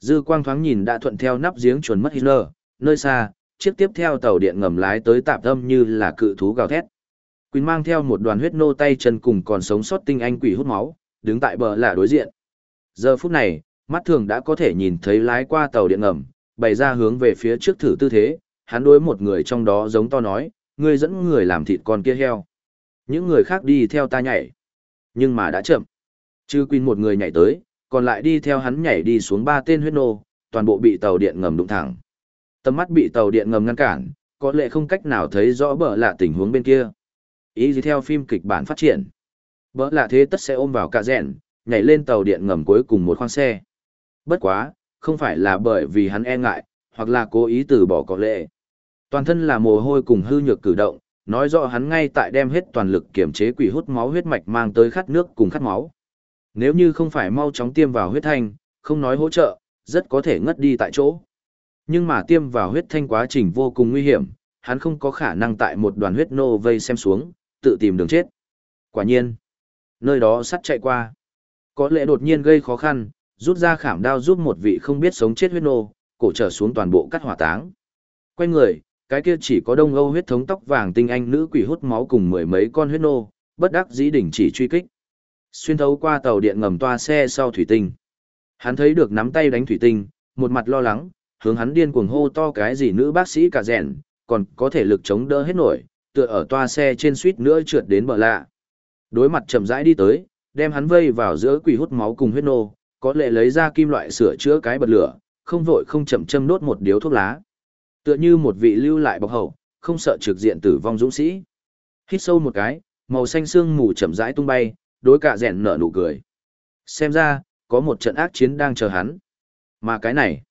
Dư quang thoáng nhìn đã thuận theo nắp giếng chuẩn mất Hitler, nơi xa, chiếc tiếp theo tàu điện ngầm lái tới tạm âm như là cự thú gào thét. Quỳnh mang theo một đoàn huyết nô tay chân cùng còn sống sót tinh anh quỷ hút máu, đứng tại bờ lạ đối diện. Giờ phút này, mắt thường đã có thể nhìn thấy lái qua tàu điện ngầm, bày ra hướng về phía trước thử tư thế, hắn đối một người trong đó giống to nói, ngươi dẫn người làm thịt con kia heo. Những người khác đi theo ta nhảy. Nhưng mà đã chậm. Chư Quỳnh một người nhảy tới, còn lại đi theo hắn nhảy đi xuống ba tên huyết nô, toàn bộ bị tàu điện ngầm đụng thẳng. Tầm mắt bị tàu điện ngầm ngăn cản, có lẽ không cách nào thấy rõ bờ lạ tình huống bên kia. Ý gì theo phim kịch bản phát triển. Bờ lạ thế tất sẽ ôm vào cả rèn, nhảy lên tàu điện ngầm cuối cùng một khoang xe. Bất quá, không phải là bởi vì hắn e ngại, hoặc là cố ý từ bỏ có lệ. Toàn thân là mồ hôi cùng hư nhược cử động, nói rõ hắn ngay tại đem hết toàn lực kiểm chế quỷ hút máu huyết mạch mang tới khát nước cùng khát máu. Nếu như không phải mau chóng tiêm vào huyết thanh, không nói hỗ trợ, rất có thể ngất đi tại chỗ. Nhưng mà tiêm vào huyết thanh quá trình vô cùng nguy hiểm, hắn không có khả năng tại một đoàn huyết nô vây xem xuống, tự tìm đường chết. Quả nhiên, nơi đó sắt chạy qua. Có lẽ đột nhiên gây khó khăn, rút ra khảm đao giúp một vị không biết sống chết huyết nô, cổ trở xuống toàn bộ cắt hỏa táng. Quay người, cái kia chỉ có đông âu huyết thống tóc vàng tinh anh nữ quỷ hút máu cùng mười mấy con huyết nô, bất đắc dĩ đỉnh chỉ truy kích. Xuyên thấu qua tàu điện ngầm toa xe sau thủy tinh. Hắn thấy được nắm tay đánh thủy tinh, một mặt lo lắng, hướng hắn điên cuồng hô to cái gì nữ bác sĩ cả rèn, còn có thể lực chống đỡ hết nổi, tựa ở toa xe trên suýt nữa trượt đến bờ lạ. Đối mặt chậm rãi đi tới, đem hắn vây vào giữa quỷ hút máu cùng huyết nô, có lệ lấy ra kim loại sửa chữa cái bật lửa, không vội không chậm châm đốt một điếu thuốc lá. Tựa như một vị lưu lại bọc hậu, không sợ trực diện tử vong dũng sĩ. Hít sâu một cái, màu xanh xương mù chậm rãi tung bay, đối cả rèn nở nụ cười. Xem ra, có một trận ác chiến đang chờ hắn. Mà cái này,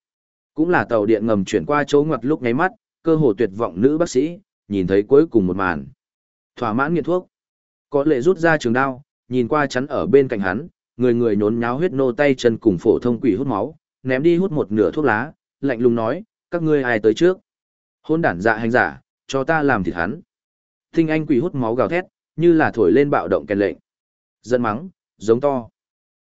cũng là tàu điện ngầm chuyển qua chỗ ngoặt lúc ngáy mắt, cơ hồ tuyệt vọng nữ bác sĩ, nhìn thấy cuối cùng một màn. Thỏa mãn nghiện thuốc. Có lệ rút ra trường đao, nhìn qua chắn ở bên cạnh hắn, người người nhốn nháo huyết nô tay chân cùng phổ thông quỷ hút máu, ném đi hút một nửa thuốc lá, lạnh lùng nói, các ngươi ai tới trước. Hôn đản dạ hành giả, cho ta làm thịt hắn. Tinh anh quỷ hút máu gào thét, như là thổi lên bạo động kèn lệnh. Giận mắng, giống to.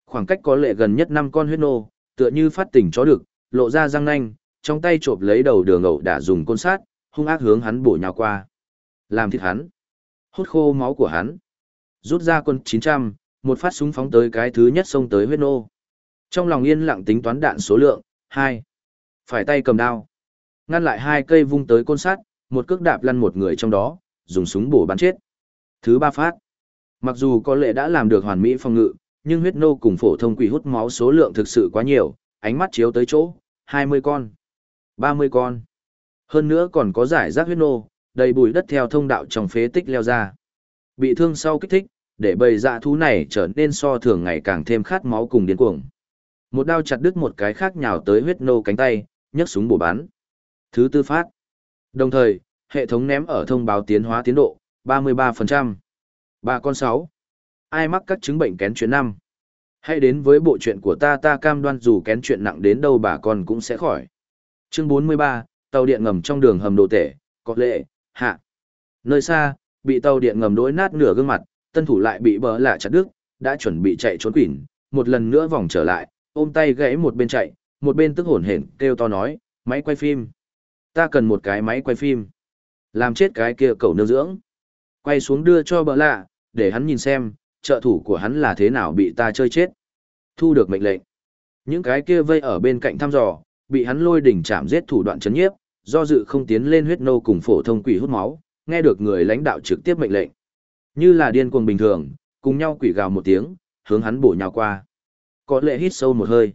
Khoảng cách có lệ gần nhất năm con huyết nô, tựa như phát tỉnh chó được, lộ ra răng nanh, trong tay chộp lấy đầu đường ẩu đã dùng côn sát, hung ác hướng hắn bổ nhào qua. Làm thịt hắn. Hút khô máu của hắn. Rút ra quân 900, một phát súng phóng tới cái thứ nhất xông tới huyết nô. Trong lòng yên lặng tính toán đạn số lượng, 2. Phải tay cầm đao. Ngăn lại hai cây vung tới côn sát, một cước đạp lăn một người trong đó, dùng súng bổ bắn chết. Thứ ba phát. Mặc dù có lẽ đã làm được hoàn mỹ phòng ngự, nhưng huyết nô cùng phổ thông quỷ hút máu số lượng thực sự quá nhiều, ánh mắt chiếu tới chỗ, 20 con, 30 con. Hơn nữa còn có giải rác huyết nô, đầy bụi đất theo thông đạo trong phế tích leo ra. Bị thương sau kích thích, để bầy dạ thú này trở nên so thường ngày càng thêm khát máu cùng điên cuồng. Một đao chặt đứt một cái khác nhào tới huyết nô cánh tay, nhấc súng bổ bắn. Thứ tư phát. Đồng thời, hệ thống ném ở thông báo tiến hóa tiến độ, 33% bà con sáu, Ai mắc các chứng bệnh kén chuyện năm? Hãy đến với bộ chuyện của ta ta cam đoan dù kén chuyện nặng đến đâu bà con cũng sẽ khỏi. Chương 43, tàu điện ngầm trong đường hầm đồ tể, có lệ, hạ. Nơi xa, bị tàu điện ngầm đối nát nửa gương mặt, tân thủ lại bị bờ lạ chặt đứt, đã chuẩn bị chạy trốn quỷ, một lần nữa vòng trở lại, ôm tay gãy một bên chạy, một bên tức hổn hển kêu to nói, máy quay phim. Ta cần một cái máy quay phim. Làm chết cái kia cẩu nương dưỡng. Quay xuống đưa cho bờ lạ, để hắn nhìn xem, trợ thủ của hắn là thế nào bị ta chơi chết. Thu được mệnh lệnh. Những cái kia vây ở bên cạnh thăm dò, bị hắn lôi đỉnh chạm giết thủ đoạn chấn nhiếp, do dự không tiến lên huyết nô cùng phổ thông quỷ hút máu, nghe được người lãnh đạo trực tiếp mệnh lệnh. Như là điên cuồng bình thường, cùng nhau quỷ gào một tiếng, hướng hắn bổ nhào qua. Có lệ hít sâu một hơi.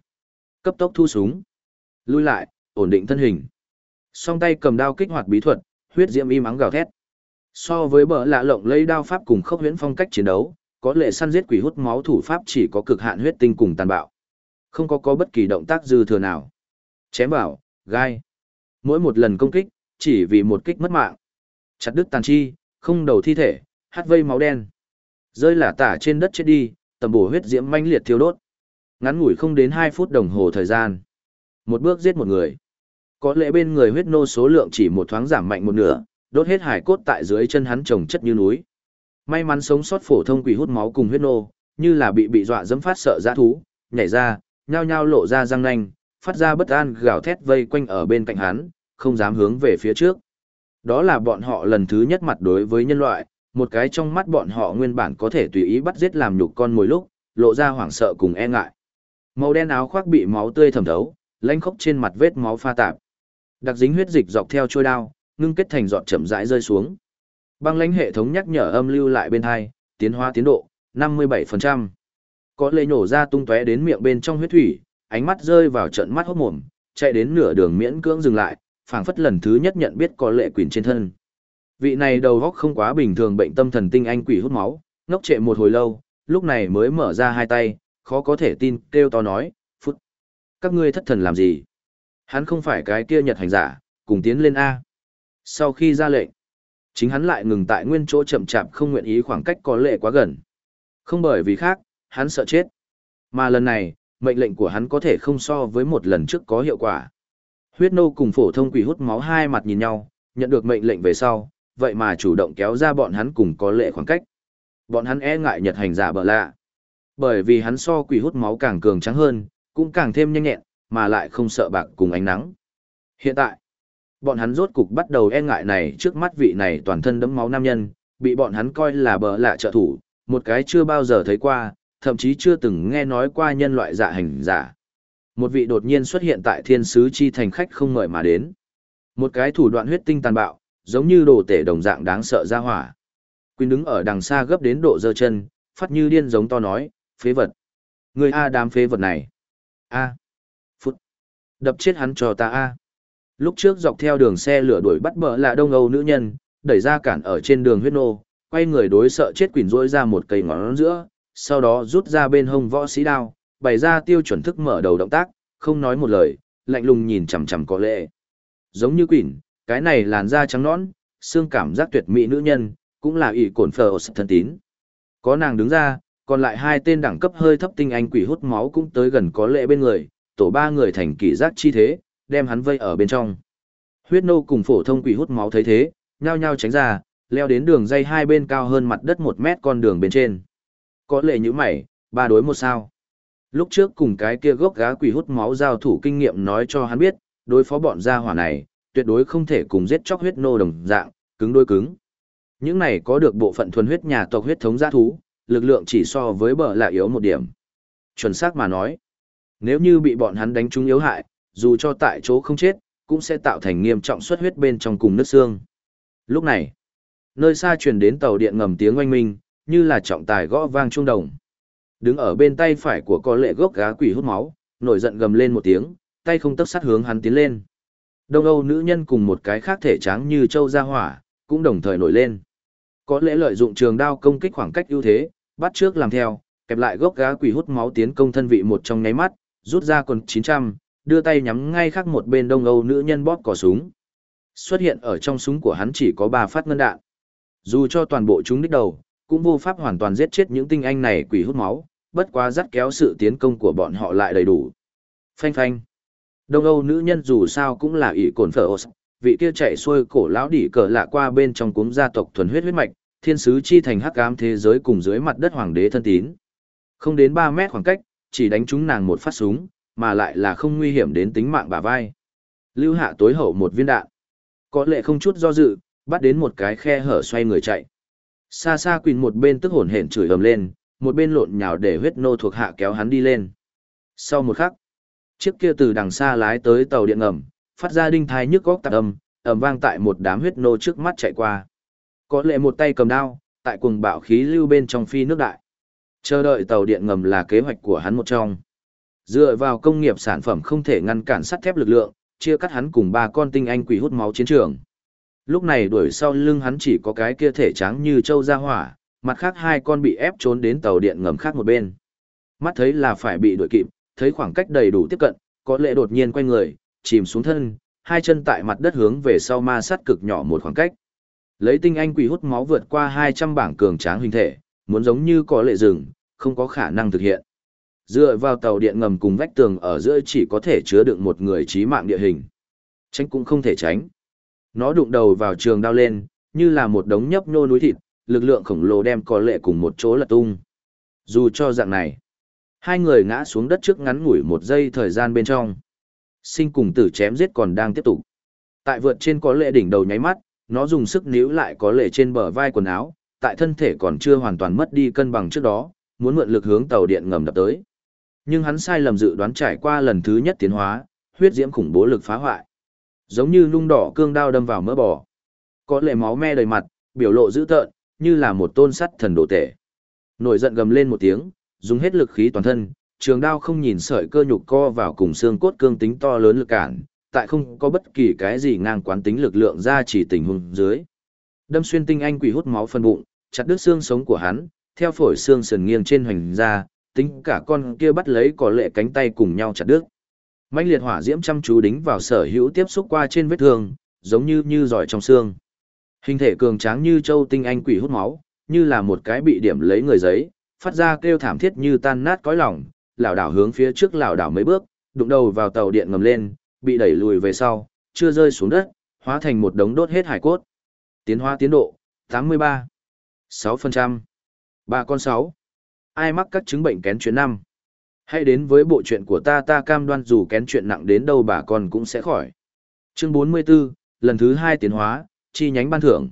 Cấp tốc thu súng. Lui lại, ổn định thân hình. Song tay cầm đao kích hoạt bí thuật, huyết diễm im ắng gào thét. So với bờ lạ lộng lấy đao pháp cùng khốc huyễn phong cách chiến đấu, có lệ săn giết quỷ hút máu thủ pháp chỉ có cực hạn huyết tinh cùng tàn bạo. Không có có bất kỳ động tác dư thừa nào. Chém vào, gai. Mỗi một lần công kích, chỉ vì một kích mất mạng. Chặt đứt tàn chi, không đầu thi thể, hát vây máu đen. Rơi lả tả trên đất chết đi, tầm bổ huyết diễm manh liệt thiêu đốt. Ngắn ngủi không đến hai phút đồng hồ thời gian. Một bước giết một người. Có lẽ bên người huyết nô số lượng chỉ một thoáng giảm mạnh một nửa, đốt hết hải cốt tại dưới chân hắn trồng chất như núi. May mắn sống sót phổ thông quỷ hút máu cùng huyết nô, như là bị bị dọa dẫm phát sợ dã thú, nhảy ra, nhao nhao lộ ra răng nanh, phát ra bất an gào thét vây quanh ở bên cạnh hắn, không dám hướng về phía trước. Đó là bọn họ lần thứ nhất mặt đối với nhân loại, một cái trong mắt bọn họ nguyên bản có thể tùy ý bắt giết làm nhục con mồi lúc, lộ ra hoảng sợ cùng e ngại. Màu đen áo khoác bị máu tươi thẩm thấu, lanh khốc trên mặt vết máu pha tạp. Đặc dính huyết dịch dọc theo trôi đao, ngưng kết thành giọt chậm rãi rơi xuống. Băng lãnh hệ thống nhắc nhở âm lưu lại bên hai, tiến hóa tiến độ 57%. Có lệ nổ ra tung tóe đến miệng bên trong huyết thủy, ánh mắt rơi vào trận mắt hốt mồm, chạy đến nửa đường miễn cưỡng dừng lại, phảng phất lần thứ nhất nhận biết có lệ quỷ trên thân. Vị này đầu óc không quá bình thường bệnh tâm thần tinh anh quỷ hút máu, ngốc trệ một hồi lâu, lúc này mới mở ra hai tay, khó có thể tin, kêu to nói, phút. Các ngươi thất thần làm gì? Hắn không phải cái kia nhật hành giả, cùng tiến lên A. Sau khi ra lệnh, chính hắn lại ngừng tại nguyên chỗ chậm chạp không nguyện ý khoảng cách có lệ quá gần. Không bởi vì khác, hắn sợ chết. Mà lần này, mệnh lệnh của hắn có thể không so với một lần trước có hiệu quả. Huyết nô cùng phổ thông quỷ hút máu hai mặt nhìn nhau, nhận được mệnh lệnh về sau, vậy mà chủ động kéo ra bọn hắn cùng có lệ khoảng cách. Bọn hắn e ngại nhật hành giả bợ lạ. Bởi vì hắn so quỷ hút máu càng cường trắng hơn, cũng càng thêm nhanh nhẹn, mà lại không sợ bạc cùng ánh nắng. Hiện tại, bọn hắn rốt cục bắt đầu e ngại này trước mắt vị này toàn thân đẫm máu nam nhân, bị bọn hắn coi là bờ lạ trợ thủ, một cái chưa bao giờ thấy qua, thậm chí chưa từng nghe nói qua nhân loại dạ hành giả. Một vị đột nhiên xuất hiện tại thiên sứ chi thành khách không mời mà đến. Một cái thủ đoạn huyết tinh tàn bạo, giống như đồ tể đồng dạng đáng sợ ra hỏa. Quyên đứng ở đằng xa gấp đến độ dơ chân, phát như điên giống to nói, phế vật. Người A đám phế vật này. A. Phút. Đập chết hắn cho ta A. Lúc trước dọc theo đường xe lửa đuổi bắt bờ là đông Âu nữ nhân, đẩy ra cản ở trên đường huyết nô, quay người đối sợ chết quỷ rỗi ra một cây ngón giữa, sau đó rút ra bên hông võ sĩ đao, bày ra tiêu chuẩn thức mở đầu động tác, không nói một lời, lạnh lùng nhìn chằm chằm có lệ. Giống như quỷ, cái này làn da trắng nõn, xương cảm giác tuyệt mỹ nữ nhân, cũng là ỷ cổn phờ thân tín. Có nàng đứng ra, còn lại hai tên đẳng cấp hơi thấp tinh anh quỷ hút máu cũng tới gần có lệ bên người, tổ ba người thành kỷ giác chi thế, đem hắn vây ở bên trong. Huyết nô cùng phổ thông quỷ hút máu thấy thế, nhao nhao tránh ra, leo đến đường dây hai bên cao hơn mặt đất một mét con đường bên trên. Có lệ như mày, ba đối một sao. Lúc trước cùng cái kia gốc gá quỷ hút máu giao thủ kinh nghiệm nói cho hắn biết, đối phó bọn gia hỏa này, tuyệt đối không thể cùng giết chóc huyết nô đồng dạng, cứng đôi cứng. Những này có được bộ phận thuần huyết nhà tộc huyết thống gia thú, lực lượng chỉ so với bờ là yếu một điểm. Chuẩn xác mà nói, nếu như bị bọn hắn đánh trúng yếu hại, dù cho tại chỗ không chết, cũng sẽ tạo thành nghiêm trọng xuất huyết bên trong cùng nước xương. Lúc này, nơi xa truyền đến tàu điện ngầm tiếng oanh minh, như là trọng tài gõ vang trung đồng. Đứng ở bên tay phải của có lệ gốc gá quỷ hút máu, nổi giận gầm lên một tiếng, tay không tấp sát hướng hắn tiến lên. Đông Âu nữ nhân cùng một cái khác thể trắng như châu gia hỏa, cũng đồng thời nổi lên. Có lẽ lợi dụng trường đao công kích khoảng cách ưu thế, bắt trước làm theo, kẹp lại gốc gá quỷ hút máu tiến công thân vị một trong nháy mắt, rút ra quần 900, đưa tay nhắm ngay khác một bên Đông Âu nữ nhân bóp cò súng. Xuất hiện ở trong súng của hắn chỉ có ba phát ngân đạn. Dù cho toàn bộ chúng đích đầu, cũng vô pháp hoàn toàn giết chết những tinh anh này quỷ hút máu, bất quá dắt kéo sự tiến công của bọn họ lại đầy đủ. Phanh phanh. Đông Âu nữ nhân dù sao cũng là ỷ cồn phở vị kia chạy xuôi cổ lão đỉ cờ lạ qua bên trong cúng gia tộc thuần huyết huyết mạch, thiên sứ chi thành hắc ám thế giới cùng dưới mặt đất hoàng đế thân tín. Không đến ba mét khoảng cách, chỉ đánh chúng nàng một phát súng, mà lại là không nguy hiểm đến tính mạng bà vai. Lưu hạ tối hậu một viên đạn. Có lệ không chút do dự, bắt đến một cái khe hở xoay người chạy. Xa xa quỳnh một bên tức hổn hển chửi ầm lên, một bên lộn nhào để huyết nô thuộc hạ kéo hắn đi lên. Sau một khắc, chiếc kia từ đằng xa lái tới tàu điện ngầm, phát ra đinh thai nhức góc tạc âm, ầm vang tại một đám huyết nô trước mắt chạy qua. Có lệ một tay cầm đao, tại cuồng bạo khí lưu bên trong phi nước đại. Chờ đợi tàu điện ngầm là kế hoạch của hắn một trong. Dựa vào công nghiệp sản phẩm không thể ngăn cản sắt thép lực lượng, chia cắt hắn cùng ba con tinh anh quỷ hút máu chiến trường. Lúc này đuổi sau lưng hắn chỉ có cái kia thể trắng như châu ra hỏa, mặt khác hai con bị ép trốn đến tàu điện ngầm khác một bên. Mắt thấy là phải bị đuổi kịp, thấy khoảng cách đầy đủ tiếp cận, có lệ đột nhiên quay người, chìm xuống thân, hai chân tại mặt đất hướng về sau ma sát cực nhỏ một khoảng cách. Lấy tinh anh quỷ hút máu vượt qua 200 bảng cường tráng hình thể, muốn giống như có lệ rừng, không có khả năng thực hiện. Dựa vào tàu điện ngầm cùng vách tường ở giữa chỉ có thể chứa đựng một người trí mạng địa hình. Tránh cũng không thể tránh. Nó đụng đầu vào trường đao lên, như là một đống nhấp nhô núi thịt, lực lượng khổng lồ đem có lệ cùng một chỗ lật tung. Dù cho dạng này, hai người ngã xuống đất trước ngắn ngủi một giây thời gian bên trong. Sinh cùng tử chém giết còn đang tiếp tục. Tại vượt trên có lệ đỉnh đầu nháy mắt, nó dùng sức níu lại có lệ trên bờ vai quần áo, tại thân thể còn chưa hoàn toàn mất đi cân bằng trước đó, muốn mượn lực hướng tàu điện ngầm đập tới. Nhưng hắn sai lầm dự đoán trải qua lần thứ nhất tiến hóa, huyết diễm khủng bố lực phá hoại. Giống như nung đỏ cương đao đâm vào mỡ bò. Có lệ máu me đầy mặt, biểu lộ dữ tợn, như là một tôn sắt thần đồ tể. Nổi giận gầm lên một tiếng, dùng hết lực khí toàn thân, trường đao không nhìn sợi cơ nhục co vào cùng xương cốt cương tính to lớn lực cản, tại không có bất kỳ cái gì ngang quán tính lực lượng ra chỉ tình huống dưới. Đâm xuyên tinh anh quỷ hút máu phân bụng, chặt đứt xương sống của hắn, theo phổi xương sườn nghiêng trên hoành ra, tính cả con kia bắt lấy có lệ cánh tay cùng nhau chặt đứt. Mạnh liệt hỏa diễm chăm chú đính vào sở hữu tiếp xúc qua trên vết thương, giống như như giỏi trong xương. Hình thể cường tráng như châu tinh anh quỷ hút máu, như là một cái bị điểm lấy người giấy, phát ra kêu thảm thiết như tan nát cõi lòng, lảo đảo hướng phía trước lảo đảo mấy bước, đụng đầu vào tàu điện ngầm lên, bị đẩy lùi về sau, chưa rơi xuống đất, hóa thành một đống đốt hết hải cốt. Tiến hóa tiến độ, 83. 6%. Ba con 6. Ai mắc các chứng bệnh kén chuyện năm? Hãy đến với bộ chuyện của ta ta cam đoan dù kén chuyện nặng đến đâu bà con cũng sẽ khỏi. Chương 44, lần thứ 2 tiến hóa, chi nhánh ban thưởng.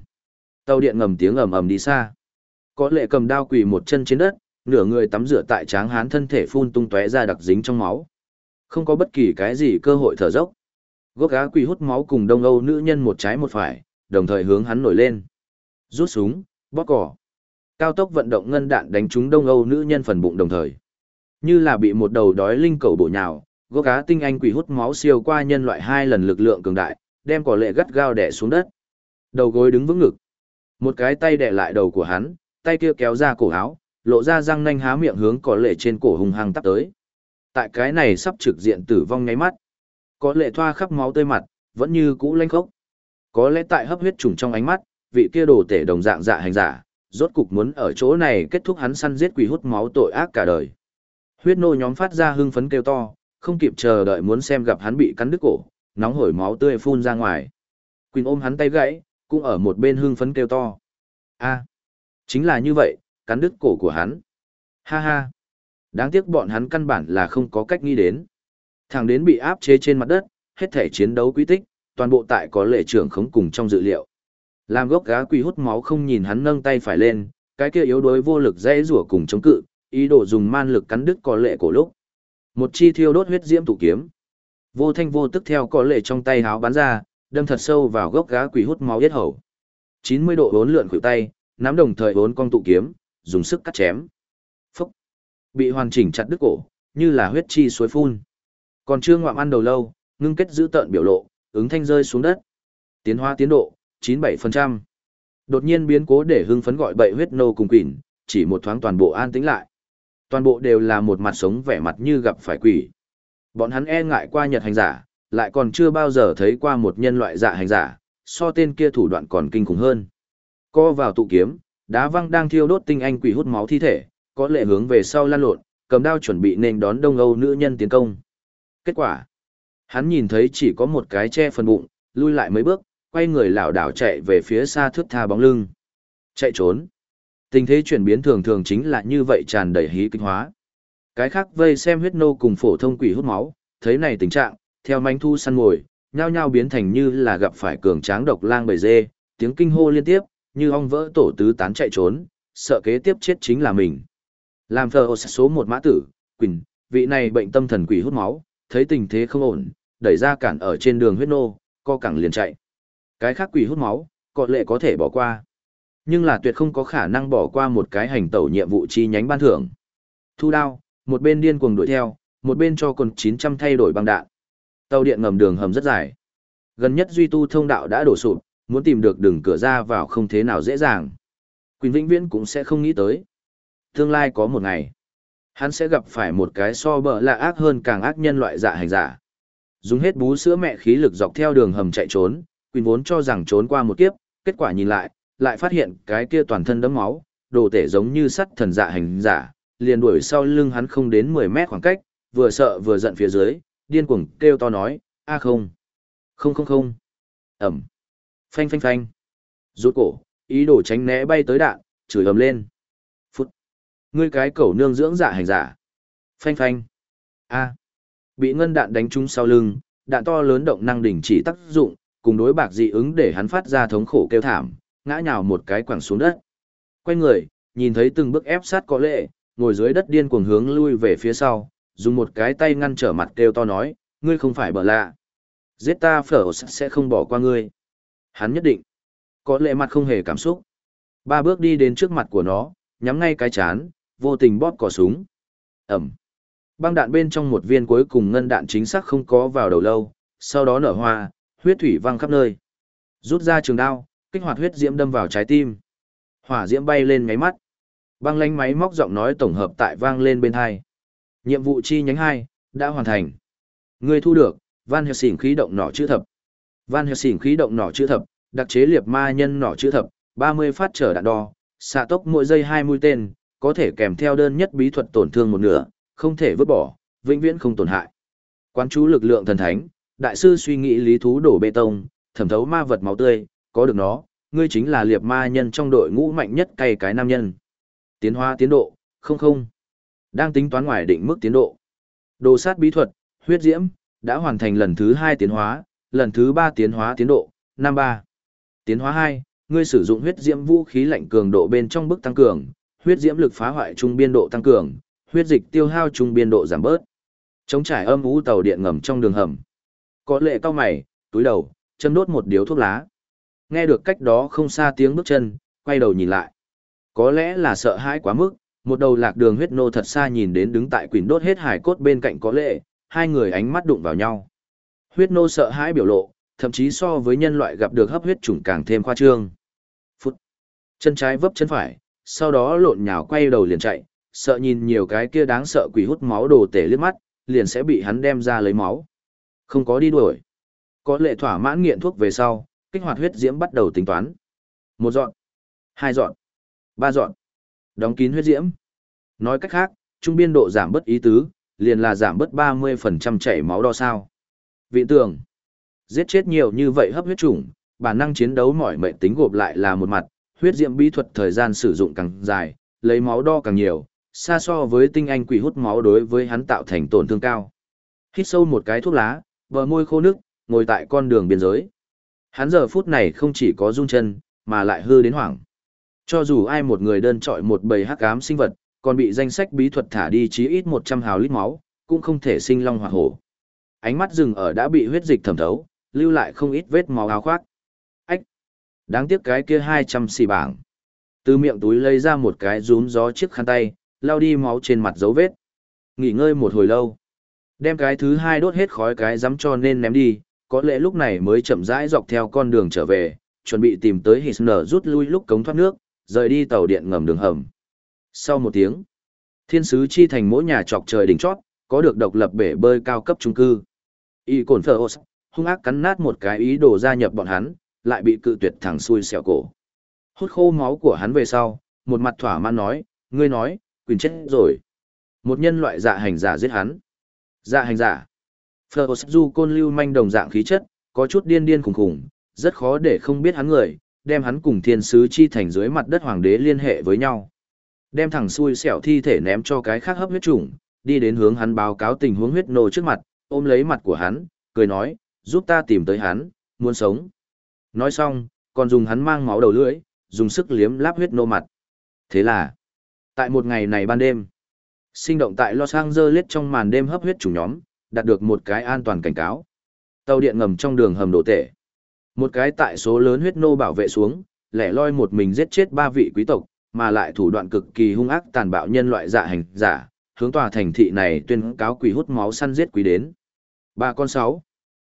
Tàu điện ngầm tiếng ầm ầm đi xa. Có lệ cầm đao quỳ một chân trên đất, nửa người tắm rửa tại tráng hán thân thể phun tung tóe ra đặc dính trong máu. Không có bất kỳ cái gì cơ hội thở dốc. Gốc gá quỳ hút máu cùng đông âu nữ nhân một trái một phải, đồng thời hướng hắn nổi lên. Rút súng, bóp cỏ. Cao tốc vận động ngân đạn đánh trúng đông âu nữ nhân phần bụng đồng thời. Như là bị một đầu đói linh cầu bổ nhào, gỗ cá tinh anh quỷ hút máu siêu qua nhân loại hai lần lực lượng cường đại, đem cỏ lệ gắt gao đẻ xuống đất. Đầu gối đứng vững ngực. Một cái tay đè lại đầu của hắn, tay kia kéo ra cổ áo, lộ ra răng nanh há miệng hướng có lệ trên cổ hung hăng tắp tới. Tại cái này sắp trực diện tử vong nháy mắt. Có lệ thoa khắp máu tươi mặt, vẫn như cũ lanh khốc. Có lẽ tại hấp huyết trùng trong ánh mắt, vị kia đồ tể đồng dạng dạ hành giả, rốt cục muốn ở chỗ này kết thúc hắn săn giết quỷ hút máu tội ác cả đời. Huyết nô nhóm phát ra hưng phấn kêu to, không kịp chờ đợi muốn xem gặp hắn bị cắn đứt cổ, nóng hổi máu tươi phun ra ngoài. Quỳnh ôm hắn tay gãy, cũng ở một bên hưng phấn kêu to. A, chính là như vậy, cắn đứt cổ của hắn. Ha ha. Đáng tiếc bọn hắn căn bản là không có cách nghĩ đến. Thằng đến bị áp chế trên mặt đất, hết thể chiến đấu quy tích, toàn bộ tại có lệ trưởng khống cùng trong dự liệu. Làm gốc gá quỷ hút máu không nhìn hắn nâng tay phải lên, cái kia yếu đuối vô lực dễ rủa cùng chống cự, ý đồ dùng man lực cắn đứt có lệ cổ lúc. Một chi thiêu đốt huyết diễm tụ kiếm. Vô thanh vô tức theo có lệ trong tay háo bắn ra, đâm thật sâu vào gốc gá quỷ hút máu yết hầu. 90 độ bốn lượn khuỷu tay, nắm đồng thời bốn con tụ kiếm, dùng sức cắt chém. Phúc! Bị hoàn chỉnh chặt đứt cổ, như là huyết chi suối phun. Còn chưa ngoạm ăn đầu lâu, ngưng kết giữ tợn biểu lộ, ứng thanh rơi xuống đất. Tiến hóa tiến độ, 97%. Đột nhiên biến cố để hưng phấn gọi bậy huyết nô cùng quỷ, chỉ một thoáng toàn bộ an tĩnh lại. Toàn bộ đều là một mặt sống vẻ mặt như gặp phải quỷ. Bọn hắn e ngại qua nhật hành giả, lại còn chưa bao giờ thấy qua một nhân loại dạ hành giả, so tên kia thủ đoạn còn kinh khủng hơn. Co vào tụ kiếm, đá văng đang thiêu đốt tinh anh quỷ hút máu thi thể, có lệ hướng về sau lan lộn, cầm đao chuẩn bị nên đón đông âu nữ nhân tiến công. Kết quả, hắn nhìn thấy chỉ có một cái che phần bụng, lui lại mấy bước, quay người lảo đảo chạy về phía xa thước tha bóng lưng. Chạy trốn. Tình thế chuyển biến thường thường chính là như vậy tràn đầy hí kinh hóa. Cái khác vây xem huyết nô cùng phổ thông quỷ hút máu, thấy này tình trạng, theo manh thu săn ngồi, nhao nhao biến thành như là gặp phải cường tráng độc lang bầy dê, tiếng kinh hô liên tiếp, như ong vỡ tổ tứ tán chạy trốn, sợ kế tiếp chết chính là mình. Làm thờ số một mã tử, Quỳnh, vị này bệnh tâm thần quỷ hút máu, thấy tình thế không ổn, đẩy ra cản ở trên đường huyết nô, co cẳng liền chạy. Cái khác quỷ hút máu, có lệ có thể bỏ qua. Nhưng là tuyệt không có khả năng bỏ qua một cái hành tẩu nhiệm vụ chi nhánh ban thưởng. Thu đao, một bên điên cuồng đuổi theo, một bên cho còn 900 thay đổi băng đạn. Tàu điện ngầm đường hầm rất dài. Gần nhất duy tu thông đạo đã đổ sụp, muốn tìm được đường cửa ra vào không thế nào dễ dàng. Quỳnh Vĩnh Viễn cũng sẽ không nghĩ tới. Tương lai có một ngày, hắn sẽ gặp phải một cái so bờ lạ ác hơn càng ác nhân loại dạ hành giả. Dùng hết bú sữa mẹ khí lực dọc theo đường hầm chạy trốn, Quỳnh vốn cho rằng trốn qua một kiếp, kết quả nhìn lại, lại phát hiện cái kia toàn thân đấm máu, đồ tể giống như sắt thần dạ hành giả, liền đuổi sau lưng hắn không đến 10 mét khoảng cách, vừa sợ vừa giận phía dưới, điên cuồng kêu to nói, a không, không không không, ẩm, phanh phanh phanh, rút cổ, ý đồ tránh né bay tới đạn, chửi ầm lên. Phút, ngươi cái cẩu nương dưỡng dạ hành giả, phanh phanh, a, bị ngân đạn đánh trúng sau lưng, đạn to lớn động năng đỉnh chỉ tác dụng, cùng đối bạc dị ứng để hắn phát ra thống khổ kêu thảm, ngã nhào một cái quẳng xuống đất. Quay người, nhìn thấy từng bước ép sát có lệ, ngồi dưới đất điên cuồng hướng lui về phía sau, dùng một cái tay ngăn trở mặt kêu to nói, ngươi không phải bở lạ. Giết ta phở sẽ không bỏ qua ngươi. Hắn nhất định. Có lệ mặt không hề cảm xúc. Ba bước đi đến trước mặt của nó, nhắm ngay cái chán, vô tình bóp cò súng. Ẩm. Băng đạn bên trong một viên cuối cùng ngân đạn chính xác không có vào đầu lâu, sau đó nở hoa, huyết thủy văng khắp nơi. Rút ra trường đao, kích hoạt huyết diễm đâm vào trái tim. Hỏa diễm bay lên ngáy mắt. Băng lánh máy móc giọng nói tổng hợp tại vang lên bên hai. Nhiệm vụ chi nhánh 2, đã hoàn thành. Người thu được, Van Helsing khí động nỏ chữ thập. Van Helsing khí động nỏ chữ thập, đặc chế liệp ma nhân nỏ chữ thập, 30 phát trở đạn đo, xạ tốc mỗi giây 2 mũi tên, có thể kèm theo đơn nhất bí thuật tổn thương một nửa, không thể vứt bỏ, vĩnh viễn không tổn hại. Quán chú lực lượng thần thánh, đại sư suy nghĩ lý thú đổ bê tông, thẩm thấu ma vật máu tươi, có được nó, ngươi chính là liệp ma nhân trong đội ngũ mạnh nhất cay cái nam nhân. Tiến hóa tiến độ, không không. Đang tính toán ngoài định mức tiến độ. Đồ sát bí thuật, huyết diễm, đã hoàn thành lần thứ hai tiến hóa, lần thứ ba tiến hóa tiến độ, năm ba. Tiến hóa hai, ngươi sử dụng huyết diễm vũ khí lạnh cường độ bên trong bức tăng cường, huyết diễm lực phá hoại trung biên độ tăng cường, huyết dịch tiêu hao trung biên độ giảm bớt. Chống trải âm u tàu điện ngầm trong đường hầm. Có lệ cao mày, túi đầu, châm đốt một điếu thuốc lá. Nghe được cách đó không xa tiếng bước chân, quay đầu nhìn lại. Có lẽ là sợ hãi quá mức, một đầu lạc đường huyết nô thật xa nhìn đến đứng tại quỷ đốt hết hải cốt bên cạnh có lệ, hai người ánh mắt đụng vào nhau. Huyết nô sợ hãi biểu lộ, thậm chí so với nhân loại gặp được hấp huyết trùng càng thêm khoa trương. Phút. Chân trái vấp chân phải, sau đó lộn nhào quay đầu liền chạy, sợ nhìn nhiều cái kia đáng sợ quỷ hút máu đồ tể liếc mắt, liền sẽ bị hắn đem ra lấy máu. Không có đi đuổi. Có lệ thỏa mãn nghiện thuốc về sau, kích hoạt huyết diễm bắt đầu tính toán. Một dọn, hai dọn, ba dọn. Đóng kín huyết diễm. Nói cách khác, trung biên độ giảm bất ý tứ, liền là giảm bớt 30% chảy máu đo sao. Vị tường. Giết chết nhiều như vậy hấp huyết chủng, bản năng chiến đấu mỏi mệnh tính gộp lại là một mặt, huyết diễm bí thuật thời gian sử dụng càng dài, lấy máu đo càng nhiều, xa so với tinh anh quỷ hút máu đối với hắn tạo thành tổn thương cao. Hít sâu một cái thuốc lá, bờ môi khô nước, ngồi tại con đường biên giới. Hắn giờ phút này không chỉ có rung chân, mà lại hư đến hoảng. Cho dù ai một người đơn trọi một bầy hắc ám sinh vật, còn bị danh sách bí thuật thả đi chí ít 100 hào lít máu, cũng không thể sinh long hỏa hổ. Ánh mắt dừng ở đã bị huyết dịch thẩm thấu, lưu lại không ít vết máu áo khoác. Ách! Đáng tiếc cái kia 200 xì bảng. Từ miệng túi lấy ra một cái rúm gió chiếc khăn tay, lau đi máu trên mặt dấu vết. Nghỉ ngơi một hồi lâu. Đem cái thứ hai đốt hết khói cái dám cho nên ném đi, có lẽ lúc này mới chậm rãi dọc theo con đường trở về, chuẩn bị tìm tới Hisner rút lui lúc cống thoát nước, rời đi tàu điện ngầm đường hầm. Sau một tiếng, thiên sứ chi thành mỗi nhà trọc trời đỉnh chót, có được độc lập bể bơi cao cấp trung cư. Y cồn phở hung ác cắn nát một cái ý đồ gia nhập bọn hắn, lại bị cự tuyệt thẳng xuôi xẻo cổ. Hút khô máu của hắn về sau, một mặt thỏa mãn nói, ngươi nói, quyền chết rồi. Một nhân loại dạ hành giả giết hắn. Dạ hành giả. Phở du côn lưu manh đồng dạng khí chất, có chút điên điên khủng khủng, rất khó để không biết hắn người, đem hắn cùng thiên sứ chi thành dưới mặt đất hoàng đế liên hệ với nhau. Đem thằng xui xẻo thi thể ném cho cái khác hấp huyết chủng, đi đến hướng hắn báo cáo tình huống huyết nô trước mặt, ôm lấy mặt của hắn, cười nói, giúp ta tìm tới hắn, muốn sống. Nói xong, còn dùng hắn mang máu đầu lưỡi, dùng sức liếm láp huyết nô mặt. Thế là, tại một ngày này ban đêm, sinh động tại Los Angeles trong màn đêm hấp huyết chủ nhóm, đạt được một cái an toàn cảnh cáo. Tàu điện ngầm trong đường hầm đổ tể. Một cái tại số lớn huyết nô bảo vệ xuống, lẻ loi một mình giết chết ba vị quý tộc, mà lại thủ đoạn cực kỳ hung ác tàn bạo nhân loại dạ hành giả, hướng tòa thành thị này tuyên cáo quỷ hút máu săn giết quý đến. Ba con sáu.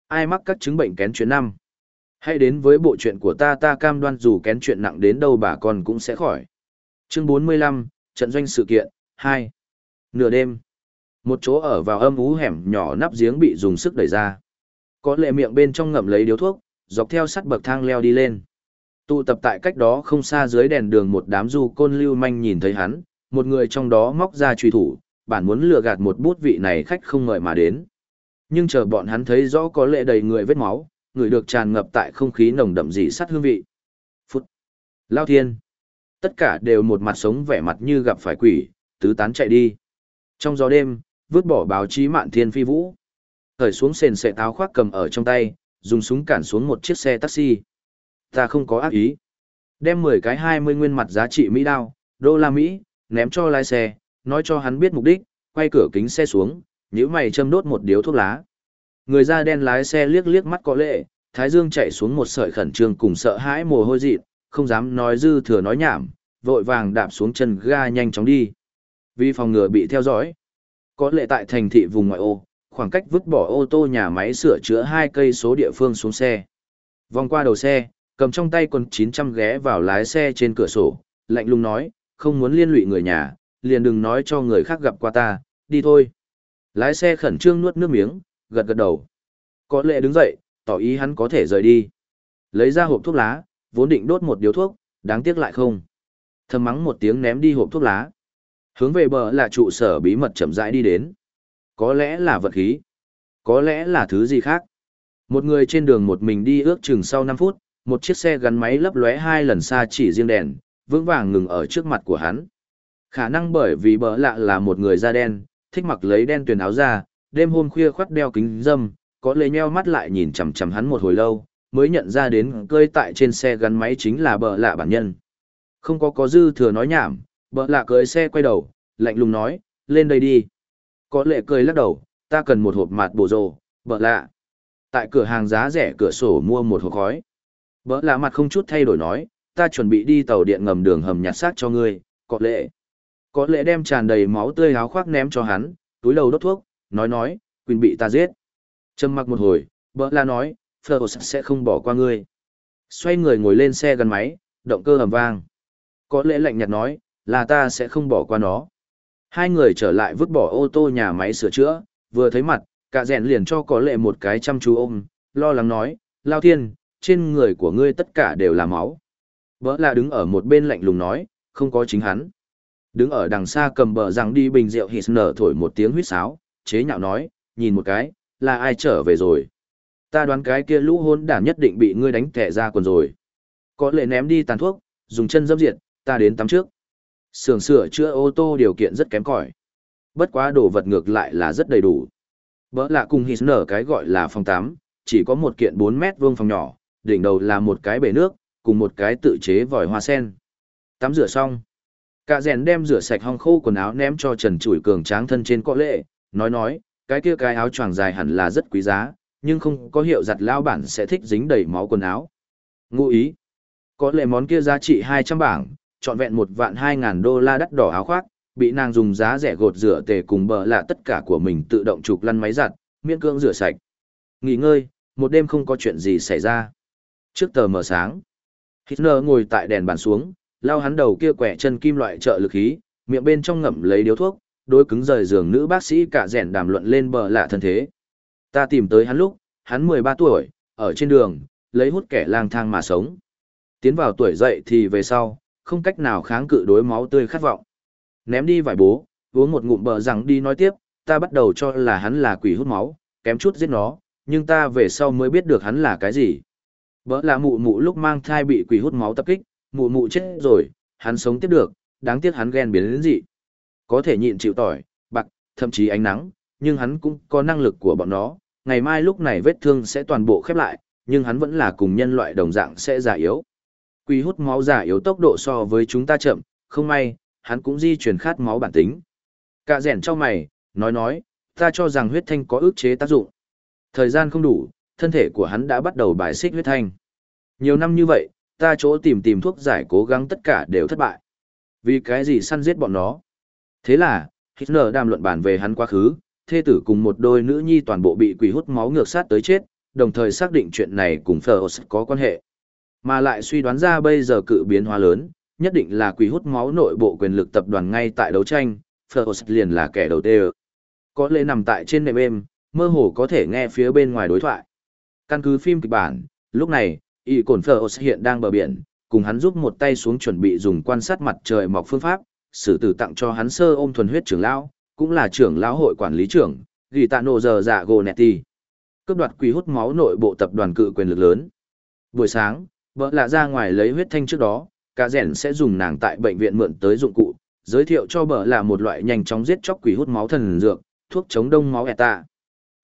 Ai mắc các chứng bệnh kén chuyện năm? Hãy đến với bộ chuyện của ta ta cam đoan dù kén chuyện nặng đến đâu bà con cũng sẽ khỏi. Chương 45, trận doanh sự kiện, 2. Nửa đêm. Một chỗ ở vào âm ú hẻm nhỏ nắp giếng bị dùng sức đẩy ra. Có lệ miệng bên trong ngậm lấy điếu thuốc, dọc theo sắt bậc thang leo đi lên. Tụ tập tại cách đó không xa dưới đèn đường một đám du côn lưu manh nhìn thấy hắn, một người trong đó móc ra truy thủ, bản muốn lừa gạt một bút vị này khách không ngợi mà đến. Nhưng chờ bọn hắn thấy rõ có lệ đầy người vết máu, người được tràn ngập tại không khí nồng đậm dị sắt hương vị. Phút. Lao thiên. Tất cả đều một mặt sống vẻ mặt như gặp phải quỷ, tứ tán chạy đi. Trong gió đêm, vứt bỏ báo chí mạn thiên phi vũ. Thời xuống sền sệ táo khoác cầm ở trong tay, dùng súng cản xuống một chiếc xe taxi. Ta không có ác ý. Đem 10 cái 20 nguyên mặt giá trị Mỹ đao, đô la Mỹ, ném cho lái xe, nói cho hắn biết mục đích, quay cửa kính xe xuống, nhíu mày châm đốt một điếu thuốc lá. Người da đen lái xe liếc liếc mắt có lệ, thái dương chạy xuống một sợi khẩn trương cùng sợ hãi mồ hôi dịt, không dám nói dư thừa nói nhảm, vội vàng đạp xuống chân ga nhanh chóng đi. Vì phòng ngừa bị theo dõi. Có lệ tại thành thị vùng ngoại ô, khoảng cách vứt bỏ ô tô nhà máy sửa chữa hai cây số địa phương xuống xe. Vòng qua đầu xe, cầm trong tay con 900 ghé vào lái xe trên cửa sổ, lạnh lùng nói, không muốn liên lụy người nhà, liền đừng nói cho người khác gặp qua ta, đi thôi. Lái xe khẩn trương nuốt nước miếng, gật gật đầu. Có lệ đứng dậy, tỏ ý hắn có thể rời đi. Lấy ra hộp thuốc lá, vốn định đốt một điếu thuốc, đáng tiếc lại không. Thầm mắng một tiếng ném đi hộp thuốc lá. Hướng về bờ là trụ sở bí mật chậm rãi đi đến. Có lẽ là vật khí. Có lẽ là thứ gì khác. Một người trên đường một mình đi ước chừng sau 5 phút, một chiếc xe gắn máy lấp lóe hai lần xa chỉ riêng đèn, vững vàng ngừng ở trước mặt của hắn. Khả năng bởi vì bờ lạ là một người da đen, thích mặc lấy đen tuyền áo ra, đêm hôm khuya khoắt đeo kính dâm, có lệ nheo mắt lại nhìn chằm chằm hắn một hồi lâu, mới nhận ra đến cơi tại trên xe gắn máy chính là bờ lạ bản nhân. Không có có dư thừa nói nhảm, bợ lạ cưới xe quay đầu, lạnh lùng nói, lên đây đi. Có lệ cười lắc đầu, ta cần một hộp mạt bổ rồ, bợ lạ. Tại cửa hàng giá rẻ cửa sổ mua một hộp khói. bợ lạ mặt không chút thay đổi nói, ta chuẩn bị đi tàu điện ngầm đường hầm nhặt xác cho ngươi, có lệ. Có lệ đem tràn đầy máu tươi áo khoác ném cho hắn, túi đầu đốt thuốc, nói nói, Quỳnh bị ta giết. Trầm mặc một hồi, bợ lạ nói, Fleur sẽ không bỏ qua ngươi. Xoay người ngồi lên xe gắn máy, động cơ ầm vang. Có lẽ lạnh nhạt nói, là ta sẽ không bỏ qua nó. Hai người trở lại vứt bỏ ô tô nhà máy sửa chữa, vừa thấy mặt, cả rèn liền cho có lệ một cái chăm chú ôm, lo lắng nói, Lao Thiên, trên người của ngươi tất cả đều là máu. Bỡ là đứng ở một bên lạnh lùng nói, không có chính hắn. Đứng ở đằng xa cầm bờ rằng đi bình rượu hít nở thổi một tiếng huyết sáo, chế nhạo nói, nhìn một cái, là ai trở về rồi. Ta đoán cái kia lũ hôn đản nhất định bị ngươi đánh kẻ ra quần rồi. Có lệ ném đi tàn thuốc, dùng chân dâm diệt, ta đến tắm trước. Sưởng sửa chữa ô tô điều kiện rất kém cỏi. Bất quá đồ vật ngược lại là rất đầy đủ. Bỡ lạ cùng hít nở cái gọi là phòng tắm, chỉ có một kiện 4 mét vuông phòng nhỏ, đỉnh đầu là một cái bể nước, cùng một cái tự chế vòi hoa sen. Tắm rửa xong. Cả rèn đem rửa sạch hong khô quần áo ném cho Trần Chủi cường tráng thân trên cọ lệ, nói nói, cái kia cái áo choàng dài hẳn là rất quý giá, nhưng không có hiệu giặt lao bản sẽ thích dính đầy máu quần áo. Ngụ ý, có lệ món kia giá trị 200 bảng, trọn vẹn một vạn hai ngàn đô la đắt đỏ áo khoác, bị nàng dùng giá rẻ gột rửa tề cùng bờ là tất cả của mình tự động chụp lăn máy giặt, miễn cưỡng rửa sạch. Nghỉ ngơi, một đêm không có chuyện gì xảy ra. Trước tờ mờ sáng, Hitler ngồi tại đèn bàn xuống, lao hắn đầu kia quẻ chân kim loại trợ lực khí, miệng bên trong ngậm lấy điếu thuốc, đôi cứng rời giường nữ bác sĩ cả rèn đàm luận lên bờ lạ thân thế. Ta tìm tới hắn lúc, hắn 13 tuổi, ở trên đường, lấy hút kẻ lang thang mà sống. Tiến vào tuổi dậy thì về sau, không cách nào kháng cự đối máu tươi khát vọng. Ném đi vài bố, uống một ngụm bờ rằng đi nói tiếp, ta bắt đầu cho là hắn là quỷ hút máu, kém chút giết nó, nhưng ta về sau mới biết được hắn là cái gì. Bỡ là mụ mụ lúc mang thai bị quỷ hút máu tập kích, mụ mụ chết rồi, hắn sống tiếp được, đáng tiếc hắn ghen biến đến gì. Có thể nhịn chịu tỏi, bạc, thậm chí ánh nắng, nhưng hắn cũng có năng lực của bọn nó, ngày mai lúc này vết thương sẽ toàn bộ khép lại, nhưng hắn vẫn là cùng nhân loại đồng dạng sẽ già yếu. Quỷ hút máu giả yếu tốc độ so với chúng ta chậm, không may, hắn cũng di chuyển khát máu bản tính. Cả rèn cho mày, nói nói, ta cho rằng huyết thanh có ức chế tác dụng. Thời gian không đủ, thân thể của hắn đã bắt đầu bài xích huyết thanh. Nhiều năm như vậy, ta chỗ tìm tìm thuốc giải cố gắng tất cả đều thất bại. Vì cái gì săn giết bọn nó? Thế là, Hitler đàm luận bản về hắn quá khứ, thê tử cùng một đôi nữ nhi toàn bộ bị quỷ hút máu ngược sát tới chết, đồng thời xác định chuyện này cùng Phở có quan hệ. Mà lại suy đoán ra bây giờ cự biến hóa lớn, nhất định là quỷ hút máu nội bộ quyền lực tập đoàn ngay tại đấu tranh, Ferros liền là kẻ đầu tiên. Có lẽ nằm tại trên nệm êm, mơ hồ có thể nghe phía bên ngoài đối thoại. Căn cứ phim kịch bản, lúc này, y cổn Ferros hiện đang bờ biển, cùng hắn giúp một tay xuống chuẩn bị dùng quan sát mặt trời mọc phương pháp, sử tử tặng cho hắn sơ ôm thuần huyết trưởng lão, cũng là trưởng lão hội quản lý trưởng, ghi tạ nổ giờ dạ gồ netti. Cướp đoạt quỷ hút máu nội bộ tập đoàn cự quyền lực lớn. Buổi sáng, vợ lạ ra ngoài lấy huyết thanh trước đó, cả rèn sẽ dùng nàng tại bệnh viện mượn tới dụng cụ, giới thiệu cho bờ là một loại nhanh chóng giết chóc quỷ hút máu thần dược, thuốc chống đông máu eta.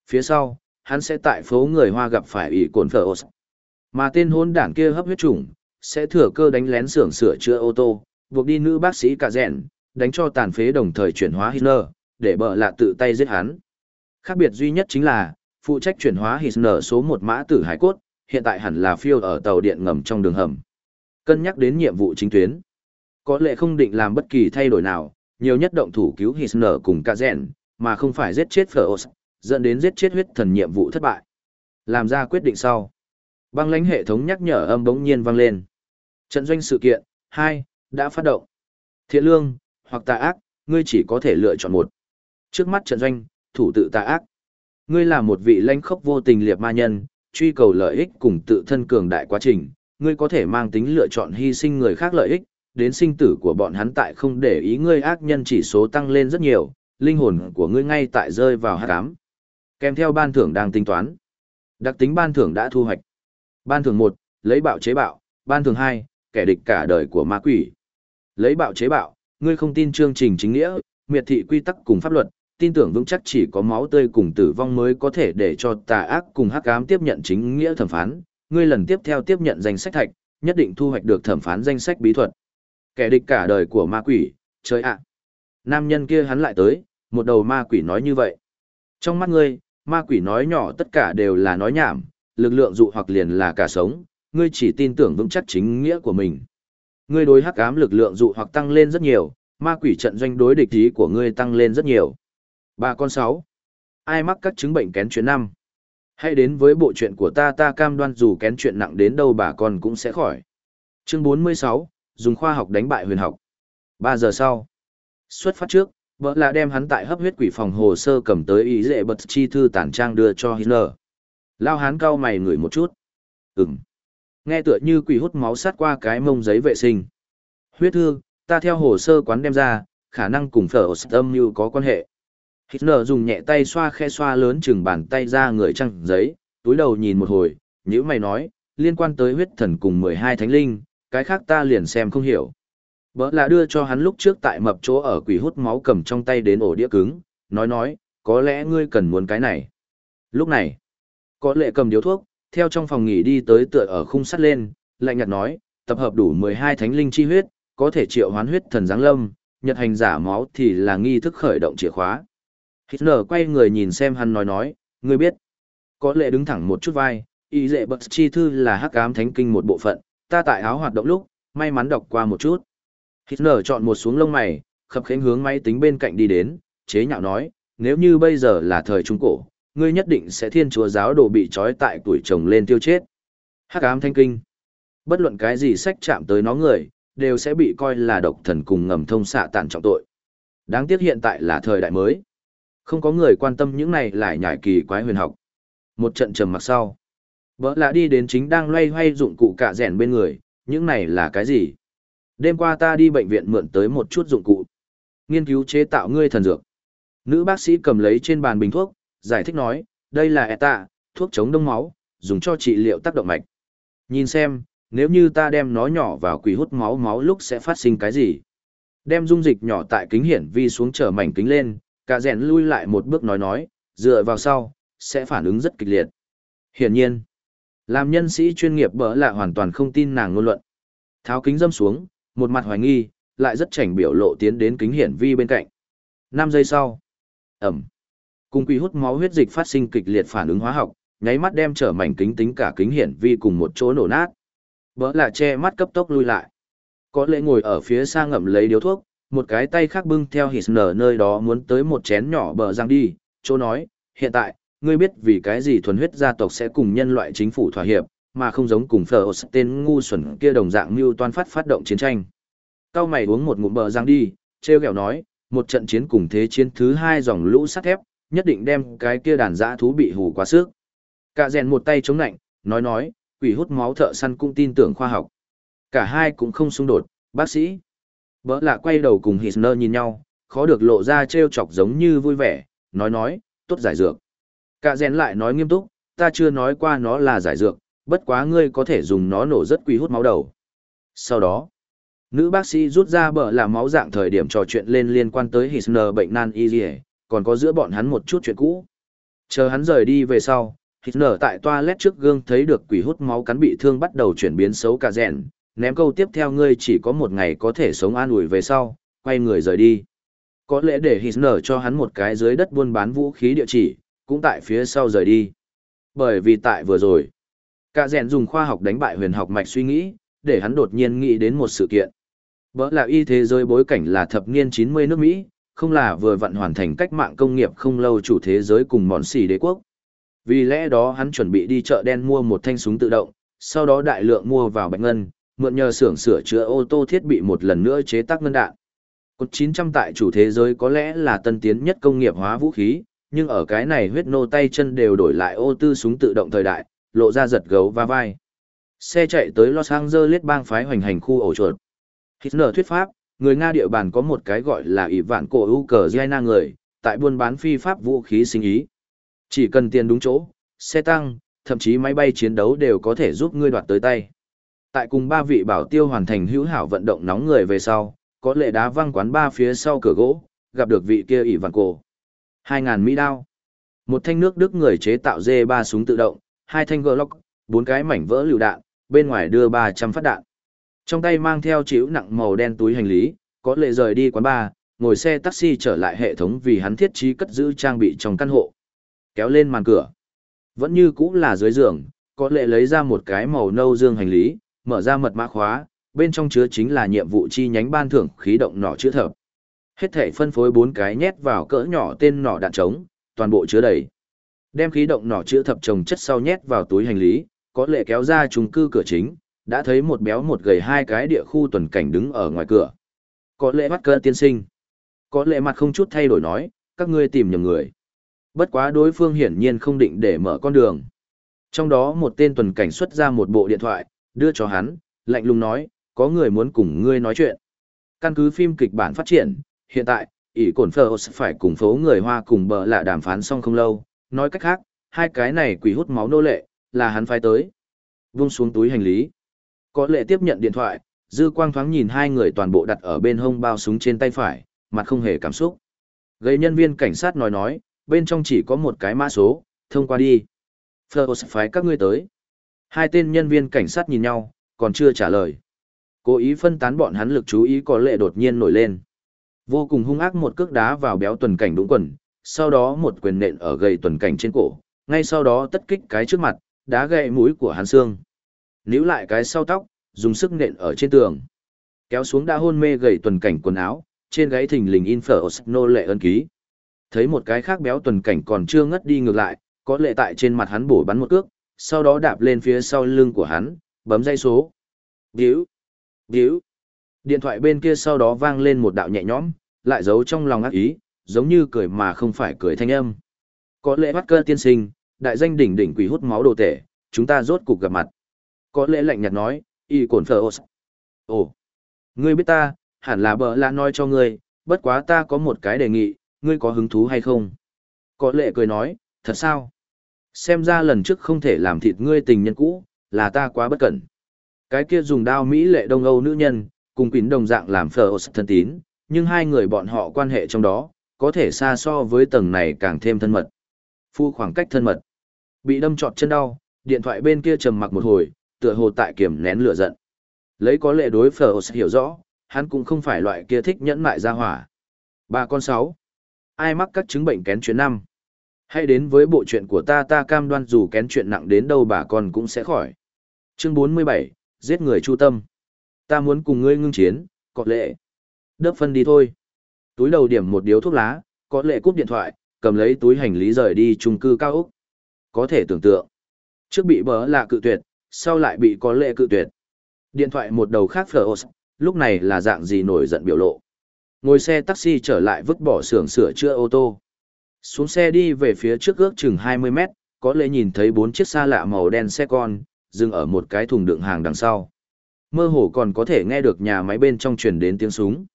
Phía sau, hắn sẽ tại phố người Hoa gặp phải ỷ cồn phở Mà tên hôn đảng kia hấp huyết chủng, sẽ thừa cơ đánh lén xưởng sửa chữa ô tô, buộc đi nữ bác sĩ cả rèn, đánh cho tàn phế đồng thời chuyển hóa Hitler, để bợ lạ tự tay giết hắn. Khác biệt duy nhất chính là, phụ trách chuyển hóa Hitler số một mã tử hải cốt, hiện tại hẳn là phiêu ở tàu điện ngầm trong đường hầm. Cân nhắc đến nhiệm vụ chính tuyến, có lẽ không định làm bất kỳ thay đổi nào, nhiều nhất động thủ cứu Hitler cùng cả rèn, mà không phải giết chết Phở dẫn đến giết chết huyết thần nhiệm vụ thất bại. Làm ra quyết định sau. Băng lãnh hệ thống nhắc nhở âm bỗng nhiên vang lên. Trận doanh sự kiện, 2, đã phát động. Thiện lương, hoặc tà ác, ngươi chỉ có thể lựa chọn một. Trước mắt trận doanh, thủ tự tà ác. Ngươi là một vị lãnh khốc vô tình liệt ma nhân, truy cầu lợi ích cùng tự thân cường đại quá trình, ngươi có thể mang tính lựa chọn hy sinh người khác lợi ích, đến sinh tử của bọn hắn tại không để ý ngươi ác nhân chỉ số tăng lên rất nhiều, linh hồn của ngươi ngay tại rơi vào hắc ám. Kèm theo ban thưởng đang tính toán. Đặc tính ban thưởng đã thu hoạch. Ban thưởng một, lấy bạo chế bạo, ban thưởng hai, kẻ địch cả đời của ma quỷ. Lấy bạo chế bạo, ngươi không tin chương trình chính nghĩa, miệt thị quy tắc cùng pháp luật, tin tưởng vững chắc chỉ có máu tươi cùng tử vong mới có thể để cho tà ác cùng hắc ám tiếp nhận chính nghĩa thẩm phán, ngươi lần tiếp theo tiếp nhận danh sách thạch, nhất định thu hoạch được thẩm phán danh sách bí thuật. Kẻ địch cả đời của ma quỷ, trời ạ. Nam nhân kia hắn lại tới, một đầu ma quỷ nói như vậy. Trong mắt ngươi, ma quỷ nói nhỏ tất cả đều là nói nhảm, lực lượng dụ hoặc liền là cả sống, ngươi chỉ tin tưởng vững chắc chính nghĩa của mình. Ngươi đối hắc ám lực lượng dụ hoặc tăng lên rất nhiều, ma quỷ trận doanh đối địch ý của ngươi tăng lên rất nhiều bà con sáu. Ai mắc các chứng bệnh kén chuyện năm? Hãy đến với bộ chuyện của ta ta cam đoan dù kén chuyện nặng đến đâu bà con cũng sẽ khỏi. Chương 46, dùng khoa học đánh bại huyền học. 3 giờ sau. Xuất phát trước, vợ là đem hắn tại hấp huyết quỷ phòng hồ sơ cầm tới ý dễ bật chi thư tản trang đưa cho Hitler. Lao hán cao mày ngửi một chút. Ừm. Nghe tựa như quỷ hút máu sát qua cái mông giấy vệ sinh. Huyết thư, ta theo hồ sơ quán đem ra, khả năng cùng phở âm như có quan hệ. Hitler dùng nhẹ tay xoa khe xoa lớn chừng bàn tay ra người trăng giấy, túi đầu nhìn một hồi, nhữ mày nói, liên quan tới huyết thần cùng 12 thánh linh, cái khác ta liền xem không hiểu. Bỡ là đưa cho hắn lúc trước tại mập chỗ ở quỷ hút máu cầm trong tay đến ổ đĩa cứng, nói nói, có lẽ ngươi cần muốn cái này. Lúc này, có lệ cầm điếu thuốc, theo trong phòng nghỉ đi tới tựa ở khung sắt lên, lạnh nhạt nói, tập hợp đủ 12 thánh linh chi huyết, có thể triệu hoán huyết thần giáng lâm, nhật hành giả máu thì là nghi thức khởi động chìa khóa. Hitler quay người nhìn xem hắn nói nói, ngươi biết. Có lệ đứng thẳng một chút vai, ý dệ bật chi thư là hắc ám thánh kinh một bộ phận, ta tại áo hoạt động lúc, may mắn đọc qua một chút. Hitler chọn một xuống lông mày, khập khẽnh hướng máy tính bên cạnh đi đến, chế nhạo nói, nếu như bây giờ là thời trung cổ, ngươi nhất định sẽ thiên chúa giáo đồ bị trói tại tuổi chồng lên tiêu chết. Hắc ám thanh kinh. Bất luận cái gì sách chạm tới nó người, đều sẽ bị coi là độc thần cùng ngầm thông xạ tàn trọng tội. Đáng tiếc hiện tại là thời đại mới. Không có người quan tâm những này lại nhải kỳ quái huyền học. Một trận trầm mặc sau. Vợ lạ đi đến chính đang loay hoay dụng cụ cạ rèn bên người, những này là cái gì? Đêm qua ta đi bệnh viện mượn tới một chút dụng cụ. Nghiên cứu chế tạo ngươi thần dược. Nữ bác sĩ cầm lấy trên bàn bình thuốc, giải thích nói, đây là ETA, thuốc chống đông máu, dùng cho trị liệu tác động mạch. Nhìn xem, nếu như ta đem nó nhỏ vào quỷ hút máu máu lúc sẽ phát sinh cái gì? Đem dung dịch nhỏ tại kính hiển vi xuống trở mảnh kính lên, cả rèn lui lại một bước nói nói, dựa vào sau, sẽ phản ứng rất kịch liệt. Hiển nhiên, làm nhân sĩ chuyên nghiệp bỡ lạ hoàn toàn không tin nàng ngôn luận. Tháo kính dâm xuống, một mặt hoài nghi, lại rất chảnh biểu lộ tiến đến kính hiển vi bên cạnh. 5 giây sau, ẩm, cùng quỷ hút máu huyết dịch phát sinh kịch liệt phản ứng hóa học, nháy mắt đem trở mảnh kính tính cả kính hiển vi cùng một chỗ nổ nát. Bỡ lạ che mắt cấp tốc lui lại. Có lẽ ngồi ở phía xa ngậm lấy điếu thuốc, một cái tay khác bưng theo hít nở nơi đó muốn tới một chén nhỏ bờ răng đi, chỗ nói, hiện tại, ngươi biết vì cái gì thuần huyết gia tộc sẽ cùng nhân loại chính phủ thỏa hiệp, mà không giống cùng phở tên ngu xuẩn kia đồng dạng mưu toan phát phát động chiến tranh. Cao mày uống một ngụm bờ răng đi, treo kẹo nói, một trận chiến cùng thế chiến thứ hai dòng lũ sắt thép, nhất định đem cái kia đàn dã thú bị hù quá sức. Cả rèn một tay chống nạnh, nói nói, quỷ hút máu thợ săn cũng tin tưởng khoa học. Cả hai cũng không xung đột, bác sĩ. Bỡ lạ quay đầu cùng Hitler nhìn nhau, khó được lộ ra trêu chọc giống như vui vẻ, nói nói, tốt giải dược. Cả rèn lại nói nghiêm túc, ta chưa nói qua nó là giải dược, bất quá ngươi có thể dùng nó nổ rất quý hút máu đầu. Sau đó, nữ bác sĩ rút ra bỡ là máu dạng thời điểm trò chuyện lên liên quan tới Hitler bệnh nan y còn có giữa bọn hắn một chút chuyện cũ. Chờ hắn rời đi về sau, Hitler tại toilet trước gương thấy được quỷ hút máu cắn bị thương bắt đầu chuyển biến xấu cả rèn, ném câu tiếp theo ngươi chỉ có một ngày có thể sống an ủi về sau, quay người rời đi. Có lẽ để Hitler cho hắn một cái dưới đất buôn bán vũ khí địa chỉ, cũng tại phía sau rời đi. Bởi vì tại vừa rồi, cả rèn dùng khoa học đánh bại huyền học mạch suy nghĩ, để hắn đột nhiên nghĩ đến một sự kiện. Bỡ là y thế giới bối cảnh là thập niên 90 nước Mỹ, không là vừa vận hoàn thành cách mạng công nghiệp không lâu chủ thế giới cùng mòn xỉ đế quốc. Vì lẽ đó hắn chuẩn bị đi chợ đen mua một thanh súng tự động, sau đó đại lượng mua vào bạch ngân, mượn nhờ xưởng sửa chữa ô tô thiết bị một lần nữa chế tác ngân đạn. Cột 900 tại chủ thế giới có lẽ là tân tiến nhất công nghiệp hóa vũ khí, nhưng ở cái này huyết nô tay chân đều đổi lại ô tư súng tự động thời đại, lộ ra giật gấu và vai. Xe chạy tới Los Angeles bang phái hoành hành khu ổ chuột. Hitler thuyết pháp, người Nga địa bàn có một cái gọi là ỷ vạn cổ ưu cờ Giana người, tại buôn bán phi pháp vũ khí sinh ý. Chỉ cần tiền đúng chỗ, xe tăng, thậm chí máy bay chiến đấu đều có thể giúp ngươi đoạt tới tay. Tại cùng ba vị bảo tiêu hoàn thành hữu hảo vận động nóng người về sau, có lệ đá văng quán ba phía sau cửa gỗ, gặp được vị kia ỷ vạn cổ. 2.000 Mỹ đao. Một thanh nước Đức người chế tạo dê ba súng tự động, hai thanh Glock, bốn cái mảnh vỡ lựu đạn, bên ngoài đưa 300 phát đạn. Trong tay mang theo chiếu nặng màu đen túi hành lý, có lệ rời đi quán bar, ngồi xe taxi trở lại hệ thống vì hắn thiết trí cất giữ trang bị trong căn hộ. Kéo lên màn cửa. Vẫn như cũ là dưới giường, có lệ lấy ra một cái màu nâu dương hành lý, mở ra mật mã khóa, bên trong chứa chính là nhiệm vụ chi nhánh ban thưởng khí động nỏ chữa thập. Hết thể phân phối bốn cái nhét vào cỡ nhỏ tên nỏ đạn trống, toàn bộ chứa đầy. Đem khí động nỏ chữa thập trồng chất sau nhét vào túi hành lý, có lệ kéo ra trung cư cửa chính, đã thấy một béo một gầy hai cái địa khu tuần cảnh đứng ở ngoài cửa. Có lệ bắt cơ tiên sinh. Có lệ mặt không chút thay đổi nói, các ngươi tìm nhầm người. Bất quá đối phương hiển nhiên không định để mở con đường. Trong đó một tên tuần cảnh xuất ra một bộ điện thoại, đưa cho hắn, lạnh lùng nói, có người muốn cùng ngươi nói chuyện. Căn cứ phim kịch bản phát triển, hiện tại, ỷ cổn phở phải cùng phố người Hoa cùng bờ lạ đàm phán xong không lâu, nói cách khác, hai cái này quỷ hút máu nô lệ, là hắn phái tới. Vung xuống túi hành lý. Có lệ tiếp nhận điện thoại, dư quang thoáng nhìn hai người toàn bộ đặt ở bên hông bao súng trên tay phải, mặt không hề cảm xúc. Gây nhân viên cảnh sát nói nói, bên trong chỉ có một cái mã số, thông qua đi. Phở phái các ngươi tới. Hai tên nhân viên cảnh sát nhìn nhau, còn chưa trả lời. Cố ý phân tán bọn hắn lực chú ý có lệ đột nhiên nổi lên. Vô cùng hung ác một cước đá vào béo tuần cảnh đúng quần, sau đó một quyền nện ở gầy tuần cảnh trên cổ, ngay sau đó tất kích cái trước mặt, đá gậy mũi của hắn xương. Níu lại cái sau tóc, dùng sức nện ở trên tường. Kéo xuống đã hôn mê gầy tuần cảnh quần áo, trên gáy thình lình in phở nô lệ ân ký. Thấy một cái khác béo tuần cảnh còn chưa ngất đi ngược lại, có lệ tại trên mặt hắn bổ bắn một cước, sau đó đạp lên phía sau lưng của hắn, bấm dây số. Điếu, điếu. Điện thoại bên kia sau đó vang lên một đạo nhẹ nhõm, lại giấu trong lòng ác ý, giống như cười mà không phải cười thanh âm. Có lẽ bắt cơ tiên sinh, đại danh đỉnh đỉnh quỷ hút máu đồ tể, chúng ta rốt cục gặp mặt. Có lẽ lạnh nhạt nói, y cổn phở ồ. ngươi biết ta, hẳn là bờ lạ nói cho ngươi, bất quá ta có một cái đề nghị, ngươi có hứng thú hay không? Có lệ cười nói, thật sao? Xem ra lần trước không thể làm thịt ngươi tình nhân cũ, là ta quá bất cẩn. Cái kia dùng đao Mỹ lệ Đông Âu nữ nhân, cùng quýnh đồng dạng làm phở thân tín, nhưng hai người bọn họ quan hệ trong đó, có thể xa so với tầng này càng thêm thân mật. Phu khoảng cách thân mật. Bị đâm trọt chân đau, điện thoại bên kia trầm mặc một hồi, tựa hồ tại kiểm nén lửa giận. Lấy có lệ đối phở hiểu rõ, hắn cũng không phải loại kia thích nhẫn mại ra hỏa. Ba con sáu. Ai mắc các chứng bệnh kén chuyến năm? Hãy đến với bộ chuyện của ta ta cam đoan dù kén chuyện nặng đến đâu bà con cũng sẽ khỏi. Chương 47, giết người chu tâm. Ta muốn cùng ngươi ngưng chiến, có lệ. Đớp phân đi thôi. Túi đầu điểm một điếu thuốc lá, có lệ cúp điện thoại, cầm lấy túi hành lý rời đi trung cư cao Úc. Có thể tưởng tượng. Trước bị bỡ là cự tuyệt, sau lại bị có lệ cự tuyệt. Điện thoại một đầu khác phở lúc này là dạng gì nổi giận biểu lộ. Ngồi xe taxi trở lại vứt bỏ xưởng sửa chữa ô tô. Xuống xe đi về phía trước ước chừng 20 mét, có lẽ nhìn thấy bốn chiếc xa lạ màu đen xe con, dừng ở một cái thùng đựng hàng đằng sau. Mơ hồ còn có thể nghe được nhà máy bên trong truyền đến tiếng súng.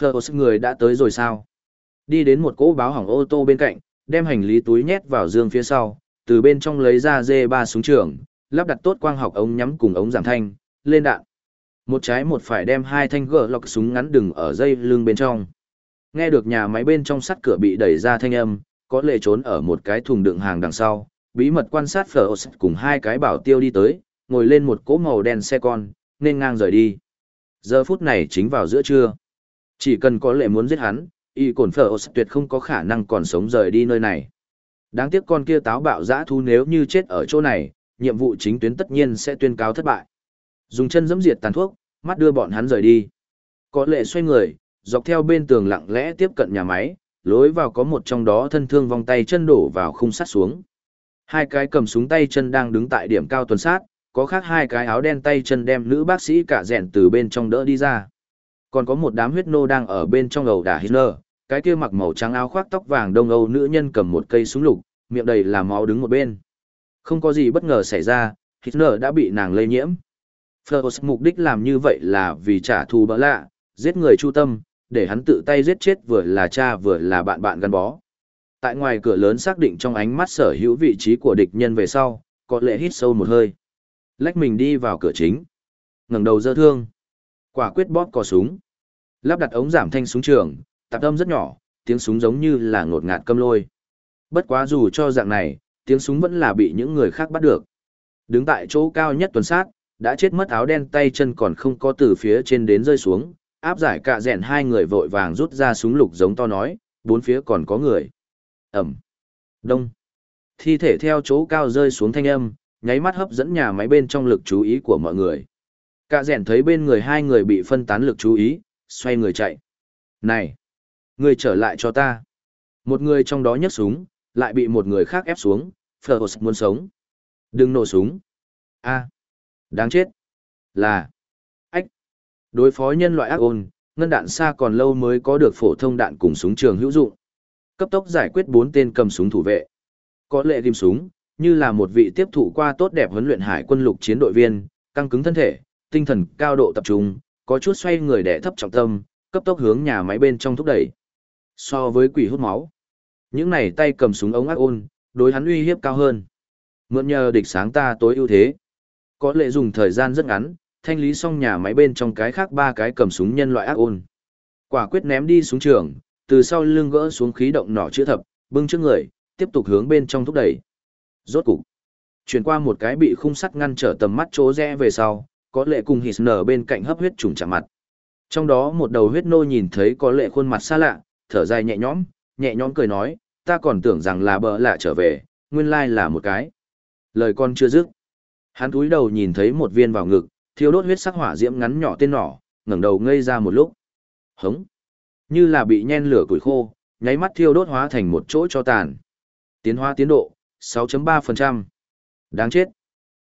Fleur người đã tới rồi sao? Đi đến một cỗ báo hỏng ô tô bên cạnh, đem hành lý túi nhét vào dương phía sau, từ bên trong lấy ra dê ba súng trường, lắp đặt tốt quang học ống nhắm cùng ống giảm thanh, lên đạn. Một trái một phải đem hai thanh gỡ lọc súng ngắn đừng ở dây lưng bên trong. Nghe được nhà máy bên trong sắt cửa bị đẩy ra thanh âm, có lệ trốn ở một cái thùng đựng hàng đằng sau, bí mật quan sát phở cùng hai cái bảo tiêu đi tới, ngồi lên một cỗ màu đen xe con, nên ngang rời đi. Giờ phút này chính vào giữa trưa. Chỉ cần có lệ muốn giết hắn, y cổn phở tuyệt không có khả năng còn sống rời đi nơi này. Đáng tiếc con kia táo bạo dã thu nếu như chết ở chỗ này, nhiệm vụ chính tuyến tất nhiên sẽ tuyên cáo thất bại. Dùng chân giẫm diệt tàn thuốc, mắt đưa bọn hắn rời đi. Có lệ xoay người, dọc theo bên tường lặng lẽ tiếp cận nhà máy, lối vào có một trong đó thân thương vòng tay chân đổ vào khung sắt xuống. Hai cái cầm súng tay chân đang đứng tại điểm cao tuần sát, có khác hai cái áo đen tay chân đem nữ bác sĩ cả rèn từ bên trong đỡ đi ra. Còn có một đám huyết nô đang ở bên trong ẩu đả Hitler, cái kia mặc màu trắng áo khoác tóc vàng đông âu nữ nhân cầm một cây súng lục, miệng đầy là máu đứng một bên. Không có gì bất ngờ xảy ra, Hitler đã bị nàng lây nhiễm. Fleurs mục đích làm như vậy là vì trả thù bỡ lạ, giết người chu tâm, để hắn tự tay giết chết vừa là cha vừa là bạn bạn gắn bó. Tại ngoài cửa lớn xác định trong ánh mắt sở hữu vị trí của địch nhân về sau, có lệ hít sâu một hơi. Lách mình đi vào cửa chính. ngẩng đầu dơ thương. Quả quyết bóp cò súng. Lắp đặt ống giảm thanh súng trường, tạp âm rất nhỏ, tiếng súng giống như là ngột ngạt câm lôi. Bất quá dù cho dạng này, tiếng súng vẫn là bị những người khác bắt được. Đứng tại chỗ cao nhất tuần sát, đã chết mất áo đen tay chân còn không có từ phía trên đến rơi xuống, áp giải cạ rẽn hai người vội vàng rút ra súng lục giống to nói, bốn phía còn có người. Ẩm. Đông. Thi thể theo chỗ cao rơi xuống thanh âm, nháy mắt hấp dẫn nhà máy bên trong lực chú ý của mọi người. Cạ rẽn thấy bên người hai người bị phân tán lực chú ý, xoay người chạy. Này! Người trở lại cho ta. Một người trong đó nhấc súng, lại bị một người khác ép xuống, Phở muốn sống. Đừng nổ súng. a Đáng chết. Là. Đối phó nhân loại ác ôn, ngân đạn xa còn lâu mới có được phổ thông đạn cùng súng trường hữu dụng. Cấp tốc giải quyết bốn tên cầm súng thủ vệ. Có lệ ghim súng, như là một vị tiếp thụ qua tốt đẹp huấn luyện hải quân lục chiến đội viên, căng cứng thân thể, tinh thần cao độ tập trung, có chút xoay người đẻ thấp trọng tâm, cấp tốc hướng nhà máy bên trong thúc đẩy. So với quỷ hút máu, những này tay cầm súng ống ác ôn, đối hắn uy hiếp cao hơn. Mượn nhờ địch sáng ta tối ưu thế. Có lệ dùng thời gian rất ngắn, thanh lý xong nhà máy bên trong cái khác ba cái cầm súng nhân loại ác ôn. Quả quyết ném đi xuống trường, từ sau lưng gỡ xuống khí động nỏ chữa thập, bưng trước người, tiếp tục hướng bên trong thúc đẩy. Rốt cục, chuyển qua một cái bị khung sắt ngăn trở tầm mắt chỗ rẽ về sau, có lệ cùng hít nở bên cạnh hấp huyết trùng chạm mặt. Trong đó một đầu huyết nô nhìn thấy có lệ khuôn mặt xa lạ, thở dài nhẹ nhõm, nhẹ nhõm cười nói, ta còn tưởng rằng là bờ lạ trở về, nguyên lai là một cái. Lời con chưa dứt. Hắn cúi đầu nhìn thấy một viên vào ngực, thiêu đốt huyết sắc hỏa diễm ngắn nhỏ tên nỏ, ngẩng đầu ngây ra một lúc. Hống. Như là bị nhen lửa củi khô, nháy mắt thiêu đốt hóa thành một chỗ cho tàn. Tiến hóa tiến độ, 6.3%. Đáng chết.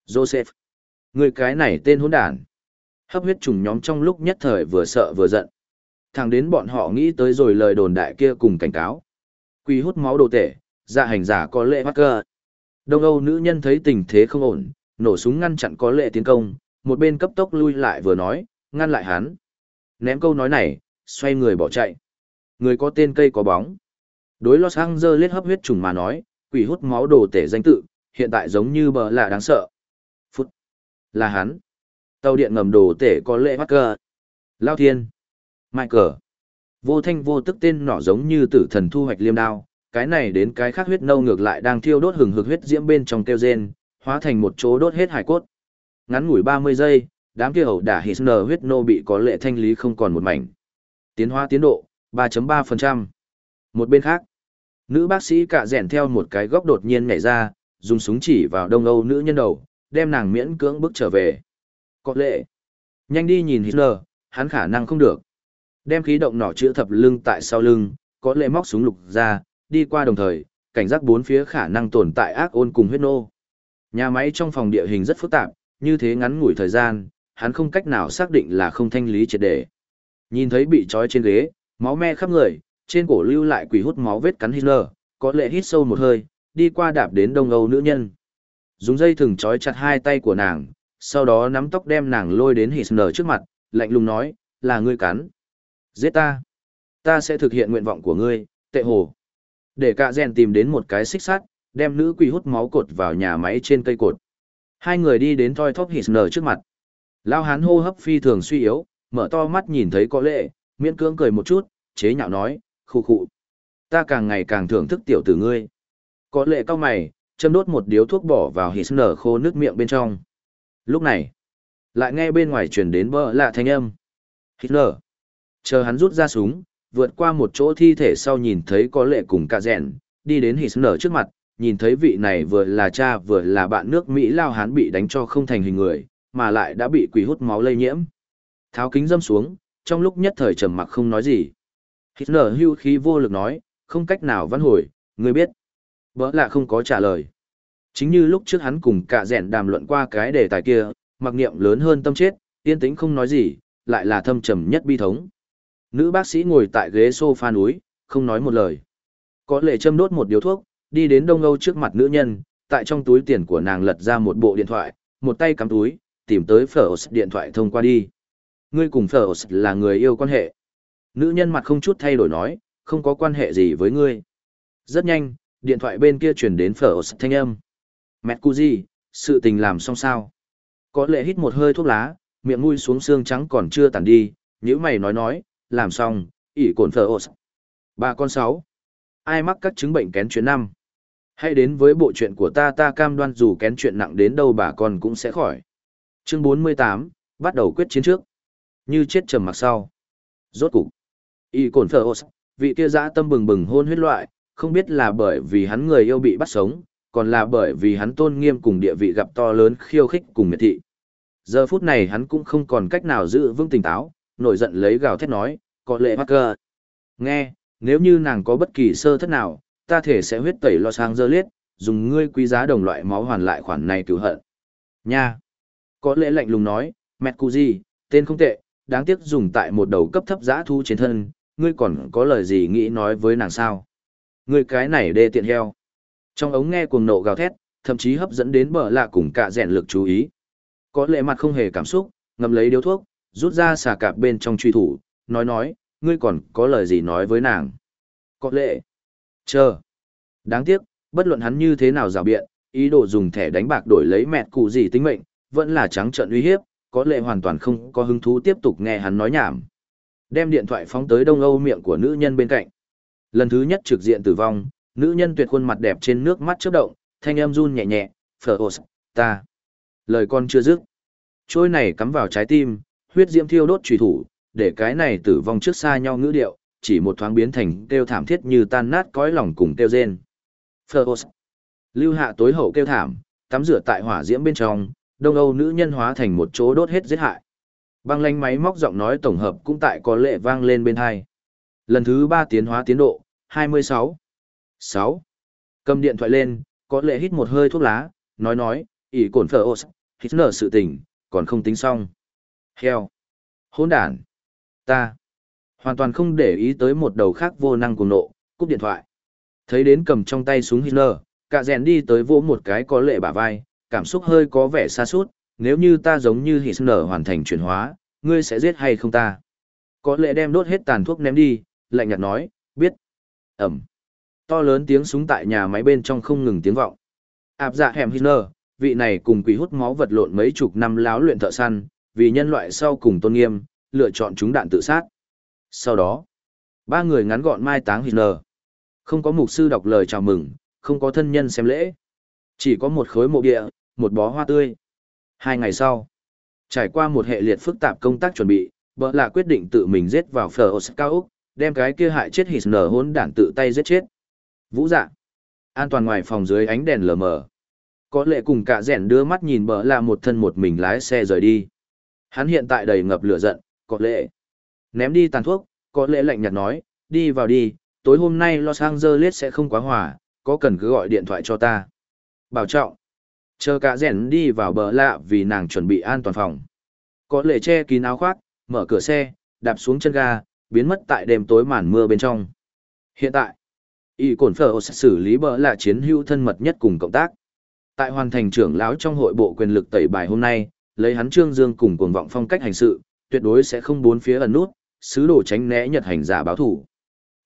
Joseph. Người cái này tên hỗn đản. Hấp huyết trùng nhóm trong lúc nhất thời vừa sợ vừa giận. Thẳng đến bọn họ nghĩ tới rồi lời đồn đại kia cùng cảnh cáo. Quy hút máu đồ tể, dạ hành giả có lệ mắc cơ. Đông Âu nữ nhân thấy tình thế không ổn, nổ súng ngăn chặn có lệ tiến công, một bên cấp tốc lui lại vừa nói, ngăn lại hắn. Ném câu nói này, xoay người bỏ chạy. Người có tên cây có bóng. Đối Los Angeles hấp huyết trùng mà nói, quỷ hút máu đồ tể danh tự, hiện tại giống như bờ là đáng sợ. Phút. Là hắn. Tàu điện ngầm đồ tể có lệ bắt cờ. Lao thiên. Michael. Vô thanh vô tức tên nọ giống như tử thần thu hoạch liêm đao, cái này đến cái khác huyết nâu ngược lại đang thiêu đốt hừng hực huyết diễm bên trong kêu rên, hóa thành một chỗ đốt hết hải cốt. Ngắn ngủi 30 giây, đám kia ẩu đả hít nở huyết nô bị có lệ thanh lý không còn một mảnh. Tiến hóa tiến độ, 3.3%. Một bên khác, nữ bác sĩ cạ rèn theo một cái góc đột nhiên nhảy ra, dùng súng chỉ vào đông âu nữ nhân đầu, đem nàng miễn cưỡng bước trở về. Có lệ, nhanh đi nhìn Hitler, hắn khả năng không được. Đem khí động nỏ chữa thập lưng tại sau lưng, có lệ móc súng lục ra, đi qua đồng thời, cảnh giác bốn phía khả năng tồn tại ác ôn cùng huyết nô. Nhà máy trong phòng địa hình rất phức tạp, như thế ngắn ngủi thời gian, hắn không cách nào xác định là không thanh lý triệt để. Nhìn thấy bị trói trên ghế, máu me khắp người, trên cổ lưu lại quỷ hút máu vết cắn Hitler, có lệ hít sâu một hơi, đi qua đạp đến đông âu nữ nhân. Dùng dây thừng trói chặt hai tay của nàng, sau đó nắm tóc đem nàng lôi đến Hitler trước mặt, lạnh lùng nói, là ngươi cắn. Giết ta. Ta sẽ thực hiện nguyện vọng của ngươi, tệ hồ. Để cả rèn tìm đến một cái xích sắt, đem nữ quỷ hút máu cột vào nhà máy trên cây cột. Hai người đi đến thoi thóp Hitler trước mặt. Lao hán hô hấp phi thường suy yếu, mở to mắt nhìn thấy có lệ, miễn cưỡng cười một chút, chế nhạo nói, khu khụ. Ta càng ngày càng thưởng thức tiểu tử ngươi. Có lệ cao mày, châm đốt một điếu thuốc bỏ vào hít nở khô nước miệng bên trong. Lúc này, lại nghe bên ngoài truyền đến bơ lạ thanh âm. Hít nở. Chờ hắn rút ra súng, vượt qua một chỗ thi thể sau nhìn thấy có lệ cùng cả rèn, đi đến hít nở trước mặt, nhìn thấy vị này vừa là cha vừa là bạn nước Mỹ lao hán bị đánh cho không thành hình người, mà lại đã bị quỷ hút máu lây nhiễm. Tháo kính dâm xuống, trong lúc nhất thời trầm mặc không nói gì. Hitler hưu khí vô lực nói, không cách nào văn hồi, người biết. Bỡ lạ không có trả lời. Chính như lúc trước hắn cùng cả rèn đàm luận qua cái đề tài kia, mặc niệm lớn hơn tâm chết, yên tĩnh không nói gì, lại là thâm trầm nhất bi thống. Nữ bác sĩ ngồi tại ghế sofa núi, không nói một lời. Có lệ châm đốt một điếu thuốc, đi đến Đông Âu trước mặt nữ nhân, tại trong túi tiền của nàng lật ra một bộ điện thoại, một tay cắm túi, tìm tới Phở điện thoại thông qua đi. Ngươi cùng Phở là người yêu quan hệ. Nữ nhân mặt không chút thay đổi nói, không có quan hệ gì với ngươi. Rất nhanh, điện thoại bên kia chuyển đến Phở thanh âm. Mẹ cu gì, sự tình làm xong sao? Có lệ hít một hơi thuốc lá, miệng mũi xuống xương trắng còn chưa tàn đi, nhữ mày nói nói, làm xong, ỉ cồn Phở Ba con sáu. Ai mắc các chứng bệnh kén chuyến năm? Hãy đến với bộ chuyện của ta ta cam đoan dù kén chuyện nặng đến đâu bà con cũng sẽ khỏi. Chương 48, bắt đầu quyết chiến trước. Như chết trầm mặc sau. Rốt cục. Y cồn phở ô vị kia dã tâm bừng bừng hôn huyết loại, không biết là bởi vì hắn người yêu bị bắt sống, còn là bởi vì hắn tôn nghiêm cùng địa vị gặp to lớn khiêu khích cùng miệt thị. Giờ phút này hắn cũng không còn cách nào giữ vững tỉnh táo, nổi giận lấy gào thét nói, có lệ mắc cờ Nghe, nếu như nàng có bất kỳ sơ thất nào, ta thể sẽ huyết tẩy lo sang dơ liết, dùng ngươi quý giá đồng loại máu hoàn lại khoản này cứu hận. Nha! Có lẽ lạnh lùng nói, mẹ cụ gì, tên không tệ, đáng tiếc dùng tại một đầu cấp thấp giã thu trên thân, ngươi còn có lời gì nghĩ nói với nàng sao? Ngươi cái này đê tiện heo. Trong ống nghe cuồng nộ gào thét, thậm chí hấp dẫn đến bờ lạ cùng cả rèn lực chú ý. Có lẽ mặt không hề cảm xúc, ngầm lấy điếu thuốc, rút ra xà cạp bên trong truy thủ, nói nói, ngươi còn có lời gì nói với nàng. Có lẽ, chờ. Đáng tiếc, bất luận hắn như thế nào rào biện, ý đồ dùng thẻ đánh bạc đổi lấy mẹ cụ gì tính mệnh, vẫn là trắng trợn uy hiếp, có lệ hoàn toàn không có hứng thú tiếp tục nghe hắn nói nhảm. Đem điện thoại phóng tới đông âu miệng của nữ nhân bên cạnh. Lần thứ nhất trực diện tử vong, nữ nhân tuyệt khuôn mặt đẹp trên nước mắt chớp động, thanh âm run nhẹ nhẹ, phở ồ ta. Lời con chưa dứt. Trôi này cắm vào trái tim, huyết diễm thiêu đốt trùy thủ, để cái này tử vong trước xa nhau ngữ điệu, chỉ một thoáng biến thành kêu thảm thiết như tan nát cõi lòng cùng kêu rên. Phở Lưu hạ tối hậu kêu thảm, tắm rửa tại hỏa diễm bên trong, đông âu nữ nhân hóa thành một chỗ đốt hết giết hại. Băng lanh máy móc giọng nói tổng hợp cũng tại có lệ vang lên bên hai. Lần thứ ba tiến hóa tiến độ, 26. 6. Cầm điện thoại lên, có lệ hít một hơi thuốc lá, nói nói, ỉ cổn phở ô hít nở sự tình, còn không tính xong. Heo. Hôn đàn. Ta. Hoàn toàn không để ý tới một đầu khác vô năng cùng nộ, cúp điện thoại. Thấy đến cầm trong tay súng Hitler, cả rèn đi tới vỗ một cái có lệ bả vai, cảm xúc hơi có vẻ xa suốt, nếu như ta giống như Hitler hoàn thành chuyển hóa, ngươi sẽ giết hay không ta? Có lệ đem đốt hết tàn thuốc ném đi, lạnh nhạt nói, biết. Ẩm. To lớn tiếng súng tại nhà máy bên trong không ngừng tiếng vọng. Áp dạ hẻm Hitler, vị này cùng quỷ hút máu vật lộn mấy chục năm láo luyện thợ săn, vì nhân loại sau cùng tôn nghiêm, lựa chọn chúng đạn tự sát. Sau đó, ba người ngắn gọn mai táng Hitler. Không có mục sư đọc lời chào mừng, không có thân nhân xem lễ. Chỉ có một khối mộ địa, một bó hoa tươi. Hai ngày sau, trải qua một hệ liệt phức tạp công tác chuẩn bị, bỡ là quyết định tự mình giết vào phở cao Úc, đem cái kia hại chết hít nở hôn đản tự tay giết chết. Vũ dạ. An toàn ngoài phòng dưới ánh đèn lờ mờ. Có lệ cùng cả rèn đưa mắt nhìn bỡ là một thân một mình lái xe rời đi. Hắn hiện tại đầy ngập lửa giận, có lệ. Ném đi tàn thuốc, có lẽ lạnh nhạt nói, đi vào đi, tối hôm nay Los Angeles sẽ không quá hòa, có cần cứ gọi điện thoại cho ta. Bảo trọng. Chờ cả rèn đi vào bờ lạ vì nàng chuẩn bị an toàn phòng. Có lệ che kín áo khoác, mở cửa xe, đạp xuống chân ga, biến mất tại đêm tối màn mưa bên trong. Hiện tại, y cổn phở sẽ xử lý bờ lạ chiến hữu thân mật nhất cùng cộng tác. Tại hoàn thành trưởng lão trong hội bộ quyền lực tẩy bài hôm nay, lấy hắn trương dương cùng cuồng vọng phong cách hành sự, tuyệt đối sẽ không bốn phía ẩn nút, sứ đồ tránh né nhật hành giả báo thủ.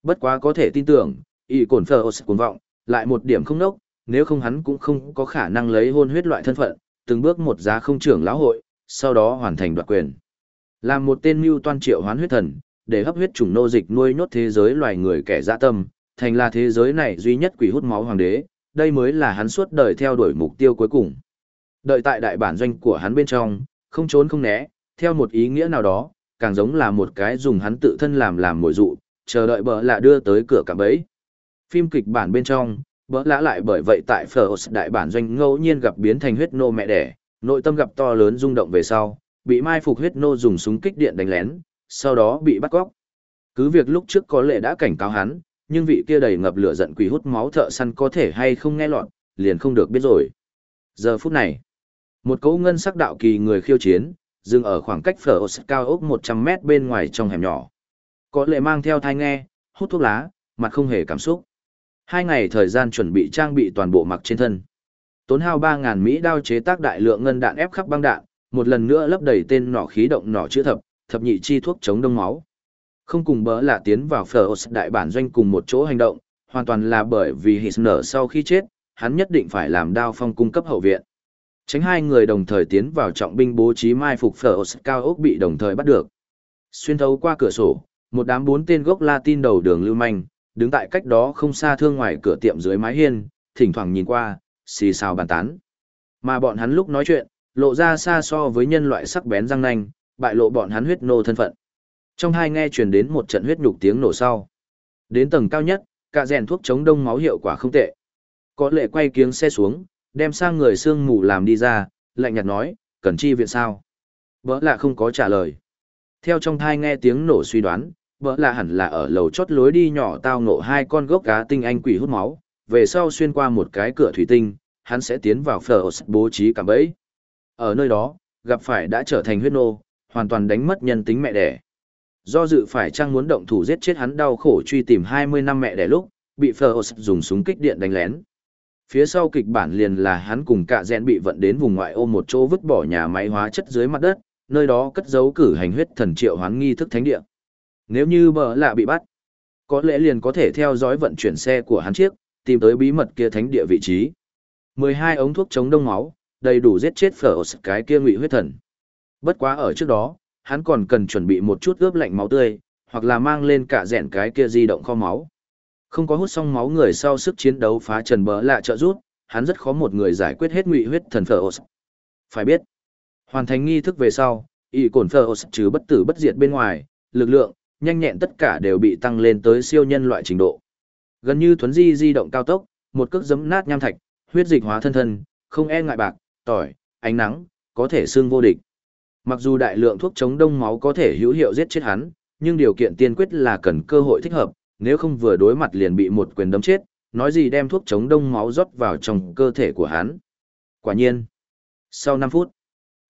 Bất quá có thể tin tưởng, y cổn phở sẽ cuồng vọng, lại một điểm không nốc, nếu không hắn cũng không có khả năng lấy hôn huyết loại thân phận, từng bước một giá không trưởng lão hội, sau đó hoàn thành đoạt quyền. Làm một tên mưu toan triệu hoán huyết thần, để hấp huyết chủng nô dịch nuôi nhốt thế giới loài người kẻ dạ tâm, thành là thế giới này duy nhất quỷ hút máu hoàng đế, đây mới là hắn suốt đời theo đuổi mục tiêu cuối cùng. Đợi tại đại bản doanh của hắn bên trong, không trốn không né, theo một ý nghĩa nào đó, càng giống là một cái dùng hắn tự thân làm làm mồi dụ, chờ đợi bỡ lạ đưa tới cửa cả bẫy. Phim kịch bản bên trong, bỡ lạ lại bởi vậy tại Phở đại bản doanh ngẫu nhiên gặp biến thành huyết nô mẹ đẻ, nội tâm gặp to lớn rung động về sau, bị mai phục huyết nô dùng súng kích điện đánh lén, sau đó bị bắt cóc. Cứ việc lúc trước có lệ đã cảnh cáo hắn, nhưng vị kia đầy ngập lửa giận quỷ hút máu thợ săn có thể hay không nghe lọt, liền không được biết rồi. Giờ phút này, một cỗ ngân sắc đạo kỳ người khiêu chiến, dừng ở khoảng cách phở cao ốc 100 mét bên ngoài trong hẻm nhỏ. Có lệ mang theo thai nghe, hút thuốc lá, mặt không hề cảm xúc. Hai ngày thời gian chuẩn bị trang bị toàn bộ mặc trên thân. Tốn hao 3.000 Mỹ đao chế tác đại lượng ngân đạn ép khắp băng đạn, một lần nữa lấp đầy tên nỏ khí động nỏ chữa thập, thập nhị chi thuốc chống đông máu. Không cùng bỡ là tiến vào phở đại bản doanh cùng một chỗ hành động, hoàn toàn là bởi vì hít nở sau khi chết, hắn nhất định phải làm đao phong cung cấp hậu viện. Tránh hai người đồng thời tiến vào trọng binh bố trí mai phục phở cao ốc bị đồng thời bắt được. Xuyên thấu qua cửa sổ, một đám bốn tên gốc Latin đầu đường lưu manh, đứng tại cách đó không xa thương ngoài cửa tiệm dưới mái hiên, thỉnh thoảng nhìn qua, xì xào bàn tán. Mà bọn hắn lúc nói chuyện, lộ ra xa so với nhân loại sắc bén răng nanh, bại lộ bọn hắn huyết nô thân phận. Trong hai nghe truyền đến một trận huyết nhục tiếng nổ sau. Đến tầng cao nhất, cả rèn thuốc chống đông máu hiệu quả không tệ. Có lệ quay kiếng xe xuống, đem sang người xương mù làm đi ra, lạnh nhạt nói, cần chi viện sao? Bỡ là không có trả lời. Theo trong thai nghe tiếng nổ suy đoán, bỡ là hẳn là ở lầu chót lối đi nhỏ tao ngộ hai con gốc cá tinh anh quỷ hút máu, về sau xuyên qua một cái cửa thủy tinh, hắn sẽ tiến vào phở bố trí cả bẫy. Ở nơi đó, gặp phải đã trở thành huyết nô, hoàn toàn đánh mất nhân tính mẹ đẻ. Do dự phải chăng muốn động thủ giết chết hắn đau khổ truy tìm 20 năm mẹ đẻ lúc, bị phở dùng súng kích điện đánh lén. Phía sau kịch bản liền là hắn cùng cả rèn bị vận đến vùng ngoại ô một chỗ vứt bỏ nhà máy hóa chất dưới mặt đất, nơi đó cất giấu cử hành huyết thần triệu hoán nghi thức thánh địa. Nếu như bờ lạ bị bắt, có lẽ liền có thể theo dõi vận chuyển xe của hắn chiếc, tìm tới bí mật kia thánh địa vị trí. 12 ống thuốc chống đông máu, đầy đủ giết chết phở cái kia ngụy huyết thần. Bất quá ở trước đó, hắn còn cần chuẩn bị một chút ướp lạnh máu tươi, hoặc là mang lên cả rèn cái kia di động kho máu. Không có hút xong máu người sau sức chiến đấu phá trần bỡ lạ trợ rút, hắn rất khó một người giải quyết hết ngụy huyết thần phở Phải biết, hoàn thành nghi thức về sau, y cổn phở trừ bất tử bất diệt bên ngoài, lực lượng, nhanh nhẹn tất cả đều bị tăng lên tới siêu nhân loại trình độ. Gần như thuấn di di động cao tốc, một cước giấm nát nham thạch, huyết dịch hóa thân thân, không e ngại bạc, tỏi, ánh nắng, có thể xương vô địch. Mặc dù đại lượng thuốc chống đông máu có thể hữu hiệu giết chết hắn, nhưng điều kiện tiên quyết là cần cơ hội thích hợp, nếu không vừa đối mặt liền bị một quyền đấm chết, nói gì đem thuốc chống đông máu rót vào trong cơ thể của hắn. Quả nhiên, sau 5 phút,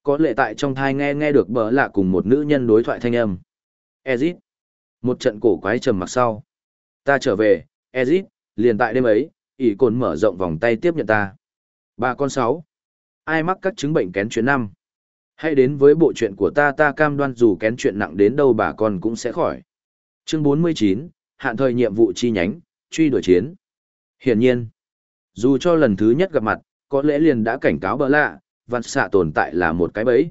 có lệ tại trong thai nghe nghe được bỡ lạ cùng một nữ nhân đối thoại thanh âm. Ezit. Một trận cổ quái trầm mặc sau. Ta trở về, Ezit, liền tại đêm ấy, ỷ cồn mở rộng vòng tay tiếp nhận ta. Ba con sáu. Ai mắc các chứng bệnh kén chuyện năm? Hãy đến với bộ chuyện của ta ta cam đoan dù kén chuyện nặng đến đâu bà con cũng sẽ khỏi. Chương 49, hạn thời nhiệm vụ chi nhánh, truy đuổi chiến. Hiển nhiên, dù cho lần thứ nhất gặp mặt, có lẽ liền đã cảnh cáo bỡ lạ, vạn xạ tồn tại là một cái bẫy.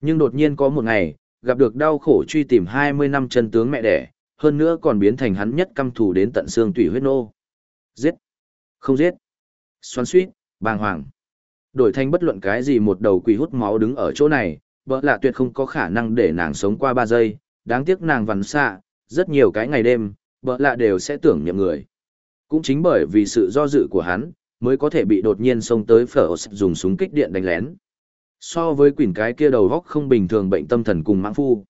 Nhưng đột nhiên có một ngày, gặp được đau khổ truy tìm 20 năm chân tướng mẹ đẻ, hơn nữa còn biến thành hắn nhất căm thù đến tận xương tủy huyết nô. Giết. Không giết. Xoắn suýt, bàng hoàng. Đổi thành bất luận cái gì một đầu quỷ hút máu đứng ở chỗ này, bỡ lạ tuyệt không có khả năng để nàng sống qua 3 giây, đáng tiếc nàng vằn xạ, rất nhiều cái ngày đêm, bợ lạ đều sẽ tưởng nhầm người. Cũng chính bởi vì sự do dự của hắn, mới có thể bị đột nhiên xông tới phở dùng súng kích điện đánh lén. So với quỷ cái kia đầu góc không bình thường bệnh tâm thần cùng mãng phu.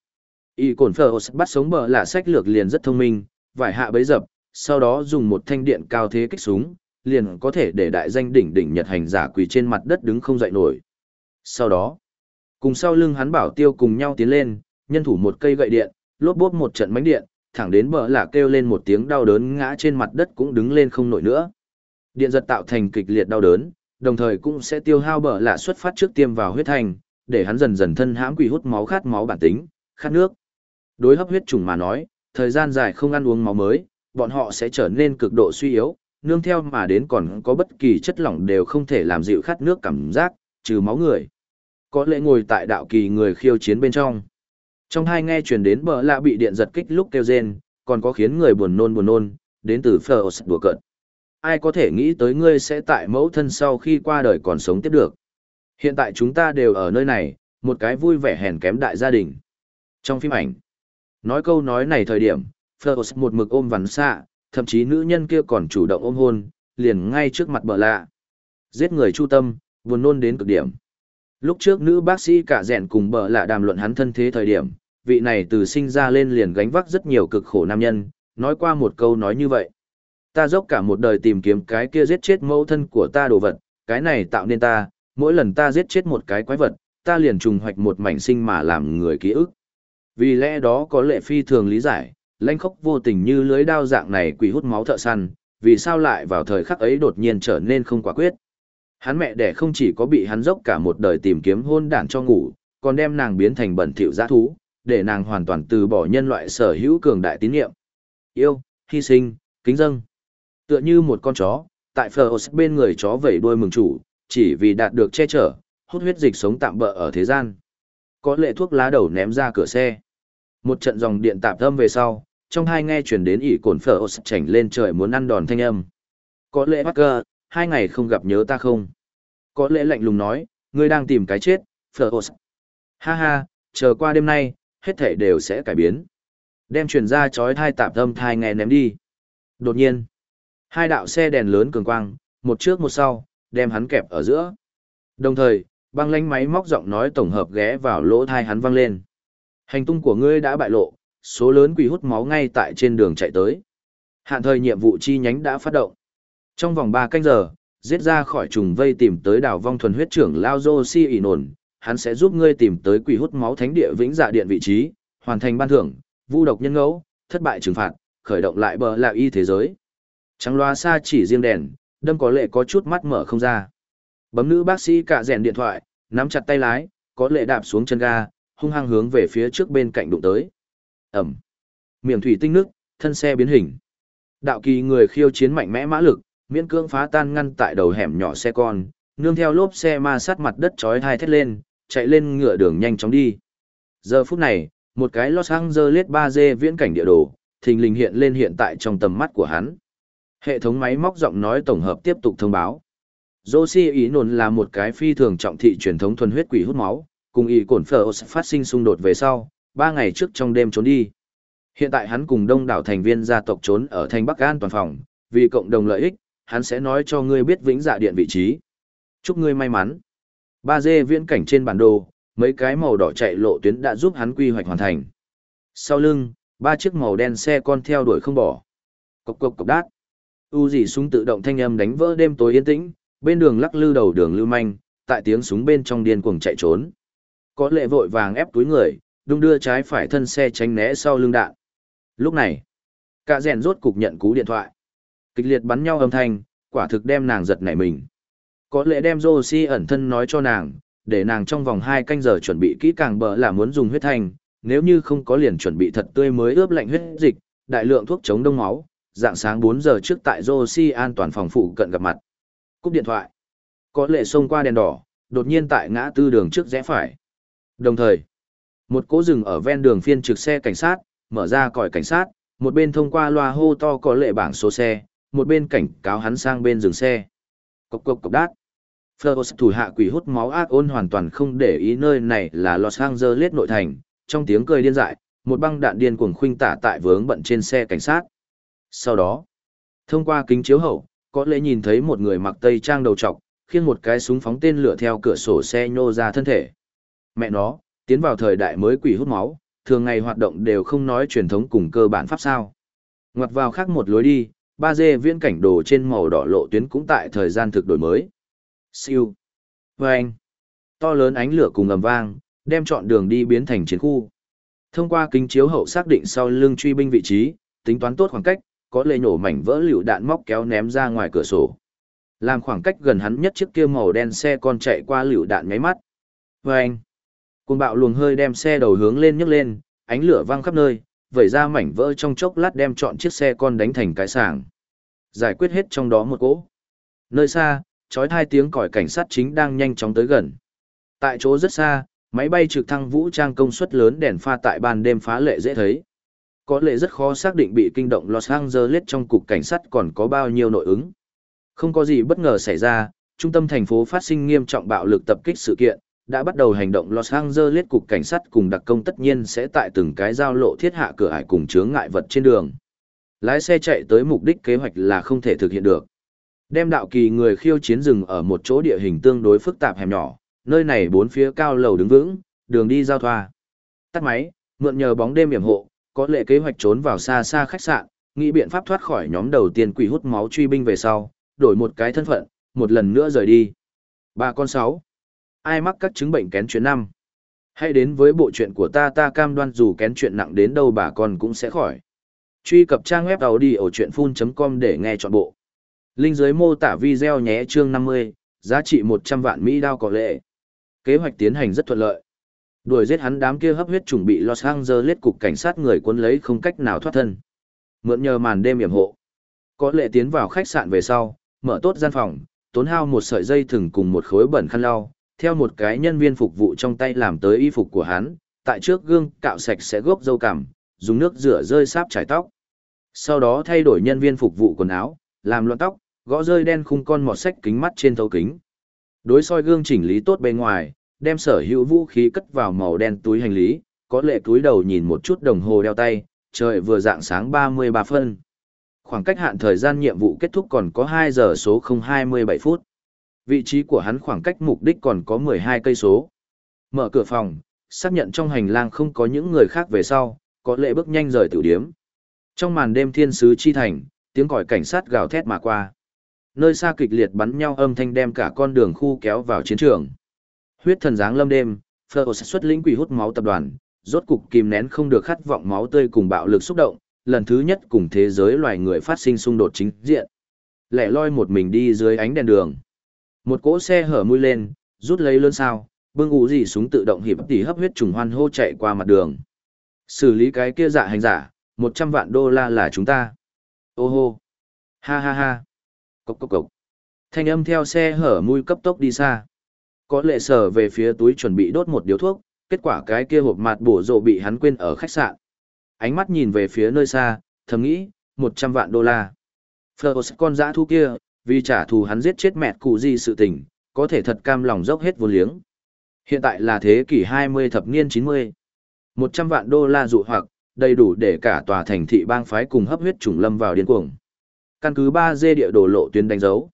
Y cổn phở bắt sống bợ lạ sách lược liền rất thông minh, vải hạ bấy dập, sau đó dùng một thanh điện cao thế kích súng, liền có thể để đại danh đỉnh đỉnh nhật hành giả quỳ trên mặt đất đứng không dậy nổi. Sau đó, cùng sau lưng hắn bảo tiêu cùng nhau tiến lên, nhân thủ một cây gậy điện, lốp bốp một trận mánh điện, thẳng đến bờ là kêu lên một tiếng đau đớn ngã trên mặt đất cũng đứng lên không nổi nữa. Điện giật tạo thành kịch liệt đau đớn, đồng thời cũng sẽ tiêu hao bờ là xuất phát trước tiêm vào huyết thành, để hắn dần dần thân hãm quỷ hút máu khát máu bản tính, khát nước. Đối hấp huyết trùng mà nói, thời gian dài không ăn uống máu mới, bọn họ sẽ trở nên cực độ suy yếu, nương theo mà đến còn có bất kỳ chất lỏng đều không thể làm dịu khát nước cảm giác, trừ máu người. Có lẽ ngồi tại đạo kỳ người khiêu chiến bên trong. Trong hai nghe truyền đến bờ lạ bị điện giật kích lúc kêu rên, còn có khiến người buồn nôn buồn nôn, đến từ Phlos đùa cợt. Ai có thể nghĩ tới ngươi sẽ tại mẫu thân sau khi qua đời còn sống tiếp được. Hiện tại chúng ta đều ở nơi này, một cái vui vẻ hèn kém đại gia đình. Trong phim ảnh, nói câu nói này thời điểm, Phlos một mực ôm vắn xạ, thậm chí nữ nhân kia còn chủ động ôm hôn, liền ngay trước mặt bờ lạ. Giết người chu tâm, buồn nôn đến cực điểm. Lúc trước nữ bác sĩ cả rèn cùng bờ lạ đàm luận hắn thân thế thời điểm, vị này từ sinh ra lên liền gánh vác rất nhiều cực khổ nam nhân, nói qua một câu nói như vậy. Ta dốc cả một đời tìm kiếm cái kia giết chết mẫu thân của ta đồ vật, cái này tạo nên ta, mỗi lần ta giết chết một cái quái vật, ta liền trùng hoạch một mảnh sinh mà làm người ký ức. Vì lẽ đó có lệ phi thường lý giải, lãnh khốc vô tình như lưới đao dạng này quỷ hút máu thợ săn, vì sao lại vào thời khắc ấy đột nhiên trở nên không quả quyết. Hắn mẹ đẻ không chỉ có bị hắn dốc cả một đời tìm kiếm hôn đản cho ngủ, còn đem nàng biến thành bẩn thỉu giã thú, để nàng hoàn toàn từ bỏ nhân loại sở hữu cường đại tín nhiệm. Yêu, hy sinh, kính dâng. Tựa như một con chó, tại Phlos bên người chó vẩy đuôi mừng chủ, chỉ vì đạt được che chở, hút huyết dịch sống tạm bỡ ở thế gian. Có lệ thuốc lá đầu ném ra cửa xe. Một trận dòng điện tạp âm về sau, trong hai nghe chuyển đến ỉ cồn Phlos chảnh lên trời muốn ăn đòn thanh âm. Có lệ Parker, hai ngày không gặp nhớ ta không? Có lệ lạnh lùng nói, ngươi đang tìm cái chết, Phlos. Ha ha, chờ qua đêm nay, hết thể đều sẽ cải biến. Đem truyền ra chói thai tạp âm thai nghe ném đi. Đột nhiên, hai đạo xe đèn lớn cường quang, một trước một sau, đem hắn kẹp ở giữa. Đồng thời, băng lánh máy móc giọng nói tổng hợp ghé vào lỗ thai hắn vang lên. Hành tung của ngươi đã bại lộ, số lớn quỷ hút máu ngay tại trên đường chạy tới. Hạn thời nhiệm vụ chi nhánh đã phát động. Trong vòng 3 canh giờ, giết ra khỏi trùng vây tìm tới đảo vong thuần huyết trưởng Lao Dô Si ỉ nồn, hắn sẽ giúp ngươi tìm tới quỷ hút máu thánh địa vĩnh dạ điện vị trí, hoàn thành ban thưởng, vu độc nhân ngẫu, thất bại trừng phạt, khởi động lại bờ lạ y thế giới. Trắng loa xa chỉ riêng đèn, đâm có lệ có chút mắt mở không ra. Bấm nữ bác sĩ cạ rèn điện thoại, nắm chặt tay lái, có lệ đạp xuống chân ga, hung hăng hướng về phía trước bên cạnh đụng tới. Ẩm. Miệng thủy tinh nước, thân xe biến hình. Đạo kỳ người khiêu chiến mạnh mẽ mã lực, miễn cưỡng phá tan ngăn tại đầu hẻm nhỏ xe con, nương theo lốp xe ma sát mặt đất chói hai thét lên, chạy lên ngựa đường nhanh chóng đi. Giờ phút này, một cái Los Angeles 3D viễn cảnh địa đồ, thình lình hiện lên hiện tại trong tầm mắt của hắn. Hệ thống máy móc giọng nói tổng hợp tiếp tục thông báo. Josie ý nồn là một cái phi thường trọng thị truyền thống thuần huyết quỷ hút máu, cùng ý cổn phở phát sinh xung đột về sau, ba ngày trước trong đêm trốn đi. Hiện tại hắn cùng đông đảo thành viên gia tộc trốn ở thành Bắc An toàn phòng, vì cộng đồng lợi ích, hắn sẽ nói cho ngươi biết vĩnh dạ điện vị trí. Chúc ngươi may mắn. Ba dê viễn cảnh trên bản đồ, mấy cái màu đỏ chạy lộ tuyến đã giúp hắn quy hoạch hoàn thành. Sau lưng, ba chiếc màu đen xe con theo đuổi không bỏ. Cộc cộc cộc đát. U dì súng tự động thanh âm đánh vỡ đêm tối yên tĩnh, bên đường lắc lư đầu đường lưu manh, tại tiếng súng bên trong điên cuồng chạy trốn. Có lệ vội vàng ép túi người, đung đưa trái phải thân xe tránh né sau lưng đạn. Lúc này, cả rèn rốt cục nhận cú điện thoại. Kịch liệt bắn nhau âm thanh, quả thực đem nàng giật nảy mình. Có lẽ đem Josie ẩn thân nói cho nàng, để nàng trong vòng 2 canh giờ chuẩn bị kỹ càng bờ là muốn dùng huyết thanh, nếu như không có liền chuẩn bị thật tươi mới ướp lạnh huyết dịch, đại lượng thuốc chống đông máu, dạng sáng 4 giờ trước tại Josie an toàn phòng phụ cận gặp mặt. Cúp điện thoại. Có lệ xông qua đèn đỏ, đột nhiên tại ngã tư đường trước rẽ phải. Đồng thời, một cố rừng ở ven đường phiên trực xe cảnh sát, mở ra còi cảnh sát, một bên thông qua loa hô to có lệ bảng số xe, một bên cảnh cáo hắn sang bên dừng xe. cộc cộc cộc đát. Fleurs thủ hạ quỷ hút máu ác ôn hoàn toàn không để ý nơi này là Los Angeles nội thành, trong tiếng cười điên dại, một băng đạn điên cuồng khuynh tả tại vướng bận trên xe cảnh sát. Sau đó, thông qua kính chiếu hậu, có lẽ nhìn thấy một người mặc tây trang đầu trọc, khiêng một cái súng phóng tên lửa theo cửa sổ xe nhô ra thân thể. Mẹ nó, tiến vào thời đại mới quỷ hút máu, thường ngày hoạt động đều không nói truyền thống cùng cơ bản pháp sao. Ngoặt vào khác một lối đi, ba d viễn cảnh đồ trên màu đỏ lộ tuyến cũng tại thời gian thực đổi mới. Siêu. Vâng. To lớn ánh lửa cùng ầm vang, đem chọn đường đi biến thành chiến khu. Thông qua kính chiếu hậu xác định sau lưng truy binh vị trí, tính toán tốt khoảng cách, có lệ nổ mảnh vỡ lựu đạn móc kéo ném ra ngoài cửa sổ. Làm khoảng cách gần hắn nhất chiếc kia màu đen xe con chạy qua lựu đạn nháy mắt. Vâng. Cùng bạo luồng hơi đem xe đầu hướng lên nhấc lên, ánh lửa vang khắp nơi, vẩy ra mảnh vỡ trong chốc lát đem chọn chiếc xe con đánh thành cái sàng. Giải quyết hết trong đó một cỗ. Nơi xa, chói hai tiếng còi cảnh sát chính đang nhanh chóng tới gần. Tại chỗ rất xa, máy bay trực thăng vũ trang công suất lớn đèn pha tại ban đêm phá lệ dễ thấy. Có lẽ rất khó xác định bị kinh động Los Angeles trong cục cảnh sát còn có bao nhiêu nội ứng. Không có gì bất ngờ xảy ra, trung tâm thành phố phát sinh nghiêm trọng bạo lực tập kích sự kiện, đã bắt đầu hành động Los Angeles cục cảnh sát cùng đặc công tất nhiên sẽ tại từng cái giao lộ thiết hạ cửa ải cùng chướng ngại vật trên đường. Lái xe chạy tới mục đích kế hoạch là không thể thực hiện được. Đem đạo kỳ người khiêu chiến rừng ở một chỗ địa hình tương đối phức tạp hẻm nhỏ, nơi này bốn phía cao lầu đứng vững, đường đi giao thoa. Tắt máy, mượn nhờ bóng đêm yểm hộ, có lệ kế hoạch trốn vào xa xa khách sạn, nghĩ biện pháp thoát khỏi nhóm đầu tiên quỷ hút máu truy binh về sau, đổi một cái thân phận, một lần nữa rời đi. Bà con sáu. Ai mắc các chứng bệnh kén chuyện năm? Hãy đến với bộ chuyện của ta ta cam đoan dù kén chuyện nặng đến đâu bà con cũng sẽ khỏi. Truy cập trang web audio chuyện full.com để nghe trọn bộ. Linh dưới mô tả video nhé chương 50, giá trị 100 vạn Mỹ đao có lệ. Kế hoạch tiến hành rất thuận lợi. Đuổi giết hắn đám kia hấp huyết chuẩn bị Los Angeles cục cảnh sát người quân lấy không cách nào thoát thân. Mượn nhờ màn đêm yểm hộ. Có lệ tiến vào khách sạn về sau, mở tốt gian phòng, tốn hao một sợi dây thừng cùng một khối bẩn khăn lau, theo một cái nhân viên phục vụ trong tay làm tới y phục của hắn, tại trước gương cạo sạch sẽ gốc dâu cằm, dùng nước rửa rơi sáp trải tóc. Sau đó thay đổi nhân viên phục vụ quần áo, làm loạn tóc, gõ rơi đen khung con mọt sách kính mắt trên thấu kính. Đối soi gương chỉnh lý tốt bên ngoài, đem sở hữu vũ khí cất vào màu đen túi hành lý, có lệ túi đầu nhìn một chút đồng hồ đeo tay, trời vừa dạng sáng 33 phân. Khoảng cách hạn thời gian nhiệm vụ kết thúc còn có 2 giờ số 027 phút. Vị trí của hắn khoảng cách mục đích còn có 12 cây số. Mở cửa phòng, xác nhận trong hành lang không có những người khác về sau, có lệ bước nhanh rời tiểu điếm. Trong màn đêm thiên sứ chi thành, tiếng còi cảnh sát gào thét mà qua. Nơi xa kịch liệt bắn nhau âm thanh đem cả con đường khu kéo vào chiến trường. Huyết thần giáng lâm đêm, Fleur xuất lĩnh quỷ hút máu tập đoàn, rốt cục kìm nén không được khát vọng máu tươi cùng bạo lực xúc động, lần thứ nhất cùng thế giới loài người phát sinh xung đột chính diện. Lẻ loi một mình đi dưới ánh đèn đường. Một cỗ xe hở mũi lên, rút lấy lớn sao, bưng ủ gì súng tự động hiệp tỉ hấp huyết trùng hoan hô chạy qua mặt đường. Xử lý cái kia dạ hành giả, 100 vạn đô la là chúng ta. Ô hô. Ha ha ha. Cốc cốc cốc. Thanh âm theo xe hở mũi cấp tốc đi xa. Có lệ sở về phía túi chuẩn bị đốt một điếu thuốc, kết quả cái kia hộp mặt bổ rộ bị hắn quên ở khách sạn. Ánh mắt nhìn về phía nơi xa, thầm nghĩ, 100 vạn đô la. Fleur con dã thú kia, vì trả thù hắn giết chết mẹ cụ gì sự tình, có thể thật cam lòng dốc hết vô liếng. Hiện tại là thế kỷ 20 thập niên 90. 100 vạn đô la dụ hoặc, đầy đủ để cả tòa thành thị bang phái cùng hấp huyết trùng lâm vào điên cuồng. Căn cứ 3D địa đồ lộ tuyến đánh dấu.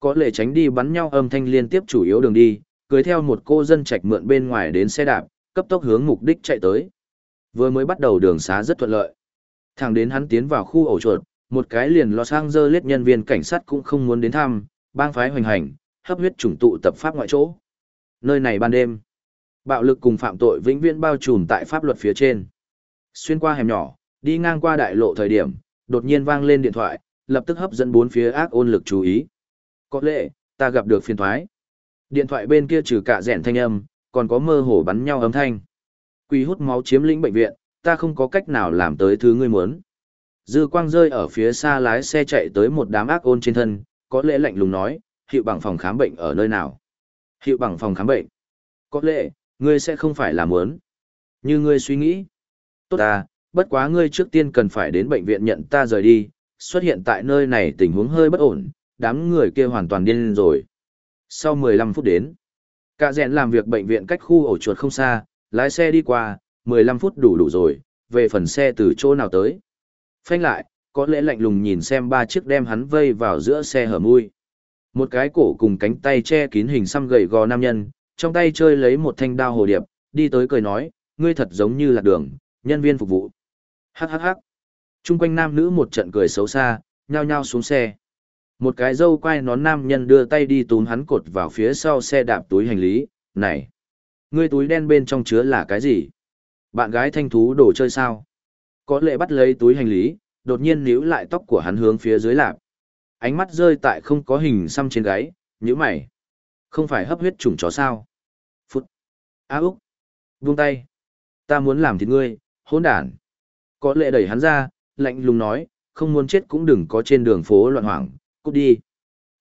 Có lệ tránh đi bắn nhau âm thanh liên tiếp chủ yếu đường đi, cưới theo một cô dân trạch mượn bên ngoài đến xe đạp, cấp tốc hướng mục đích chạy tới. Vừa mới bắt đầu đường xá rất thuận lợi. Thẳng đến hắn tiến vào khu ổ chuột, một cái liền Los Angeles nhân viên cảnh sát cũng không muốn đến thăm, bang phái hoành hành, hấp huyết chủng tụ tập pháp ngoại chỗ. Nơi này ban đêm, bạo lực cùng phạm tội vĩnh viễn bao trùm tại pháp luật phía trên. Xuyên qua hẻm nhỏ, đi ngang qua đại lộ thời điểm, đột nhiên vang lên điện thoại, lập tức hấp dẫn bốn phía ác ôn lực chú ý. Có lẽ, ta gặp được phiền thoái. Điện thoại bên kia trừ cả rèn thanh âm, còn có mơ hồ bắn nhau âm thanh. Quỷ hút máu chiếm lĩnh bệnh viện, ta không có cách nào làm tới thứ ngươi muốn. Dư quang rơi ở phía xa lái xe chạy tới một đám ác ôn trên thân, có lẽ lạnh lùng nói, hiệu bằng phòng khám bệnh ở nơi nào? Hiệu bằng phòng khám bệnh. Có lẽ, ngươi sẽ không phải là muốn. Như ngươi suy nghĩ. Tốt ta, bất quá ngươi trước tiên cần phải đến bệnh viện nhận ta rời đi, xuất hiện tại nơi này tình huống hơi bất ổn, đám người kia hoàn toàn điên rồi. Sau 15 phút đến, cả rèn làm việc bệnh viện cách khu ổ chuột không xa, lái xe đi qua, 15 phút đủ đủ rồi, về phần xe từ chỗ nào tới. Phanh lại, có lẽ lạnh lùng nhìn xem ba chiếc đem hắn vây vào giữa xe hở mui. Một cái cổ cùng cánh tay che kín hình xăm gầy gò nam nhân, trong tay chơi lấy một thanh đao hồ điệp, đi tới cười nói, ngươi thật giống như là đường, nhân viên phục vụ. Hắc hắc hắc. Trung quanh nam nữ một trận cười xấu xa, nhao nhao xuống xe. Một cái dâu quai nón nam nhân đưa tay đi túm hắn cột vào phía sau xe đạp túi hành lý, này. Ngươi túi đen bên trong chứa là cái gì? Bạn gái thanh thú đồ chơi sao? Có lệ bắt lấy túi hành lý, đột nhiên níu lại tóc của hắn hướng phía dưới lạp. Ánh mắt rơi tại không có hình xăm trên gáy, nhíu mày. Không phải hấp huyết trùng chó sao? Phút. A Úc. Buông tay. Ta muốn làm thịt ngươi, hỗn đản. Có lệ đẩy hắn ra, lạnh lùng nói, không muốn chết cũng đừng có trên đường phố loạn hoảng, cút đi.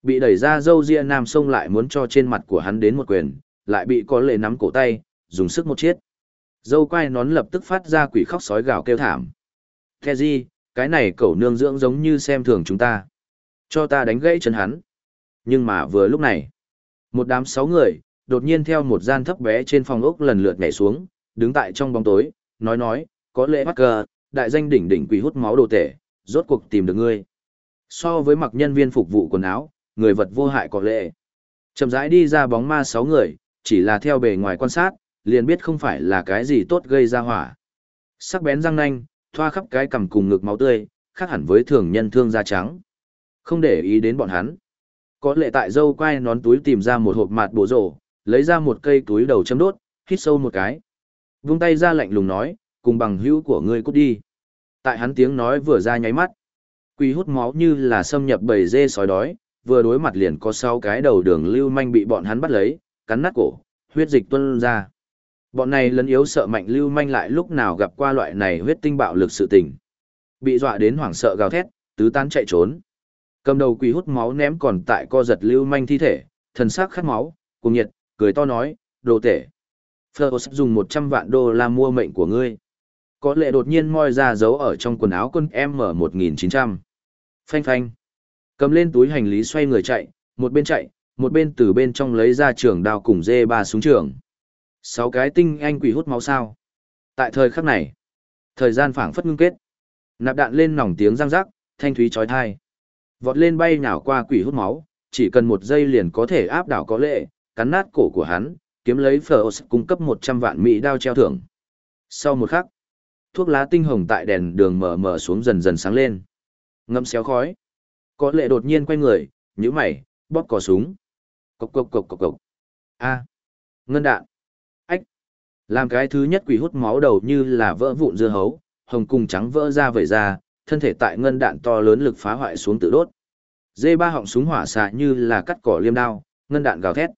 Bị đẩy ra dâu ria nam sông lại muốn cho trên mặt của hắn đến một quyền, lại bị có lệ nắm cổ tay, dùng sức một chiết. Dâu quai nón lập tức phát ra quỷ khóc sói gào kêu thảm. Keji, cái này cậu nương dưỡng giống như xem thường chúng ta. Cho ta đánh gãy chân hắn. Nhưng mà vừa lúc này, một đám sáu người, đột nhiên theo một gian thấp bé trên phòng ốc lần lượt nhảy xuống, đứng tại trong bóng tối, nói nói, có lệ bắt cờ, đại danh đỉnh đỉnh quỷ hút máu đồ tể, rốt cuộc tìm được ngươi. So với mặc nhân viên phục vụ quần áo, người vật vô hại có lệ. Chậm rãi đi ra bóng ma sáu người, chỉ là theo bề ngoài quan sát, liền biết không phải là cái gì tốt gây ra hỏa. Sắc bén răng nanh, thoa khắp cái cằm cùng ngực máu tươi, khác hẳn với thường nhân thương da trắng. Không để ý đến bọn hắn. Có lệ tại dâu quay nón túi tìm ra một hộp mạt bổ rổ, lấy ra một cây túi đầu châm đốt, hít sâu một cái. Vung tay ra lạnh lùng nói, cùng bằng hữu của ngươi cút đi. Tại hắn tiếng nói vừa ra nháy mắt. Quỷ hút máu như là xâm nhập bầy dê sói đói, vừa đối mặt liền có sáu cái đầu đường lưu manh bị bọn hắn bắt lấy, cắn nát cổ, huyết dịch tuôn ra. Bọn này lấn yếu sợ mạnh lưu manh lại lúc nào gặp qua loại này huyết tinh bạo lực sự tình. Bị dọa đến hoảng sợ gào thét, tứ tán chạy trốn. Cầm đầu quỷ hút máu ném còn tại co giật lưu manh thi thể, thần sắc khát máu, cùng nhiệt, cười to nói, đồ tể. Phơ dùng 100 vạn đô la mua mệnh của ngươi. Có lệ đột nhiên moi ra giấu ở trong quần áo quân M1900. Phanh phanh. Cầm lên túi hành lý xoay người chạy, một bên chạy, một bên từ bên trong lấy ra trường đao cùng dê ba súng trường. Sáu cái tinh anh quỷ hút máu sao. Tại thời khắc này, thời gian phảng phất ngưng kết. Nạp đạn lên nòng tiếng răng rắc, thanh thúy chói tai. Vọt lên bay nhào qua quỷ hút máu, chỉ cần một giây liền có thể áp đảo có lệ, cắn nát cổ của hắn, kiếm lấy phở cung cấp 100 vạn mỹ đao treo thưởng. Sau một khắc, thuốc lá tinh hồng tại đèn đường mở mở xuống dần dần sáng lên. Ngâm xéo khói. Có lệ đột nhiên quay người, nhữ mày, bóp cò súng. Cộc cộc cộc cộc cộc. A. Ngân đạn. Ách. Làm cái thứ nhất quỷ hút máu đầu như là vỡ vụn dưa hấu, hồng cùng trắng vỡ ra vẩy ra, thân thể tại ngân đạn to lớn lực phá hoại xuống tự đốt. Dê ba họng súng hỏa xạ như là cắt cỏ liêm đao, ngân đạn gào thét.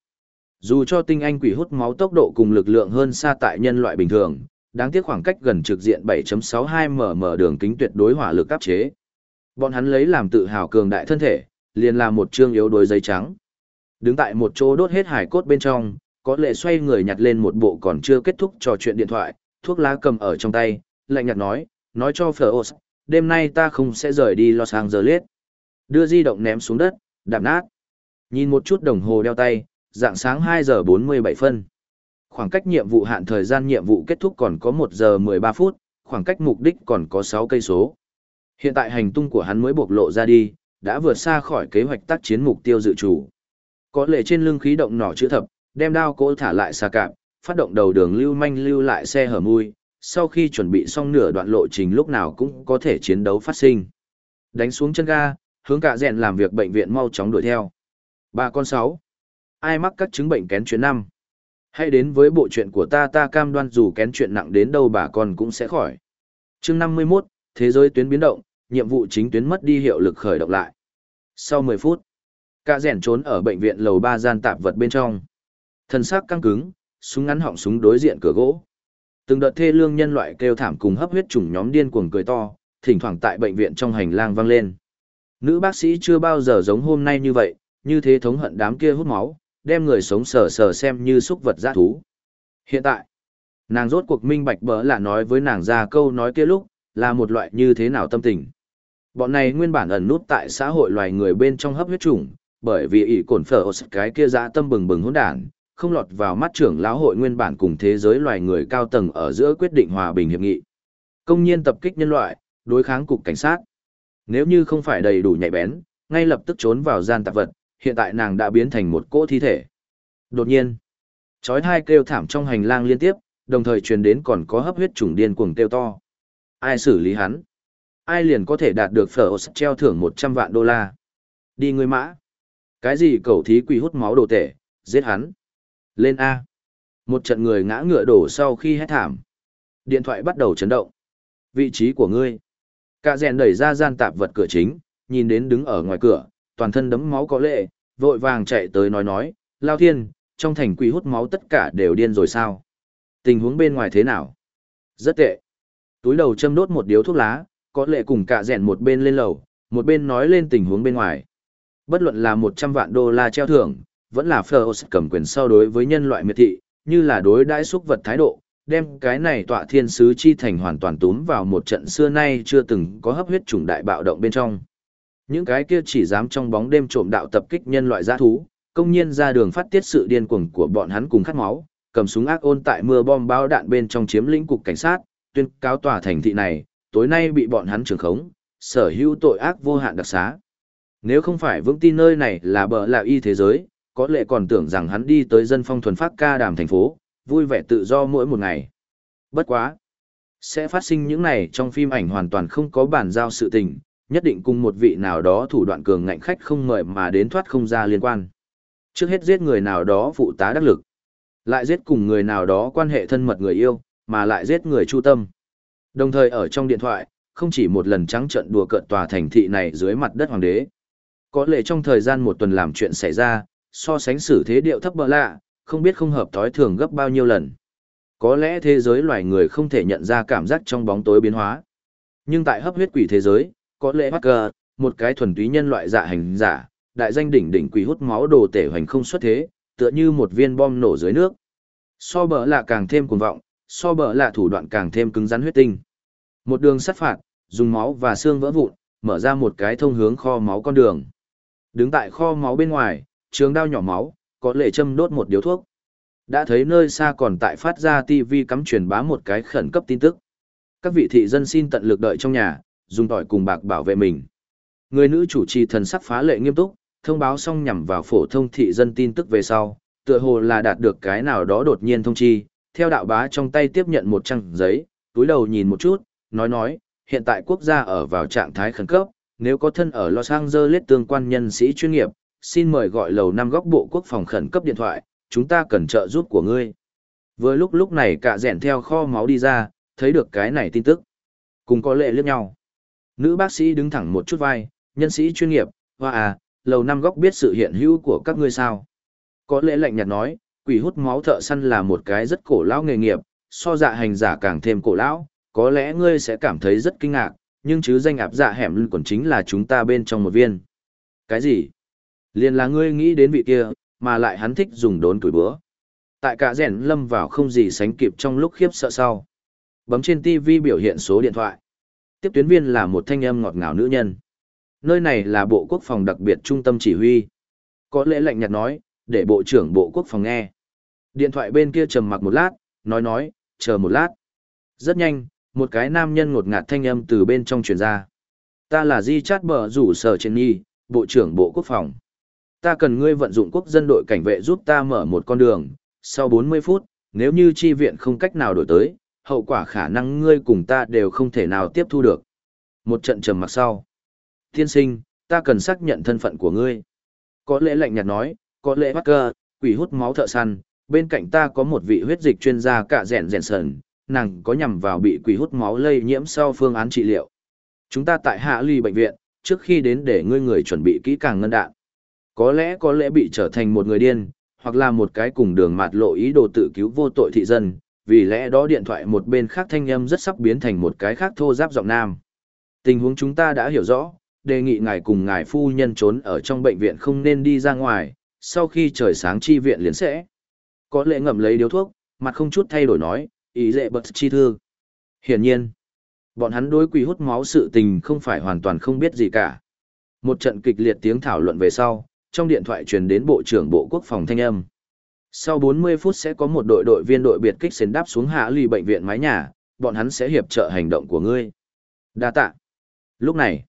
Dù cho tinh anh quỷ hút máu tốc độ cùng lực lượng hơn xa tại nhân loại bình thường, đáng tiếc khoảng cách gần trực diện 7.62 mm đường kính tuyệt đối hỏa lực áp chế. Bọn hắn lấy làm tự hào cường đại thân thể, liền làm một chương yếu đối giấy trắng. Đứng tại một chỗ đốt hết hải cốt bên trong, có lệ xoay người nhặt lên một bộ còn chưa kết thúc trò chuyện điện thoại, thuốc lá cầm ở trong tay, lạnh nhạt nói, nói cho Phlos, đêm nay ta không sẽ rời đi Los Angeles. Đưa di động ném xuống đất, đạp nát. Nhìn một chút đồng hồ đeo tay, dạng sáng 2 giờ 47 phân. Khoảng cách nhiệm vụ hạn thời gian nhiệm vụ kết thúc còn có 1 giờ 13 phút, khoảng cách mục đích còn có 6 cây số. Hiện tại hành tung của hắn mới bộc lộ ra đi, đã vượt xa khỏi kế hoạch tác chiến mục tiêu dự chủ. Có lệ trên lưng khí động nỏ chữ thập, đem đao cỗ thả lại xa cạp, phát động đầu đường lưu manh lưu lại xe hở mui, sau khi chuẩn bị xong nửa đoạn lộ trình lúc nào cũng có thể chiến đấu phát sinh. Đánh xuống chân ga, hướng cả rèn làm việc bệnh viện mau chóng đuổi theo. Ba con sáu. Ai mắc các chứng bệnh kén chuyến năm? Hãy đến với bộ chuyện của ta ta cam đoan dù kén chuyện nặng đến đâu bà con cũng sẽ khỏi. chương 51, thế giới tuyến biến động, nhiệm vụ chính tuyến mất đi hiệu lực khởi động lại. Sau 10 phút, cả rèn trốn ở bệnh viện lầu 3 gian tạp vật bên trong. Thân xác căng cứng, súng ngắn họng súng đối diện cửa gỗ. Từng đợt thê lương nhân loại kêu thảm cùng hấp huyết trùng nhóm điên cuồng cười to, thỉnh thoảng tại bệnh viện trong hành lang vang lên. Nữ bác sĩ chưa bao giờ giống hôm nay như vậy, như thế thống hận đám kia hút máu, đem người sống sờ sờ xem như súc vật giã thú. Hiện tại, nàng rốt cuộc minh bạch bỡ là nói với nàng ra câu nói kia lúc, là một loại như thế nào tâm tình. Bọn này nguyên bản ẩn nút tại xã hội loài người bên trong hấp huyết chủng, bởi vì ỷ cổn phở cái kia dã tâm bừng bừng hỗn đản, không lọt vào mắt trưởng lão hội nguyên bản cùng thế giới loài người cao tầng ở giữa quyết định hòa bình hiệp nghị. Công nhiên tập kích nhân loại, đối kháng cục cảnh sát. Nếu như không phải đầy đủ nhạy bén, ngay lập tức trốn vào gian tạp vật, hiện tại nàng đã biến thành một cỗ thi thể. Đột nhiên, chói hai kêu thảm trong hành lang liên tiếp, đồng thời truyền đến còn có hấp huyết trùng điên cuồng kêu to. Ai xử lý hắn? Ai liền có thể đạt được phở treo thưởng 100 vạn đô la? Đi người mã. Cái gì cầu thí quỷ hút máu đồ tể, giết hắn. Lên A. Một trận người ngã ngựa đổ sau khi hét thảm. Điện thoại bắt đầu chấn động. Vị trí của ngươi. Cả rèn đẩy ra gian tạp vật cửa chính, nhìn đến đứng ở ngoài cửa, toàn thân đấm máu có lệ, vội vàng chạy tới nói nói, Lao Thiên, trong thành quỷ hút máu tất cả đều điên rồi sao? Tình huống bên ngoài thế nào? Rất tệ. Túi đầu châm đốt một điếu thuốc lá, có lệ cùng cả rèn một bên lên lầu, một bên nói lên tình huống bên ngoài. Bất luận là 100 vạn đô la treo thưởng, vẫn là Phlos cầm quyền sau đối với nhân loại miệt thị, như là đối đãi xúc vật thái độ, đem cái này tọa thiên sứ chi thành hoàn toàn túm vào một trận xưa nay chưa từng có hấp huyết trùng đại bạo động bên trong. Những cái kia chỉ dám trong bóng đêm trộm đạo tập kích nhân loại giã thú, công nhiên ra đường phát tiết sự điên cuồng của bọn hắn cùng khát máu, cầm súng ác ôn tại mưa bom bão đạn bên trong chiếm lĩnh cục cảnh sát, tuyên cáo tòa thành thị này, tối nay bị bọn hắn trường khống, sở hữu tội ác vô hạn đặc xá. Nếu không phải vững tin nơi này là bờ là y thế giới, có lẽ còn tưởng rằng hắn đi tới dân phong thuần phát ca đàm thành phố, vui vẻ tự do mỗi một ngày. Bất quá. Sẽ phát sinh những này trong phim ảnh hoàn toàn không có bản giao sự tình, nhất định cùng một vị nào đó thủ đoạn cường ngạnh khách không mời mà đến thoát không ra liên quan. Trước hết giết người nào đó phụ tá đắc lực. Lại giết cùng người nào đó quan hệ thân mật người yêu, mà lại giết người chu tâm. Đồng thời ở trong điện thoại, không chỉ một lần trắng trận đùa cợt tòa thành thị này dưới mặt đất hoàng đế. Có lẽ trong thời gian một tuần làm chuyện xảy ra, so sánh xử thế điệu thấp bỡ lạ, không biết không hợp thói thường gấp bao nhiêu lần. Có lẽ thế giới loài người không thể nhận ra cảm giác trong bóng tối biến hóa. Nhưng tại hấp huyết quỷ thế giới, có lẽ Parker, một cái thuần túy nhân loại dạ hành giả, đại danh đỉnh đỉnh quỷ hút máu đồ tể hoành không xuất thế, tựa như một viên bom nổ dưới nước. So bờ lạ càng thêm cuồng vọng, so bờ lạ thủ đoạn càng thêm cứng rắn huyết tinh. Một đường sát phạt, dùng máu và xương vỡ vụn, mở ra một cái thông hướng kho máu con đường. Đứng tại kho máu bên ngoài, trường đao nhỏ máu, có lệ châm đốt một điếu thuốc. Đã thấy nơi xa còn tại phát ra TV cắm truyền bá một cái khẩn cấp tin tức. Các vị thị dân xin tận lực đợi trong nhà, dùng tỏi cùng bạc bảo vệ mình. Người nữ chủ trì thần sắc phá lệ nghiêm túc, thông báo xong nhằm vào phổ thông thị dân tin tức về sau, tựa hồ là đạt được cái nào đó đột nhiên thông chi, theo đạo bá trong tay tiếp nhận một trang giấy, túi đầu nhìn một chút, nói nói, hiện tại quốc gia ở vào trạng thái khẩn cấp, nếu có thân ở Los Angeles tương quan nhân sĩ chuyên nghiệp, xin mời gọi lầu năm góc bộ quốc phòng khẩn cấp điện thoại, chúng ta cần trợ giúp của ngươi. Vừa lúc lúc này cả rèn theo kho máu đi ra, thấy được cái này tin tức. Cùng có lệ liếc nhau. Nữ bác sĩ đứng thẳng một chút vai, nhân sĩ chuyên nghiệp, hoa à, lầu năm góc biết sự hiện hữu của các ngươi sao. Có lẽ lạnh nhạt nói, quỷ hút máu thợ săn là một cái rất cổ lão nghề nghiệp, so dạ hành giả càng thêm cổ lão, có lẽ ngươi sẽ cảm thấy rất kinh ngạc, nhưng chứ danh ạp dạ hẻm lưng còn chính là chúng ta bên trong một viên. Cái gì? Liền là ngươi nghĩ đến vị kia, mà lại hắn thích dùng đốn tuổi bữa. Tại cả rèn lâm vào không gì sánh kịp trong lúc khiếp sợ sau. Bấm trên TV biểu hiện số điện thoại. Tiếp tuyến viên là một thanh âm ngọt ngào nữ nhân. Nơi này là Bộ Quốc phòng đặc biệt trung tâm chỉ huy. Có lẽ lạnh nhạt nói, để Bộ trưởng Bộ Quốc phòng nghe. Điện thoại bên kia trầm mặc một lát, nói nói, chờ một lát. Rất nhanh, một cái nam nhân ngột ngạt thanh âm từ bên trong truyền ra. Ta là Di Chát Bờ rủ sở trên nhi, Bộ trưởng Bộ Quốc phòng ta cần ngươi vận dụng quốc dân đội cảnh vệ giúp ta mở một con đường, sau 40 phút, nếu như chi viện không cách nào đổi tới, hậu quả khả năng ngươi cùng ta đều không thể nào tiếp thu được. Một trận trầm mặc sau. Tiên sinh, ta cần xác nhận thân phận của ngươi. Có lẽ lạnh nhạt nói, có lẽ bắt cơ, quỷ hút máu thợ săn, bên cạnh ta có một vị huyết dịch chuyên gia cả rèn rèn sần, nàng có nhằm vào bị quỷ hút máu lây nhiễm sau phương án trị liệu. Chúng ta tại Hạ Ly bệnh viện, trước khi đến để ngươi người chuẩn bị kỹ càng ngân đạn. Có lẽ có lẽ bị trở thành một người điên, hoặc là một cái cùng đường mạt lộ ý đồ tự cứu vô tội thị dân, vì lẽ đó điện thoại một bên khác thanh âm rất sắp biến thành một cái khác thô giáp giọng nam. Tình huống chúng ta đã hiểu rõ, đề nghị ngài cùng ngài phu nhân trốn ở trong bệnh viện không nên đi ra ngoài, sau khi trời sáng chi viện liền sẽ. Có lệ ngậm lấy điếu thuốc, mặt không chút thay đổi nói, ý dệ bật chi thư. Hiển nhiên, bọn hắn đối quỷ hút máu sự tình không phải hoàn toàn không biết gì cả. Một trận kịch liệt tiếng thảo luận về sau, trong điện thoại truyền đến Bộ trưởng Bộ Quốc phòng thanh âm. Sau 40 phút sẽ có một đội đội viên đội biệt kích xến đáp xuống hạ lì bệnh viện mái nhà, bọn hắn sẽ hiệp trợ hành động của ngươi. Đa tạ. Lúc này,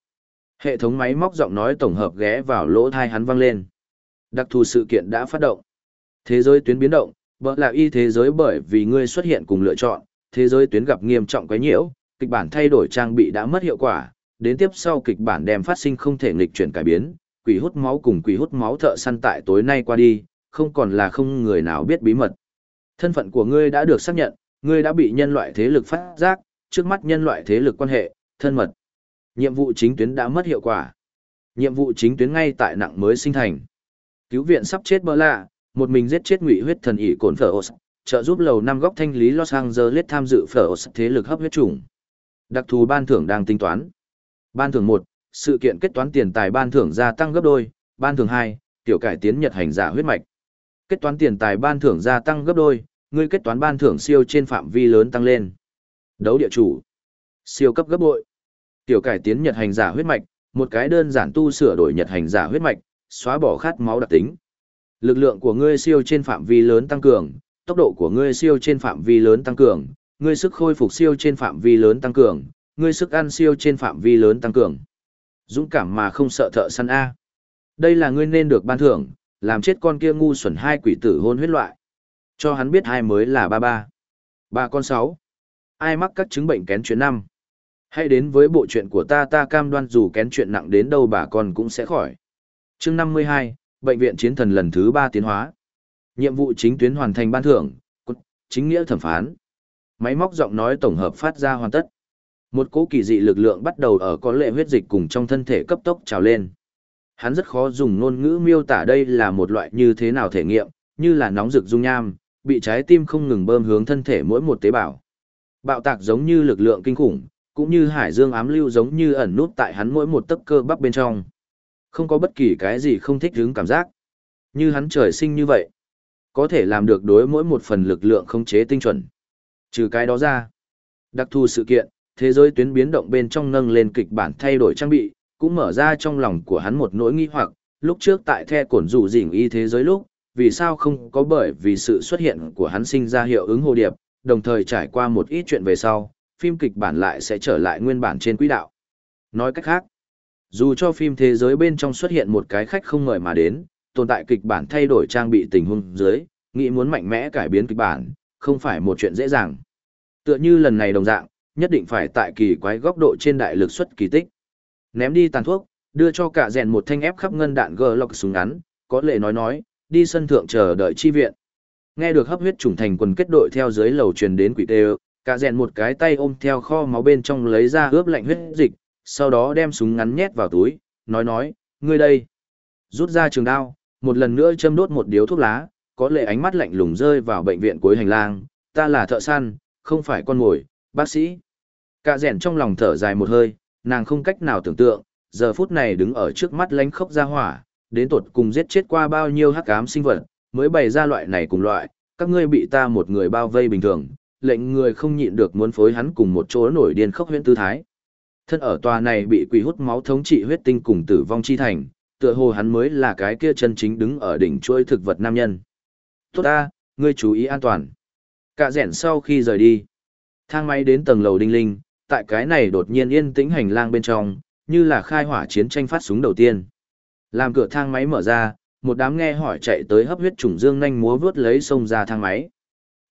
hệ thống máy móc giọng nói tổng hợp ghé vào lỗ thai hắn vang lên. Đặc thù sự kiện đã phát động. Thế giới tuyến biến động, vợ là y thế giới bởi vì ngươi xuất hiện cùng lựa chọn, thế giới tuyến gặp nghiêm trọng quấy nhiễu, kịch bản thay đổi trang bị đã mất hiệu quả, đến tiếp sau kịch bản đem phát sinh không thể nghịch chuyển cải biến, quỷ hút máu cùng quỷ hút máu thợ săn tại tối nay qua đi, không còn là không người nào biết bí mật. Thân phận của ngươi đã được xác nhận, ngươi đã bị nhân loại thế lực phát giác, trước mắt nhân loại thế lực quan hệ, thân mật. Nhiệm vụ chính tuyến đã mất hiệu quả. Nhiệm vụ chính tuyến ngay tại nặng mới sinh thành. Cứu viện sắp chết bơ lạ, một mình giết chết ngụy huyết thần ỷ cồn phở trợ giúp lầu năm góc thanh lý Los Angeles tham dự phở thế lực hấp huyết trùng. Đặc thù ban thưởng đang tính toán. Ban thưởng một sự kiện kết toán tiền tài ban thưởng gia tăng gấp đôi, ban thưởng hai, tiểu cải tiến nhật hành giả huyết mạch. Kết toán tiền tài ban thưởng gia tăng gấp đôi, ngươi kết toán ban thưởng siêu trên phạm vi lớn tăng lên. Đấu địa chủ. Siêu cấp gấp bội. Tiểu cải tiến nhật hành giả huyết mạch, một cái đơn giản tu sửa đổi nhật hành giả huyết mạch, xóa bỏ khát máu đặc tính. Lực lượng của ngươi siêu trên phạm vi lớn tăng cường, tốc độ của ngươi siêu trên phạm vi lớn tăng cường, ngươi sức khôi phục siêu trên phạm vi lớn tăng cường, ngươi sức ăn siêu trên phạm vi lớn tăng cường. Dũng cảm mà không sợ thợ săn A. Đây là ngươi nên được ban thưởng, làm chết con kia ngu xuẩn hai quỷ tử hôn huyết loại. Cho hắn biết hai mới là ba ba. Ba con sáu. Ai mắc các chứng bệnh kén chuyện năm. Hãy đến với bộ chuyện của ta ta cam đoan dù kén chuyện nặng đến đâu bà con cũng sẽ khỏi. chương năm mươi hai, Bệnh viện chiến thần lần thứ ba tiến hóa. Nhiệm vụ chính tuyến hoàn thành ban thưởng, chính nghĩa thẩm phán. Máy móc giọng nói tổng hợp phát ra hoàn tất. Một cỗ kỳ dị lực lượng bắt đầu ở có lệ huyết dịch cùng trong thân thể cấp tốc trào lên. Hắn rất khó dùng ngôn ngữ miêu tả đây là một loại như thế nào thể nghiệm, như là nóng rực dung nham, bị trái tim không ngừng bơm hướng thân thể mỗi một tế bào. Bạo tạc giống như lực lượng kinh khủng, cũng như hải dương ám lưu giống như ẩn nút tại hắn mỗi một tấc cơ bắp bên trong. Không có bất kỳ cái gì không thích hứng cảm giác. Như hắn trời sinh như vậy. Có thể làm được đối mỗi một phần lực lượng không chế tinh chuẩn. Trừ cái đó ra. Đặc thù sự kiện, thế giới tuyến biến động bên trong nâng lên kịch bản thay đổi trang bị, cũng mở ra trong lòng của hắn một nỗi nghi hoặc, lúc trước tại the cổn rủ dỉnh y thế giới lúc, vì sao không có bởi vì sự xuất hiện của hắn sinh ra hiệu ứng hồ điệp, đồng thời trải qua một ít chuyện về sau, phim kịch bản lại sẽ trở lại nguyên bản trên quỹ đạo. Nói cách khác, dù cho phim thế giới bên trong xuất hiện một cái khách không ngợi mà đến, tồn tại kịch bản thay đổi trang bị tình huống dưới, nghĩ muốn mạnh mẽ cải biến kịch bản, không phải một chuyện dễ dàng. Tựa như lần này đồng dạng, nhất định phải tại kỳ quái góc độ trên đại lực xuất kỳ tích. Ném đi tàn thuốc, đưa cho cả rèn một thanh ép khắp ngân đạn gờ lọc súng ngắn, có lệ nói nói, đi sân thượng chờ đợi chi viện. Nghe được hấp huyết trùng thành quần kết đội theo dưới lầu truyền đến quỷ tê cả rèn một cái tay ôm theo kho máu bên trong lấy ra ướp lạnh huyết dịch, sau đó đem súng ngắn nhét vào túi, nói nói, ngươi đây. Rút ra trường đao, một lần nữa châm đốt một điếu thuốc lá, có lệ ánh mắt lạnh lùng rơi vào bệnh viện cuối hành lang, ta là thợ săn, không phải con mồi, bác sĩ. Cả rèn trong lòng thở dài một hơi, nàng không cách nào tưởng tượng, giờ phút này đứng ở trước mắt lánh khốc ra hỏa, đến tột cùng giết chết qua bao nhiêu hắc ám sinh vật, mới bày ra loại này cùng loại, các ngươi bị ta một người bao vây bình thường, lệnh người không nhịn được muốn phối hắn cùng một chỗ nổi điên khốc huyễn tư thái. Thân ở tòa này bị quỷ hút máu thống trị huyết tinh cùng tử vong chi thành, tựa hồ hắn mới là cái kia chân chính đứng ở đỉnh chuỗi thực vật nam nhân. Tốt ta, ngươi chú ý an toàn. Cả rẻn sau khi rời đi, thang máy đến tầng lầu đinh linh, tại cái này đột nhiên yên tĩnh hành lang bên trong, như là khai hỏa chiến tranh phát súng đầu tiên. Làm cửa thang máy mở ra, một đám nghe hỏi chạy tới hấp huyết trùng dương nhanh múa vướt lấy sông ra thang máy.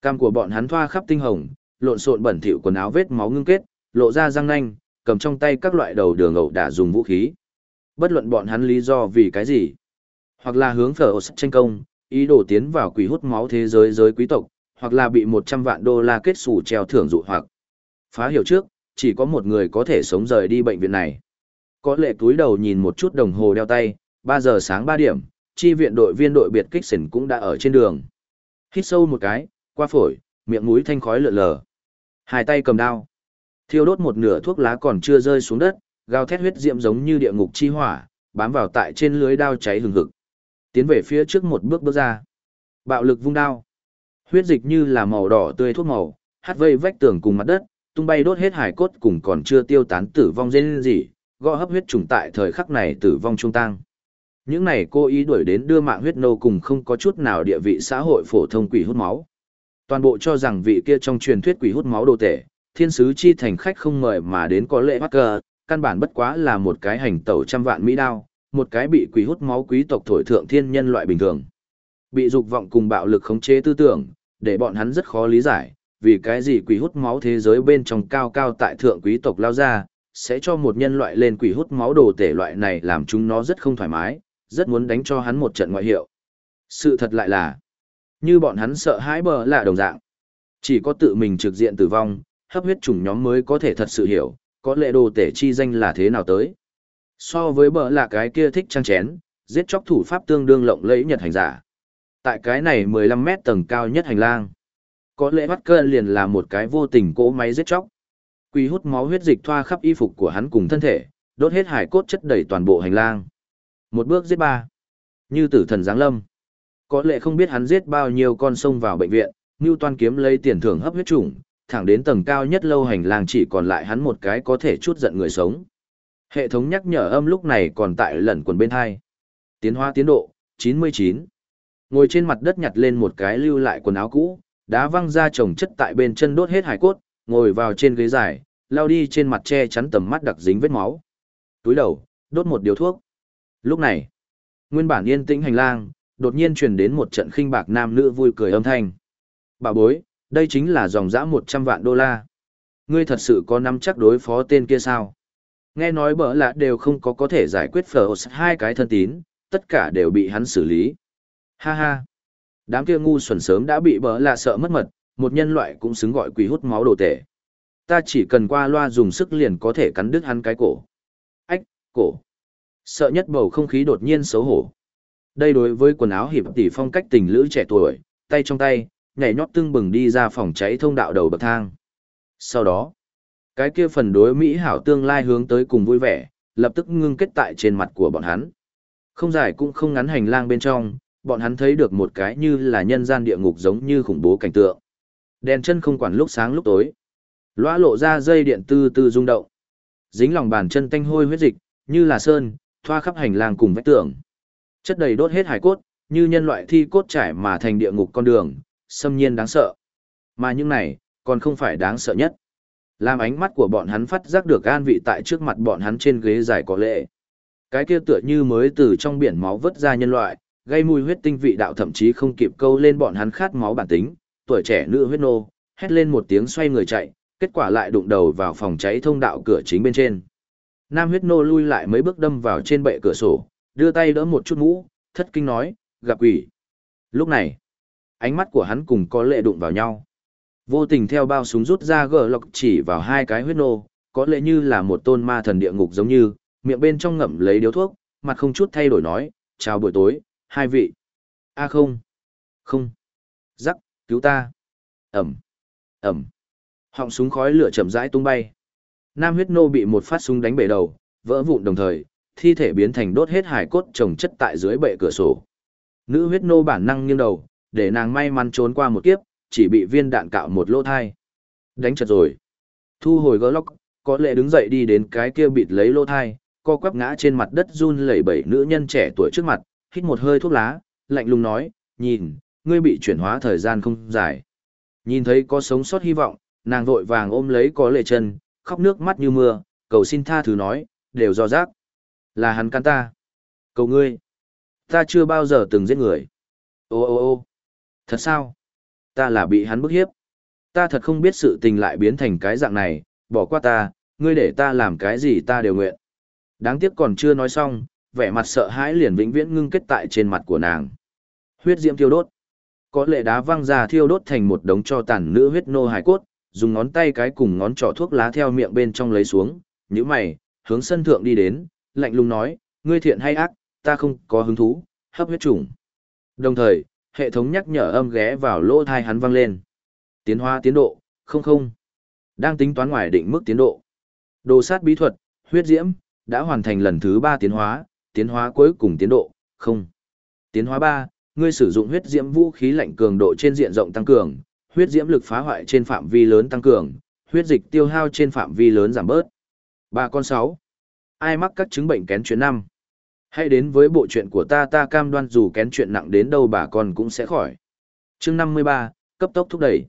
Cam của bọn hắn thoa khắp tinh hồng, lộn xộn bẩn thỉu quần áo vết máu ngưng kết, lộ ra răng nanh, cầm trong tay các loại đầu đường ẩu đả dùng vũ khí. Bất luận bọn hắn lý do vì cái gì, hoặc là hướng phở tranh công, ý đồ tiến vào quỷ hút máu thế giới giới quý tộc, hoặc là bị 100 vạn đô la kết sủ treo thưởng dụ hoặc. Phá hiểu trước, chỉ có một người có thể sống rời đi bệnh viện này. Có lệ túi đầu nhìn một chút đồng hồ đeo tay, 3 giờ sáng 3 điểm, chi viện đội viên đội biệt kích sỉn cũng đã ở trên đường. Hít sâu một cái, qua phổi, miệng mũi thanh khói lượn lờ. Hai tay cầm đao. Thiêu đốt một nửa thuốc lá còn chưa rơi xuống đất, gào thét huyết diệm giống như địa ngục chi hỏa, bám vào tại trên lưới đao cháy hừng hực. Tiến về phía trước một bước bước ra. Bạo lực vung đao. Huyết dịch như là màu đỏ tươi thuốc màu, hát vây vách tường cùng mặt đất, tung bay đốt hết hải cốt cùng còn chưa tiêu tán tử vong dên gì, gõ hấp huyết trùng tại thời khắc này tử vong trung tăng. Những này cô ý đuổi đến đưa mạng huyết nô cùng không có chút nào địa vị xã hội phổ thông quỷ hút máu. Toàn bộ cho rằng vị kia trong truyền thuyết quỷ hút máu đồ tể, thiên sứ chi thành khách không mời mà đến có lệ bắt cờ, căn bản bất quá là một cái hành tẩu trăm vạn mỹ đao, một cái bị quỷ hút máu quý tộc thổi thượng thiên nhân loại bình thường. Bị dục vọng cùng bạo lực khống chế tư tưởng, để bọn hắn rất khó lý giải, vì cái gì quỷ hút máu thế giới bên trong cao cao tại thượng quý tộc lao ra, sẽ cho một nhân loại lên quỷ hút máu đồ tể loại này làm chúng nó rất không thoải mái, rất muốn đánh cho hắn một trận ngoại hiệu. Sự thật lại là, như bọn hắn sợ hãi bờ là đồng dạng. Chỉ có tự mình trực diện tử vong, hấp huyết chủng nhóm mới có thể thật sự hiểu, có lệ đồ tể chi danh là thế nào tới. So với bờ là cái kia thích trang chén, giết chóc thủ pháp tương đương lộng lẫy nhật hành giả. Tại cái này 15 mét tầng cao nhất hành lang. Có lẽ bắt cơ liền là một cái vô tình cỗ máy giết chóc. Quỷ hút máu huyết dịch thoa khắp y phục của hắn cùng thân thể, đốt hết hải cốt chất đầy toàn bộ hành lang. Một bước giết ba. Như tử thần giáng lâm. Có lẽ không biết hắn giết bao nhiêu con sông vào bệnh viện, ngưu toan kiếm lấy tiền thưởng hấp huyết chủng, thẳng đến tầng cao nhất lâu hành lang chỉ còn lại hắn một cái có thể chút giận người sống. Hệ thống nhắc nhở âm lúc này còn tại lẩn quần bên hai. Tiến hóa tiến độ, 99. Ngồi trên mặt đất nhặt lên một cái lưu lại quần áo cũ, đá văng ra chồng chất tại bên chân đốt hết hải cốt, ngồi vào trên ghế dài, lao đi trên mặt che chắn tầm mắt đặc dính vết máu. Túi đầu, đốt một điếu thuốc. Lúc này, nguyên bản yên tĩnh hành lang, đột nhiên truyền đến một trận khinh bạc nam nữ vui cười âm thanh. Bà bối, đây chính là dòng dã 100 vạn đô la. Ngươi thật sự có nắm chắc đối phó tên kia sao? Nghe nói bỡ lạ đều không có có thể giải quyết phở hai cái thân tín, tất cả đều bị hắn xử lý. Ha ha. Đám kia ngu xuẩn sớm đã bị bỡ lạ sợ mất mật, một nhân loại cũng xứng gọi quỷ hút máu đồ tể. Ta chỉ cần qua loa dùng sức liền có thể cắn đứt hắn cái cổ. Ách, cổ. Sợ nhất bầu không khí đột nhiên xấu hổ. Đây đối với quần áo hiệp tỷ phong cách tình lữ trẻ tuổi, tay trong tay, nhảy nhót tưng bừng đi ra phòng cháy thông đạo đầu bậc thang. Sau đó, cái kia phần đối Mỹ hảo tương lai hướng tới cùng vui vẻ, lập tức ngưng kết tại trên mặt của bọn hắn. Không dài cũng không ngắn hành lang bên trong, bọn hắn thấy được một cái như là nhân gian địa ngục giống như khủng bố cảnh tượng. Đèn chân không quản lúc sáng lúc tối. Loa lộ ra dây điện tư tư rung động. Dính lòng bàn chân tanh hôi huyết dịch, như là sơn, thoa khắp hành lang cùng vách tường. Chất đầy đốt hết hải cốt, như nhân loại thi cốt trải mà thành địa ngục con đường, xâm nhiên đáng sợ. Mà những này, còn không phải đáng sợ nhất. Làm ánh mắt của bọn hắn phát giác được an vị tại trước mặt bọn hắn trên ghế dài có lệ. Cái kia tựa như mới từ trong biển máu vớt ra nhân loại, gây mùi huyết tinh vị đạo thậm chí không kịp câu lên bọn hắn khát máu bản tính, tuổi trẻ nữ huyết nô, hét lên một tiếng xoay người chạy, kết quả lại đụng đầu vào phòng cháy thông đạo cửa chính bên trên. Nam huyết nô lui lại mấy bước đâm vào trên bệ cửa sổ, đưa tay đỡ một chút mũ, thất kinh nói, gặp quỷ. Lúc này, ánh mắt của hắn cùng có lệ đụng vào nhau. Vô tình theo bao súng rút ra gờ lọc chỉ vào hai cái huyết nô, có lệ như là một tôn ma thần địa ngục giống như, miệng bên trong ngậm lấy điếu thuốc, mặt không chút thay đổi nói, chào buổi tối, hai vị. a không, không, Giắc, cứu ta. Ẩm, Ẩm. Họng súng khói lửa chậm rãi tung bay. Nam huyết nô bị một phát súng đánh bể đầu, vỡ vụn đồng thời, thi thể biến thành đốt hết hải cốt trồng chất tại dưới bệ cửa sổ. Nữ huyết nô bản năng nghiêng đầu, để nàng may mắn trốn qua một kiếp, chỉ bị viên đạn cạo một lỗ thai. Đánh chật rồi. Thu hồi gỡ lóc, có lệ đứng dậy đi đến cái kia bịt lấy lỗ thai, co quắp ngã trên mặt đất run lẩy bẩy nữ nhân trẻ tuổi trước mặt, hít một hơi thuốc lá, lạnh lùng nói, nhìn, ngươi bị chuyển hóa thời gian không dài. Nhìn thấy có sống sót hy vọng, nàng vội vàng ôm lấy có lệ chân, khóc nước mắt như mưa, cầu xin tha thứ nói, đều do giác. Là hắn can ta. Cầu ngươi. Ta chưa bao giờ từng giết người. Ô ô ô thật sao? Ta là bị hắn bức hiếp. Ta thật không biết sự tình lại biến thành cái dạng này, bỏ qua ta, ngươi để ta làm cái gì ta đều nguyện. Đáng tiếc còn chưa nói xong, vẻ mặt sợ hãi liền vĩnh viễn ngưng kết tại trên mặt của nàng. Huyết diễm thiêu đốt. Có lệ đá văng ra thiêu đốt thành một đống cho tàn nữ huyết nô hải cốt, dùng ngón tay cái cùng ngón trỏ thuốc lá theo miệng bên trong lấy xuống, nhíu mày, hướng sân thượng đi đến, lạnh lùng nói, ngươi thiện hay ác, ta không có hứng thú, hấp huyết trùng. Đồng thời, hệ thống nhắc nhở âm ghé vào lỗ thai hắn vang lên. Tiến hóa tiến độ, không không. Đang tính toán ngoài định mức tiến độ. Đồ sát bí thuật, huyết diễm, đã hoàn thành lần thứ ba tiến hóa, tiến hóa cuối cùng tiến độ, không. Tiến hóa ba, ngươi sử dụng huyết diễm vũ khí lạnh cường độ trên diện rộng tăng cường, huyết diễm lực phá hoại trên phạm vi lớn tăng cường, huyết dịch tiêu hao trên phạm vi lớn giảm bớt. Ba con sáu. Ai mắc các chứng bệnh kén chuyện năm? Hãy đến với bộ chuyện của ta ta cam đoan dù kén chuyện nặng đến đâu bà con cũng sẽ khỏi. chương 53, cấp tốc thúc đẩy.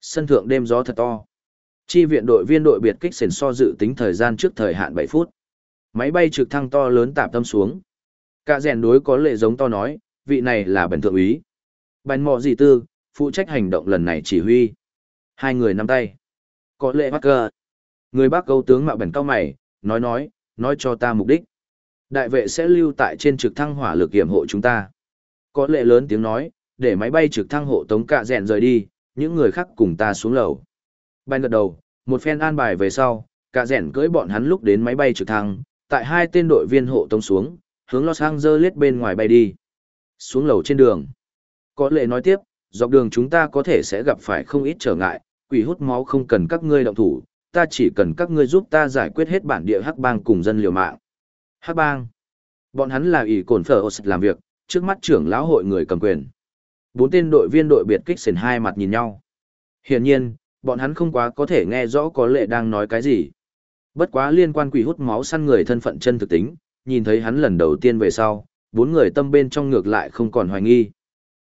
Sân thượng đêm gió thật to. Chi viện đội viên đội biệt kích sền so dự tính thời gian trước thời hạn 7 phút. Máy bay trực thăng to lớn tạm tâm xuống. Cả rèn đối có lệ giống to nói, vị này là bần thượng úy. Bành mọ gì tư, phụ trách hành động lần này chỉ huy. Hai người nắm tay. Có lệ bắt cờ. Người bác câu tướng mạo bẩn cao mày, nói nói, nói cho ta mục đích. Đại vệ sẽ lưu tại trên trực thăng hỏa lực hiểm hộ chúng ta. Có lệ lớn tiếng nói, để máy bay trực thăng hộ tống cạ rèn rời đi, những người khác cùng ta xuống lầu. Bay gật đầu, một phen an bài về sau, cạ rèn cưỡi bọn hắn lúc đến máy bay trực thăng, tại hai tên đội viên hộ tống xuống, hướng Los Angeles bên ngoài bay đi. Xuống lầu trên đường. Có lệ nói tiếp, dọc đường chúng ta có thể sẽ gặp phải không ít trở ngại, quỷ hút máu không cần các ngươi động thủ, ta chỉ cần các ngươi giúp ta giải quyết hết bản địa hắc bang cùng dân liều mạng. Hắc bang. Bọn hắn là ỷ cổn phở làm việc, trước mắt trưởng lão hội người cầm quyền. Bốn tên đội viên đội biệt kích sền hai mặt nhìn nhau. Hiển nhiên, bọn hắn không quá có thể nghe rõ có lệ đang nói cái gì. Bất quá liên quan quỷ hút máu săn người thân phận chân thực tính, nhìn thấy hắn lần đầu tiên về sau, bốn người tâm bên trong ngược lại không còn hoài nghi.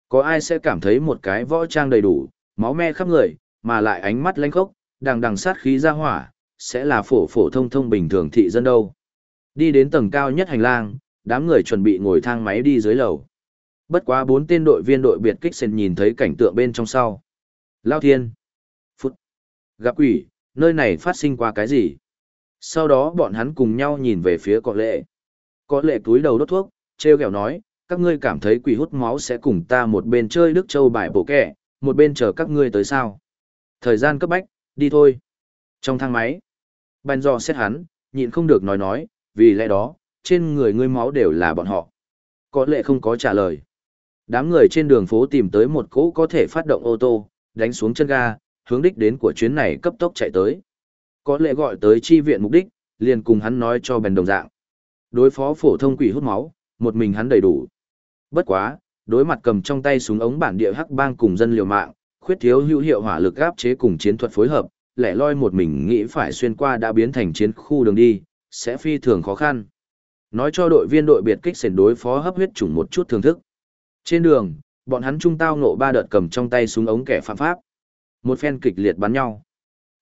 Có ai sẽ cảm thấy một cái võ trang đầy đủ, máu me khắp người, mà lại ánh mắt lanh khốc, đằng đằng sát khí ra hỏa, sẽ là phổ phổ thông thông bình thường thị dân đâu. Đi đến tầng cao nhất hành lang, đám người chuẩn bị ngồi thang máy đi dưới lầu. Bất quá bốn tên đội viên đội biệt kích sen nhìn thấy cảnh tượng bên trong sau. Lao thiên. Phút. Gặp quỷ, nơi này phát sinh qua cái gì? Sau đó bọn hắn cùng nhau nhìn về phía có lệ. Có lệ túi đầu đốt thuốc, treo kẹo nói, các ngươi cảm thấy quỷ hút máu sẽ cùng ta một bên chơi Đức Châu bài bổ kẻ, một bên chờ các ngươi tới sao. Thời gian cấp bách, đi thôi. Trong thang máy, bèn do xét hắn, nhịn không được nói nói, vì lẽ đó, trên người ngươi máu đều là bọn họ. Có lệ không có trả lời. Đám người trên đường phố tìm tới một cỗ có thể phát động ô tô, đánh xuống chân ga, hướng đích đến của chuyến này cấp tốc chạy tới. Có lẽ gọi tới chi viện mục đích, liền cùng hắn nói cho bèn đồng dạng. Đối phó phổ thông quỷ hút máu, một mình hắn đầy đủ. Bất quá, đối mặt cầm trong tay súng ống bản địa hắc bang cùng dân liều mạng, khuyết thiếu hữu hiệu hỏa lực áp chế cùng chiến thuật phối hợp, lẻ loi một mình nghĩ phải xuyên qua đã biến thành chiến khu đường đi, sẽ phi thường khó khăn. Nói cho đội viên đội biệt kích sền đối phó hấp huyết chủng một chút thưởng thức. Trên đường, bọn hắn trung tao ngộ ba đợt cầm trong tay súng ống kẻ phạm pháp. Một phen kịch liệt bắn nhau.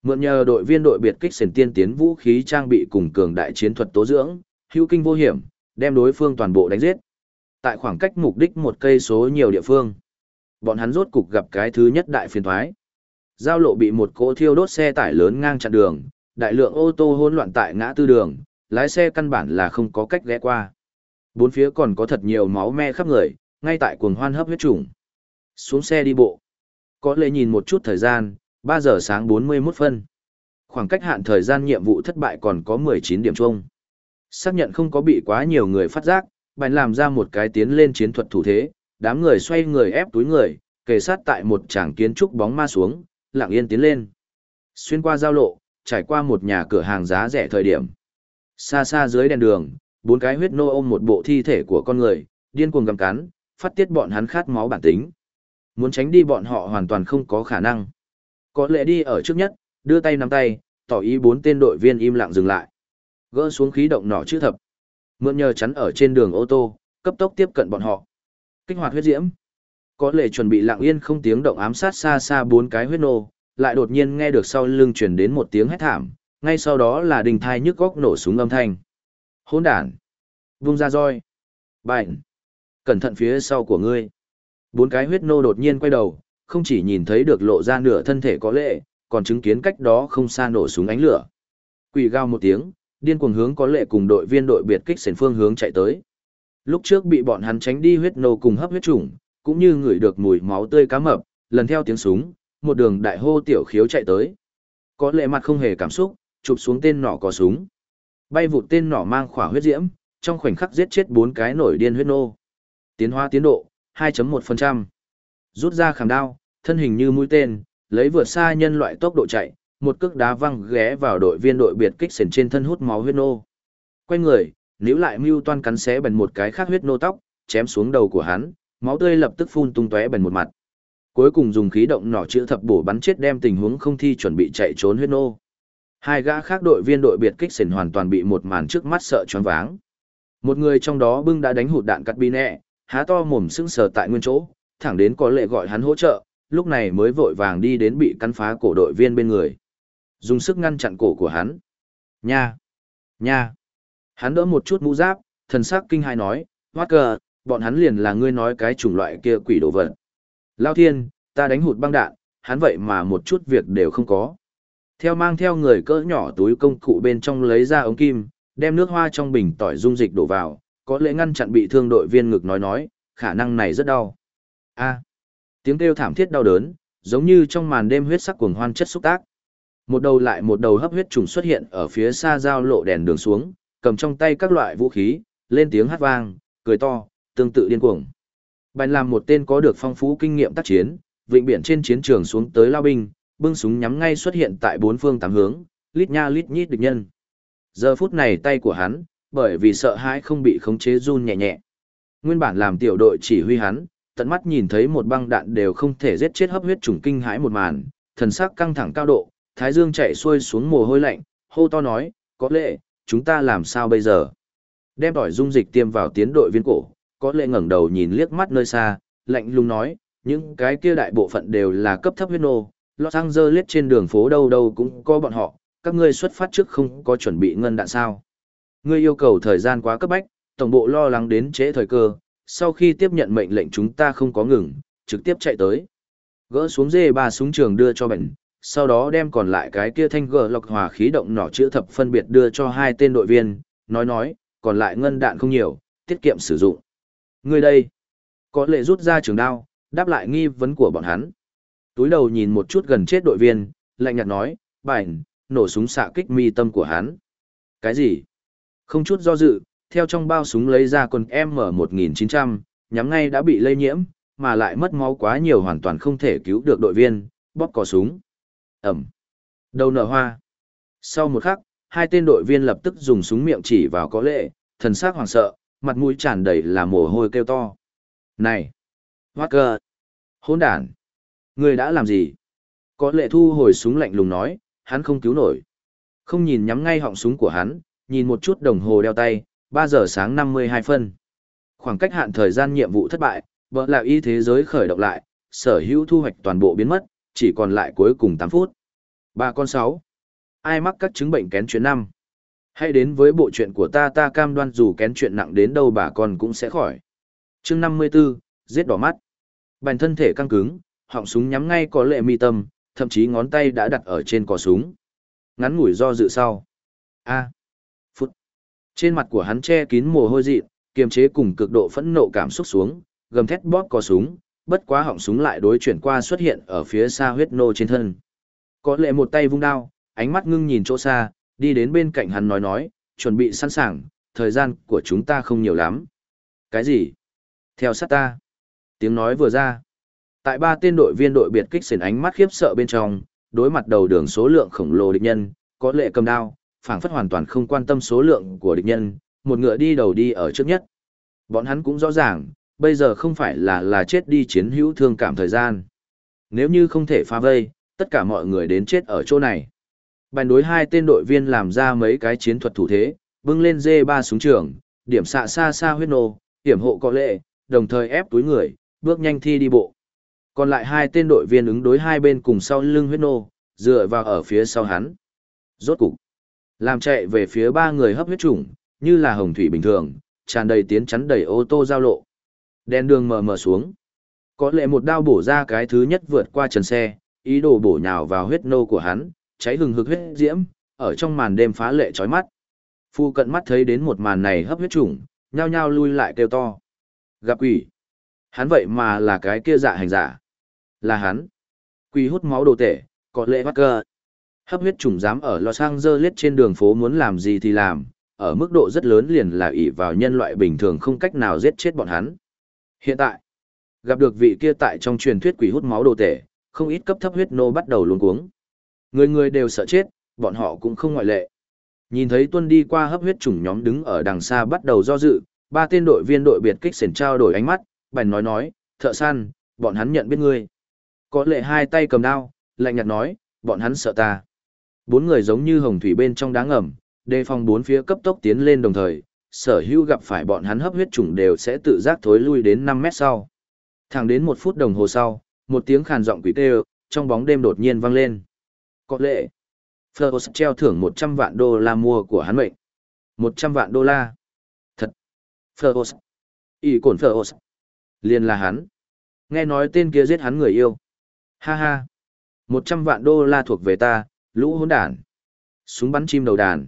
Mượn nhờ đội viên đội biệt kích sển tiên tiến vũ khí trang bị cùng cường đại chiến thuật tố dưỡng, hữu kinh vô hiểm, đem đối phương toàn bộ đánh giết. Tại khoảng cách mục đích một cây số nhiều địa phương, bọn hắn rốt cục gặp cái thứ nhất đại phiền thoái. Giao lộ bị một cỗ thiêu đốt xe tải lớn ngang chặn đường, đại lượng ô tô hỗn loạn tại ngã tư đường, lái xe căn bản là không có cách ghé qua. Bốn phía còn có thật nhiều máu me khắp người, ngay tại cuồng hoan hấp huyết trùng. Xuống xe đi bộ. Có lẽ nhìn một chút thời gian, 3 giờ sáng 41 phân. Khoảng cách hạn thời gian nhiệm vụ thất bại còn có 19 điểm chung. Xác nhận không có bị quá nhiều người phát giác, bạn làm ra một cái tiến lên chiến thuật thủ thế, đám người xoay người ép túi người, kề sát tại một tràng kiến trúc bóng ma xuống, lặng yên tiến lên. Xuyên qua giao lộ, trải qua một nhà cửa hàng giá rẻ thời điểm. Xa xa dưới đèn đường, bốn cái huyết nô ôm một bộ thi thể của con người, điên cuồng gầm cắn, phát tiết bọn hắn khát máu bản tính. Muốn tránh đi bọn họ hoàn toàn không có khả năng. Có lẽ đi ở trước nhất, đưa tay nắm tay, tỏ ý bốn tên đội viên im lặng dừng lại. Gỡ xuống khí động nỏ chữ thập. Mượn nhờ chắn ở trên đường ô tô, cấp tốc tiếp cận bọn họ. Kích hoạt huyết diễm. Có lẽ chuẩn bị lặng yên không tiếng động ám sát xa xa bốn cái huyết nô, lại đột nhiên nghe được sau lưng truyền đến một tiếng hét thảm, ngay sau đó là đình thai nhức góc nổ súng âm thanh. Hỗn đản! Vung ra roi! Bảnh! Cẩn thận phía sau của ngươi! Bốn cái huyết nô đột nhiên quay đầu, không chỉ nhìn thấy được lộ ra nửa thân thể có lệ, còn chứng kiến cách đó không xa nổ súng ánh lửa. Quỷ gào một tiếng, điên cuồng hướng có lệ cùng đội viên đội biệt kích sền phương hướng chạy tới. Lúc trước bị bọn hắn tránh đi huyết nô cùng hấp huyết trùng, cũng như ngửi được mùi máu tươi cá mập, lần theo tiếng súng, một đường đại hô tiểu khiếu chạy tới. Có lệ mặt không hề cảm xúc, chụp xuống tên nỏ có súng. Bay vụt tên nỏ mang khỏa huyết diễm, trong khoảnh khắc giết chết bốn cái nổi điên huyết nô. Tiến hóa tiến độ, 2.1%. Rút ra khảm đao, thân hình như mũi tên, lấy vượt xa nhân loại tốc độ chạy, một cước đá văng ghé vào đội viên đội biệt kích sền trên thân hút máu huyết nô. Quay người, níu lại mưu toan cắn xé bẩn một cái khác huyết nô tóc, chém xuống đầu của hắn, máu tươi lập tức phun tung tóe bẩn một mặt. Cuối cùng dùng khí động nỏ chữa thập bổ bắn chết đem tình huống không thi chuẩn bị chạy trốn huyết nô. Hai gã khác đội viên đội biệt kích sền hoàn toàn bị một màn trước mắt sợ choáng váng. Một người trong đó bưng đã đánh hụt đạn cắt bi nẹ, há to mồm sững sờ tại nguyên chỗ, thẳng đến có lệ gọi hắn hỗ trợ, lúc này mới vội vàng đi đến bị cắn phá cổ đội viên bên người. Dùng sức ngăn chặn cổ của hắn. Nha! Nha! Hắn đỡ một chút mũ giáp, thần sắc kinh hai nói, Walker, bọn hắn liền là ngươi nói cái chủng loại kia quỷ đồ vật. Lao thiên, ta đánh hụt băng đạn, hắn vậy mà một chút việc đều không có. Theo mang theo người cỡ nhỏ túi công cụ bên trong lấy ra ống kim, đem nước hoa trong bình tỏi dung dịch đổ vào, có lẽ ngăn chặn bị thương đội viên ngực nói nói, khả năng này rất đau. A. tiếng kêu thảm thiết đau đớn, giống như trong màn đêm huyết sắc cuồng hoan chất xúc tác. Một đầu lại một đầu hấp huyết trùng xuất hiện ở phía xa giao lộ đèn đường xuống, cầm trong tay các loại vũ khí, lên tiếng hát vang, cười to, tương tự điên cuồng. Bành làm một tên có được phong phú kinh nghiệm tác chiến, vịnh biển trên chiến trường xuống tới lao binh, bưng súng nhắm ngay xuất hiện tại bốn phương tám hướng, lít nha lít nhít địch nhân. Giờ phút này tay của hắn, bởi vì sợ hãi không bị khống chế run nhẹ nhẹ. Nguyên bản làm tiểu đội chỉ huy hắn, tận mắt nhìn thấy một băng đạn đều không thể giết chết hấp huyết trùng kinh hãi một màn, thần sắc căng thẳng cao độ, thái dương chạy xuôi xuống mồ hôi lạnh, hô to nói, có lẽ, chúng ta làm sao bây giờ? Đem tỏi dung dịch tiêm vào tiến đội viên cổ, có lẽ ngẩng đầu nhìn liếc mắt nơi xa, lạnh lùng nói, những cái kia đại bộ phận đều là cấp thấp huyết nô, Los Angeles trên đường phố đâu đâu cũng có bọn họ, các ngươi xuất phát trước không có chuẩn bị ngân đạn sao. Ngươi yêu cầu thời gian quá cấp bách, tổng bộ lo lắng đến trễ thời cơ, sau khi tiếp nhận mệnh lệnh chúng ta không có ngừng, trực tiếp chạy tới. Gỡ xuống dê ba súng trường đưa cho bệnh, sau đó đem còn lại cái kia thanh gờ lọc hòa khí động nỏ chữa thập phân biệt đưa cho hai tên đội viên, nói nói, còn lại ngân đạn không nhiều, tiết kiệm sử dụng. Người đây, có lệ rút ra trường đao, đáp lại nghi vấn của bọn hắn. Túi đầu nhìn một chút gần chết đội viên, lạnh nhạt nói, bảnh, nổ súng xạ kích mi tâm của hắn. Cái gì? Không chút do dự, theo trong bao súng lấy ra con M1900, nhắm ngay đã bị lây nhiễm, mà lại mất máu quá nhiều hoàn toàn không thể cứu được đội viên, bóp cò súng. Ẩm. Đầu nở hoa. Sau một khắc, hai tên đội viên lập tức dùng súng miệng chỉ vào có lệ, thần sắc hoảng sợ, mặt mũi tràn đầy là mồ hôi kêu to. Này! Walker! Hôn đàn! Người đã làm gì? Có lệ thu hồi súng lạnh lùng nói, hắn không cứu nổi. Không nhìn nhắm ngay họng súng của hắn, nhìn một chút đồng hồ đeo tay, 3 giờ sáng 52 phân. Khoảng cách hạn thời gian nhiệm vụ thất bại, vợ là y thế giới khởi động lại, sở hữu thu hoạch toàn bộ biến mất, chỉ còn lại cuối cùng 8 phút. Ba con 6. Ai mắc các chứng bệnh kén chuyện năm? Hãy đến với bộ chuyện của ta ta cam đoan dù kén chuyện nặng đến đâu bà con cũng sẽ khỏi. chương 54, giết đỏ mắt. bàn thân thể căng cứng, họng súng nhắm ngay có lệ mi tâm, thậm chí ngón tay đã đặt ở trên cò súng. Ngắn ngủi do dự sau. A. Trên mặt của hắn che kín mồ hôi dị, kiềm chế cùng cực độ phẫn nộ cảm xúc xuống, gầm thét bóp cò súng, bất quá họng súng lại đối chuyển qua xuất hiện ở phía xa huyết nô trên thân. Có lệ một tay vung đao, ánh mắt ngưng nhìn chỗ xa, đi đến bên cạnh hắn nói nói, chuẩn bị sẵn sàng, thời gian của chúng ta không nhiều lắm. Cái gì? Theo sát ta. Tiếng nói vừa ra. Tại ba tên đội viên đội biệt kích xỉn ánh mắt khiếp sợ bên trong, đối mặt đầu đường số lượng khổng lồ địch nhân, có lệ cầm đao, phảng phất hoàn toàn không quan tâm số lượng của địch nhân, một ngựa đi đầu đi ở trước nhất. Bọn hắn cũng rõ ràng, bây giờ không phải là là chết đi chiến hữu thương cảm thời gian. Nếu như không thể phá vây, tất cả mọi người đến chết ở chỗ này. Bành đối hai tên đội viên làm ra mấy cái chiến thuật thủ thế, bưng lên dê ba súng trường, điểm xạ xa xa huyết nô, hiểm hộ có lệ, đồng thời ép túi người, bước nhanh thi đi bộ. Còn lại hai tên đội viên ứng đối hai bên cùng sau lưng huyết nô, dựa vào ở phía sau hắn. Rốt cục, làm chạy về phía ba người hấp huyết trùng như là hồng thủy bình thường, tràn đầy tiến chắn đầy ô tô giao lộ. Đèn đường mờ mờ xuống. Có lẽ một đao bổ ra cái thứ nhất vượt qua trần xe, ý đồ bổ nhào vào huyết nô của hắn, cháy hừng hực huyết diễm, ở trong màn đêm phá lệ chói mắt. Phu cận mắt thấy đến một màn này hấp huyết trùng nhao nhao lui lại kêu to. Gặp quỷ. Hắn vậy mà là cái kia dạ hành giả. Là hắn. Quỷ hút máu đồ tể, có lệ bắt cơ. Hấp huyết trùng dám ở Los Angeles trên đường phố muốn làm gì thì làm, ở mức độ rất lớn liền là ỷ vào nhân loại bình thường không cách nào giết chết bọn hắn. Hiện tại, gặp được vị kia tại trong truyền thuyết quỷ hút máu đồ tể, không ít cấp thấp huyết nô bắt đầu luống cuống. Người người đều sợ chết, bọn họ cũng không ngoại lệ. Nhìn thấy tuân đi qua hấp huyết chủng nhóm đứng ở đằng xa bắt đầu do dự, ba tên đội viên đội biệt kích sển trao đổi ánh mắt, bèn nói nói, thợ săn, bọn hắn nhận biết ngươi. Có lệ hai tay cầm đao, lạnh nhạt nói, bọn hắn sợ ta. Bốn người giống như hồng thủy bên trong đá ngầm, đề phòng bốn phía cấp tốc tiến lên đồng thời, sở hữu gặp phải bọn hắn hấp huyết trùng đều sẽ tự giác thối lui đến 5 mét sau. Thẳng đến một phút đồng hồ sau, một tiếng khàn giọng quỷ tê trong bóng đêm đột nhiên vang lên. Có lệ. Fleurs treo thưởng 100 vạn đô la mua của hắn mệnh. 100 vạn đô la. Thật. Fleurs. Y cổn Fleurs. Liền là hắn. Nghe nói tên kia giết hắn người yêu. Ha ha. 100 vạn đô la thuộc về ta, lũ hỗn đản. Súng bắn chim đầu đàn.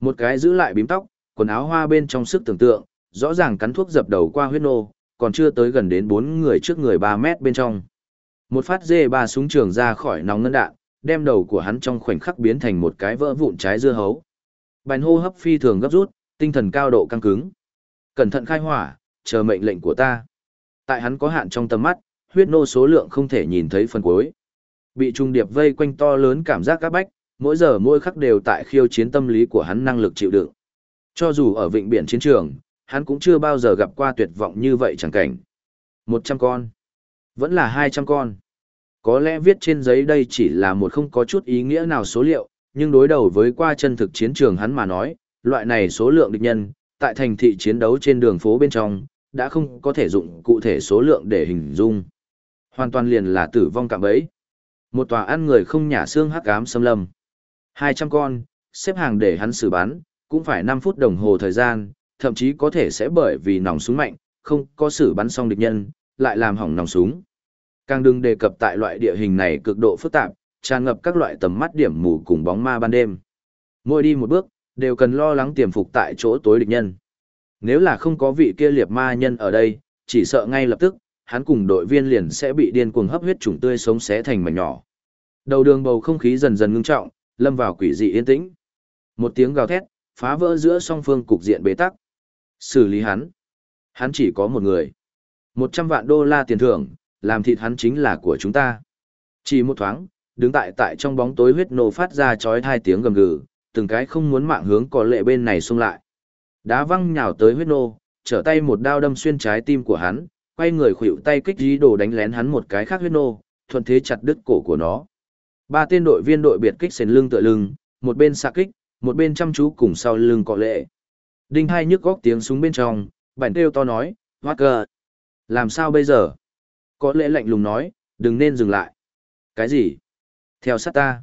Một cái giữ lại bím tóc, quần áo hoa bên trong sức tưởng tượng, rõ ràng cắn thuốc dập đầu qua huyết nô, còn chưa tới gần đến bốn người trước người ba mét bên trong. Một phát dê ba súng trường ra khỏi nòng ngân đạn, đem đầu của hắn trong khoảnh khắc biến thành một cái vỡ vụn trái dưa hấu. Bành hô hấp phi thường gấp rút, tinh thần cao độ căng cứng. Cẩn thận khai hỏa, chờ mệnh lệnh của ta. Tại hắn có hạn trong tầm mắt, huyết nô số lượng không thể nhìn thấy phần cuối. Bị trung điệp vây quanh to lớn cảm giác các bách, mỗi giờ mỗi khắc đều tại khiêu chiến tâm lý của hắn năng lực chịu đựng. Cho dù ở vịnh biển chiến trường, hắn cũng chưa bao giờ gặp qua tuyệt vọng như vậy chẳng cảnh. 100 con. Vẫn là 200 con. Có lẽ viết trên giấy đây chỉ là một không có chút ý nghĩa nào số liệu, nhưng đối đầu với qua chân thực chiến trường hắn mà nói, loại này số lượng địch nhân, tại thành thị chiến đấu trên đường phố bên trong, đã không có thể dụng cụ thể số lượng để hình dung. Hoàn toàn liền là tử vong cạm bẫy. Một tòa ăn người không nhả xương hắc ám xâm lâm. 200 con, xếp hàng để hắn xử bắn, cũng phải 5 phút đồng hồ thời gian, thậm chí có thể sẽ bởi vì nòng súng mạnh, không có xử bắn xong địch nhân, lại làm hỏng nòng súng. Càng đừng đề cập tại loại địa hình này cực độ phức tạp, tràn ngập các loại tầm mắt điểm mù cùng bóng ma ban đêm. Mỗi đi một bước, đều cần lo lắng tiềm phục tại chỗ tối địch nhân. Nếu là không có vị kia liệt ma nhân ở đây, chỉ sợ ngay lập tức, hắn cùng đội viên liền sẽ bị điên cuồng hấp huyết trùng tươi sống xé thành mảnh nhỏ. Đầu đường bầu không khí dần dần ngưng trọng, lâm vào quỷ dị yên tĩnh. Một tiếng gào thét, phá vỡ giữa song phương cục diện bế tắc. Xử lý hắn. Hắn chỉ có một người. Một trăm vạn đô la tiền thưởng, làm thịt hắn chính là của chúng ta. Chỉ một thoáng, đứng tại tại trong bóng tối huyết nổ phát ra chói hai tiếng gầm gừ, từng cái không muốn mạng hướng có lệ bên này xung lại. Đá văng nhào tới huyết nô, trở tay một đao đâm xuyên trái tim của hắn, quay người khuỵu tay kích dí đồ đánh lén hắn một cái khác huyết nô, thuận thế chặt đứt cổ của nó. Ba tên đội viên đội biệt kích sền lưng tựa lưng, một bên xạ kích, một bên chăm chú cùng sau lưng cọ lệ. Đinh hai nhức góc tiếng súng bên trong, bản kêu to nói, Walker. Làm sao bây giờ? Có lẽ lạnh lùng nói, đừng nên dừng lại. Cái gì? Theo sát ta.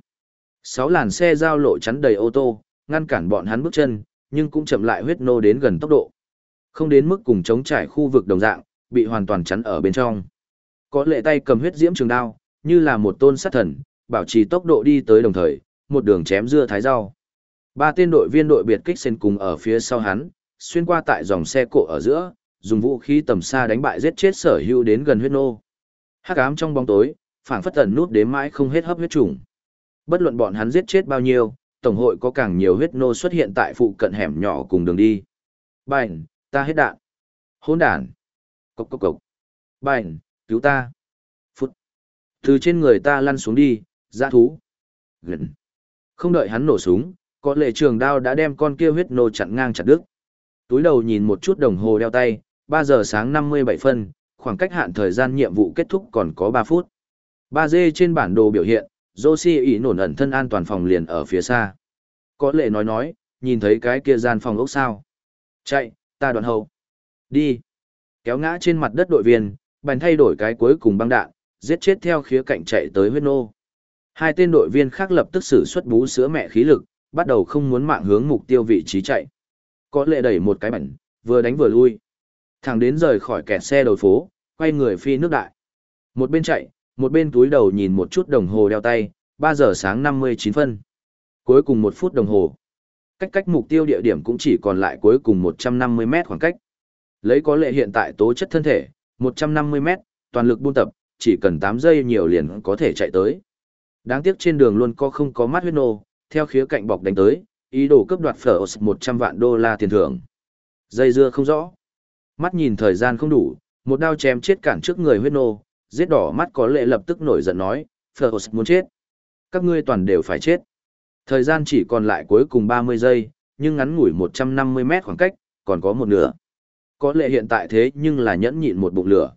Sáu làn xe giao lộ chắn đầy ô tô, ngăn cản bọn hắn bước chân, nhưng cũng chậm lại huyết nô đến gần tốc độ. Không đến mức cùng chống trải khu vực đồng dạng, bị hoàn toàn chắn ở bên trong. Có lệ tay cầm huyết diễm trường đao, như là một tôn sát thần, bảo trì tốc độ đi tới đồng thời, một đường chém dưa thái rau. Ba tên đội viên đội biệt kích sen cùng ở phía sau hắn, xuyên qua tại dòng xe cộ ở giữa, dùng vũ khí tầm xa đánh bại giết chết sở hữu đến gần huyết nô. Hắc ám trong bóng tối, phảng phất tần nút đến mãi không hết hấp huyết trùng. Bất luận bọn hắn giết chết bao nhiêu, tổng hội có càng nhiều huyết nô xuất hiện tại phụ cận hẻm nhỏ cùng đường đi. Bảnh, ta hết đạn. Hỗn đản. Cốc cốc cốc. Bành, cứu ta. Phút. Từ trên người ta lăn xuống đi, dã thú. Gần. Không đợi hắn nổ súng, có lệ trường đao đã đem con kia huyết nô chặn ngang chặt đứt. Túi đầu nhìn một chút đồng hồ đeo tay, 3 giờ sáng 57 phân, khoảng cách hạn thời gian nhiệm vụ kết thúc còn có 3 phút. 3G trên bản đồ biểu hiện, Josie ý nổn ẩn thân an toàn phòng liền ở phía xa. Có lệ nói nói, nhìn thấy cái kia gian phòng ốc sao. Chạy, ta đoạn hậu. Đi. Kéo ngã trên mặt đất đội viên, bành thay đổi cái cuối cùng băng đạn, giết chết theo khía cạnh chạy tới huyết nô. Hai tên đội viên khác lập tức sử xuất bú sữa mẹ khí lực, bắt đầu không muốn mạng hướng mục tiêu vị trí chạy. Có lệ đẩy một cái bẩn, vừa đánh vừa lui. Thằng đến rời khỏi kẹt xe đầu phố, quay người phi nước đại. Một bên chạy, một bên túi đầu nhìn một chút đồng hồ đeo tay, 3 giờ sáng 59 phân. Cuối cùng một phút đồng hồ. Cách cách mục tiêu địa điểm cũng chỉ còn lại cuối cùng 150 mét khoảng cách. Lấy có lệ hiện tại tố chất thân thể, 150 mét, toàn lực buôn tập, chỉ cần 8 giây nhiều liền có thể chạy tới. Đáng tiếc trên đường luôn có không có mắt huyết nô, theo khía cạnh bọc đánh tới, ý đồ cướp đoạt phở 100 vạn đô la tiền thưởng. Dây dưa không rõ. Mắt nhìn thời gian không đủ, một đao chém chết cản trước người huyết nô, giết đỏ mắt có lệ lập tức nổi giận nói, phở muốn chết. Các ngươi toàn đều phải chết. Thời gian chỉ còn lại cuối cùng 30 giây, nhưng ngắn ngủi 150 mét khoảng cách, còn có một nửa. Có lệ hiện tại thế nhưng là nhẫn nhịn một bụng lửa.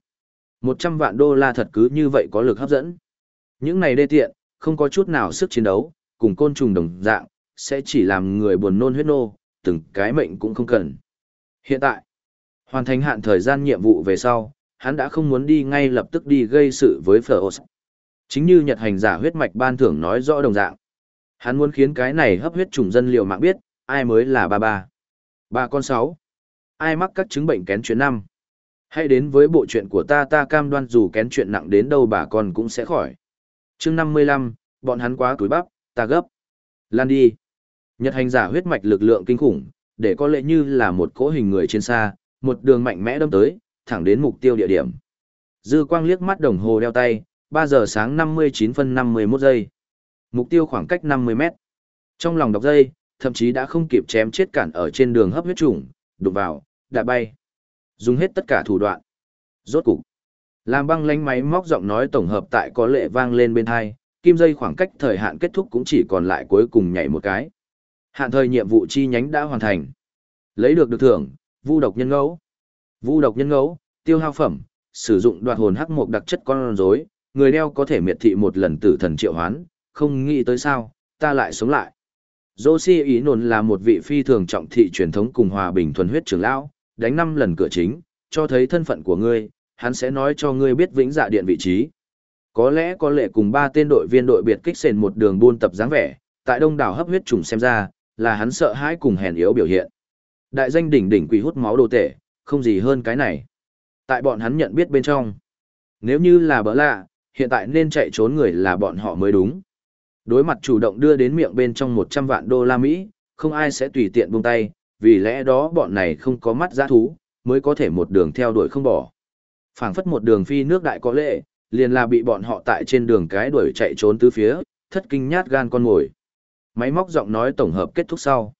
100 vạn đô la thật cứ như vậy có lực hấp dẫn. Những này đê tiện, không có chút nào sức chiến đấu, cùng côn trùng đồng dạng, sẽ chỉ làm người buồn nôn huyết nô, từng cái mệnh cũng không cần. Hiện tại, hoàn thành hạn thời gian nhiệm vụ về sau, hắn đã không muốn đi ngay lập tức đi gây sự với Phlos. Chính như Nhật hành giả huyết mạch ban thưởng nói rõ đồng dạng. Hắn muốn khiến cái này hấp huyết trùng dân liệu mạng biết, ai mới là ba ba. Ba con sáu. Ai mắc các chứng bệnh kén chuyện năm. Hãy đến với bộ chuyện của ta ta cam đoan dù kén chuyện nặng đến đâu bà con cũng sẽ khỏi. chương 55, bọn hắn quá túi bắp, ta gấp. Lan đi. Nhật hành giả huyết mạch lực lượng kinh khủng, để có lệ như là một cỗ hình người trên xa, một đường mạnh mẽ đâm tới, thẳng đến mục tiêu địa điểm. Dư quang liếc mắt đồng hồ đeo tay, 3 giờ sáng 59 phân 51 giây. Mục tiêu khoảng cách 50 mét. Trong lòng đọc dây, thậm chí đã không kịp chém chết cản ở trên đường hấp huyết trùng, đụng vào, đạp bay. Dùng hết tất cả thủ đoạn. Rốt cục. Làm băng lánh máy móc giọng nói tổng hợp tại có lệ vang lên bên hai, kim dây khoảng cách thời hạn kết thúc cũng chỉ còn lại cuối cùng nhảy một cái. Hạn thời nhiệm vụ chi nhánh đã hoàn thành. Lấy được được thưởng, vu độc nhân ngẫu. Vu độc nhân ngẫu, tiêu hao phẩm, sử dụng đoạt hồn hắc mục đặc chất con rối, người đeo có thể miệt thị một lần tử thần triệu hoán, không nghĩ tới sao, ta lại sống lại. Josie ý nồn là một vị phi thường trọng thị truyền thống cùng hòa bình thuần huyết trưởng lão, đánh năm lần cửa chính, cho thấy thân phận của ngươi, hắn sẽ nói cho ngươi biết vĩnh dạ điện vị trí. Có lẽ có lệ cùng ba tên đội viên đội biệt kích sền một đường buôn tập dáng vẻ, tại đông đảo hấp huyết trùng xem ra, là hắn sợ hãi cùng hèn yếu biểu hiện. Đại danh đỉnh đỉnh quỷ hút máu đồ tể, không gì hơn cái này. Tại bọn hắn nhận biết bên trong. Nếu như là bỡ lạ, hiện tại nên chạy trốn người là bọn họ mới đúng. Đối mặt chủ động đưa đến miệng bên trong 100 vạn đô la Mỹ, không ai sẽ tùy tiện buông tay, vì lẽ đó bọn này không có mắt giã thú, mới có thể một đường theo đuổi không bỏ. phảng phất một đường phi nước đại có lệ, liền là bị bọn họ tại trên đường cái đuổi chạy trốn tứ phía, thất kinh nhát gan con ngồi. Máy móc giọng nói tổng hợp kết thúc sau.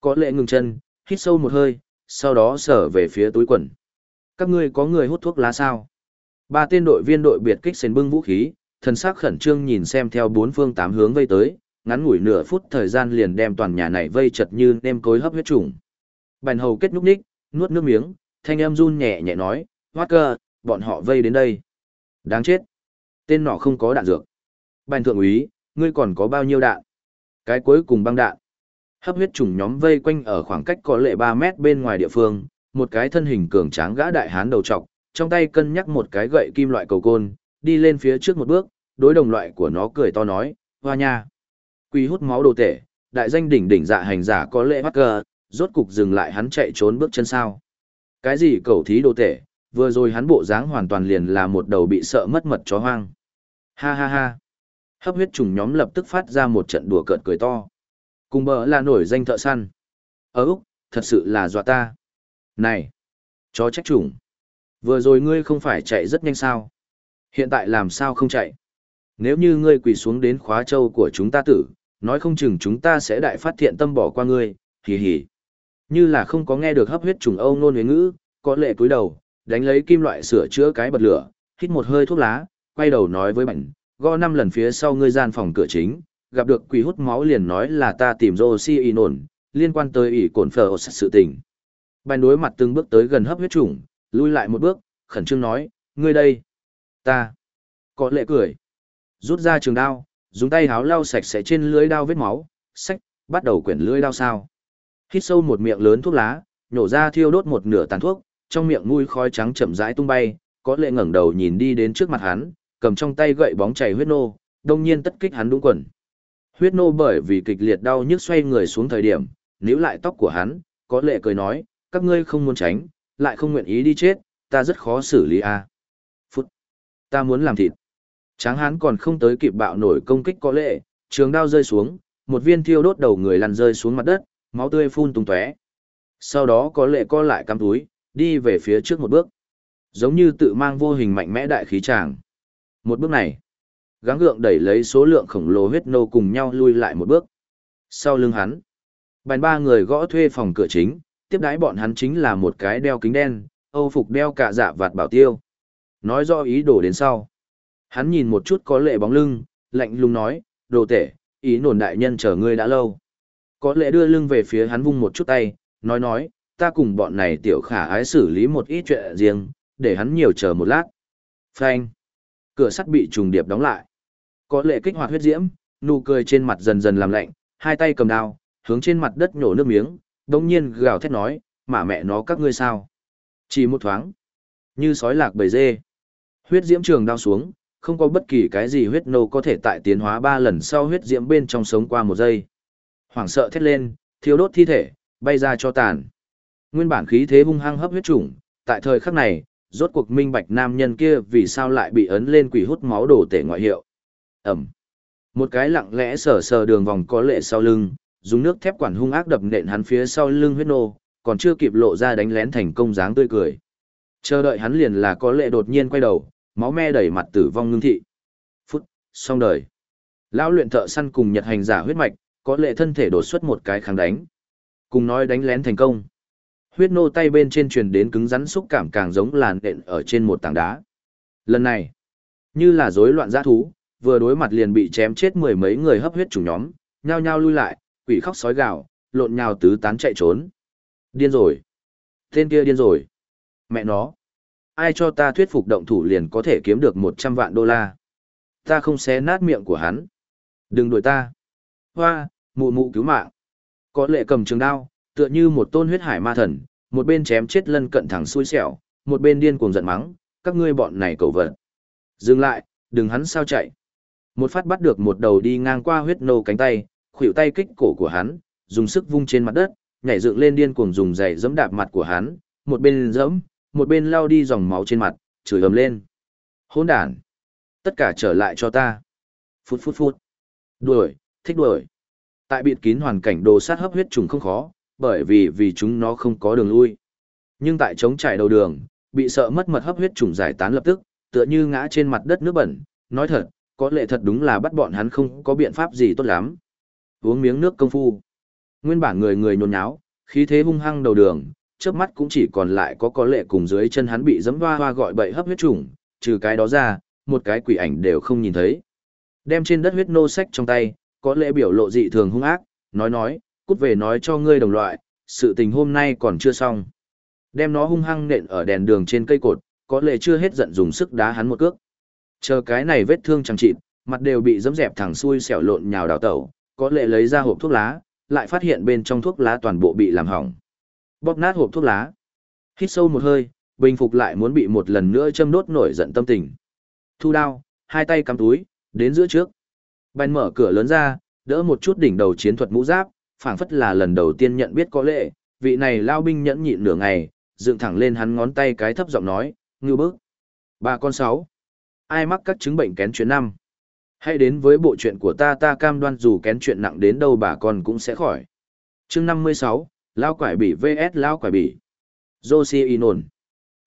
Có lệ ngừng chân, hít sâu một hơi, sau đó sở về phía túi quần. Các ngươi có người hút thuốc lá sao? Ba tên đội viên đội biệt kích xến bưng vũ khí, thần sắc khẩn trương nhìn xem theo bốn phương tám hướng vây tới, ngắn ngủi nửa phút thời gian liền đem toàn nhà này vây chật như nêm cối hấp huyết trùng. Bành hầu kết nhúc ních, nuốt nước miếng, thanh âm run nhẹ nhẹ nói, Walker, bọn họ vây đến đây. Đáng chết. Tên nọ không có đạn dược. Bành thượng úy, ngươi còn có bao nhiêu đạn? Cái cuối cùng băng đạn. Hấp huyết trùng nhóm vây quanh ở khoảng cách có lệ 3 mét bên ngoài địa phương, một cái thân hình cường tráng gã đại hán đầu trọc, trong tay cân nhắc một cái gậy kim loại cầu côn, đi lên phía trước một bước, đối đồng loại của nó cười to nói, hoa nha. Quy hút máu đồ tể, đại danh đỉnh đỉnh dạ hành giả có lệ bắt cờ, rốt cục dừng lại hắn chạy trốn bước chân sao. Cái gì cầu thí đồ tể, vừa rồi hắn bộ dáng hoàn toàn liền là một đầu bị sợ mất mật chó hoang. Ha ha ha. Hấp huyết trùng nhóm lập tức phát ra một trận đùa cợt cười to. Cùng bờ là nổi danh thợ săn. Ở Úc, thật sự là dọa ta. Này, chó trách trùng. Vừa rồi ngươi không phải chạy rất nhanh sao? Hiện tại làm sao không chạy? Nếu như ngươi quỳ xuống đến khóa châu của chúng ta tử, nói không chừng chúng ta sẽ đại phát thiện tâm bỏ qua ngươi, hì hì. Như là không có nghe được hấp huyết trùng Âu nôn huyến ngữ, có lệ cúi đầu, đánh lấy kim loại sửa chữa cái bật lửa, hít một hơi thuốc lá, quay đầu nói với bảnh, gõ năm lần phía sau ngươi gian phòng cửa chính, gặp được quỷ hút máu liền nói là ta tìm Josie y nổn, liên quan tới ỷ cổn phở sự tình. Bành đối mặt từng bước tới gần hấp huyết trùng, lui lại một bước, khẩn trương nói, ngươi đây. Ta. Có lệ cười. Rút ra trường đao, dùng tay háo lau sạch sẽ trên lưới đao vết máu, sách, bắt đầu quyển lưới đao sao. Hít sâu một miệng lớn thuốc lá, nhổ ra thiêu đốt một nửa tàn thuốc, trong miệng mùi khói trắng chậm rãi tung bay, có lệ ngẩng đầu nhìn đi đến trước mặt hắn, cầm trong tay gậy bóng chảy huyết nô, đông nhiên tất kích hắn đúng quần. Huyết nô bởi vì kịch liệt đau nhức xoay người xuống thời điểm, níu lại tóc của hắn, có lệ cười nói, các ngươi không muốn tránh, lại không nguyện ý đi chết, ta rất khó xử lý a. À. Phút. Ta muốn làm thịt. Tráng hán còn không tới kịp bạo nổi công kích có lệ, trường đao rơi xuống, một viên thiêu đốt đầu người lăn rơi xuống mặt đất, máu tươi phun tung tóe. Sau đó có lệ co lại cắm túi, đi về phía trước một bước. Giống như tự mang vô hình mạnh mẽ đại khí tràng. Một bước này, gắng gượng đẩy lấy số lượng khổng lồ huyết nô cùng nhau lui lại một bước. Sau lưng hắn, bàn ba người gõ thuê phòng cửa chính, tiếp đái bọn hắn chính là một cái đeo kính đen, âu phục đeo cả dạ vạt bảo tiêu. Nói do ý đồ đến sau. Hắn nhìn một chút có lệ bóng lưng, lạnh lùng nói, đồ tể, ý nổn đại nhân chờ ngươi đã lâu. Có lệ đưa lưng về phía hắn vung một chút tay, nói nói, ta cùng bọn này tiểu khả ái xử lý một ít chuyện riêng, để hắn nhiều chờ một lát. Phanh. Cửa sắt bị trùng điệp đóng lại. Có lệ kích hoạt huyết diễm, nụ cười trên mặt dần dần làm lạnh, hai tay cầm đao, hướng trên mặt đất nhổ nước miếng, đồng nhiên gào thét nói, mà mẹ nó các ngươi sao. Chỉ một thoáng, như sói lạc bầy dê. Huyết diễm trường đao xuống, không có bất kỳ cái gì huyết nô có thể tại tiến hóa ba lần sau huyết diễm bên trong sống qua một giây. Hoảng sợ thét lên, thiếu đốt thi thể, bay ra cho tàn. Nguyên bản khí thế hung hăng hấp huyết chủng, tại thời khắc này, rốt cuộc minh bạch nam nhân kia vì sao lại bị ấn lên quỷ hút máu đổ tể ngoại hiệu. Ẩm. Một cái lặng lẽ sờ sờ đường vòng có lệ sau lưng, dùng nước thép quản hung ác đập nện hắn phía sau lưng huyết nô, còn chưa kịp lộ ra đánh lén thành công dáng tươi cười. Chờ đợi hắn liền là có lệ đột nhiên quay đầu, máu me đầy mặt tử vong ngưng thị. Phút, xong đời. Lão luyện thợ săn cùng nhật hành giả huyết mạch, có lệ thân thể đột xuất một cái kháng đánh. Cùng nói đánh lén thành công. Huyết nô tay bên trên truyền đến cứng rắn xúc cảm càng giống làn đện ở trên một tảng đá. Lần này, như là rối loạn giã thú, vừa đối mặt liền bị chém chết mười mấy người hấp huyết chủ nhóm, nhao nhao lui lại, quỷ khóc sói gào, lộn nhào tứ tán chạy trốn. Điên rồi. Tên kia điên rồi. Mẹ nó ai cho ta thuyết phục động thủ liền có thể kiếm được 100 vạn đô la. Ta không xé nát miệng của hắn. Đừng đuổi ta. Hoa, mụ mụ cứu mạng. Có lệ cầm trường đao, tựa như một tôn huyết hải ma thần, một bên chém chết lân cận thẳng xui xẻo, một bên điên cuồng giận mắng, các ngươi bọn này cầu vật. Dừng lại, đừng hắn sao chạy. Một phát bắt được một đầu đi ngang qua huyết nô cánh tay, khuỷu tay kích cổ của hắn, dùng sức vung trên mặt đất, nhảy dựng lên điên cuồng dùng giày giẫm đạp mặt của hắn, một bên giẫm, một bên lao đi dòng máu trên mặt, chửi ầm lên. Hỗn đản! Tất cả trở lại cho ta. Phút phút phút. Đuổi, thích đuổi. Tại bịt kín hoàn cảnh đồ sát hấp huyết trùng không khó, bởi vì vì chúng nó không có đường lui. Nhưng tại chống trải đầu đường, bị sợ mất mật hấp huyết trùng giải tán lập tức, tựa như ngã trên mặt đất nước bẩn, nói thật, có lệ thật đúng là bắt bọn hắn không có biện pháp gì tốt lắm. Uống miếng nước công phu. Nguyên bản người người nhốn nháo, khí thế hung hăng đầu đường, trước mắt cũng chỉ còn lại có có lệ cùng dưới chân hắn bị dấm hoa hoa gọi bậy hấp huyết trùng, trừ cái đó ra, một cái quỷ ảnh đều không nhìn thấy. Đem trên đất huyết nô sách trong tay, có lệ biểu lộ dị thường hung ác, nói nói, cút về nói cho ngươi đồng loại, sự tình hôm nay còn chưa xong. Đem nó hung hăng nện ở đèn đường trên cây cột, có lệ chưa hết giận dùng sức đá hắn một cước. Chờ cái này vết thương chẳng chịt, mặt đều bị dẫm dẹp thẳng xuôi xẻo lộn nhào đào tẩu, có lệ lấy ra hộp thuốc lá, lại phát hiện bên trong thuốc lá toàn bộ bị làm hỏng. Bóp nát hộp thuốc lá. Hít sâu một hơi, bình phục lại muốn bị một lần nữa châm đốt nổi giận tâm tình. Thu đao, hai tay cắm túi, đến giữa trước. Bèn mở cửa lớn ra, đỡ một chút đỉnh đầu chiến thuật mũ giáp, phảng phất là lần đầu tiên nhận biết có lệ, vị này lao binh nhẫn nhịn nửa ngày, dựng thẳng lên hắn ngón tay cái thấp giọng nói, ngư bức. Ba con sáu. Ai mắc các chứng bệnh kén chuyện năm? Hãy đến với bộ chuyện của ta ta cam đoan dù kén chuyện nặng đến đâu bà con cũng sẽ khỏi. chương 56, Lao Quải Bỉ vs Lao Quải Bỉ. Josie Inon.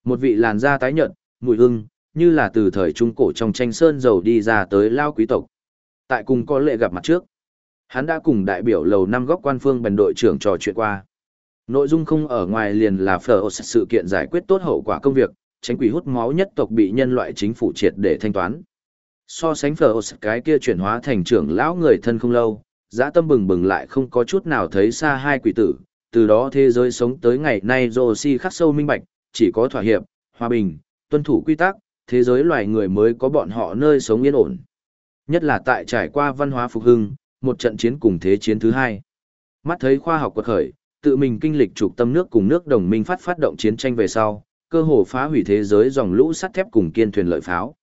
Một vị làn da tái nhợt, mùi hương, như là từ thời trung cổ trong tranh sơn dầu đi ra tới Lao quý tộc. Tại cùng có lệ gặp mặt trước. Hắn đã cùng đại biểu lầu năm góc quan phương bần đội trưởng trò chuyện qua. Nội dung không ở ngoài liền là phở sự kiện giải quyết tốt hậu quả công việc, tránh quỷ hút máu nhất tộc bị nhân loại chính phủ triệt để thanh toán. So sánh phở cái kia chuyển hóa thành trưởng lão người thân không lâu, dã tâm bừng bừng lại không có chút nào thấy xa hai quỷ tử, từ đó thế giới sống tới ngày nay Joshi khắc sâu minh bạch, chỉ có thỏa hiệp, hòa bình, tuân thủ quy tắc, thế giới loài người mới có bọn họ nơi sống yên ổn. Nhất là tại trải qua văn hóa phục hưng, một trận chiến cùng thế chiến thứ hai. Mắt thấy khoa học quật khởi, tự mình kinh lịch trục tâm nước cùng nước đồng minh phát phát động chiến tranh về sau, cơ hồ phá hủy thế giới dòng lũ sắt thép cùng kiên thuyền lợi pháo.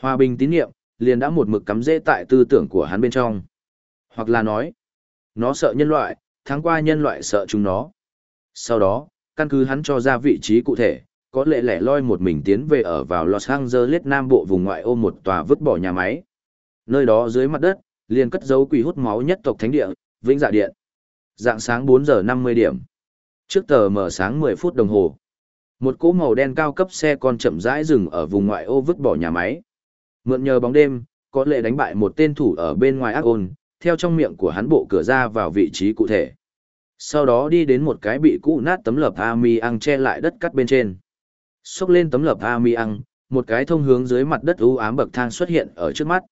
Hòa bình tín nhiệm, liền đã một mực cắm rễ tại tư tưởng của hắn bên trong. Hoặc là nói, nó sợ nhân loại, tháng qua nhân loại sợ chúng nó. Sau đó, căn cứ hắn cho ra vị trí cụ thể, có lẽ lẻ loi một mình tiến về ở vào Los Angeles Nam Bộ vùng ngoại ô một tòa vứt bỏ nhà máy. Nơi đó dưới mặt đất, liền cất dấu quỷ hút máu nhất tộc thánh địa, Vĩnh Dạ Điện. Dạng sáng 4 giờ 50 điểm. Trước tờ mở sáng 10 phút đồng hồ. Một cỗ màu đen cao cấp xe con chậm rãi dừng ở vùng ngoại ô vứt bỏ nhà máy. Mượn nhờ bóng đêm, có lệ đánh bại một tên thủ ở bên ngoài ác ôn, theo trong miệng của hắn bộ cửa ra vào vị trí cụ thể. Sau đó đi đến một cái bị cũ nát tấm lợp ami che lại đất cắt bên trên. Xốc lên tấm lợp ami một cái thông hướng dưới mặt đất u ám bậc thang xuất hiện ở trước mắt.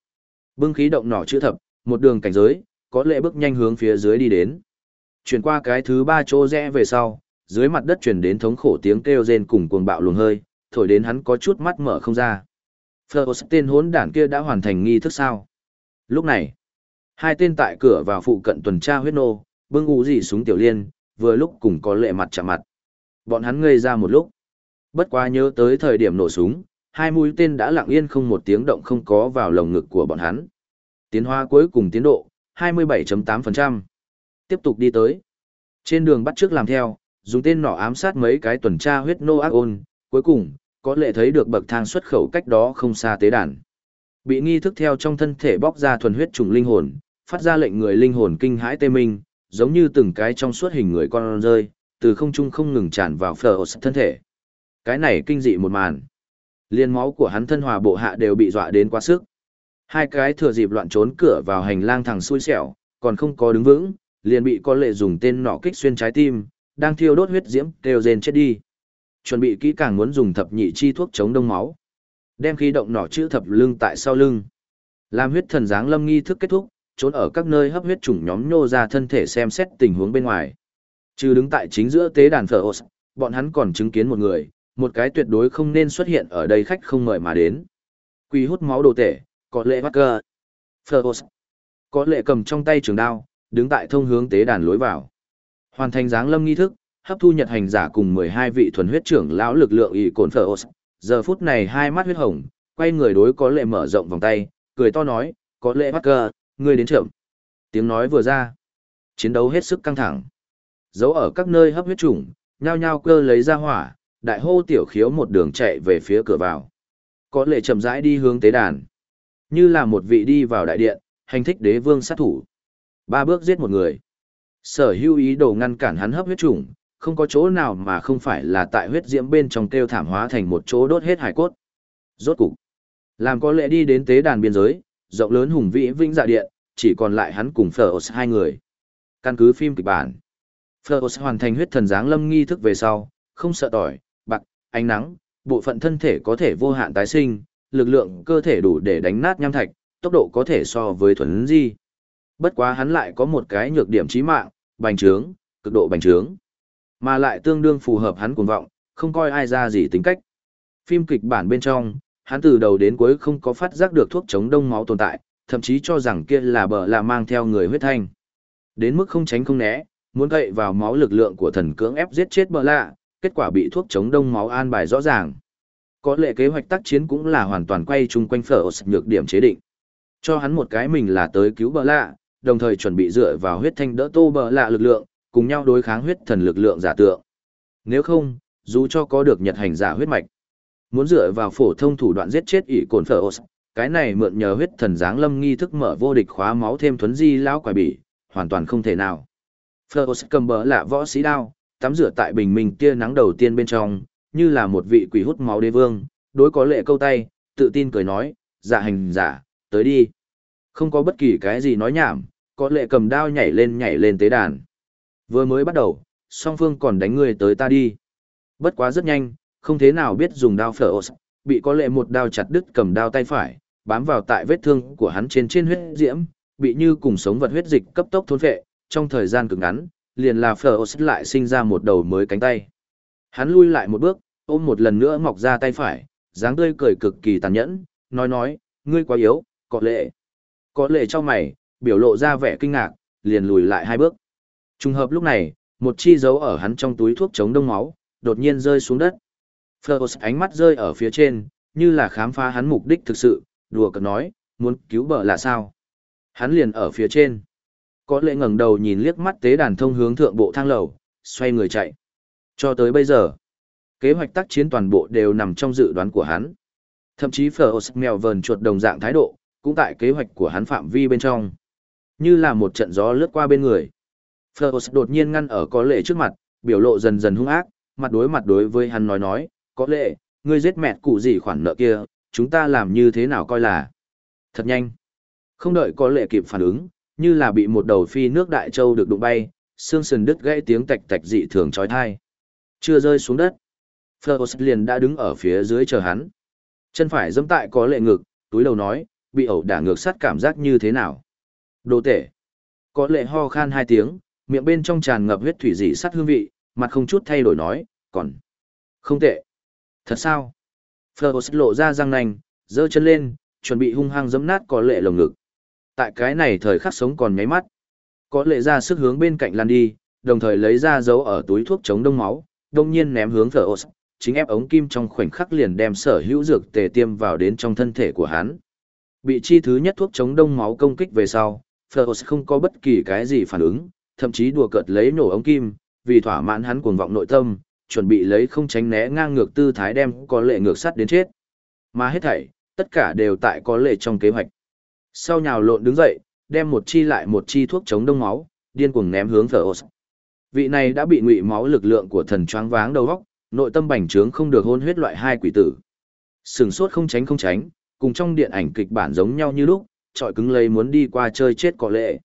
Bưng khí động nỏ chữ thập, một đường cảnh giới, có lệ bước nhanh hướng phía dưới đi đến. Chuyển qua cái thứ ba chỗ rẽ về sau, dưới mặt đất chuyển đến thống khổ tiếng kêu rên cùng cuồng bạo luồng hơi, thổi đến hắn có chút mắt mở không ra. Phờ tên hốn đản kia đã hoàn thành nghi thức sao. Lúc này, hai tên tại cửa vào phụ cận tuần tra huyết nô, bưng ú gì súng tiểu liên, vừa lúc cùng có lệ mặt chạm mặt. Bọn hắn ngây ra một lúc. Bất quá nhớ tới thời điểm nổ súng, hai mũi tên đã lặng yên không một tiếng động không có vào lồng ngực của bọn hắn. Tiến hóa cuối cùng tiến độ, 27.8%. Tiếp tục đi tới. Trên đường bắt trước làm theo, dùng tên nỏ ám sát mấy cái tuần tra huyết nô ác ôn, cuối cùng, có lệ thấy được bậc thang xuất khẩu cách đó không xa tế đàn. Bị nghi thức theo trong thân thể bóc ra thuần huyết trùng linh hồn, phát ra lệnh người linh hồn kinh hãi tê minh, giống như từng cái trong suốt hình người con rơi, từ không trung không ngừng tràn vào phở thân thể. Cái này kinh dị một màn. Liên máu của hắn thân hòa bộ hạ đều bị dọa đến quá sức. Hai cái thừa dịp loạn trốn cửa vào hành lang thẳng xui xẻo, còn không có đứng vững, liền bị có lệ dùng tên nọ kích xuyên trái tim, đang thiêu đốt huyết diễm, đều rên chết đi. Chuẩn bị kỹ càng muốn dùng thập nhị chi thuốc chống đông máu. Đem khí động nỏ chữ thập lưng tại sau lưng. Làm huyết thần dáng lâm nghi thức kết thúc, trốn ở các nơi hấp huyết chủng nhóm nhô ra thân thể xem xét tình huống bên ngoài. Trừ đứng tại chính giữa tế đàn phở bọn hắn còn chứng kiến một người, một cái tuyệt đối không nên xuất hiện ở đây khách không mời mà đến. Quỷ hút máu đồ tể, có lệ bắt cơ. Phlos. Có lệ cầm trong tay trường đao, đứng tại thông hướng tế đàn lối vào. Hoàn thành dáng lâm nghi thức, hấp thu nhật hành giả cùng 12 vị thuần huyết trưởng lão lực lượng y cồn phở os. Giờ phút này hai mắt huyết hồng, quay người đối có lệ mở rộng vòng tay, cười to nói, có lệ bắt cơ, ngươi đến chậm. Tiếng nói vừa ra. Chiến đấu hết sức căng thẳng. Giấu ở các nơi hấp huyết trùng, nhao nhao cơ lấy ra hỏa, đại hô tiểu khiếu một đường chạy về phía cửa vào. Có lệ chậm rãi đi hướng tế đàn. Như là một vị đi vào đại điện, hành thích đế vương sát thủ. Ba bước giết một người. Sở hữu ý đồ ngăn cản hắn hấp huyết trùng, không có chỗ nào mà không phải là tại huyết diễm bên trong kêu thảm hóa thành một chỗ đốt hết hải cốt. Rốt cục, làm có lệ đi đến tế đàn biên giới, rộng lớn hùng vĩ vĩnh dạ điện, chỉ còn lại hắn cùng Phlos hai người. Căn cứ phim kịch bản, Phlos hoàn thành huyết thần dáng lâm nghi thức về sau, không sợ tỏi, bạc, ánh nắng, bộ phận thân thể có thể vô hạn tái sinh, lực lượng cơ thể đủ để đánh nát nham thạch, tốc độ có thể so với thuần di. Bất quá hắn lại có một cái nhược điểm chí mạng, bành trướng, cực độ bành trướng. Mà lại tương đương phù hợp hắn cuồng vọng, không coi ai ra gì tính cách. Phim kịch bản bên trong, hắn từ đầu đến cuối không có phát giác được thuốc chống đông máu tồn tại, thậm chí cho rằng kia là bờ là mang theo người huyết thanh. Đến mức không tránh không né, muốn gậy vào máu lực lượng của thần cưỡng ép giết chết bờ lạ, kết quả bị thuốc chống đông máu an bài rõ ràng. Có lệ kế hoạch tác chiến cũng là hoàn toàn quay chung quanh phở nhược điểm chế định. Cho hắn một cái mình là tới cứu bờ lạ, đồng thời chuẩn bị dựa vào huyết thanh đỡ tô bờ lạ lực lượng, cùng nhau đối kháng huyết thần lực lượng giả tượng. Nếu không, dù cho có được nhật hành giả huyết mạch, muốn dựa vào phổ thông thủ đoạn giết chết ỷ cồn phở cái này mượn nhờ huyết thần giáng lâm nghi thức mở vô địch khóa máu thêm thuấn di lão quả bỉ, hoàn toàn không thể nào. Phở cầm bờ lạ võ sĩ đao, tắm rửa tại bình minh tia nắng đầu tiên bên trong, như là một vị quỷ hút máu đế vương, đối có lệ câu tay, tự tin cười nói, dạ hành giả, tới đi. Không có bất kỳ cái gì nói nhảm, có lệ cầm đao nhảy lên nhảy lên tế đàn. Vừa mới bắt đầu, song phương còn đánh người tới ta đi. Bất quá rất nhanh, không thế nào biết dùng đao phở bị có lệ một đao chặt đứt cầm đao tay phải, bám vào tại vết thương của hắn trên trên huyết diễm, bị như cùng sống vật huyết dịch cấp tốc thôn phệ, trong thời gian cực ngắn, liền là phở lại sinh ra một đầu mới cánh tay. Hắn lui lại một bước, ôm một lần nữa mọc ra tay phải, dáng tươi cười cực kỳ tàn nhẫn, nói nói, ngươi quá yếu, có lệ. Có lệ cho mày, biểu lộ ra vẻ kinh ngạc, liền lùi lại hai bước. Trùng hợp lúc này, một chi dấu ở hắn trong túi thuốc chống đông máu, đột nhiên rơi xuống đất. Fleurs ánh mắt rơi ở phía trên, như là khám phá hắn mục đích thực sự, đùa cợt nói, muốn cứu bờ là sao? Hắn liền ở phía trên. Có lệ ngẩng đầu nhìn liếc mắt tế đàn thông hướng thượng bộ thang lầu, xoay người chạy. Cho tới bây giờ, kế hoạch tác chiến toàn bộ đều nằm trong dự đoán của hắn. Thậm chí Fleurs mèo vờn chuột đồng dạng thái độ, cũng tại kế hoạch của hắn phạm vi bên trong. Như là một trận gió lướt qua bên người. Fleurs đột nhiên ngăn ở có lệ trước mặt, biểu lộ dần dần hung ác, mặt đối mặt đối với hắn nói nói, có lệ, ngươi giết mẹ cụ gì khoản nợ kia, chúng ta làm như thế nào coi là. Thật nhanh. Không đợi có lệ kịp phản ứng, như là bị một đầu phi nước đại châu được đụng bay, xương sườn đứt gãy tiếng tạch tạch dị thường trói thai. Chưa rơi xuống đất. Fleurs liền đã đứng ở phía dưới chờ hắn. Chân phải dẫm tại có lệ ngực, túi đầu nói, bị ẩu đả ngược sát cảm giác như thế nào. Đồ tể. Có lệ ho khan hai tiếng, miệng bên trong tràn ngập huyết thủy dị sắt hương vị, mặt không chút thay đổi nói, còn. Không tệ. Thật sao? Fleurs lộ ra răng nanh, giơ chân lên, chuẩn bị hung hăng giẫm nát có lệ lồng ngực. Tại cái này thời khắc sống còn nháy mắt. Có lệ ra sức hướng bên cạnh lăn đi, đồng thời lấy ra dấu ở túi thuốc chống đông máu, đông nhiên ném hướng Fleurs, chính ép ống kim trong khoảnh khắc liền đem sở hữu dược tề tiêm vào đến trong thân thể của hắn. Bị chi thứ nhất thuốc chống đông máu công kích về sau, Fleurs không có bất kỳ cái gì phản ứng, thậm chí đùa cợt lấy nổ ống kim, vì thỏa mãn hắn cuồng vọng nội tâm, chuẩn bị lấy không tránh né ngang ngược tư thái đem có lệ ngược sắt đến chết. Mà hết thảy, tất cả đều tại có lệ trong kế hoạch. Sau nhào lộn đứng dậy, đem một chi lại một chi thuốc chống đông máu, điên cuồng ném hướng Phlos. Vị này đã bị ngụy máu lực lượng của thần choáng váng đầu óc, nội tâm bành trướng không được hôn huyết loại hai quỷ tử. Sừng sốt không tránh không tránh, cùng trong điện ảnh kịch bản giống nhau như lúc, trọi cứng lấy muốn đi qua chơi chết có lệ.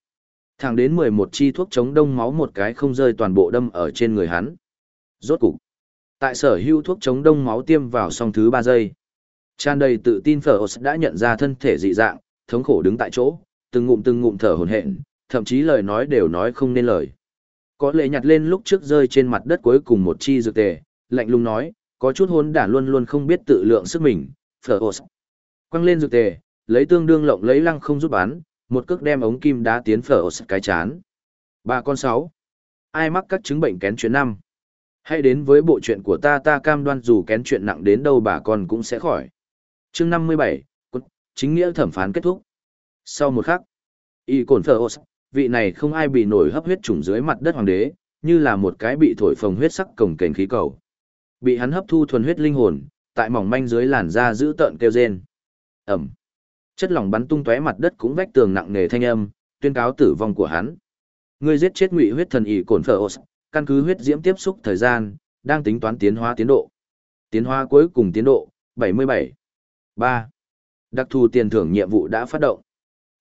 Thẳng đến 11 chi thuốc chống đông máu một cái không rơi toàn bộ đâm ở trên người hắn. Rốt cục. Tại sở hữu thuốc chống đông máu tiêm vào xong thứ 3 giây. Tràn đầy tự tin Phở đã nhận ra thân thể dị dạng, thống khổ đứng tại chỗ, từng ngụm từng ngụm thở hổn hển, thậm chí lời nói đều nói không nên lời. Có lệ nhặt lên lúc trước rơi trên mặt đất cuối cùng một chi dược tề, lạnh lùng nói, Có chút hôn đản luôn luôn không biết tự lượng sức mình, phở ột. Quăng lên dược tề, lấy tương đương lộng lấy lăng không giúp bán, một cước đem ống kim đá tiến phở ột cái chán. Ba con sáu. Ai mắc các chứng bệnh kén chuyến năm? Hãy đến với bộ chuyện của ta ta cam đoan dù kén chuyện nặng đến đâu bà con cũng sẽ khỏi. chương 57, chính nghĩa thẩm phán kết thúc. Sau một khắc, y cồn phở ột, vị này không ai bị nổi hấp huyết trùng dưới mặt đất hoàng đế, như là một cái bị thổi phồng huyết sắc cổng kềnh khí cầu. Bị hắn hấp thu thuần huyết linh hồn, tại mỏng manh dưới làn da giữ tợn kêu rên. Ẩm. Chất lỏng bắn tung tóe mặt đất cũng vách tường nặng nề thanh âm, tuyên cáo tử vong của hắn. Ngươi giết chết ngụy huyết thần ỷ cổn phở ột, căn cứ huyết diễm tiếp xúc thời gian, đang tính toán tiến hóa tiến độ. Tiến hóa cuối cùng tiến độ, 77. 3. Đặc thù tiền thưởng nhiệm vụ đã phát động.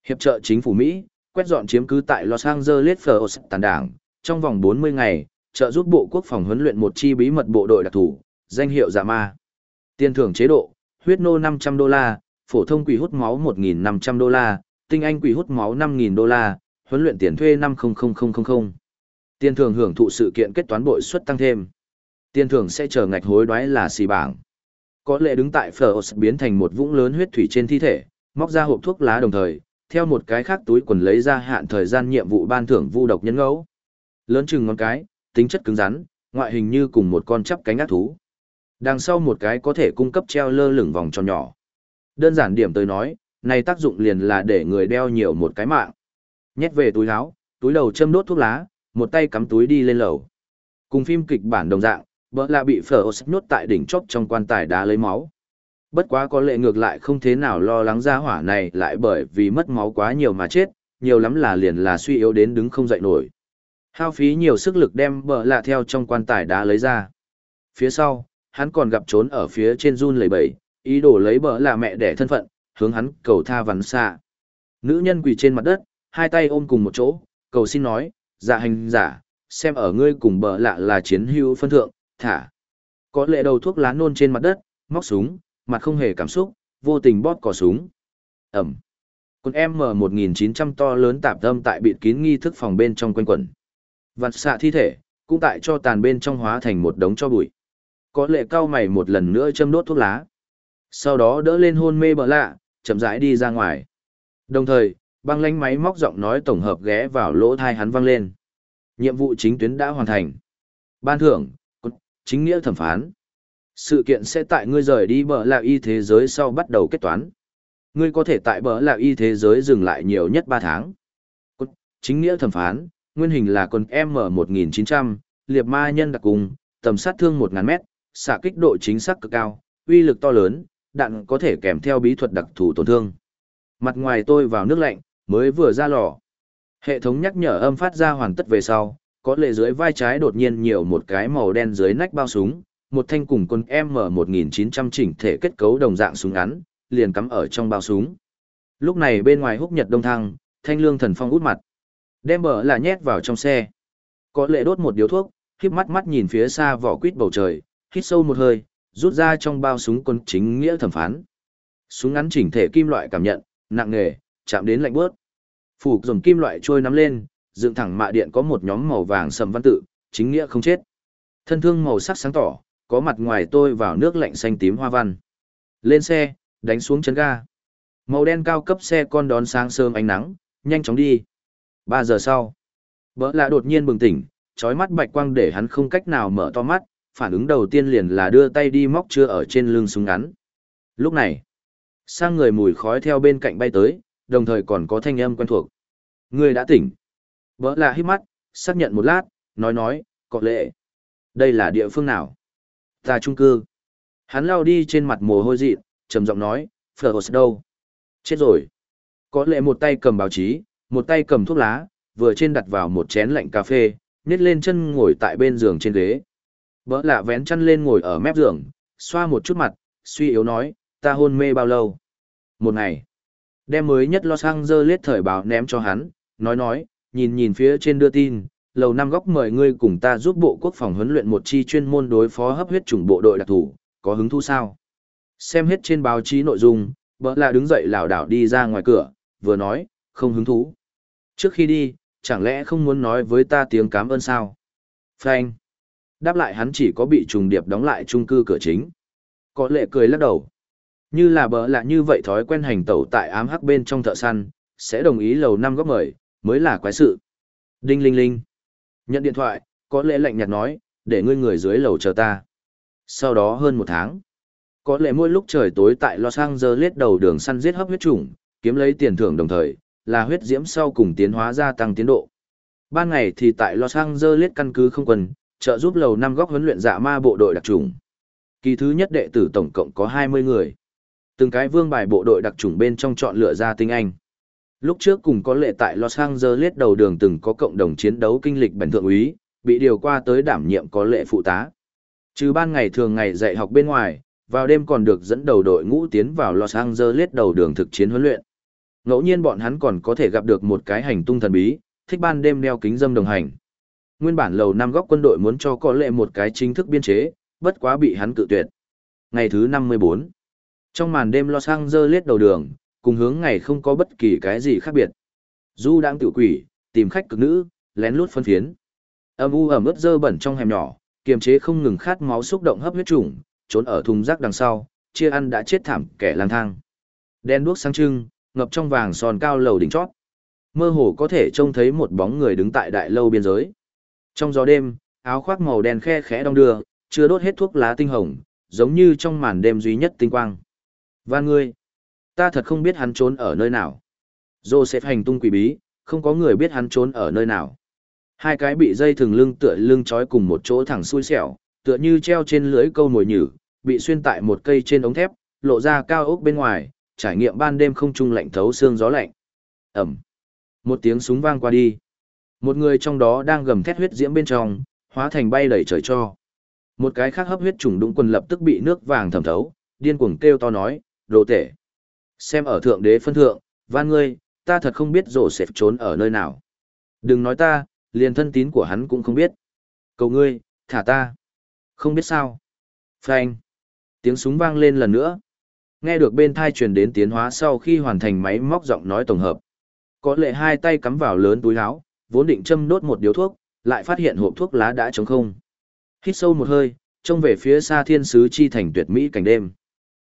Hiệp trợ chính phủ Mỹ, quét dọn chiếm cứ tại Los Angeles First tàn đảng, trong vòng 40 ngày, trợ giúp Bộ Quốc phòng huấn luyện một chi bí mật bộ đội đặc thù, danh hiệu Dạ Ma. Tiền thưởng chế độ, huyết nô 500 đô la, phổ thông quỷ hút máu 1.500 đô la, tinh anh quỷ hút máu 5.000 đô la, huấn luyện tiền thuê 500000. Tiền thưởng hưởng thụ sự kiện kết toán bội suất tăng thêm. Tiền thưởng sẽ chờ ngạch hối đoái là xì bảng. Có lệ đứng tại Phlos biến thành một vũng lớn huyết thủy trên thi thể, móc ra hộp thuốc lá đồng thời, theo một cái khác túi quần lấy ra hạn thời gian nhiệm vụ ban thưởng vu độc nhân ngẫu. Lớn chừng ngón cái, tính chất cứng rắn, ngoại hình như cùng một con chắp cánh ác thú. Đằng sau một cái có thể cung cấp treo lơ lửng vòng tròn nhỏ. Đơn giản điểm tới nói, này tác dụng liền là để người đeo nhiều một cái mạng. Nhét về túi áo, túi đầu châm đốt thuốc lá, một tay cắm túi đi lên lầu. Cùng phim kịch bản đồng dạng, bỡ là bị phở ô nhốt tại đỉnh chóp trong quan tài đá lấy máu. Bất quá có lệ ngược lại không thế nào lo lắng ra hỏa này lại bởi vì mất máu quá nhiều mà chết, nhiều lắm là liền là suy yếu đến đứng không dậy nổi. Hao phí nhiều sức lực đem bỡ lạ theo trong quan tài đá lấy ra. Phía sau, hắn còn gặp trốn ở phía trên run lầy bẩy, ý đồ lấy bỡ lạ mẹ đẻ thân phận, hướng hắn cầu tha vắn xa. Nữ nhân quỳ trên mặt đất, hai tay ôm cùng một chỗ, cầu xin nói, dạ hành giả, xem ở ngươi cùng bợ lạ là chiến hữu phân thượng, thả. Có lệ đầu thuốc lá nôn trên mặt đất, móc súng, mặt không hề cảm xúc, vô tình bóp cò súng. Ẩm. Con M1900 to lớn tạp tâm tại bịt kín nghi thức phòng bên trong quanh quẩn. Vặt xạ thi thể, cũng tại cho tàn bên trong hóa thành một đống cho bụi. Có lệ cao mày một lần nữa châm đốt thuốc lá. Sau đó đỡ lên hôn mê bờ lạ, chậm rãi đi ra ngoài. Đồng thời, băng lánh máy móc giọng nói tổng hợp ghé vào lỗ thai hắn vang lên. Nhiệm vụ chính tuyến đã hoàn thành. Ban thưởng, chính nghĩa thẩm phán. Sự kiện sẽ tại ngươi rời đi bờ lạc y thế giới sau bắt đầu kết toán. Ngươi có thể tại bờ lạc y thế giới dừng lại nhiều nhất 3 tháng. Chính nghĩa thẩm phán, nguyên hình là con M1900, liệp ma nhân đặc cùng, tầm sát thương 1.000 mét, xạ kích độ chính xác cực cao, uy lực to lớn, đạn có thể kèm theo bí thuật đặc thù tổn thương. Mặt ngoài tôi vào nước lạnh, mới vừa ra lò. Hệ thống nhắc nhở âm phát ra hoàn tất về sau, có lệ dưới vai trái đột nhiên nhiều một cái màu đen dưới nách bao súng, một thanh cùng quân M1900 chỉnh thể kết cấu đồng dạng súng ngắn, liền cắm ở trong bao súng. Lúc này bên ngoài húc nhật đông thăng, thanh lương thần phong út mặt. Đem bờ là nhét vào trong xe. Có lệ đốt một điếu thuốc, khiếp mắt mắt nhìn phía xa vỏ quýt bầu trời, hít sâu một hơi, rút ra trong bao súng quân chính nghĩa thẩm phán. Súng ngắn chỉnh thể kim loại cảm nhận, nặng nghề, chạm đến lạnh bớt. Phủ dùng kim loại trôi nắm lên, dựng thẳng mạ điện có một nhóm màu vàng sầm văn tự, chính nghĩa không chết. Thân thương màu sắc sáng tỏ, có mặt ngoài tôi vào nước lạnh xanh tím hoa văn. Lên xe, đánh xuống chân ga. Màu đen cao cấp xe con đón sáng sớm ánh nắng, nhanh chóng đi. Ba giờ sau, bỡ lạ đột nhiên bừng tỉnh, trói mắt bạch quang để hắn không cách nào mở to mắt, phản ứng đầu tiên liền là đưa tay đi móc chưa ở trên lưng súng ngắn. Lúc này, sang người mùi khói theo bên cạnh bay tới, đồng thời còn có thanh âm quen thuộc. Người đã tỉnh. Bỡ là hít mắt, xác nhận một lát, nói nói, có lệ. Đây là địa phương nào? Ta trung cư. Hắn lao đi trên mặt mồ hôi dị, trầm giọng nói, Fleurs đâu? Chết rồi. Có lệ một tay cầm báo chí, một tay cầm thuốc lá, vừa trên đặt vào một chén lạnh cà phê, nhét lên chân ngồi tại bên giường trên ghế. Bỡ lạ vén chăn lên ngồi ở mép giường, xoa một chút mặt, suy yếu nói, ta hôn mê bao lâu? Một ngày. Đem mới nhất Los Angeles thời báo ném cho hắn, nói nói, nhìn nhìn phía trên đưa tin, lầu năm góc mời ngươi cùng ta giúp bộ quốc phòng huấn luyện một chi chuyên môn đối phó hấp huyết chủng bộ đội đặc thù, có hứng thú sao? Xem hết trên báo chí nội dung, bỡ là đứng dậy lảo đảo đi ra ngoài cửa, vừa nói, không hứng thú. Trước khi đi, chẳng lẽ không muốn nói với ta tiếng cảm ơn sao? Frank. Đáp lại hắn chỉ có bị trùng điệp đóng lại chung cư cửa chính. Có lệ cười lắc đầu. Như là bỡ lạ như vậy thói quen hành tẩu tại ám hắc bên trong thợ săn, sẽ đồng ý lầu năm góp mời, mới là quái sự. Đinh linh linh. Nhận điện thoại, có lẽ lạnh nhạt nói, để ngươi người dưới lầu chờ ta. Sau đó hơn một tháng, có lẽ mỗi lúc trời tối tại Los Angeles đầu đường săn giết hấp huyết chủng, kiếm lấy tiền thưởng đồng thời, là huyết diễm sau cùng tiến hóa gia tăng tiến độ. Ban ngày thì tại Los Angeles căn cứ không quân, trợ giúp lầu năm góc huấn luyện dạ ma bộ đội đặc trùng. Kỳ thứ nhất đệ tử tổng cộng có 20 người. Từng cái vương bài bộ đội đặc trùng bên trong chọn lựa ra tinh anh. Lúc trước cùng có lệ tại Los Angeles đầu đường từng có cộng đồng chiến đấu kinh lịch bản thượng úy, bị điều qua tới đảm nhiệm có lệ phụ tá. Trừ ban ngày thường ngày dạy học bên ngoài, vào đêm còn được dẫn đầu đội ngũ tiến vào Los Angeles đầu đường thực chiến huấn luyện. Ngẫu nhiên bọn hắn còn có thể gặp được một cái hành tung thần bí, thích ban đêm đeo kính dâm đồng hành. Nguyên bản lầu năm góc quân đội muốn cho có lệ một cái chính thức biên chế, bất quá bị hắn cự tuyệt. Ngày thứ 54. Trong màn đêm Los Angeles đầu đường, cùng hướng ngày không có bất kỳ cái gì khác biệt. Du đang tự quỷ, tìm khách cực nữ, lén lút phân phiến. Âm u ẩm ướt dơ bẩn trong hẻm nhỏ, kiềm chế không ngừng khát máu xúc động hấp huyết trùng, trốn ở thùng rác đằng sau, chia ăn đã chết thảm kẻ lang thang. Đen đuốc sáng trưng, ngập trong vàng sòn cao lầu đỉnh chót. Mơ hồ có thể trông thấy một bóng người đứng tại đại lâu biên giới. Trong gió đêm, áo khoác màu đen khe khẽ đong đưa, chưa đốt hết thuốc lá tinh hồng, giống như trong màn đêm duy nhất tinh quang. Và ngươi, ta thật không biết hắn trốn ở nơi nào. Joseph hành tung quỷ bí, không có người biết hắn trốn ở nơi nào. Hai cái bị dây thừng lưng tựa lưng trói cùng một chỗ thẳng xui xẻo, tựa như treo trên lưới câu mồi nhử, bị xuyên tại một cây trên ống thép, lộ ra cao ốc bên ngoài, trải nghiệm ban đêm không trung lạnh thấu xương gió lạnh. Ẩm. Một tiếng súng vang qua đi. Một người trong đó đang gầm thét huyết diễm bên trong, hóa thành bay đầy trời cho. Một cái khác hấp huyết trùng đụng quần lập tức bị nước vàng thẩm thấu, điên cuồng kêu to nói, đồ tể. Xem ở thượng đế phân thượng, van ngươi, ta thật không biết rổ xẹp trốn ở nơi nào. Đừng nói ta, liền thân tín của hắn cũng không biết. Cầu ngươi, thả ta. Không biết sao. Phanh. Tiếng súng vang lên lần nữa. Nghe được bên thai truyền đến tiến hóa sau khi hoàn thành máy móc giọng nói tổng hợp. Có lệ hai tay cắm vào lớn túi áo, vốn định châm đốt một điếu thuốc, lại phát hiện hộp thuốc lá đã trống không. Hít sâu một hơi, trông về phía xa thiên sứ chi thành tuyệt mỹ cảnh đêm.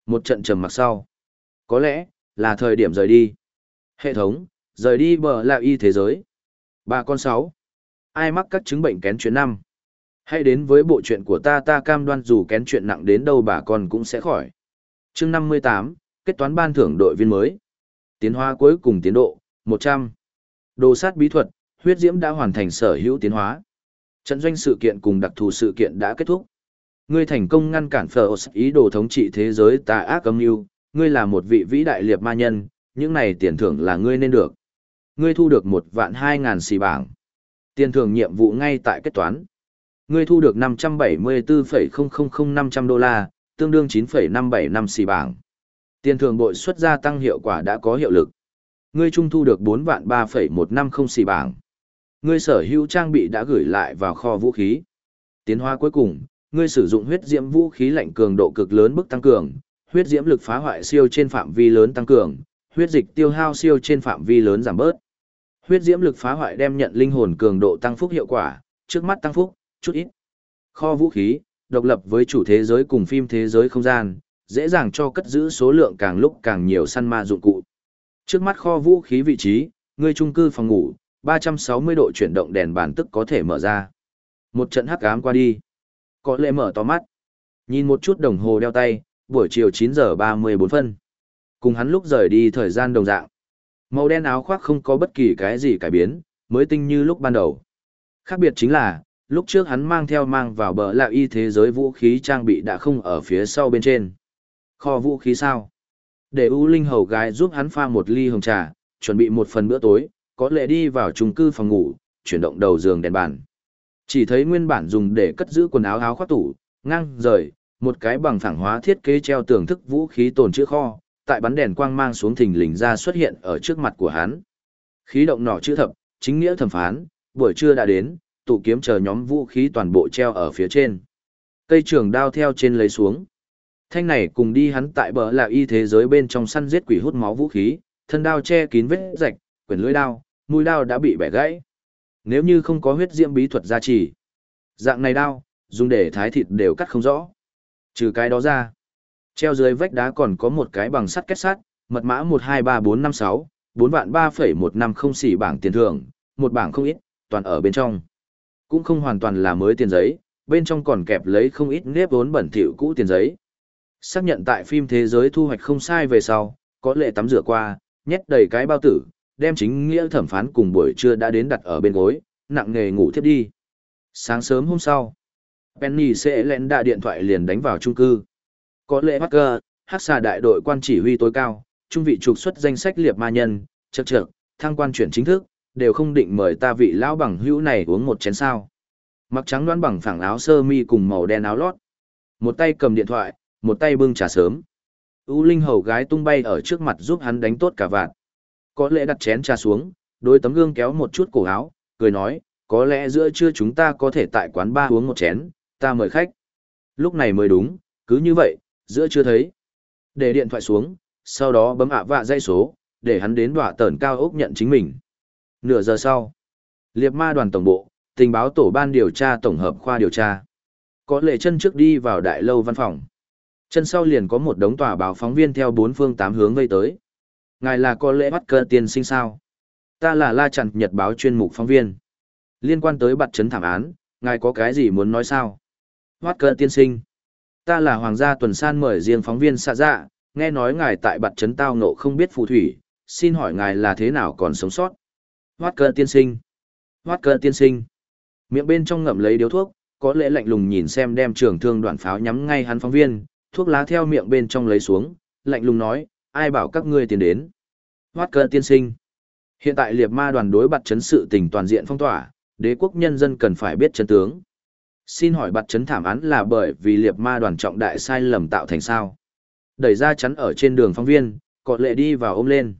Một trận trầm mặc sau. Có lẽ, là thời điểm rời đi. Hệ thống, rời đi bờ là y thế giới. Ba con sáu. Ai mắc các chứng bệnh kén chuyện năm. Hãy đến với bộ chuyện của ta ta cam đoan dù kén chuyện nặng đến đâu bà con cũng sẽ khỏi. chương năm mươi tám kết toán ban thưởng đội viên mới. Tiến hóa cuối cùng tiến độ, một trăm Đồ sát bí thuật, huyết diễm đã hoàn thành sở hữu tiến hóa. Trận doanh sự kiện cùng đặc thù sự kiện đã kết thúc. Ngươi thành công ngăn cản Phở ý đồ thống trị thế giới tà ác âm mưu, ngươi là một vị vĩ đại liệt ma nhân, những này tiền thưởng là ngươi nên được. Ngươi thu được một vạn hai ngàn xì bảng. Tiền thưởng nhiệm vụ ngay tại kết toán. Ngươi thu được 574,000500 đô la, tương đương 9,575 xì bảng. Tiền thưởng bội xuất gia tăng hiệu quả đã có hiệu lực. Ngươi trung thu được 4 vạn 3,150 xì bảng. Ngươi sở hữu trang bị đã gửi lại vào kho vũ khí. Tiến hóa cuối cùng, ngươi sử dụng huyết diễm vũ khí lạnh cường độ cực lớn bức tăng cường, huyết diễm lực phá hoại siêu trên phạm vi lớn tăng cường, huyết dịch tiêu hao siêu trên phạm vi lớn giảm bớt. Huyết diễm lực phá hoại đem nhận linh hồn cường độ tăng phúc hiệu quả, trước mắt tăng phúc, chút ít. Kho vũ khí, độc lập với chủ thế giới cùng phim thế giới không gian, dễ dàng cho cất giữ số lượng càng lúc càng nhiều săn ma dụng cụ. Trước mắt kho vũ khí vị trí, người trung cư phòng ngủ, 360 độ chuyển động đèn bàn tức có thể mở ra. Một trận hắc ám qua đi. Có lẽ mở to mắt. Nhìn một chút đồng hồ đeo tay, buổi chiều 9 giờ 34 phân. Cùng hắn lúc rời đi thời gian đồng dạng. Màu đen áo khoác không có bất kỳ cái gì cải biến, mới tinh như lúc ban đầu. Khác biệt chính là, lúc trước hắn mang theo mang vào bờ lạ y thế giới vũ khí trang bị đã không ở phía sau bên trên. Kho vũ khí sao? Để U Linh hầu gái giúp hắn pha một ly hồng trà, chuẩn bị một phần bữa tối, có lẽ đi vào chung cư phòng ngủ, chuyển động đầu giường đèn bàn. Chỉ thấy nguyên bản dùng để cất giữ quần áo áo khoác tủ, ngang, rời, một cái bằng phẳng hóa thiết kế treo tường thức vũ khí tồn chữ kho, tại bắn đèn quang mang xuống thình lình ra xuất hiện ở trước mặt của hắn. Khí động nỏ chữ thập, chính nghĩa thẩm phán, buổi trưa đã đến, tụ kiếm chờ nhóm vũ khí toàn bộ treo ở phía trên. Cây trường đao theo trên lấy xuống. Thanh này cùng đi hắn tại bờ là y thế giới bên trong săn giết quỷ hút máu vũ khí, thân đao che kín vết rạch, quyển lưỡi đao, mũi đao đã bị bẻ gãy. Nếu như không có huyết diễm bí thuật gia trì, dạng này đao, dùng để thái thịt đều cắt không rõ. Trừ cái đó ra, treo dưới vách đá còn có một cái bằng sắt kết sắt, mật mã 123456, 4 vạn 3,150 xỉ bảng tiền thưởng, một bảng không ít, toàn ở bên trong. Cũng không hoàn toàn là mới tiền giấy, bên trong còn kẹp lấy không ít nếp vốn bẩn thỉu cũ tiền giấy. Xác nhận tại phim thế giới thu hoạch không sai về sau, có lệ tắm rửa qua, nhét đầy cái bao tử, đem chính nghĩa thẩm phán cùng buổi trưa đã đến đặt ở bên gối, nặng nghề ngủ thiếp đi. Sáng sớm hôm sau, Penny sẽ lén đạ điện thoại liền đánh vào trung cư. Có lẽ Parker, hắc xà đại đội quan chỉ huy tối cao, trung vị trục xuất danh sách liệp ma nhân, chật chật, thăng quan chuyển chính thức, đều không định mời ta vị lão bằng hữu này uống một chén sao. Mặc trắng đoán bằng phẳng áo sơ mi cùng màu đen áo lót. Một tay cầm điện thoại, một tay bưng trà sớm. U Linh hầu gái tung bay ở trước mặt giúp hắn đánh tốt cả vạn. Có lẽ đặt chén trà xuống, đôi tấm gương kéo một chút cổ áo, cười nói, có lẽ giữa trưa chúng ta có thể tại quán ba uống một chén, ta mời khách. Lúc này mới đúng, cứ như vậy, giữa trưa thấy. Để điện thoại xuống, sau đó bấm ạ vạ dây số, để hắn đến đọa tờn cao ốc nhận chính mình. Nửa giờ sau, liệt ma đoàn tổng bộ, tình báo tổ ban điều tra tổng hợp khoa điều tra. Có lệ chân trước đi vào đại lâu văn phòng. Chân sau liền có một đống tòa báo phóng viên theo bốn phương tám hướng vây tới. Ngài là có lễ bắt cơ tiên sinh sao? Ta là La Chặn Nhật báo chuyên mục phóng viên. Liên quan tới bặt chấn thảm án, ngài có cái gì muốn nói sao? Hoát cơ tiên sinh. Ta là hoàng gia tuần san mời riêng phóng viên xạ dạ, nghe nói ngài tại bặt chấn tao nộ không biết phù thủy, xin hỏi ngài là thế nào còn sống sót? Hoát cơ tiên sinh. Hoát cơ tiên sinh. Miệng bên trong ngậm lấy điếu thuốc, có lẽ lạnh lùng nhìn xem đem trường thương đoạn pháo nhắm ngay hắn phóng viên, thuốc lá theo miệng bên trong lấy xuống, lạnh lùng nói, ai bảo các ngươi tiến đến. Hoát cơ tiên sinh. Hiện tại liệt ma đoàn đối bặt chấn sự tình toàn diện phong tỏa, đế quốc nhân dân cần phải biết chân tướng. Xin hỏi bặt chấn thảm án là bởi vì liệt ma đoàn trọng đại sai lầm tạo thành sao? Đẩy ra chắn ở trên đường phóng viên, cọt lệ đi vào ôm lên.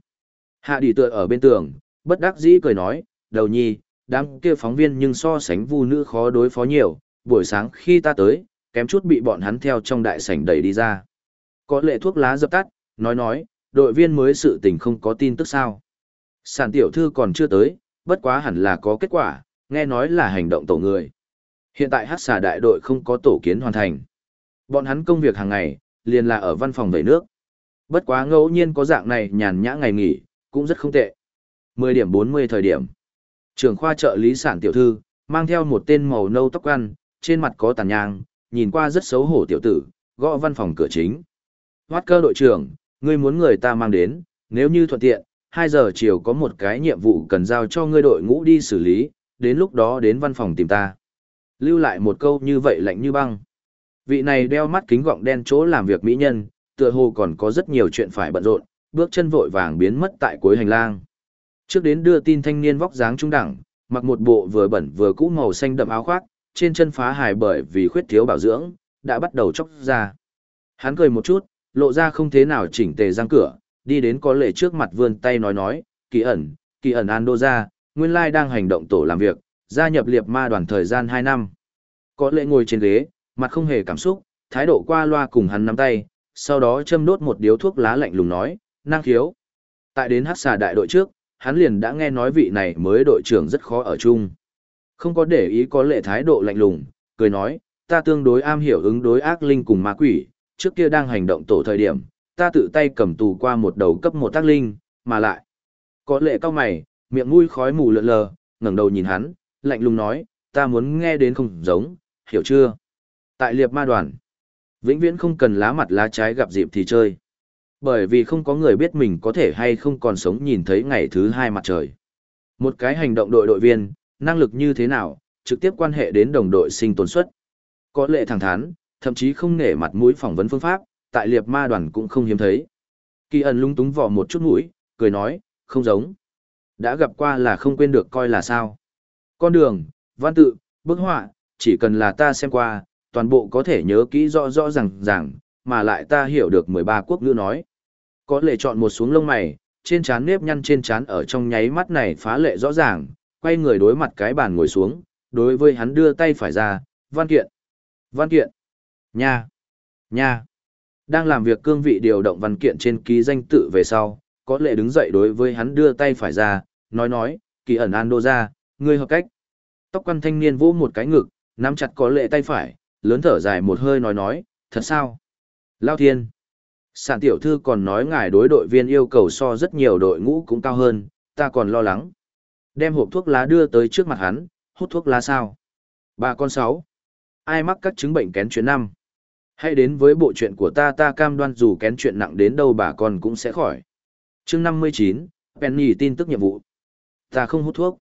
Hạ đi tựa ở bên tường, bất đắc dĩ cười nói, đầu nhi, đám kia phóng viên nhưng so sánh vu nữ khó đối phó nhiều, buổi sáng khi ta tới, kém chút bị bọn hắn theo trong đại sảnh đẩy đi ra. Có lệ thuốc lá dập tắt, nói nói, đội viên mới sự tình không có tin tức sao. Sản tiểu thư còn chưa tới, bất quá hẳn là có kết quả, nghe nói là hành động tổ người. Hiện tại hát xà đại đội không có tổ kiến hoàn thành. Bọn hắn công việc hàng ngày, liền là ở văn phòng về nước. Bất quá ngẫu nhiên có dạng này nhàn nhã ngày nghỉ, cũng rất không tệ. 10 điểm 40 thời điểm. Trưởng khoa trợ lý sản tiểu thư, mang theo một tên màu nâu tóc ăn, trên mặt có tàn nhang, nhìn qua rất xấu hổ tiểu tử, gõ văn phòng cửa chính. Hoát cơ đội trưởng, ngươi muốn người ta mang đến, nếu như thuận tiện, 2 giờ chiều có một cái nhiệm vụ cần giao cho ngươi đội ngũ đi xử lý, đến lúc đó đến văn phòng tìm ta. Lưu lại một câu như vậy lạnh như băng. Vị này đeo mắt kính gọng đen chỗ làm việc mỹ nhân, tựa hồ còn có rất nhiều chuyện phải bận rộn, bước chân vội vàng biến mất tại cuối hành lang. Trước đến đưa tin thanh niên vóc dáng trung đẳng, mặc một bộ vừa bẩn vừa cũ màu xanh đậm áo khoác, trên chân phá hài bởi vì khuyết thiếu bảo dưỡng, đã bắt đầu chóc ra. Hắn cười một chút, lộ ra không thế nào chỉnh tề răng cửa, đi đến có lệ trước mặt vươn tay nói nói, kỳ ẩn, kỳ ẩn Ando ra, nguyên lai đang hành động tổ làm việc, gia nhập liệp ma đoàn thời gian 2 năm. Có lệ ngồi trên ghế, mặt không hề cảm xúc, thái độ qua loa cùng hắn nắm tay, sau đó châm đốt một điếu thuốc lá lạnh lùng nói, năng khiếu. Tại đến hát xà đại đội trước, hắn liền đã nghe nói vị này mới đội trưởng rất khó ở chung. Không có để ý có lệ thái độ lạnh lùng, cười nói, ta tương đối am hiểu ứng đối ác linh cùng ma quỷ, trước kia đang hành động tổ thời điểm, ta tự tay cầm tù qua một đầu cấp một tác linh, mà lại. Có lệ cao mày, miệng mũi khói mù lượn lờ, ngẩng đầu nhìn hắn, lạnh lùng nói, ta muốn nghe đến không giống, hiểu chưa? Tại liệp ma đoàn, vĩnh viễn không cần lá mặt lá trái gặp dịp thì chơi. Bởi vì không có người biết mình có thể hay không còn sống nhìn thấy ngày thứ hai mặt trời. Một cái hành động đội đội viên, năng lực như thế nào, trực tiếp quan hệ đến đồng đội sinh tồn suất. Có lệ thẳng thắn, thậm chí không nể mặt mũi phỏng vấn phương pháp, tại liệp ma đoàn cũng không hiếm thấy. Kỳ ẩn lung túng vò một chút mũi, cười nói, không giống. Đã gặp qua là không quên được coi là sao. Con đường, văn tự, bức họa, chỉ cần là ta xem qua, toàn bộ có thể nhớ kỹ rõ rõ ràng ràng, mà lại ta hiểu được 13 quốc ngữ nói. Có lệ chọn một xuống lông mày, trên trán nếp nhăn trên trán ở trong nháy mắt này phá lệ rõ ràng, quay người đối mặt cái bàn ngồi xuống, đối với hắn đưa tay phải ra, văn kiện. Văn kiện. Nha. Nha. Đang làm việc cương vị điều động văn kiện trên ký danh tự về sau, có lệ đứng dậy đối với hắn đưa tay phải ra, nói nói, kỳ ẩn an đô ra, ngươi hợp cách. Tóc quan thanh niên vỗ một cái ngực, nắm chặt có lệ tay phải, lớn thở dài một hơi nói nói, thật sao? Lao thiên. Sản tiểu thư còn nói ngài đối đội viên yêu cầu so rất nhiều đội ngũ cũng cao hơn, ta còn lo lắng. Đem hộp thuốc lá đưa tới trước mặt hắn, hút thuốc lá sao? Ba con sáu. Ai mắc các chứng bệnh kén chuyện năm? Hãy đến với bộ chuyện của ta ta cam đoan dù kén chuyện nặng đến đâu bà con cũng sẽ khỏi. chương 59, Penny tin tức nhiệm vụ. Ta không hút thuốc.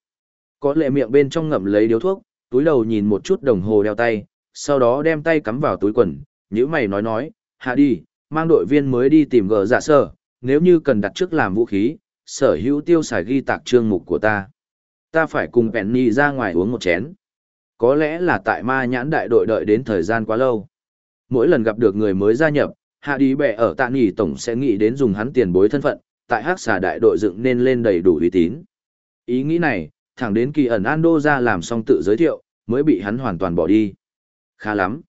Có lệ miệng bên trong ngậm lấy điếu thuốc, túi đầu nhìn một chút đồng hồ đeo tay, sau đó đem tay cắm vào túi quần, nhữ mày nói nói, hạ đi, mang đội viên mới đi tìm gỡ dạ sở, nếu như cần đặt trước làm vũ khí, sở hữu tiêu xài ghi tạc trương mục của ta. Ta phải cùng Penny ra ngoài uống một chén. Có lẽ là tại ma nhãn đại đội đợi đến thời gian quá lâu. Mỗi lần gặp được người mới gia nhập, hạ đi bẻ ở tạ nghỉ tổng sẽ nghĩ đến dùng hắn tiền bối thân phận, tại hắc xà đại đội dựng nên lên đầy đủ uy tín. Ý nghĩ này, thẳng đến kỳ ẩn Ando ra làm xong tự giới thiệu, mới bị hắn hoàn toàn bỏ đi. Khá lắm.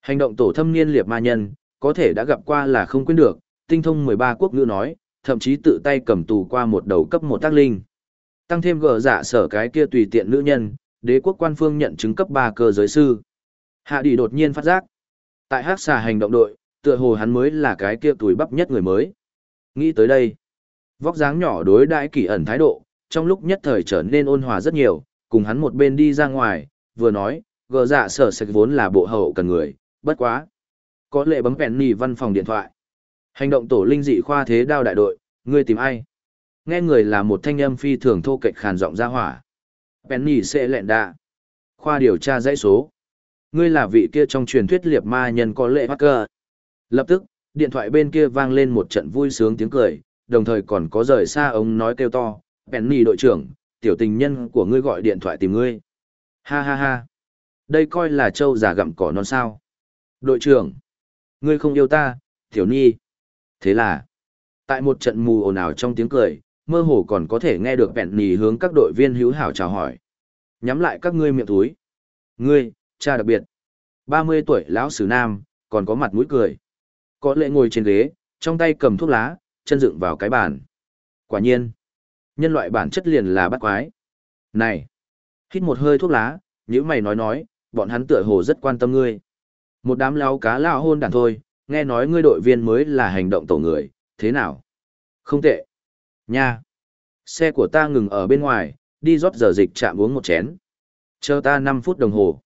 Hành động tổ thâm niên liệt ma nhân, có thể đã gặp qua là không quên được, tinh thông 13 quốc ngữ nói, thậm chí tự tay cầm tù qua một đầu cấp một tác linh. Tăng thêm gờ giả sở cái kia tùy tiện nữ nhân, đế quốc quan phương nhận chứng cấp 3 cơ giới sư. Hạ đi đột nhiên phát giác. Tại hắc xà hành động đội, tựa hồ hắn mới là cái kia tuổi bắp nhất người mới. Nghĩ tới đây, vóc dáng nhỏ đối đãi kỳ ẩn thái độ, trong lúc nhất thời trở nên ôn hòa rất nhiều, cùng hắn một bên đi ra ngoài, vừa nói, gờ dạ sở sạch vốn là bộ hậu cần người, bất quá. Có lệ bấm Penny văn phòng điện thoại. Hành động tổ linh dị khoa thế đao đại đội, ngươi tìm ai? Nghe người là một thanh âm phi thường thô kệch khàn giọng ra hỏa. Penny sẽ lẹn đạ. Khoa điều tra dãy số. Ngươi là vị kia trong truyền thuyết liệt ma nhân có lệ hacker. Lập tức, điện thoại bên kia vang lên một trận vui sướng tiếng cười, đồng thời còn có rời xa ông nói kêu to, Penny đội trưởng, tiểu tình nhân của ngươi gọi điện thoại tìm ngươi. Ha ha ha. Đây coi là trâu già gặm cỏ non sao. Đội trưởng, ngươi không yêu ta, tiểu nhi. Thế là, tại một trận mù ồn ào trong tiếng cười, mơ hồ còn có thể nghe được Penny hướng các đội viên hữu hảo chào hỏi. Nhắm lại các ngươi miệng túi. Ngươi, cha đặc biệt. 30 tuổi lão sử nam, còn có mặt mũi cười. Có lệ ngồi trên ghế, trong tay cầm thuốc lá, chân dựng vào cái bàn. Quả nhiên, nhân loại bản chất liền là bắt quái. Này, hít một hơi thuốc lá, nhữ mày nói nói, bọn hắn tựa hồ rất quan tâm ngươi. Một đám lao cá lao hôn đàn thôi, nghe nói ngươi đội viên mới là hành động tổ người, thế nào? Không tệ. Nha. Xe của ta ngừng ở bên ngoài, đi rót giờ dịch chạm uống một chén. Chờ ta 5 phút đồng hồ.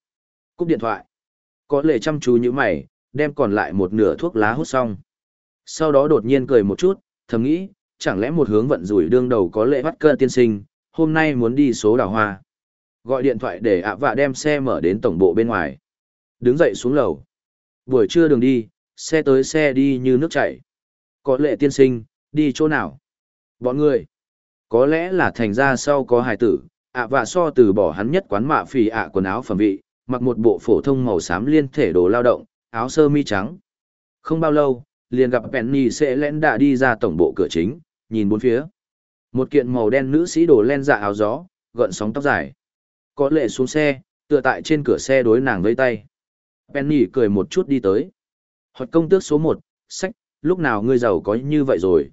Cúp điện thoại. Có lệ chăm chú như mày, đem còn lại một nửa thuốc lá hút xong. Sau đó đột nhiên cười một chút, thầm nghĩ, chẳng lẽ một hướng vận rủi đương đầu có lệ bắt cơ tiên sinh, hôm nay muốn đi số đào hoa. Gọi điện thoại để ạ vạ đem xe mở đến tổng bộ bên ngoài. Đứng dậy xuống lầu. Buổi trưa đường đi, xe tới xe đi như nước chảy. Có lệ tiên sinh, đi chỗ nào? Bọn người. Có lẽ là thành ra sau có hài tử, ạ vạ so từ bỏ hắn nhất quán mạ phì ạ quần áo phẩm vị, mặc một bộ phổ thông màu xám liên thể đồ lao động, áo sơ mi trắng. Không bao lâu, liền gặp Penny sẽ lén đã đi ra tổng bộ cửa chính, nhìn bốn phía. Một kiện màu đen nữ sĩ đồ len dạ áo gió, gợn sóng tóc dài. Có lệ xuống xe, tựa tại trên cửa xe đối nàng vây tay. Penny cười một chút đi tới. Hoạt công tước số một, sách, lúc nào ngươi giàu có như vậy rồi.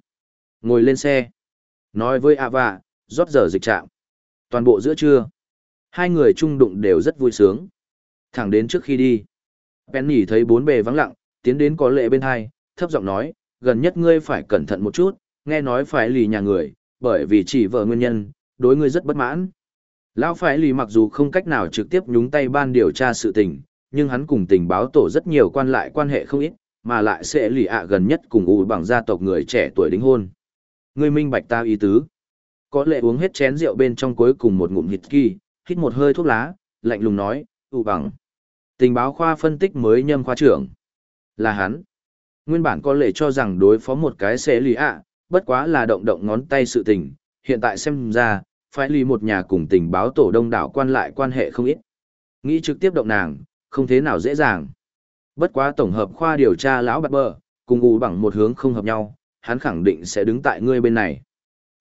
Ngồi lên xe. Nói với Ava, rót giờ dịch trạm. Toàn bộ giữa trưa. Hai người chung đụng đều rất vui sướng. Thẳng đến trước khi đi. Penny thấy bốn bề vắng lặng, tiến đến có lệ bên hai, thấp giọng nói, gần nhất ngươi phải cẩn thận một chút, nghe nói phải lì nhà người, bởi vì chỉ vợ nguyên nhân, đối ngươi rất bất mãn. Lão phải lì mặc dù không cách nào trực tiếp nhúng tay ban điều tra sự tình, nhưng hắn cùng tình báo tổ rất nhiều quan lại quan hệ không ít, mà lại sẽ lì ạ gần nhất cùng ủ bằng gia tộc người trẻ tuổi đính hôn. Ngươi minh bạch ta ý tứ. Có lệ uống hết chén rượu bên trong cuối cùng một ngụm hít kỳ, hít một hơi thuốc lá, lạnh lùng nói, ủ bằng. Tình báo khoa phân tích mới nhâm khoa trưởng. Là hắn. Nguyên bản có lệ cho rằng đối phó một cái sẽ lì ạ, bất quá là động động ngón tay sự tình, hiện tại xem ra, phải lì một nhà cùng tình báo tổ đông đảo quan lại quan hệ không ít. Nghĩ trực tiếp động nàng, không thế nào dễ dàng. Bất quá tổng hợp khoa điều tra lão bạc bờ, cùng ủ bằng một hướng không hợp nhau, hắn khẳng định sẽ đứng tại ngươi bên này.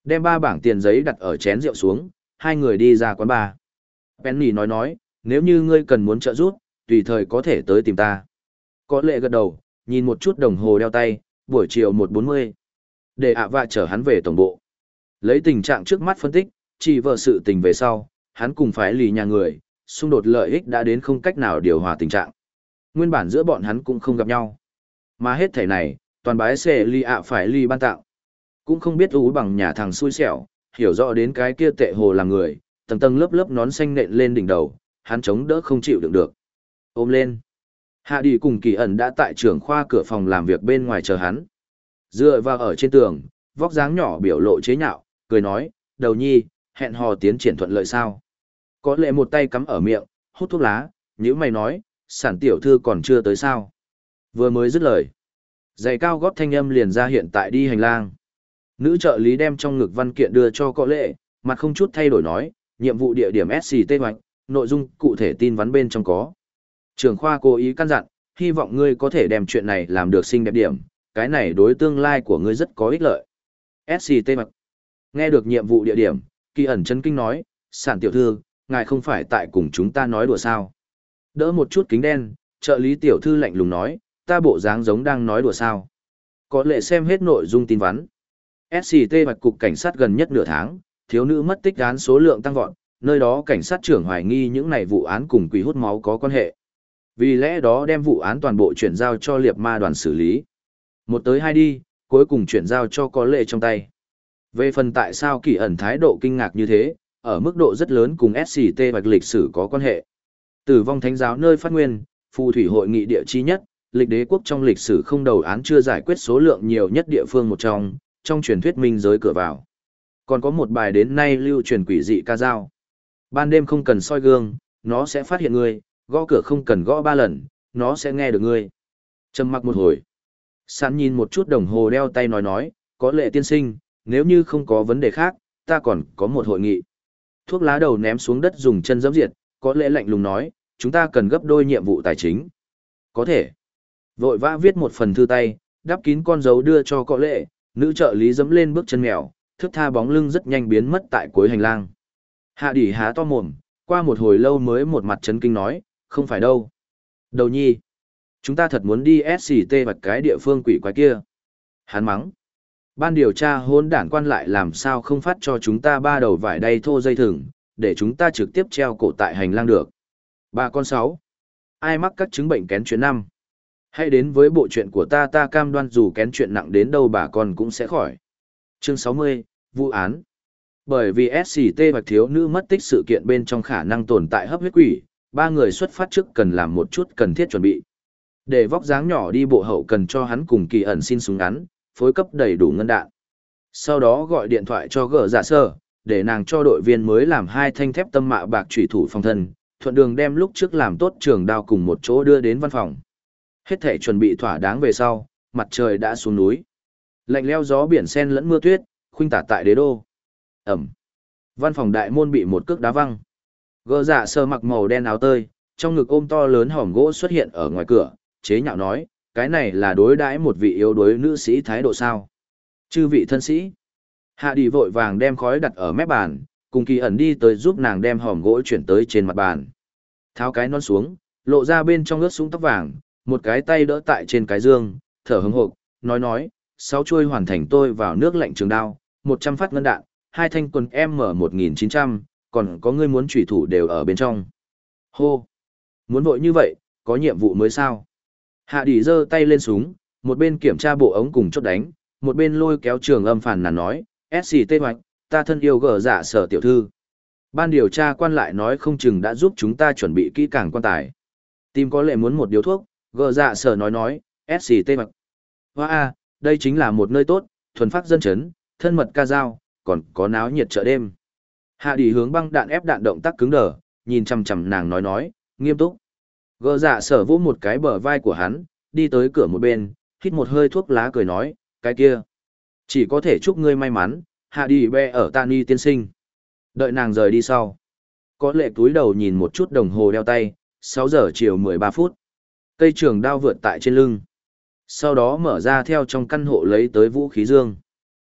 Đem ba bảng tiền giấy đặt ở chén rượu xuống, hai người đi ra quán bar. Penny nói nói, nếu như ngươi cần muốn trợ giúp, tùy thời có thể tới tìm ta. Có lệ gật đầu, nhìn một chút đồng hồ đeo tay, buổi chiều 1.40. Để ạ vạ chở hắn về tổng bộ. Lấy tình trạng trước mắt phân tích, chỉ vợ sự tình về sau, hắn cùng phải lì nhà người, xung đột lợi ích đã đến không cách nào điều hòa tình trạng. Nguyên bản giữa bọn hắn cũng không gặp nhau. Mà hết thể này, toàn bái xệ ly ạ phải ly ban tạo. Cũng không biết ú bằng nhà thằng xui xẻo, hiểu rõ đến cái kia tệ hồ là người, tầng tầng lớp lớp nón xanh nện lên đỉnh đầu, hắn chống đỡ không chịu đựng được. Ôm lên. Hạ đi cùng kỳ ẩn đã tại trưởng khoa cửa phòng làm việc bên ngoài chờ hắn. Dựa vào ở trên tường, vóc dáng nhỏ biểu lộ chế nhạo, cười nói, đầu nhi, hẹn hò tiến triển thuận lợi sao. Có lẽ một tay cắm ở miệng, hút thuốc lá, như mày nói, sản tiểu thư còn chưa tới sao. Vừa mới dứt lời. Giày cao gót thanh âm liền ra hiện tại đi hành lang. Nữ trợ lý đem trong ngực văn kiện đưa cho có lệ, mặt không chút thay đổi nói, nhiệm vụ địa điểm SCT hoạch, nội dung cụ thể tin vắn bên trong có. Trường khoa cố ý căn dặn, hy vọng ngươi có thể đem chuyện này làm được xinh đẹp điểm, cái này đối tương lai của ngươi rất có ích lợi. SCT mặc. Nghe được nhiệm vụ địa điểm, kỳ ẩn chân kinh nói, sản tiểu thư, ngài không phải tại cùng chúng ta nói đùa sao. Đỡ một chút kính đen, trợ lý tiểu thư lạnh lùng nói, ta bộ dáng giống đang nói đùa sao. Có lệ xem hết nội dung tin vắn. SCT mạch cục cảnh sát gần nhất nửa tháng, thiếu nữ mất tích án số lượng tăng vọt, nơi đó cảnh sát trưởng hoài nghi những này vụ án cùng quỷ hút máu có quan hệ. Vì lẽ đó đem vụ án toàn bộ chuyển giao cho liệt ma đoàn xử lý. Một tới hai đi, cuối cùng chuyển giao cho có lệ trong tay. Về phần tại sao kỳ ẩn thái độ kinh ngạc như thế, ở mức độ rất lớn cùng SCT bạch lịch sử có quan hệ. Tử vong thánh giáo nơi phát nguyên, phù thủy hội nghị địa chi nhất, lịch đế quốc trong lịch sử không đầu án chưa giải quyết số lượng nhiều nhất địa phương một trong, trong truyền thuyết minh giới cửa vào. Còn có một bài đến nay lưu truyền quỷ dị ca dao. Ban đêm không cần soi gương, nó sẽ phát hiện người gõ cửa không cần gõ ba lần, nó sẽ nghe được ngươi. Trầm mặc một hồi. Sán nhìn một chút đồng hồ đeo tay nói nói, có lệ tiên sinh, nếu như không có vấn đề khác, ta còn có một hội nghị. Thuốc lá đầu ném xuống đất dùng chân giẫm diệt, có lẽ lạnh lùng nói, chúng ta cần gấp đôi nhiệm vụ tài chính. Có thể. Vội vã viết một phần thư tay, đắp kín con dấu đưa cho có lệ, nữ trợ lý dẫm lên bước chân mèo, thước tha bóng lưng rất nhanh biến mất tại cuối hành lang. Hạ đỉ há to mồm, qua một hồi lâu mới một mặt chấn kinh nói, không phải đâu. Đầu nhi, chúng ta thật muốn đi SCT vạch cái địa phương quỷ quái kia. Hắn mắng. Ban điều tra hôn đảng quan lại làm sao không phát cho chúng ta ba đầu vải đay thô dây thừng, để chúng ta trực tiếp treo cổ tại hành lang được. Ba con sáu. Ai mắc các chứng bệnh kén chuyện năm? Hãy đến với bộ chuyện của ta ta cam đoan dù kén chuyện nặng đến đâu bà con cũng sẽ khỏi. Chương 60, Vụ án Bởi vì SCT và thiếu nữ mất tích sự kiện bên trong khả năng tồn tại hấp huyết quỷ, ba người xuất phát trước cần làm một chút cần thiết chuẩn bị. Để vóc dáng nhỏ đi bộ hậu cần cho hắn cùng kỳ ẩn xin súng ngắn, phối cấp đầy đủ ngân đạn. Sau đó gọi điện thoại cho gỡ giả sơ, để nàng cho đội viên mới làm hai thanh thép tâm mạ bạc trùy thủ phòng thân, thuận đường đem lúc trước làm tốt trường đao cùng một chỗ đưa đến văn phòng. Hết thể chuẩn bị thỏa đáng về sau, mặt trời đã xuống núi. Lạnh leo gió biển sen lẫn mưa tuyết, khuynh tả tại đế đô. Ẩm. Văn phòng đại môn bị một cước đá văng. Gơ dạ sơ mặc màu đen áo tơi, trong ngực ôm to lớn hòm gỗ xuất hiện ở ngoài cửa, chế nhạo nói, cái này là đối đãi một vị yếu đuối nữ sĩ thái độ sao. Chư vị thân sĩ. Hạ đi vội vàng đem khói đặt ở mép bàn, cùng kỳ ẩn đi tới giúp nàng đem hòm gỗ chuyển tới trên mặt bàn. Tháo cái non xuống, lộ ra bên trong ướt súng tóc vàng, một cái tay đỡ tại trên cái dương, thở hứng hộp, nói nói, sáu chuôi hoàn thành tôi vào nước lạnh trường đao, một trăm phát ngân đạn, hai thanh quần M1900, còn có người muốn trùy thủ đều ở bên trong. Hô! Muốn vội như vậy, có nhiệm vụ mới sao? Hạ đỉ giơ tay lên súng, một bên kiểm tra bộ ống cùng chốt đánh, một bên lôi kéo trường âm phản nàn nói, SCT hoạch, ta thân yêu gở giả dạ sở tiểu thư. Ban điều tra quan lại nói không chừng đã giúp chúng ta chuẩn bị kỹ càng quan tài. Tìm có lệ muốn một điếu thuốc, gở dạ sở nói nói, SCT hoạch. Hoa à, đây chính là một nơi tốt, thuần phát dân chấn, thân mật ca dao, còn có náo nhiệt chợ đêm. Hạ đi hướng băng đạn ép đạn động tác cứng đờ, nhìn chằm chằm nàng nói nói, nghiêm túc. Gỡ dạ sở vỗ một cái bờ vai của hắn, đi tới cửa một bên, hít một hơi thuốc lá cười nói, cái kia. Chỉ có thể chúc ngươi may mắn, hạ đi bè ở Tani tiên sinh. Đợi nàng rời đi sau. Có lệ túi đầu nhìn một chút đồng hồ đeo tay, 6 giờ chiều 13 phút. Cây trường đao vượt tại trên lưng. Sau đó mở ra theo trong căn hộ lấy tới vũ khí dương.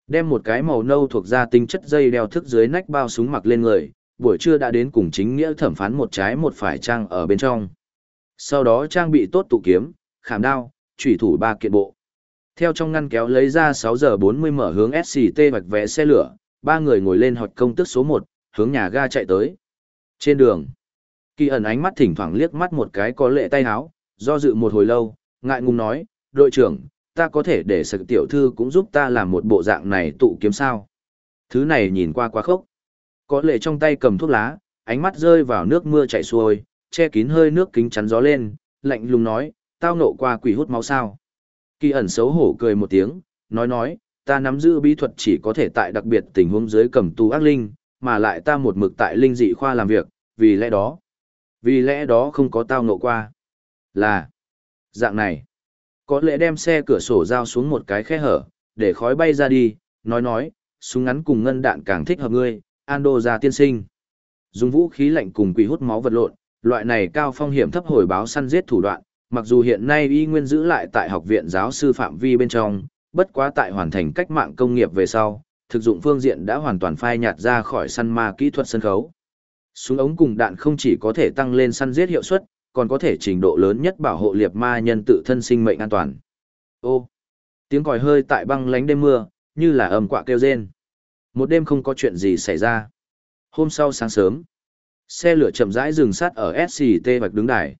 Đem một cái màu nâu thuộc ra tinh chất dây đeo thức dưới nách bao súng mặc lên người, buổi trưa đã đến cùng chính nghĩa thẩm phán một trái một phải trang ở bên trong. Sau đó trang bị tốt tụ kiếm, khảm đao, chủy thủ ba kiện bộ. Theo trong ngăn kéo lấy ra 6 giờ 40 mở hướng SCT vạch vẽ xe lửa, ba người ngồi lên hoạch công tức số 1, hướng nhà ga chạy tới. Trên đường, kỳ ẩn ánh mắt thỉnh thoảng liếc mắt một cái có lệ tay háo, do dự một hồi lâu, ngại ngùng nói, đội trưởng, ta có thể để sự tiểu thư cũng giúp ta làm một bộ dạng này tụ kiếm sao. Thứ này nhìn qua quá khốc. Có lệ trong tay cầm thuốc lá, ánh mắt rơi vào nước mưa chảy xuôi, che kín hơi nước kính chắn gió lên, lạnh lùng nói, tao nộ qua quỷ hút máu sao. Kỳ ẩn xấu hổ cười một tiếng, nói nói, ta nắm giữ bí thuật chỉ có thể tại đặc biệt tình huống dưới cầm tu ác linh, mà lại ta một mực tại linh dị khoa làm việc, vì lẽ đó. Vì lẽ đó không có tao nộ qua. Là, dạng này, có lẽ đem xe cửa sổ giao xuống một cái khe hở, để khói bay ra đi, nói nói, súng ngắn cùng ngân đạn càng thích hợp ngươi, Ando ra tiên sinh. Dùng vũ khí lạnh cùng quỷ hút máu vật lộn, loại này cao phong hiểm thấp hồi báo săn giết thủ đoạn, mặc dù hiện nay y nguyên giữ lại tại học viện giáo sư phạm vi bên trong, bất quá tại hoàn thành cách mạng công nghiệp về sau, thực dụng phương diện đã hoàn toàn phai nhạt ra khỏi săn ma kỹ thuật sân khấu. Súng ống cùng đạn không chỉ có thể tăng lên săn giết hiệu suất, còn có thể trình độ lớn nhất bảo hộ liệt ma nhân tự thân sinh mệnh an toàn. Ô, tiếng còi hơi tại băng lánh đêm mưa, như là âm quạ kêu rên. Một đêm không có chuyện gì xảy ra. Hôm sau sáng sớm, xe lửa chậm rãi dừng sát ở SCT vạch đứng đài.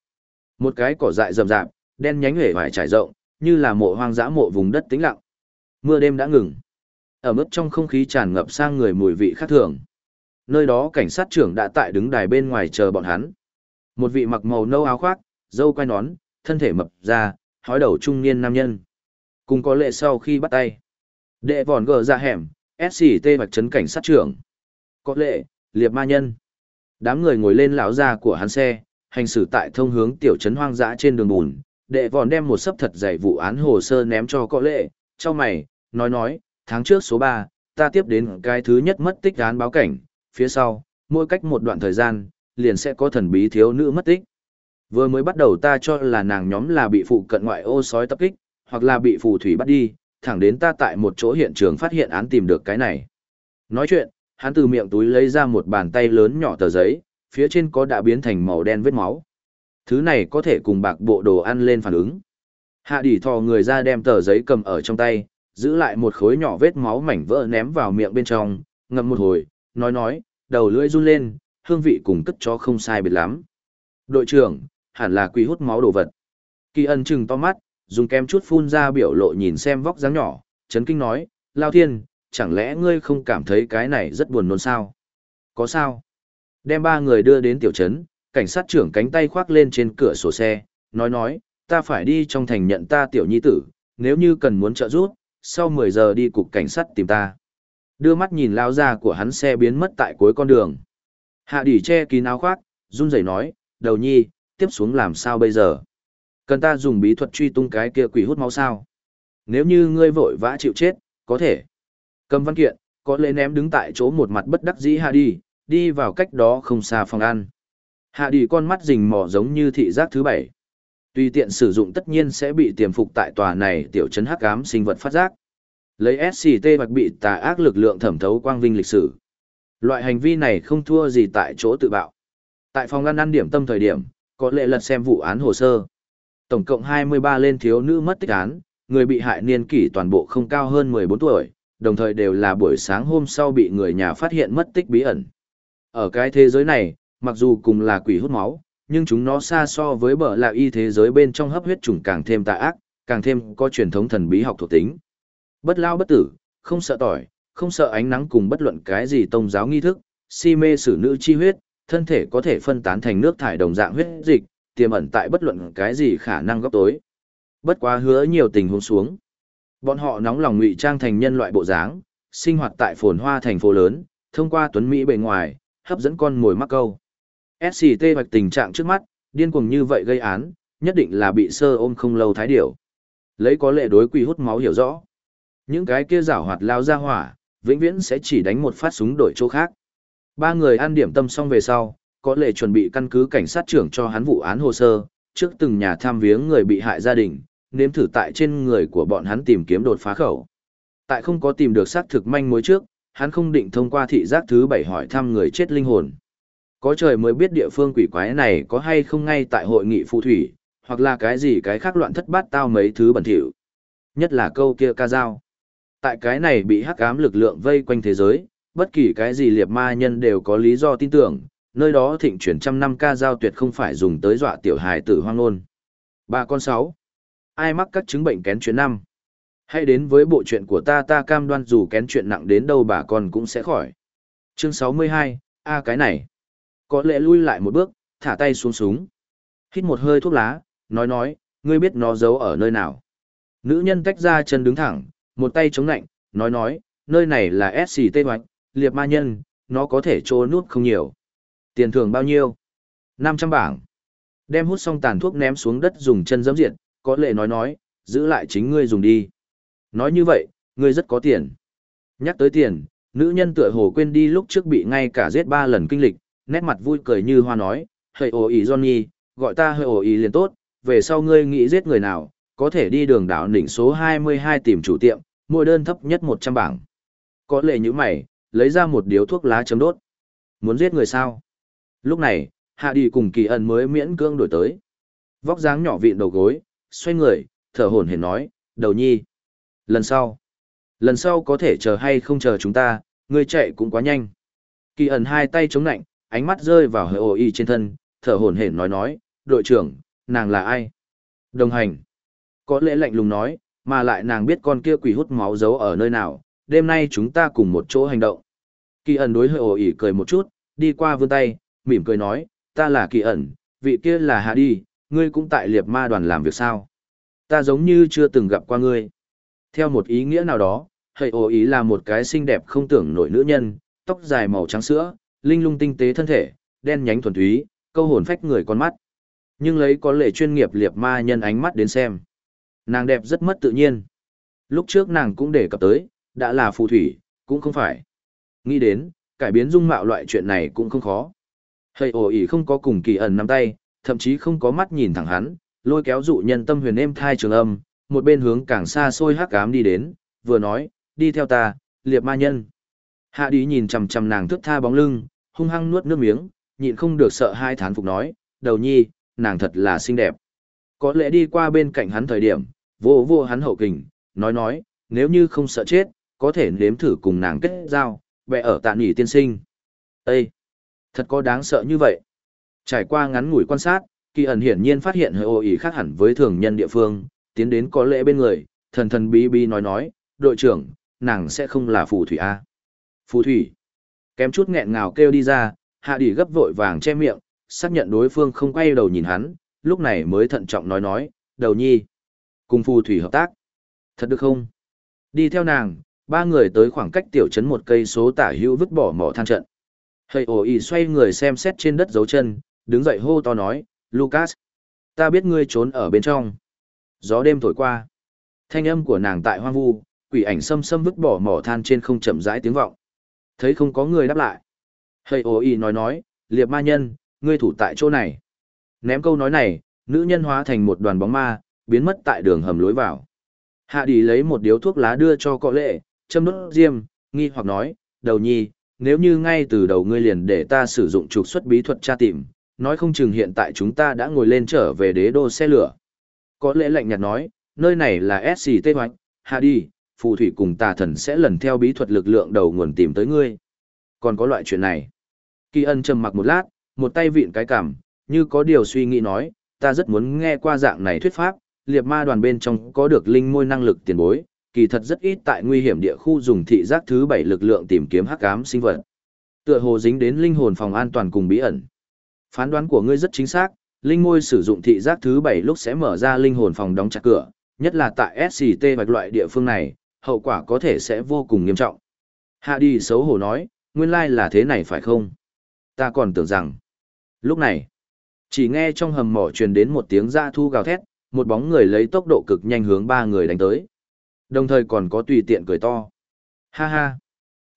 Một cái cỏ dại rậm rạp, đen nhánh hể vải trải rộng, như là mộ hoang dã mộ vùng đất tĩnh lặng. Mưa đêm đã ngừng. Ở mức trong không khí tràn ngập sang người mùi vị khác thường. Nơi đó cảnh sát trưởng đã tại đứng đài bên ngoài chờ bọn hắn. Một vị mặc màu nâu áo khoác, dâu quai nón, thân thể mập ra, hói đầu trung niên nam nhân. Cùng có lệ sau khi bắt tay. Đệ vòn gờ ra hẻm, SCT vạch trấn cảnh sát trưởng. Có lệ, liệp ma nhân. Đám người ngồi lên lão ra của hắn xe, hành xử tại thông hướng tiểu trấn hoang dã trên đường bùn. Đệ vòn đem một sấp thật dày vụ án hồ sơ ném cho có lệ, cho mày, nói nói, tháng trước số 3, ta tiếp đến cái thứ nhất mất tích án báo cảnh, phía sau, mỗi cách một đoạn thời gian, liền sẽ có thần bí thiếu nữ mất tích. Vừa mới bắt đầu ta cho là nàng nhóm là bị phụ cận ngoại ô sói tập kích, hoặc là bị phù thủy bắt đi, thẳng đến ta tại một chỗ hiện trường phát hiện án tìm được cái này. Nói chuyện, hắn từ miệng túi lấy ra một bàn tay lớn nhỏ tờ giấy, phía trên có đã biến thành màu đen vết máu. Thứ này có thể cùng bạc bộ đồ ăn lên phản ứng. Hạ đỉ thò người ra đem tờ giấy cầm ở trong tay, giữ lại một khối nhỏ vết máu mảnh vỡ ném vào miệng bên trong, ngậm một hồi, nói nói, đầu lưỡi run lên, hương vị cùng cất chó không sai biệt lắm. Đội trưởng, hẳn là quỷ hút máu đồ vật. Kỳ ân chừng to mắt, dùng kem chút phun ra biểu lộ nhìn xem vóc dáng nhỏ, chấn kinh nói, Lao Thiên, chẳng lẽ ngươi không cảm thấy cái này rất buồn nôn sao? Có sao? Đem ba người đưa đến tiểu trấn, cảnh sát trưởng cánh tay khoác lên trên cửa sổ xe, nói nói, ta phải đi trong thành nhận ta tiểu nhi tử, nếu như cần muốn trợ giúp, sau 10 giờ đi cục cảnh sát tìm ta. Đưa mắt nhìn lao ra của hắn xe biến mất tại cuối con đường. Hạ đỉ che kín áo khoác, run rẩy nói, đầu nhi, tiếp xuống làm sao bây giờ? Cần ta dùng bí thuật truy tung cái kia quỷ hút máu sao? Nếu như ngươi vội vã chịu chết, có thể. Cầm văn kiện, có lẽ ném đứng tại chỗ một mặt bất đắc dĩ hạ đi, đi vào cách đó không xa phòng ăn. Hạ đi con mắt rình mò giống như thị giác thứ bảy. Tùy tiện sử dụng tất nhiên sẽ bị tiềm phục tại tòa này tiểu trấn hắc ám sinh vật phát giác. Lấy SCT hoặc bị tà ác lực lượng thẩm thấu quang vinh lịch sử. Loại hành vi này không thua gì tại chỗ tự bạo. Tại phòng ngăn ăn điểm tâm thời điểm, có lệ lật xem vụ án hồ sơ. Tổng cộng 23 lên thiếu nữ mất tích án, người bị hại niên kỷ toàn bộ không cao hơn 14 tuổi, đồng thời đều là buổi sáng hôm sau bị người nhà phát hiện mất tích bí ẩn. Ở cái thế giới này, mặc dù cùng là quỷ hút máu, nhưng chúng nó xa so với bờ lạc y thế giới bên trong hấp huyết trùng càng thêm tà ác, càng thêm có truyền thống thần bí học thuộc tính. Bất lao bất tử, không sợ tỏi, không sợ ánh nắng cùng bất luận cái gì tôn giáo nghi thức, si mê sử nữ chi huyết, thân thể có thể phân tán thành nước thải đồng dạng huyết dịch, tiềm ẩn tại bất luận cái gì khả năng góc tối. Bất quá hứa nhiều tình huống xuống. Bọn họ nóng lòng ngụy trang thành nhân loại bộ dáng, sinh hoạt tại phồn hoa thành phố lớn, thông qua tuấn Mỹ bề ngoài, hấp dẫn con mồi mắc câu. SCT hoạch tình trạng trước mắt, điên cuồng như vậy gây án, nhất định là bị sơ ôm không lâu thái điểu. Lấy có lệ đối quỷ hút máu hiểu rõ. Những cái kia giảo hoạt lao ra hỏa, vĩnh viễn sẽ chỉ đánh một phát súng đổi chỗ khác. Ba người ăn điểm tâm xong về sau, có lệ chuẩn bị căn cứ cảnh sát trưởng cho hắn vụ án hồ sơ, trước từng nhà tham viếng người bị hại gia đình, nếm thử tại trên người của bọn hắn tìm kiếm đột phá khẩu. Tại không có tìm được xác thực manh mối trước, hắn không định thông qua thị giác thứ bảy hỏi thăm người chết linh hồn. Có trời mới biết địa phương quỷ quái này có hay không ngay tại hội nghị phù thủy, hoặc là cái gì cái khác loạn thất bát tao mấy thứ bẩn thỉu. Nhất là câu kia ca dao. Tại cái này bị hắc ám lực lượng vây quanh thế giới, bất kỳ cái gì liệt ma nhân đều có lý do tin tưởng, nơi đó thịnh chuyển trăm năm ca giao tuyệt không phải dùng tới dọa tiểu hài tử hoang nôn. Bà con sáu. Ai mắc các chứng bệnh kén chuyện năm? Hãy đến với bộ chuyện của ta ta cam đoan dù kén chuyện nặng đến đâu bà con cũng sẽ khỏi. Chương 62, a cái này. Có lẽ lui lại một bước, thả tay xuống súng. Hít một hơi thuốc lá, nói nói, ngươi biết nó giấu ở nơi nào. Nữ nhân tách ra chân đứng thẳng, một tay chống lạnh, nói nói, nơi này là SCT hoạch, liệp ma nhân, nó có thể trô nuốt không nhiều. Tiền thưởng bao nhiêu? 500 bảng. Đem hút xong tàn thuốc ném xuống đất dùng chân giẫm diệt, có lệ nói nói, giữ lại chính ngươi dùng đi. Nói như vậy, ngươi rất có tiền. Nhắc tới tiền, nữ nhân tựa hồ quên đi lúc trước bị ngay cả giết ba lần kinh lịch, nét mặt vui cười như hoa nói, hơi ồ ý Johnny, gọi ta hơi ồ ý liền tốt, về sau ngươi nghĩ giết người nào, có thể đi đường đảo đỉnh số 22 tìm chủ tiệm, mỗi đơn thấp nhất 100 bảng. Có lệ như mày, lấy ra một điếu thuốc lá chấm đốt. Muốn giết người sao? Lúc này, Hạ Đi cùng Kỳ Ân mới miễn cưỡng đổi tới. Vóc dáng nhỏ vịn đầu gối, xoay người, thở hổn hển nói, đầu nhi. Lần sau. Lần sau có thể chờ hay không chờ chúng ta, ngươi chạy cũng quá nhanh. Kỳ ẩn hai tay chống nạnh, ánh mắt rơi vào hơi ồ y trên thân, thở hổn hển nói nói, đội trưởng, nàng là ai? Đồng hành. Có lẽ lạnh lùng nói, mà lại nàng biết con kia quỷ hút máu giấu ở nơi nào, đêm nay chúng ta cùng một chỗ hành động. Kỳ ẩn đối hơi ổ ỉ cười một chút, đi qua vươn tay, mỉm cười nói, ta là kỳ ẩn, vị kia là hạ đi, ngươi cũng tại liệp ma đoàn làm việc sao? Ta giống như chưa từng gặp qua ngươi. Theo một ý nghĩa nào đó, hơi ổ ỉ là một cái xinh đẹp không tưởng nổi nữ nhân, tóc dài màu trắng sữa, linh lung tinh tế thân thể, đen nhánh thuần túy, câu hồn phách người con mắt. Nhưng lấy có lệ chuyên nghiệp liệp ma nhân ánh mắt đến xem. Nàng đẹp rất mất tự nhiên. Lúc trước nàng cũng đề cập tới, đã là phù thủy, cũng không phải. Nghĩ đến, cải biến dung mạo loại chuyện này cũng không khó. Hầy ồ ỉ không có cùng kỳ ẩn nắm tay, thậm chí không có mắt nhìn thẳng hắn, lôi kéo dụ nhân tâm huyền êm thai trường âm, một bên hướng càng xa xôi hắc ám đi đến, vừa nói, đi theo ta, liệp ma nhân. Hạ đi nhìn chằm chằm nàng thức tha bóng lưng, hung hăng nuốt nước miếng, nhịn không được sợ hai thán phục nói, đầu nhi, nàng thật là xinh đẹp. Có lẽ đi qua bên cạnh hắn thời điểm, vô vô hắn hậu kình, nói nói, nếu như không sợ chết, có thể nếm thử cùng nàng kết giao, bè ở tạ nghỉ tiên sinh. Ê! Thật có đáng sợ như vậy. Trải qua ngắn ngủi quan sát, kỳ ẩn hiển nhiên phát hiện hơi ô ý khác hẳn với thường nhân địa phương, tiến đến có lễ bên người, thần thần bí bí nói nói, đội trưởng, nàng sẽ không là phù thủy A. À? Phù thủy. Kém chút nghẹn ngào kêu đi ra, hạ đỉ gấp vội vàng che miệng, xác nhận đối phương không quay đầu nhìn hắn, lúc này mới thận trọng nói nói, đầu nhi. Cùng phù thủy hợp tác. Thật được không? Đi theo nàng, ba người tới khoảng cách tiểu trấn một cây số tả hữu vứt bỏ mỏ than trận. Hầy ổ ý xoay người xem xét trên đất dấu chân, đứng dậy hô to nói, Lucas, ta biết ngươi trốn ở bên trong. Gió đêm thổi qua. Thanh âm của nàng tại hoang vu, quỷ ảnh xâm xâm vứt bỏ mỏ than trên không chậm rãi tiếng vọng. Thấy không có người đáp lại. Hầy ổ ý nói nói, liệp ma nhân, ngươi thủ tại chỗ này. Ném câu nói này, nữ nhân hóa thành một đoàn bóng ma, biến mất tại đường hầm lối vào. Hạ đi lấy một điếu thuốc lá đưa cho cọ lệ, châm đốt diêm, nghi hoặc nói, đầu nhi, nếu như ngay từ đầu ngươi liền để ta sử dụng trục xuất bí thuật tra tìm, nói không chừng hiện tại chúng ta đã ngồi lên trở về đế đô xe lửa. Có lẽ lạnh nhạt nói, nơi này là SCT hoạch, hạ đi, phù thủy cùng tà thần sẽ lần theo bí thuật lực lượng đầu nguồn tìm tới ngươi. Còn có loại chuyện này. Kỳ ân trầm mặc một lát, một tay vịn cái cằm, như có điều suy nghĩ nói, ta rất muốn nghe qua dạng này thuyết pháp, liệt ma đoàn bên trong có được linh môi năng lực tiền bối, kỳ thật rất ít tại nguy hiểm địa khu dùng thị giác thứ bảy lực lượng tìm kiếm hắc ám sinh vật. Tựa hồ dính đến linh hồn phòng an toàn cùng bí ẩn. Phán đoán của ngươi rất chính xác, linh môi sử dụng thị giác thứ bảy lúc sẽ mở ra linh hồn phòng đóng chặt cửa, nhất là tại SCT vạch loại địa phương này, hậu quả có thể sẽ vô cùng nghiêm trọng. Hạ đi xấu hổ nói, nguyên lai là thế này phải không? Ta còn tưởng rằng, lúc này, chỉ nghe trong hầm mỏ truyền đến một tiếng da thu gào thét, một bóng người lấy tốc độ cực nhanh hướng ba người đánh tới. Đồng thời còn có tùy tiện cười to. Ha ha,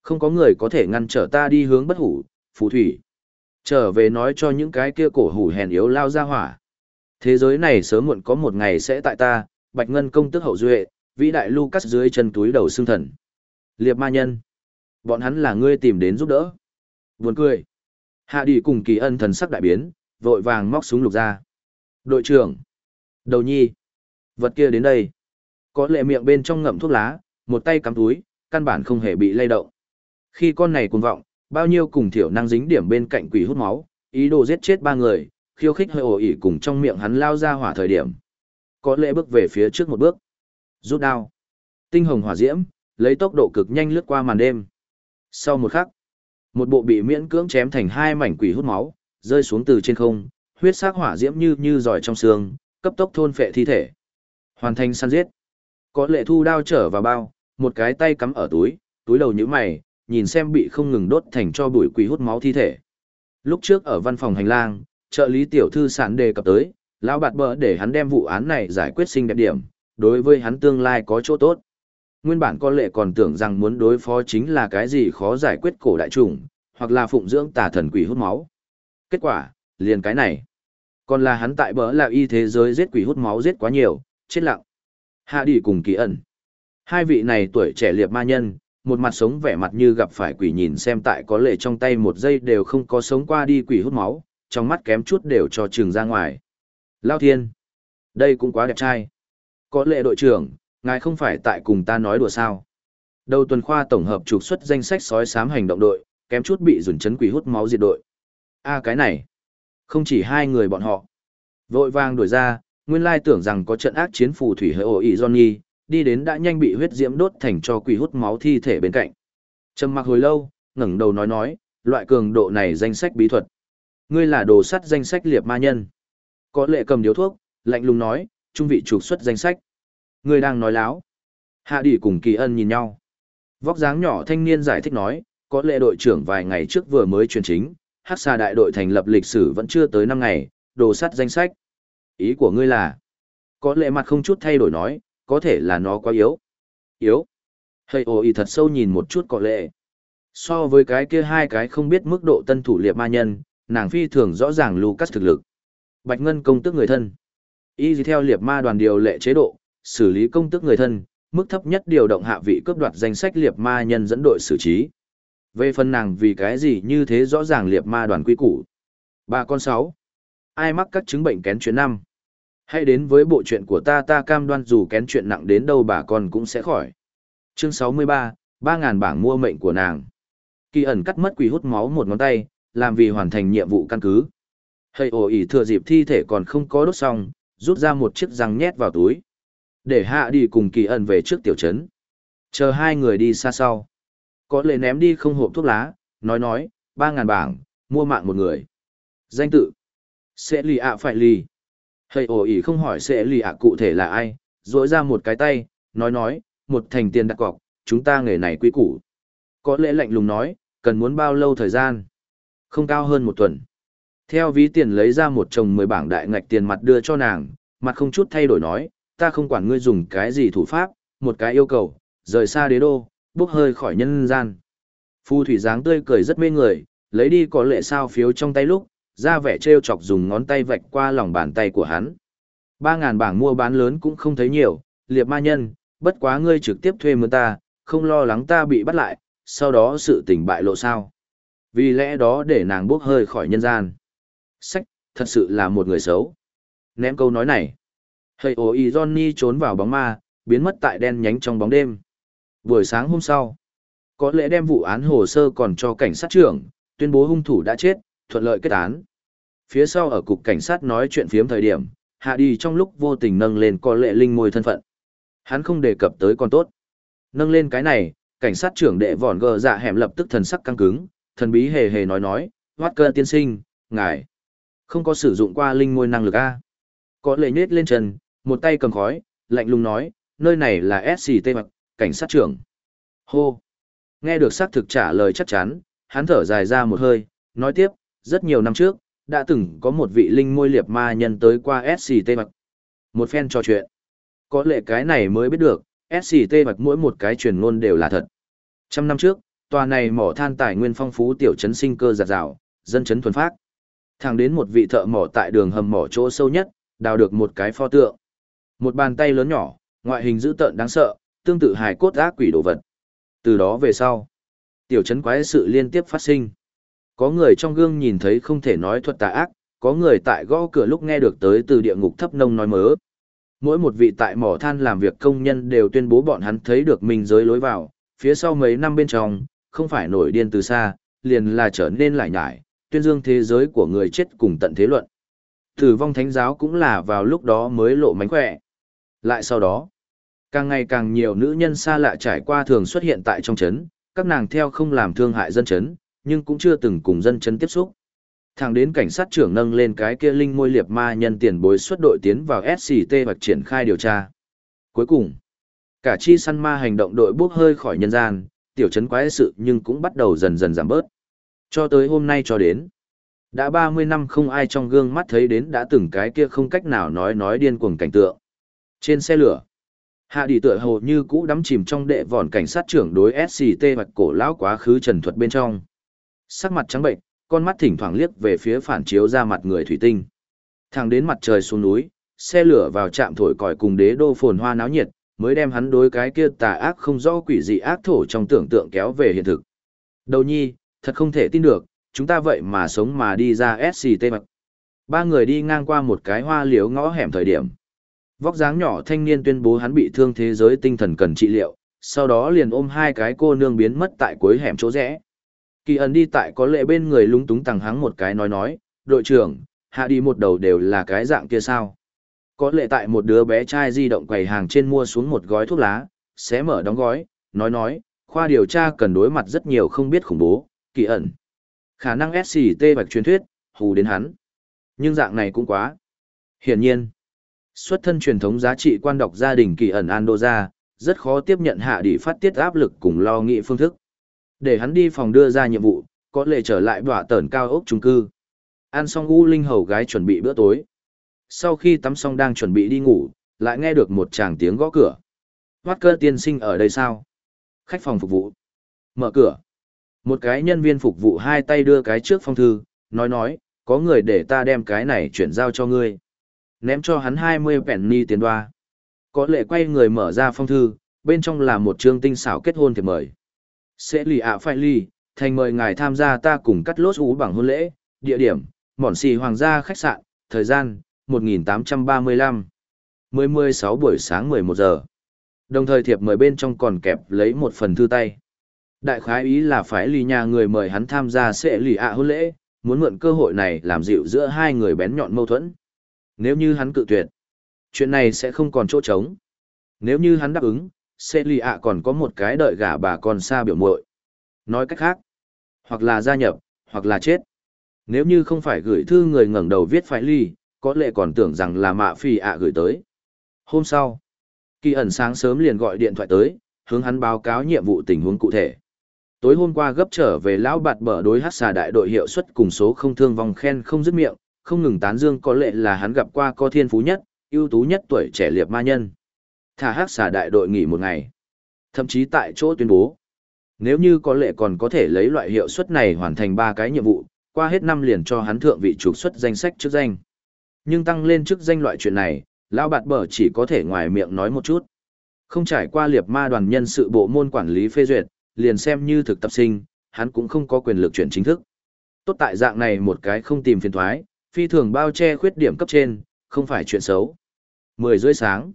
không có người có thể ngăn trở ta đi hướng bất hủ, phù thủy. Trở về nói cho những cái kia cổ hủ hèn yếu lao ra hỏa. Thế giới này sớm muộn có một ngày sẽ tại ta, Bạch Ngân công tức hậu duệ, vĩ đại Lucas dưới chân túi đầu xương thần. Liệp ma nhân. Bọn hắn là ngươi tìm đến giúp đỡ. Buồn cười. Hạ đi cùng kỳ ân thần sắc đại biến, vội vàng móc súng lục ra. Đội trưởng. Đầu nhi. Vật kia đến đây. Có lệ miệng bên trong ngậm thuốc lá, một tay cắm túi, căn bản không hề bị lay động. Khi con này cuồng vọng, bao nhiêu cùng thiểu năng dính điểm bên cạnh quỷ hút máu, ý đồ giết chết ba người, khiêu khích hơi ổ ỉ cùng trong miệng hắn lao ra hỏa thời điểm. Có lẽ bước về phía trước một bước. Rút đao. Tinh hồng hỏa diễm, lấy tốc độ cực nhanh lướt qua màn đêm. Sau một khắc, một bộ bị miễn cưỡng chém thành hai mảnh quỷ hút máu, rơi xuống từ trên không, huyết sắc hỏa diễm như như giỏi trong xương, cấp tốc thôn phệ thi thể. Hoàn thành săn giết. Có lệ thu đao trở vào bao, một cái tay cắm ở túi, túi đầu như mày, nhìn xem bị không ngừng đốt thành cho bụi quỷ hút máu thi thể. Lúc trước ở văn phòng hành lang, trợ lý tiểu thư sản đề cập tới, lão bạt bờ để hắn đem vụ án này giải quyết sinh đẹp điểm, đối với hắn tương lai có chỗ tốt. Nguyên bản có lệ còn tưởng rằng muốn đối phó chính là cái gì khó giải quyết cổ đại trùng, hoặc là phụng dưỡng tà thần quỷ hút máu. Kết quả, liền cái này. Còn là hắn tại bỡ là y thế giới giết quỷ hút máu giết quá nhiều, chết lặng. Hạ đi cùng kỳ ẩn. Hai vị này tuổi trẻ liệp ma nhân, một mặt sống vẻ mặt như gặp phải quỷ nhìn xem tại có lệ trong tay một giây đều không có sống qua đi quỷ hút máu, trong mắt kém chút đều cho trường ra ngoài. Lao thiên. Đây cũng quá đẹp trai. Có lệ đội trưởng, ngài không phải tại cùng ta nói đùa sao. Đầu tuần khoa tổng hợp trục xuất danh sách sói sám hành động đội, kém chút bị dùn chấn quỷ hút máu diệt đội. a cái này. Không chỉ hai người bọn họ. Vội vàng đuổi ra, nguyên lai tưởng rằng có trận ác chiến phù thủy hơi ổ ý Johnny, đi đến đã nhanh bị huyết diễm đốt thành cho quỷ hút máu thi thể bên cạnh. Trầm mặc hồi lâu, ngẩng đầu nói nói, loại cường độ này danh sách bí thuật. Ngươi là đồ sắt danh sách liệp ma nhân. Có lệ cầm điếu thuốc, lạnh lùng nói, trung vị trục xuất danh sách. Ngươi đang nói láo. Hạ đỉ cùng kỳ ân nhìn nhau. Vóc dáng nhỏ thanh niên giải thích nói, có lệ đội trưởng vài ngày trước vừa mới truyền chính, hắc xà đại đội thành lập lịch sử vẫn chưa tới năm ngày, đồ sắt danh sách. Ý của ngươi là, có lệ mặt không chút thay đổi nói, có thể là nó quá yếu. Yếu. Hây ồ ý thật sâu nhìn một chút có lệ. So với cái kia hai cái không biết mức độ tân thủ liệt ma nhân, nàng phi thường rõ ràng Lucas thực lực. Bạch Ngân công tức người thân. Y theo liệt ma đoàn điều lệ chế độ, xử lý công tức người thân, mức thấp nhất điều động hạ vị cướp đoạt danh sách liệt ma nhân dẫn đội xử trí. Về phần nàng vì cái gì như thế rõ ràng liệt ma đoàn quy củ. Ba con sáu. Ai mắc các chứng bệnh kén chuyện năm? Hãy đến với bộ chuyện của ta ta cam đoan dù kén chuyện nặng đến đâu bà con cũng sẽ khỏi. Chương 63, 3.000 bảng mua mệnh của nàng. Kỳ ẩn cắt mất quỷ hút máu một ngón tay, làm vì hoàn thành nhiệm vụ căn cứ. Hây ồ ỉ thừa dịp thi thể còn không có đốt xong, rút ra một chiếc răng nhét vào túi. Để hạ đi cùng kỳ ẩn về trước tiểu trấn. Chờ hai người đi xa sau. Có lệ ném đi không hộp thuốc lá, nói nói, ba ngàn bảng, mua mạng một người. Danh tự. Sẽ lì ạ phải lì. Hây ổ ỉ không hỏi sẽ lì ạ cụ thể là ai, rỗi ra một cái tay, nói nói, một thành tiền đặt cọc, chúng ta nghề này quy củ. Có lẽ lạnh lùng nói, cần muốn bao lâu thời gian? Không cao hơn một tuần. Theo ví tiền lấy ra một chồng mười bảng đại ngạch tiền mặt đưa cho nàng, mặt không chút thay đổi nói, ta không quản ngươi dùng cái gì thủ pháp, một cái yêu cầu, rời xa đế đô, bốc hơi khỏi nhân gian. Phu thủy dáng tươi cười rất mê người, lấy đi có lệ sao phiếu trong tay lúc, ra vẻ trêu chọc dùng ngón tay vạch qua lòng bàn tay của hắn. Ba ngàn bảng mua bán lớn cũng không thấy nhiều, liệp ma nhân, bất quá ngươi trực tiếp thuê mướn ta, không lo lắng ta bị bắt lại, sau đó sự tình bại lộ sao. Vì lẽ đó để nàng bốc hơi khỏi nhân gian. Sách, thật sự là một người xấu. Ném câu nói này. Hầy ồ y Johnny trốn vào bóng ma, biến mất tại đen nhánh trong bóng đêm. Buổi sáng hôm sau, có lẽ đem vụ án hồ sơ còn cho cảnh sát trưởng, tuyên bố hung thủ đã chết, thuận lợi kết án. Phía sau ở cục cảnh sát nói chuyện phiếm thời điểm, hạ đi trong lúc vô tình nâng lên có lệ linh môi thân phận. Hắn không đề cập tới con tốt. Nâng lên cái này, cảnh sát trưởng đệ vòn gờ dạ hẻm lập tức thần sắc căng cứng, thần bí hề hề nói nói, hoát cơ tiên sinh, ngài, không có sử dụng qua linh môi năng lực A. Có lệ nhết lên chân, một tay cầm khói, lạnh lùng nói, nơi này là SCT mặc, cảnh sát trưởng. Hô! Nghe được xác thực trả lời chắc chắn, hắn thở dài ra một hơi, nói tiếp, rất nhiều năm trước, đã từng có một vị linh môi liệt ma nhân tới qua SCT mặc. Một phen trò chuyện. Có lẽ cái này mới biết được, SCT mặc mỗi một cái truyền ngôn đều là thật. Trăm năm trước, tòa này mỏ than tài nguyên phong phú tiểu trấn sinh cơ giặt rào, dân trấn thuần phát. Thẳng đến một vị thợ mỏ tại đường hầm mỏ chỗ sâu nhất, đào được một cái pho tượng. Một bàn tay lớn nhỏ, ngoại hình dữ tợn đáng sợ, tương tự hài cốt ác quỷ đồ vật. Từ đó về sau, tiểu trấn quái sự liên tiếp phát sinh. Có người trong gương nhìn thấy không thể nói thuật tà ác, có người tại gõ cửa lúc nghe được tới từ địa ngục thấp nông nói mớ. Mỗi một vị tại mỏ than làm việc công nhân đều tuyên bố bọn hắn thấy được mình giới lối vào, phía sau mấy năm bên trong, không phải nổi điên từ xa, liền là trở nên lại nhải, tuyên dương thế giới của người chết cùng tận thế luận. Tử vong thánh giáo cũng là vào lúc đó mới lộ mánh khỏe. Lại sau đó, càng ngày càng nhiều nữ nhân xa lạ trải qua thường xuất hiện tại trong chấn, các nàng theo không làm thương hại dân chấn, nhưng cũng chưa từng cùng dân chấn tiếp xúc. Thẳng đến cảnh sát trưởng nâng lên cái kia linh môi liệt ma nhân tiền bối xuất đội tiến vào SCT hoặc triển khai điều tra. Cuối cùng, cả chi săn ma hành động đội bước hơi khỏi nhân gian, tiểu chấn quái sự nhưng cũng bắt đầu dần dần giảm bớt. Cho tới hôm nay cho đến, đã 30 năm không ai trong gương mắt thấy đến đã từng cái kia không cách nào nói nói điên cuồng cảnh tượng. Trên xe lửa, Hạ đi tựa hồ như cũ đắm chìm trong đệ vòn cảnh sát trưởng đối SCT hoặc cổ lão quá khứ trần thuật bên trong. Sắc mặt trắng bệnh, con mắt thỉnh thoảng liếc về phía phản chiếu ra mặt người thủy tinh. Thẳng đến mặt trời xuống núi, xe lửa vào trạm thổi còi cùng đế đô phồn hoa náo nhiệt, mới đem hắn đối cái kia tà ác không rõ quỷ dị ác thổ trong tưởng tượng kéo về hiện thực. Đầu nhi, thật không thể tin được, chúng ta vậy mà sống mà đi ra SCT mặc. Ba người đi ngang qua một cái hoa liếu ngõ hẻm thời điểm. Vóc dáng nhỏ thanh niên tuyên bố hắn bị thương thế giới tinh thần cần trị liệu, sau đó liền ôm hai cái cô nương biến mất tại cuối hẻm chỗ rẽ. Kỳ ẩn đi tại có lệ bên người lúng túng tàng hắng một cái nói nói, đội trưởng, hạ đi một đầu đều là cái dạng kia sao. Có lệ tại một đứa bé trai di động quầy hàng trên mua xuống một gói thuốc lá, xé mở đóng gói, nói nói, khoa điều tra cần đối mặt rất nhiều không biết khủng bố, kỳ ẩn. Khả năng SCT bạch truyền thuyết, hù đến hắn. Nhưng dạng này cũng quá. Hiển nhiên, xuất thân truyền thống giá trị quan đọc gia đình kỳ ẩn Andorra, rất khó tiếp nhận hạ đi phát tiết áp lực cùng lo nghĩ phương thức. Để hắn đi phòng đưa ra nhiệm vụ, có lệ trở lại bỏa tẩn cao ốc trung cư. Ăn xong U Linh hầu gái chuẩn bị bữa tối. Sau khi tắm xong đang chuẩn bị đi ngủ, lại nghe được một chàng tiếng gõ cửa. Hoát cơ tiên sinh ở đây sao? Khách phòng phục vụ. Mở cửa. Một cái nhân viên phục vụ hai tay đưa cái trước phong thư, nói nói, có người để ta đem cái này chuyển giao cho ngươi. Ném cho hắn 20 penny tiền đoa. Có lệ quay người mở ra phong thư, bên trong là một chương tinh xảo kết hôn thiệp mời. Sẽ lì ạ phải lì, thành mời ngài tham gia ta cùng cắt lốt ú bằng hôn lễ, địa điểm, mỏn xì hoàng gia khách sạn, thời gian, 1835. 10-16 buổi sáng 11 giờ. Đồng thời thiệp mời bên trong còn kẹp lấy một phần thư tay. Đại khái ý là phải lì nhà người mời hắn tham gia sẽ lì ạ hôn lễ, muốn mượn cơ hội này làm dịu giữa hai người bén nhọn mâu thuẫn. Nếu như hắn cự tuyệt, chuyện này sẽ không còn chỗ trống. Nếu như hắn đáp ứng, sẽ lì ạ còn có một cái đợi gả bà con xa biểu muội Nói cách khác, hoặc là gia nhập, hoặc là chết. Nếu như không phải gửi thư người ngẩng đầu viết phải ly, có lẽ còn tưởng rằng là mạ phi ạ gửi tới. Hôm sau, kỳ ẩn sáng sớm liền gọi điện thoại tới, hướng hắn báo cáo nhiệm vụ tình huống cụ thể. Tối hôm qua gấp trở về lão bạt bở đối hát xà đại đội hiệu suất cùng số không thương vòng khen không dứt miệng, không ngừng tán dương có lệ là hắn gặp qua có thiên phú nhất, ưu tú nhất tuổi trẻ liệt ma nhân. Thả hát xà đại đội nghỉ một ngày. Thậm chí tại chỗ tuyên bố. Nếu như có lệ còn có thể lấy loại hiệu suất này hoàn thành ba cái nhiệm vụ, qua hết năm liền cho hắn thượng vị trục xuất danh sách trước danh. Nhưng tăng lên chức danh loại chuyện này, Lão Bạt Bở chỉ có thể ngoài miệng nói một chút. Không trải qua liệp ma đoàn nhân sự bộ môn quản lý phê duyệt, liền xem như thực tập sinh, hắn cũng không có quyền lực chuyển chính thức. Tốt tại dạng này một cái không tìm phiền thoái, phi thường bao che khuyết điểm cấp trên, không phải chuyện xấu. Mười rưỡi sáng,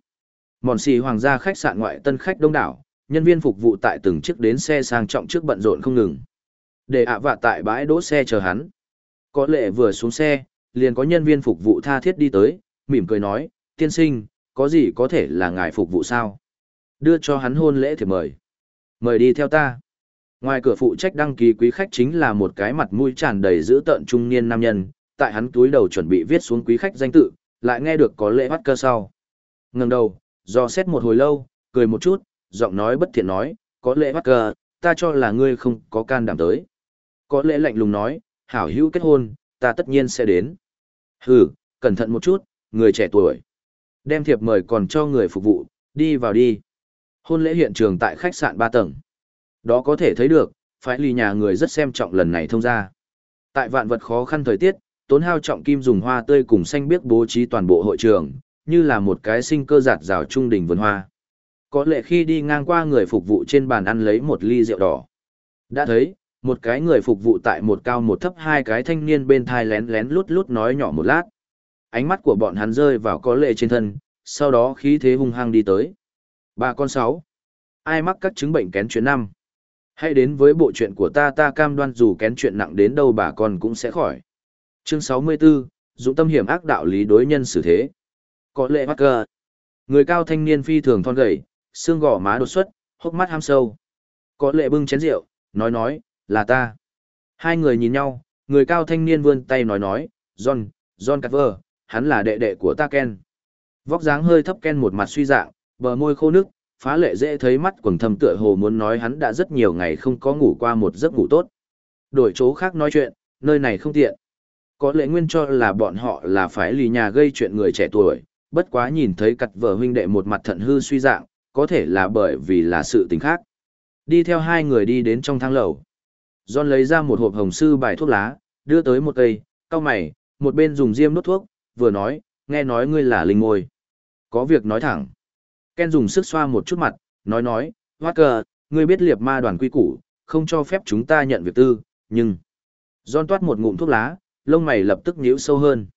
mòn xì hoàng gia khách sạn ngoại tân khách đông đảo, nhân viên phục vụ tại từng chiếc đến xe sang trọng trước bận rộn không ngừng. Để ạ vạ tại bãi đỗ xe chờ hắn. Có lệ vừa xuống xe, liền có nhân viên phục vụ tha thiết đi tới, mỉm cười nói, tiên sinh, có gì có thể là ngài phục vụ sao? Đưa cho hắn hôn lễ thì mời. Mời đi theo ta. Ngoài cửa phụ trách đăng ký quý khách chính là một cái mặt mũi tràn đầy dữ tợn trung niên nam nhân, tại hắn túi đầu chuẩn bị viết xuống quý khách danh tự, lại nghe được có lễ bắt cơ sau. Ngừng đầu, do xét một hồi lâu, cười một chút, giọng nói bất thiện nói, có lễ bắt cơ, ta cho là ngươi không có can đảm tới. Có lễ lạnh lùng nói, hảo hữu kết hôn, ta tất nhiên sẽ đến. Hừ, cẩn thận một chút, người trẻ tuổi. Đem thiệp mời còn cho người phục vụ, đi vào đi. Hôn lễ hiện trường tại khách sạn 3 tầng. Đó có thể thấy được, phải lì nhà người rất xem trọng lần này thông ra. Tại vạn vật khó khăn thời tiết, tốn hao trọng kim dùng hoa tươi cùng xanh biếc bố trí toàn bộ hội trường, như là một cái sinh cơ giạt rào trung đỉnh vườn hoa. Có lẽ khi đi ngang qua người phục vụ trên bàn ăn lấy một ly rượu đỏ. Đã thấy, một cái người phục vụ tại một cao một thấp hai cái thanh niên bên thai lén lén lút lút nói nhỏ một lát. Ánh mắt của bọn hắn rơi vào có lệ trên thân, sau đó khí thế hung hăng đi tới. Bà con sáu. Ai mắc các chứng bệnh kén chuyện năm? Hãy đến với bộ chuyện của ta ta cam đoan dù kén chuyện nặng đến đâu bà con cũng sẽ khỏi. Chương 64, Dũng tâm hiểm ác đạo lý đối nhân xử thế. Có lệ bắt cơ. Người cao thanh niên phi thường thon gầy, xương gò má đột xuất, hốc mắt ham sâu. Có lệ bưng chén rượu, nói nói, là ta. Hai người nhìn nhau, người cao thanh niên vươn tay nói nói, John, John Carver, hắn là đệ đệ của ta Ken. Vóc dáng hơi thấp Ken một mặt suy dạng, bờ môi khô nước, phá lệ dễ thấy mắt quầng thầm tựa hồ muốn nói hắn đã rất nhiều ngày không có ngủ qua một giấc ngủ tốt. Đổi chỗ khác nói chuyện, nơi này không tiện. Có lẽ nguyên cho là bọn họ là phải lì nhà gây chuyện người trẻ tuổi, bất quá nhìn thấy cặt vợ huynh đệ một mặt thận hư suy dạng, có thể là bởi vì là sự tình khác. Đi theo hai người đi đến trong thang lầu. John lấy ra một hộp hồng sư bài thuốc lá, đưa tới một cây, cao mày, một bên dùng diêm đốt thuốc, vừa nói, nghe nói ngươi là linh ngôi. Có việc nói thẳng. Ken dùng sức xoa một chút mặt, nói nói, Walker, ngươi biết liệp ma đoàn quy củ, không cho phép chúng ta nhận việc tư, nhưng... John toát một ngụm thuốc lá, lông mày lập tức nhíu sâu hơn.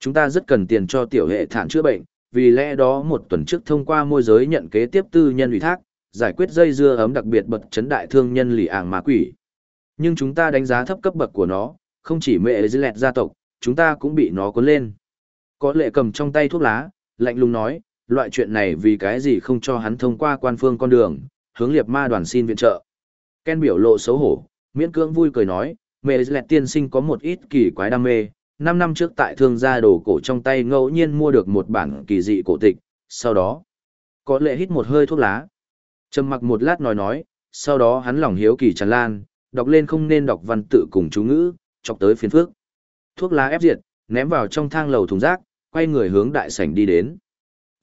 Chúng ta rất cần tiền cho tiểu hệ thản chữa bệnh, vì lẽ đó một tuần trước thông qua môi giới nhận kế tiếp tư nhân ủy thác, giải quyết dây dưa ấm đặc biệt bật chấn đại thương nhân lì ảng ma quỷ. Nhưng chúng ta đánh giá thấp cấp bậc của nó, không chỉ mẹ dư lẹt gia tộc, chúng ta cũng bị nó cuốn lên. Có lệ cầm trong tay thuốc lá, lạnh lùng nói, loại chuyện này vì cái gì không cho hắn thông qua quan phương con đường, hướng liệt ma đoàn xin viện trợ. Ken biểu lộ xấu hổ, miễn cưỡng vui cười nói, mẹ lẹt tiên sinh có một ít kỳ quái đam mê. Năm năm trước tại thương gia đồ cổ trong tay ngẫu nhiên mua được một bản kỳ dị cổ tịch, sau đó, có lệ hít một hơi thuốc lá. Trầm mặc một lát nói nói, sau đó hắn lòng hiếu kỳ tràn lan, đọc lên không nên đọc văn tự cùng chú ngữ, chọc tới phiền phước. Thuốc lá ép diệt, ném vào trong thang lầu thùng rác, quay người hướng đại sảnh đi đến.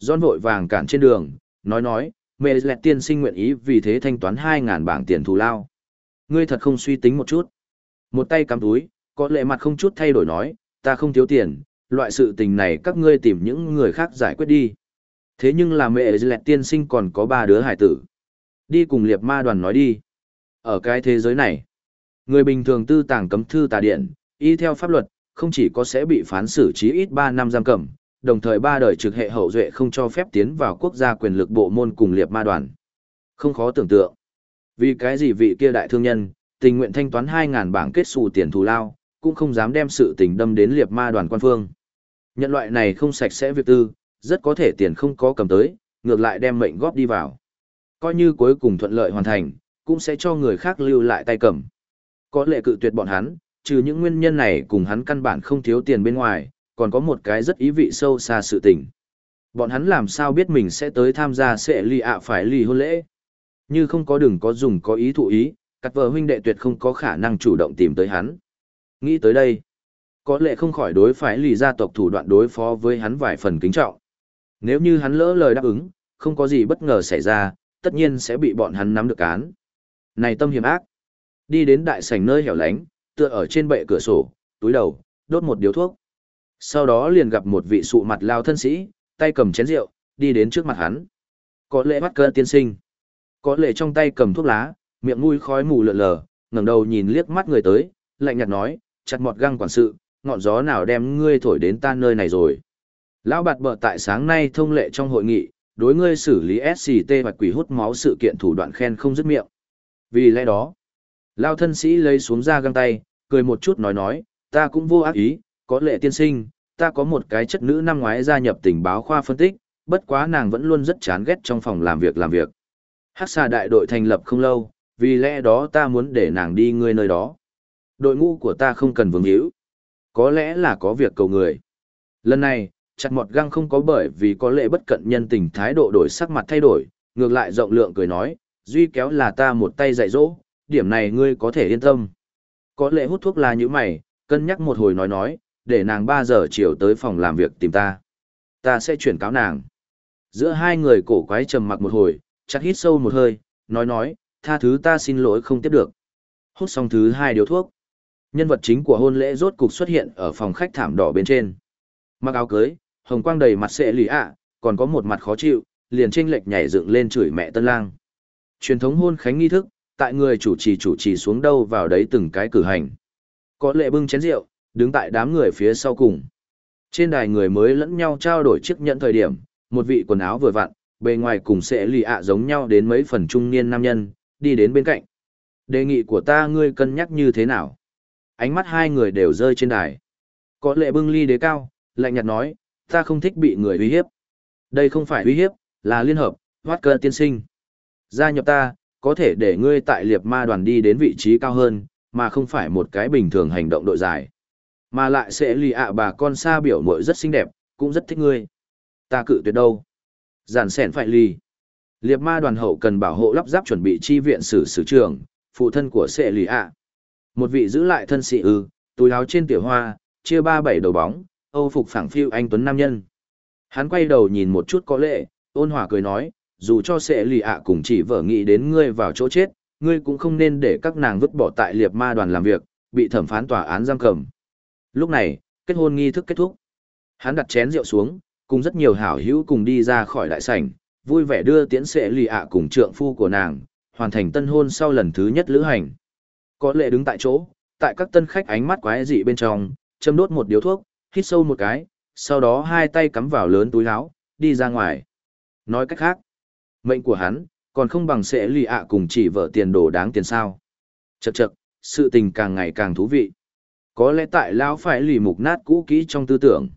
John vội vàng cản trên đường, nói nói, mẹ lẹt tiên sinh nguyện ý vì thế thanh toán 2.000 bảng tiền thù lao. Ngươi thật không suy tính một chút. Một tay cắm túi, có lệ mặt không chút thay đổi nói, ta không thiếu tiền, loại sự tình này các ngươi tìm những người khác giải quyết đi. Thế nhưng là mẹ lẹt tiên sinh còn có ba đứa hải tử. Đi cùng liệp ma đoàn nói đi. Ở cái thế giới này, người bình thường tư tàng cấm thư tà điện, y theo pháp luật, không chỉ có sẽ bị phán xử chí ít 3 năm giam cầm, đồng thời ba đời trực hệ hậu duệ không cho phép tiến vào quốc gia quyền lực bộ môn cùng liệp ma đoàn. Không khó tưởng tượng. Vì cái gì vị kia đại thương nhân, tình nguyện thanh toán 2.000 bảng kết xù tiền thù lao, cũng không dám đem sự tình đâm đến liệp ma đoàn quan phương. Nhận loại này không sạch sẽ việc tư, rất có thể tiền không có cầm tới, ngược lại đem mệnh góp đi vào. Coi như cuối cùng thuận lợi hoàn thành, cũng sẽ cho người khác lưu lại tay cầm. Có lệ cự tuyệt bọn hắn, trừ những nguyên nhân này cùng hắn căn bản không thiếu tiền bên ngoài, còn có một cái rất ý vị sâu xa sự tình. Bọn hắn làm sao biết mình sẽ tới tham gia sẽ ly ạ phải ly hôn lễ. Như không có đừng có dùng có ý thụ ý, cắt vợ huynh đệ tuyệt không có khả năng chủ động tìm tới hắn. Nghĩ tới đây, có lẽ không khỏi đối phải lì gia tộc thủ đoạn đối phó với hắn vài phần kính trọng. Nếu như hắn lỡ lời đáp ứng, không có gì bất ngờ xảy ra, tất nhiên sẽ bị bọn hắn nắm được án. Này tâm hiểm ác. Đi đến đại sảnh nơi hẻo lánh, tựa ở trên bệ cửa sổ, túi đầu, đốt một điếu thuốc. Sau đó liền gặp một vị sụ mặt lao thân sĩ, tay cầm chén rượu, đi đến trước mặt hắn. Có lẽ bắt cơ tiên sinh. Có lẽ trong tay cầm thuốc lá, miệng mũi khói mù lợn lờ, ngẩng đầu nhìn liếc mắt người tới, lạnh nhạt nói, chặt mọt găng quản sự, ngọn gió nào đem ngươi thổi đến ta nơi này rồi. Lão bạt bợ tại sáng nay thông lệ trong hội nghị, đối ngươi xử lý SCT và quỷ hút máu sự kiện thủ đoạn khen không dứt miệng. Vì lẽ đó, Lao thân sĩ lấy xuống ra găng tay, cười một chút nói nói, ta cũng vô ác ý, có lệ tiên sinh, ta có một cái chất nữ năm ngoái gia nhập tình báo khoa phân tích, bất quá nàng vẫn luôn rất chán ghét trong phòng làm việc làm việc. Hắc xà đại đội thành lập không lâu, vì lẽ đó ta muốn để nàng đi ngươi nơi đó. Đội ngũ của ta không cần vương hữu. Có lẽ là có việc cầu người. Lần này, chặt mọt găng không có bởi vì có lệ bất cận nhân tình thái độ đổi sắc mặt thay đổi, ngược lại rộng lượng cười nói, duy kéo là ta một tay dạy dỗ, điểm này ngươi có thể yên tâm. Có lệ hút thuốc là như mày, cân nhắc một hồi nói nói, để nàng 3 giờ chiều tới phòng làm việc tìm ta. Ta sẽ chuyển cáo nàng. Giữa hai người cổ quái trầm mặc một hồi, chặt hít sâu một hơi, nói nói, tha thứ ta xin lỗi không tiếp được. Hút xong thứ hai điếu thuốc. Nhân vật chính của hôn lễ rốt cục xuất hiện ở phòng khách thảm đỏ bên trên. Mặc áo cưới, hồng quang đầy mặt sệ lì ạ, còn có một mặt khó chịu, liền chênh lệch nhảy dựng lên chửi mẹ tân lang. Truyền thống hôn khánh nghi thức, tại người chủ trì chủ trì xuống đâu vào đấy từng cái cử hành. Có lệ bưng chén rượu, đứng tại đám người phía sau cùng. Trên đài người mới lẫn nhau trao đổi chiếc nhận thời điểm, một vị quần áo vừa vặn, bề ngoài cùng sẽ lì ạ giống nhau đến mấy phần trung niên nam nhân, đi đến bên cạnh. Đề nghị của ta ngươi cân nhắc như thế nào? Ánh mắt hai người đều rơi trên đài. Có lệ bưng ly đế cao, lạnh nhạt nói, ta không thích bị người uy hiếp. Đây không phải uy hiếp, là liên hợp, hoát cơ tiên sinh. Gia nhập ta, có thể để ngươi tại liệp ma đoàn đi đến vị trí cao hơn, mà không phải một cái bình thường hành động đội dài. Mà lại sẽ lì ạ bà con xa biểu mội rất xinh đẹp, cũng rất thích ngươi. Ta cự tuyệt đâu. Giản sẻn phải lì. Liệt ma đoàn hậu cần bảo hộ lắp ráp chuẩn bị chi viện sử sử trường, phụ thân của Sệ lì ạ. Một vị giữ lại thân sĩ ư, túi áo trên tiểu hoa, chia ba bảy đầu bóng, âu phục phẳng phiu anh tuấn nam nhân. Hắn quay đầu nhìn một chút có lệ, ôn hòa cười nói, dù cho Sệ lì ạ cùng chỉ vợ nghĩ đến ngươi vào chỗ chết, ngươi cũng không nên để các nàng vứt bỏ tại Liệt ma đoàn làm việc, bị thẩm phán tòa án giam cầm. Lúc này, kết hôn nghi thức kết thúc. Hắn đặt chén rượu xuống, cùng rất nhiều hảo hữu cùng đi ra khỏi đại sảnh, vui vẻ đưa tiễn sệ lì ạ cùng trượng phu của nàng, hoàn thành tân hôn sau lần thứ nhất lữ hành. Có lệ đứng tại chỗ, tại các tân khách ánh mắt quái dị bên trong, châm đốt một điếu thuốc, hít sâu một cái, sau đó hai tay cắm vào lớn túi áo, đi ra ngoài. Nói cách khác, mệnh của hắn, còn không bằng sẽ lì ạ cùng chỉ vợ tiền đồ đáng tiền sao. Chậc chậc, sự tình càng ngày càng thú vị. Có lẽ tại lão phải lì mục nát cũ kỹ trong tư tưởng.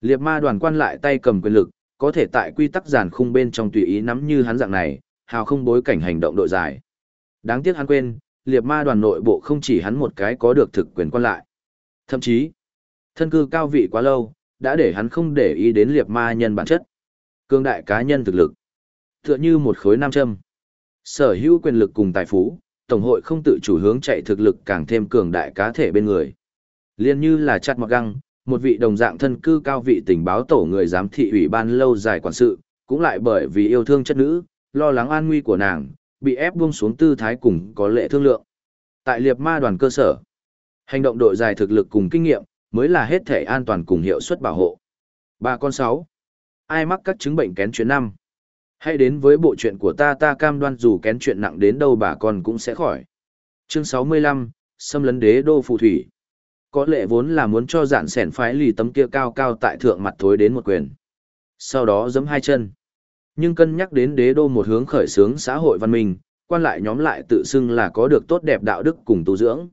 Liệt ma đoàn quan lại tay cầm quyền lực, có thể tại quy tắc giàn khung bên trong tùy ý nắm như hắn dạng này, hào không bối cảnh hành động đội dài. Đáng tiếc hắn quên, liệt ma đoàn nội bộ không chỉ hắn một cái có được thực quyền quan lại. Thậm chí, thân cư cao vị quá lâu, đã để hắn không để ý đến liệt ma nhân bản chất. Cương đại cá nhân thực lực, tựa như một khối nam châm. Sở hữu quyền lực cùng tài phú, tổng hội không tự chủ hướng chạy thực lực càng thêm cường đại cá thể bên người. Liên như là chặt mặc găng, một vị đồng dạng thân cư cao vị tình báo tổ người giám thị ủy ban lâu dài quản sự, cũng lại bởi vì yêu thương chất nữ, lo lắng an nguy của nàng, bị ép buông xuống tư thái cùng có lệ thương lượng. Tại liệt ma đoàn cơ sở, hành động đội dài thực lực cùng kinh nghiệm, mới là hết thể an toàn cùng hiệu suất bảo hộ. Ba con sáu. Ai mắc các chứng bệnh kén chuyện năm? Hãy đến với bộ chuyện của ta ta cam đoan dù kén chuyện nặng đến đâu bà con cũng sẽ khỏi. Chương 65, xâm lấn đế đô phù thủy. Có lệ vốn là muốn cho giản sẻn phái lì tấm kia cao cao tại thượng mặt thối đến một quyền. Sau đó giẫm hai chân. Nhưng cân nhắc đến đế đô một hướng khởi xướng xã hội văn minh, quan lại nhóm lại tự xưng là có được tốt đẹp đạo đức cùng tu dưỡng.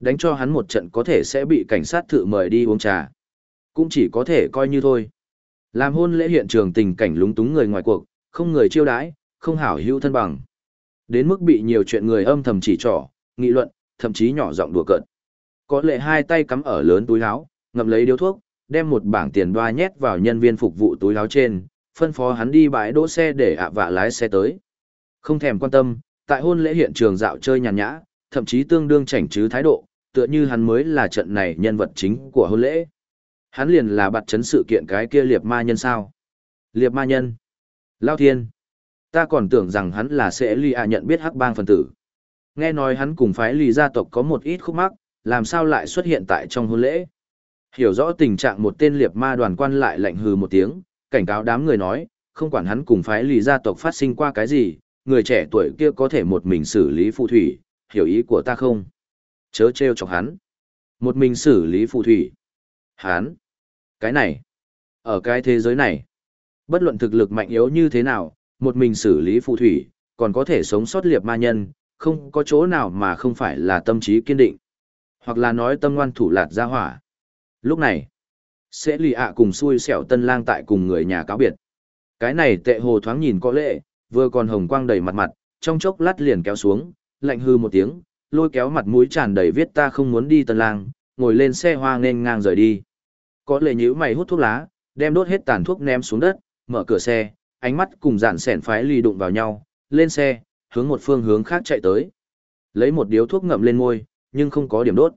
Đánh cho hắn một trận có thể sẽ bị cảnh sát thử mời đi uống trà. Cũng chỉ có thể coi như thôi. Làm hôn lễ hiện trường tình cảnh lúng túng người ngoài cuộc, không người chiêu đãi, không hảo hữu thân bằng. Đến mức bị nhiều chuyện người âm thầm chỉ trỏ, nghị luận, thậm chí nhỏ giọng đùa cợt. Có lệ hai tay cắm ở lớn túi áo, ngậm lấy điếu thuốc, đem một bảng tiền đoa nhét vào nhân viên phục vụ túi áo trên, phân phó hắn đi bãi đỗ xe để ạ vạ lái xe tới. Không thèm quan tâm, tại hôn lễ hiện trường dạo chơi nhàn nhã, thậm chí tương đương chảnh chứ thái độ, tựa như hắn mới là trận này nhân vật chính của hôn lễ. Hắn liền là bặt chấn sự kiện cái kia liệp ma nhân sao. Liệp ma nhân. Lao thiên. Ta còn tưởng rằng hắn là sẽ ly ạ nhận biết hắc bang phần tử. Nghe nói hắn cùng phái lì gia tộc có một ít khúc mắc, làm sao lại xuất hiện tại trong hôn lễ. Hiểu rõ tình trạng một tên liệp ma đoàn quan lại lạnh hừ một tiếng, cảnh cáo đám người nói, không quản hắn cùng phái lì gia tộc phát sinh qua cái gì, người trẻ tuổi kia có thể một mình xử lý phù thủy, hiểu ý của ta không? Chớ trêu chọc hắn. Một mình xử lý phù thủy. Hắn. Cái này. Ở cái thế giới này. Bất luận thực lực mạnh yếu như thế nào, một mình xử lý phù thủy, còn có thể sống sót liệp ma nhân, không có chỗ nào mà không phải là tâm trí kiên định. Hoặc là nói tâm ngoan thủ lạt ra hỏa. Lúc này, sẽ lì ạ cùng xui xẻo tân lang tại cùng người nhà cáo biệt. Cái này tệ hồ thoáng nhìn có lệ, vừa còn hồng quang đầy mặt mặt, trong chốc lát liền kéo xuống, lạnh hư một tiếng, lôi kéo mặt mũi tràn đầy viết ta không muốn đi tân lang, ngồi lên xe hoa nên ngang rời đi. Có lệ nhíu mày hút thuốc lá, đem đốt hết tàn thuốc ném xuống đất, mở cửa xe, ánh mắt cùng dạn sẻn phái lì đụng vào nhau, lên xe, hướng một phương hướng khác chạy tới. Lấy một điếu thuốc ngậm lên môi, nhưng không có điểm đốt.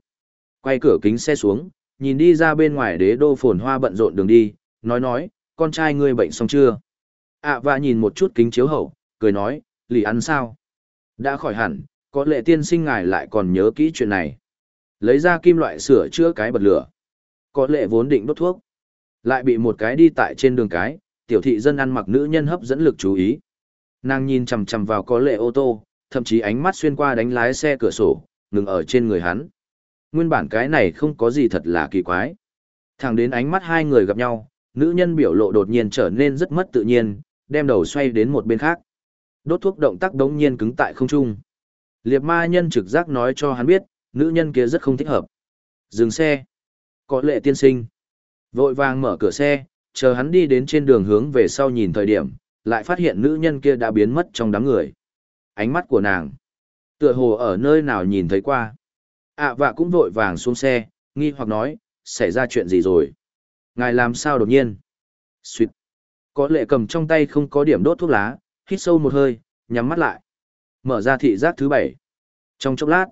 Quay cửa kính xe xuống, nhìn đi ra bên ngoài đế đô phồn hoa bận rộn đường đi, nói nói, con trai ngươi bệnh xong chưa? À và nhìn một chút kính chiếu hậu, cười nói, lì ăn sao? Đã khỏi hẳn, có lệ tiên sinh ngài lại còn nhớ kỹ chuyện này. Lấy ra kim loại sửa chữa cái bật lửa. Có lệ vốn định đốt thuốc. Lại bị một cái đi tại trên đường cái, tiểu thị dân ăn mặc nữ nhân hấp dẫn lực chú ý. Nàng nhìn chằm chằm vào có lệ ô tô, thậm chí ánh mắt xuyên qua đánh lái xe cửa sổ, ngừng ở trên người hắn. Nguyên bản cái này không có gì thật là kỳ quái. Thẳng đến ánh mắt hai người gặp nhau, nữ nhân biểu lộ đột nhiên trở nên rất mất tự nhiên, đem đầu xoay đến một bên khác. Đốt thuốc động tác đống nhiên cứng tại không trung. Liệp ma nhân trực giác nói cho hắn biết, nữ nhân kia rất không thích hợp. Dừng xe. Có lệ tiên sinh. Vội vàng mở cửa xe, chờ hắn đi đến trên đường hướng về sau nhìn thời điểm, lại phát hiện nữ nhân kia đã biến mất trong đám người. Ánh mắt của nàng, tựa hồ ở nơi nào nhìn thấy qua. ạ vạ cũng vội vàng xuống xe, nghi hoặc nói, xảy ra chuyện gì rồi? Ngài làm sao đột nhiên? Xuyệt. Có lệ cầm trong tay không có điểm đốt thuốc lá, hít sâu một hơi, nhắm mắt lại. Mở ra thị giác thứ bảy. Trong chốc lát,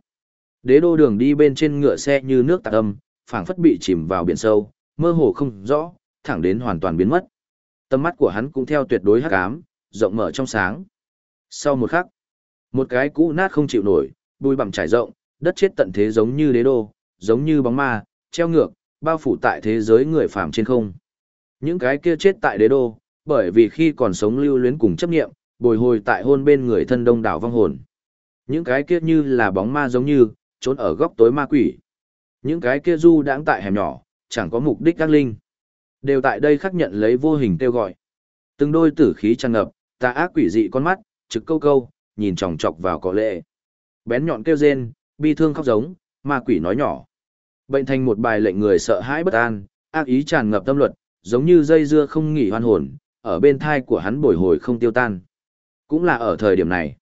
đế đô đường đi bên trên ngựa xe như nước tạc âm, phảng phất bị chìm vào biển sâu, mơ hồ không rõ, thẳng đến hoàn toàn biến mất. Tầm mắt của hắn cũng theo tuyệt đối hắc ám, rộng mở trong sáng. Sau một khắc, một cái cũ nát không chịu nổi, bùi bặm trải rộng, đất chết tận thế giống như đế đô, giống như bóng ma, treo ngược, bao phủ tại thế giới người phàm trên không. Những cái kia chết tại đế đô, bởi vì khi còn sống lưu luyến cùng chấp nghiệm, bồi hồi tại hôn bên người thân đông đảo vong hồn. Những cái kia như là bóng ma giống như, trốn ở góc tối ma quỷ. Những cái kia du đãng tại hẻm nhỏ, chẳng có mục đích các linh. Đều tại đây khắc nhận lấy vô hình kêu gọi. Từng đôi tử khí tràn ngập, tà ác quỷ dị con mắt, trực câu câu, nhìn chòng chọc vào có lệ. Bén nhọn kêu rên, bi thương khóc giống, ma quỷ nói nhỏ. Bệnh thành một bài lệnh người sợ hãi bất an, ác ý tràn ngập tâm luật, giống như dây dưa không nghỉ hoan hồn, ở bên thai của hắn bồi hồi không tiêu tan. Cũng là ở thời điểm này,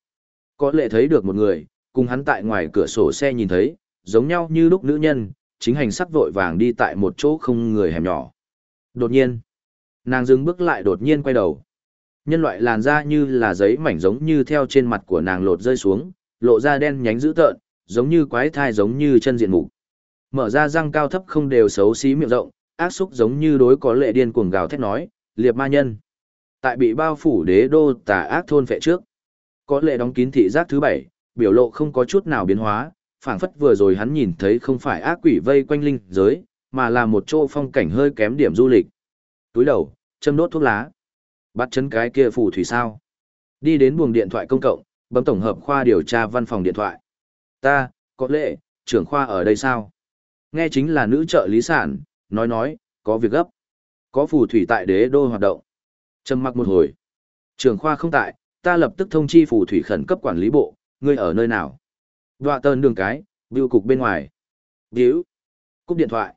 có lệ thấy được một người, cùng hắn tại ngoài cửa sổ xe nhìn thấy, giống nhau như lúc nữ nhân, chính hành sắc vội vàng đi tại một chỗ không người hẻm nhỏ. Đột nhiên, nàng dừng bước lại đột nhiên quay đầu. Nhân loại làn da như là giấy mảnh giống như theo trên mặt của nàng lột rơi xuống, lộ ra đen nhánh dữ tợn, giống như quái thai giống như chân diện mục. Mở ra răng cao thấp không đều xấu xí miệng rộng, ác xúc giống như đối có lệ điên cuồng gào thét nói, liệp ma nhân. Tại bị bao phủ đế đô tà ác thôn phệ trước. Có lệ đóng kín thị giác thứ bảy, biểu lộ không có chút nào biến hóa, phảng phất vừa rồi hắn nhìn thấy không phải ác quỷ vây quanh linh giới, mà là một chỗ phong cảnh hơi kém điểm du lịch. Túi đầu, châm đốt thuốc lá. Bắt chấn cái kia phù thủy sao. Đi đến buồng điện thoại công cộng, bấm tổng hợp khoa điều tra văn phòng điện thoại. Ta, có lệ, trưởng khoa ở đây sao? Nghe chính là nữ trợ lý sản, nói nói, có việc gấp. Có phù thủy tại đế đô hoạt động. Trầm mặc một hồi. Trưởng khoa không tại, ta lập tức thông chi phù thủy khẩn cấp quản lý bộ, ngươi ở nơi nào? Đoạ tơn đường cái, biêu cục bên ngoài. Điếu. Cúp điện thoại.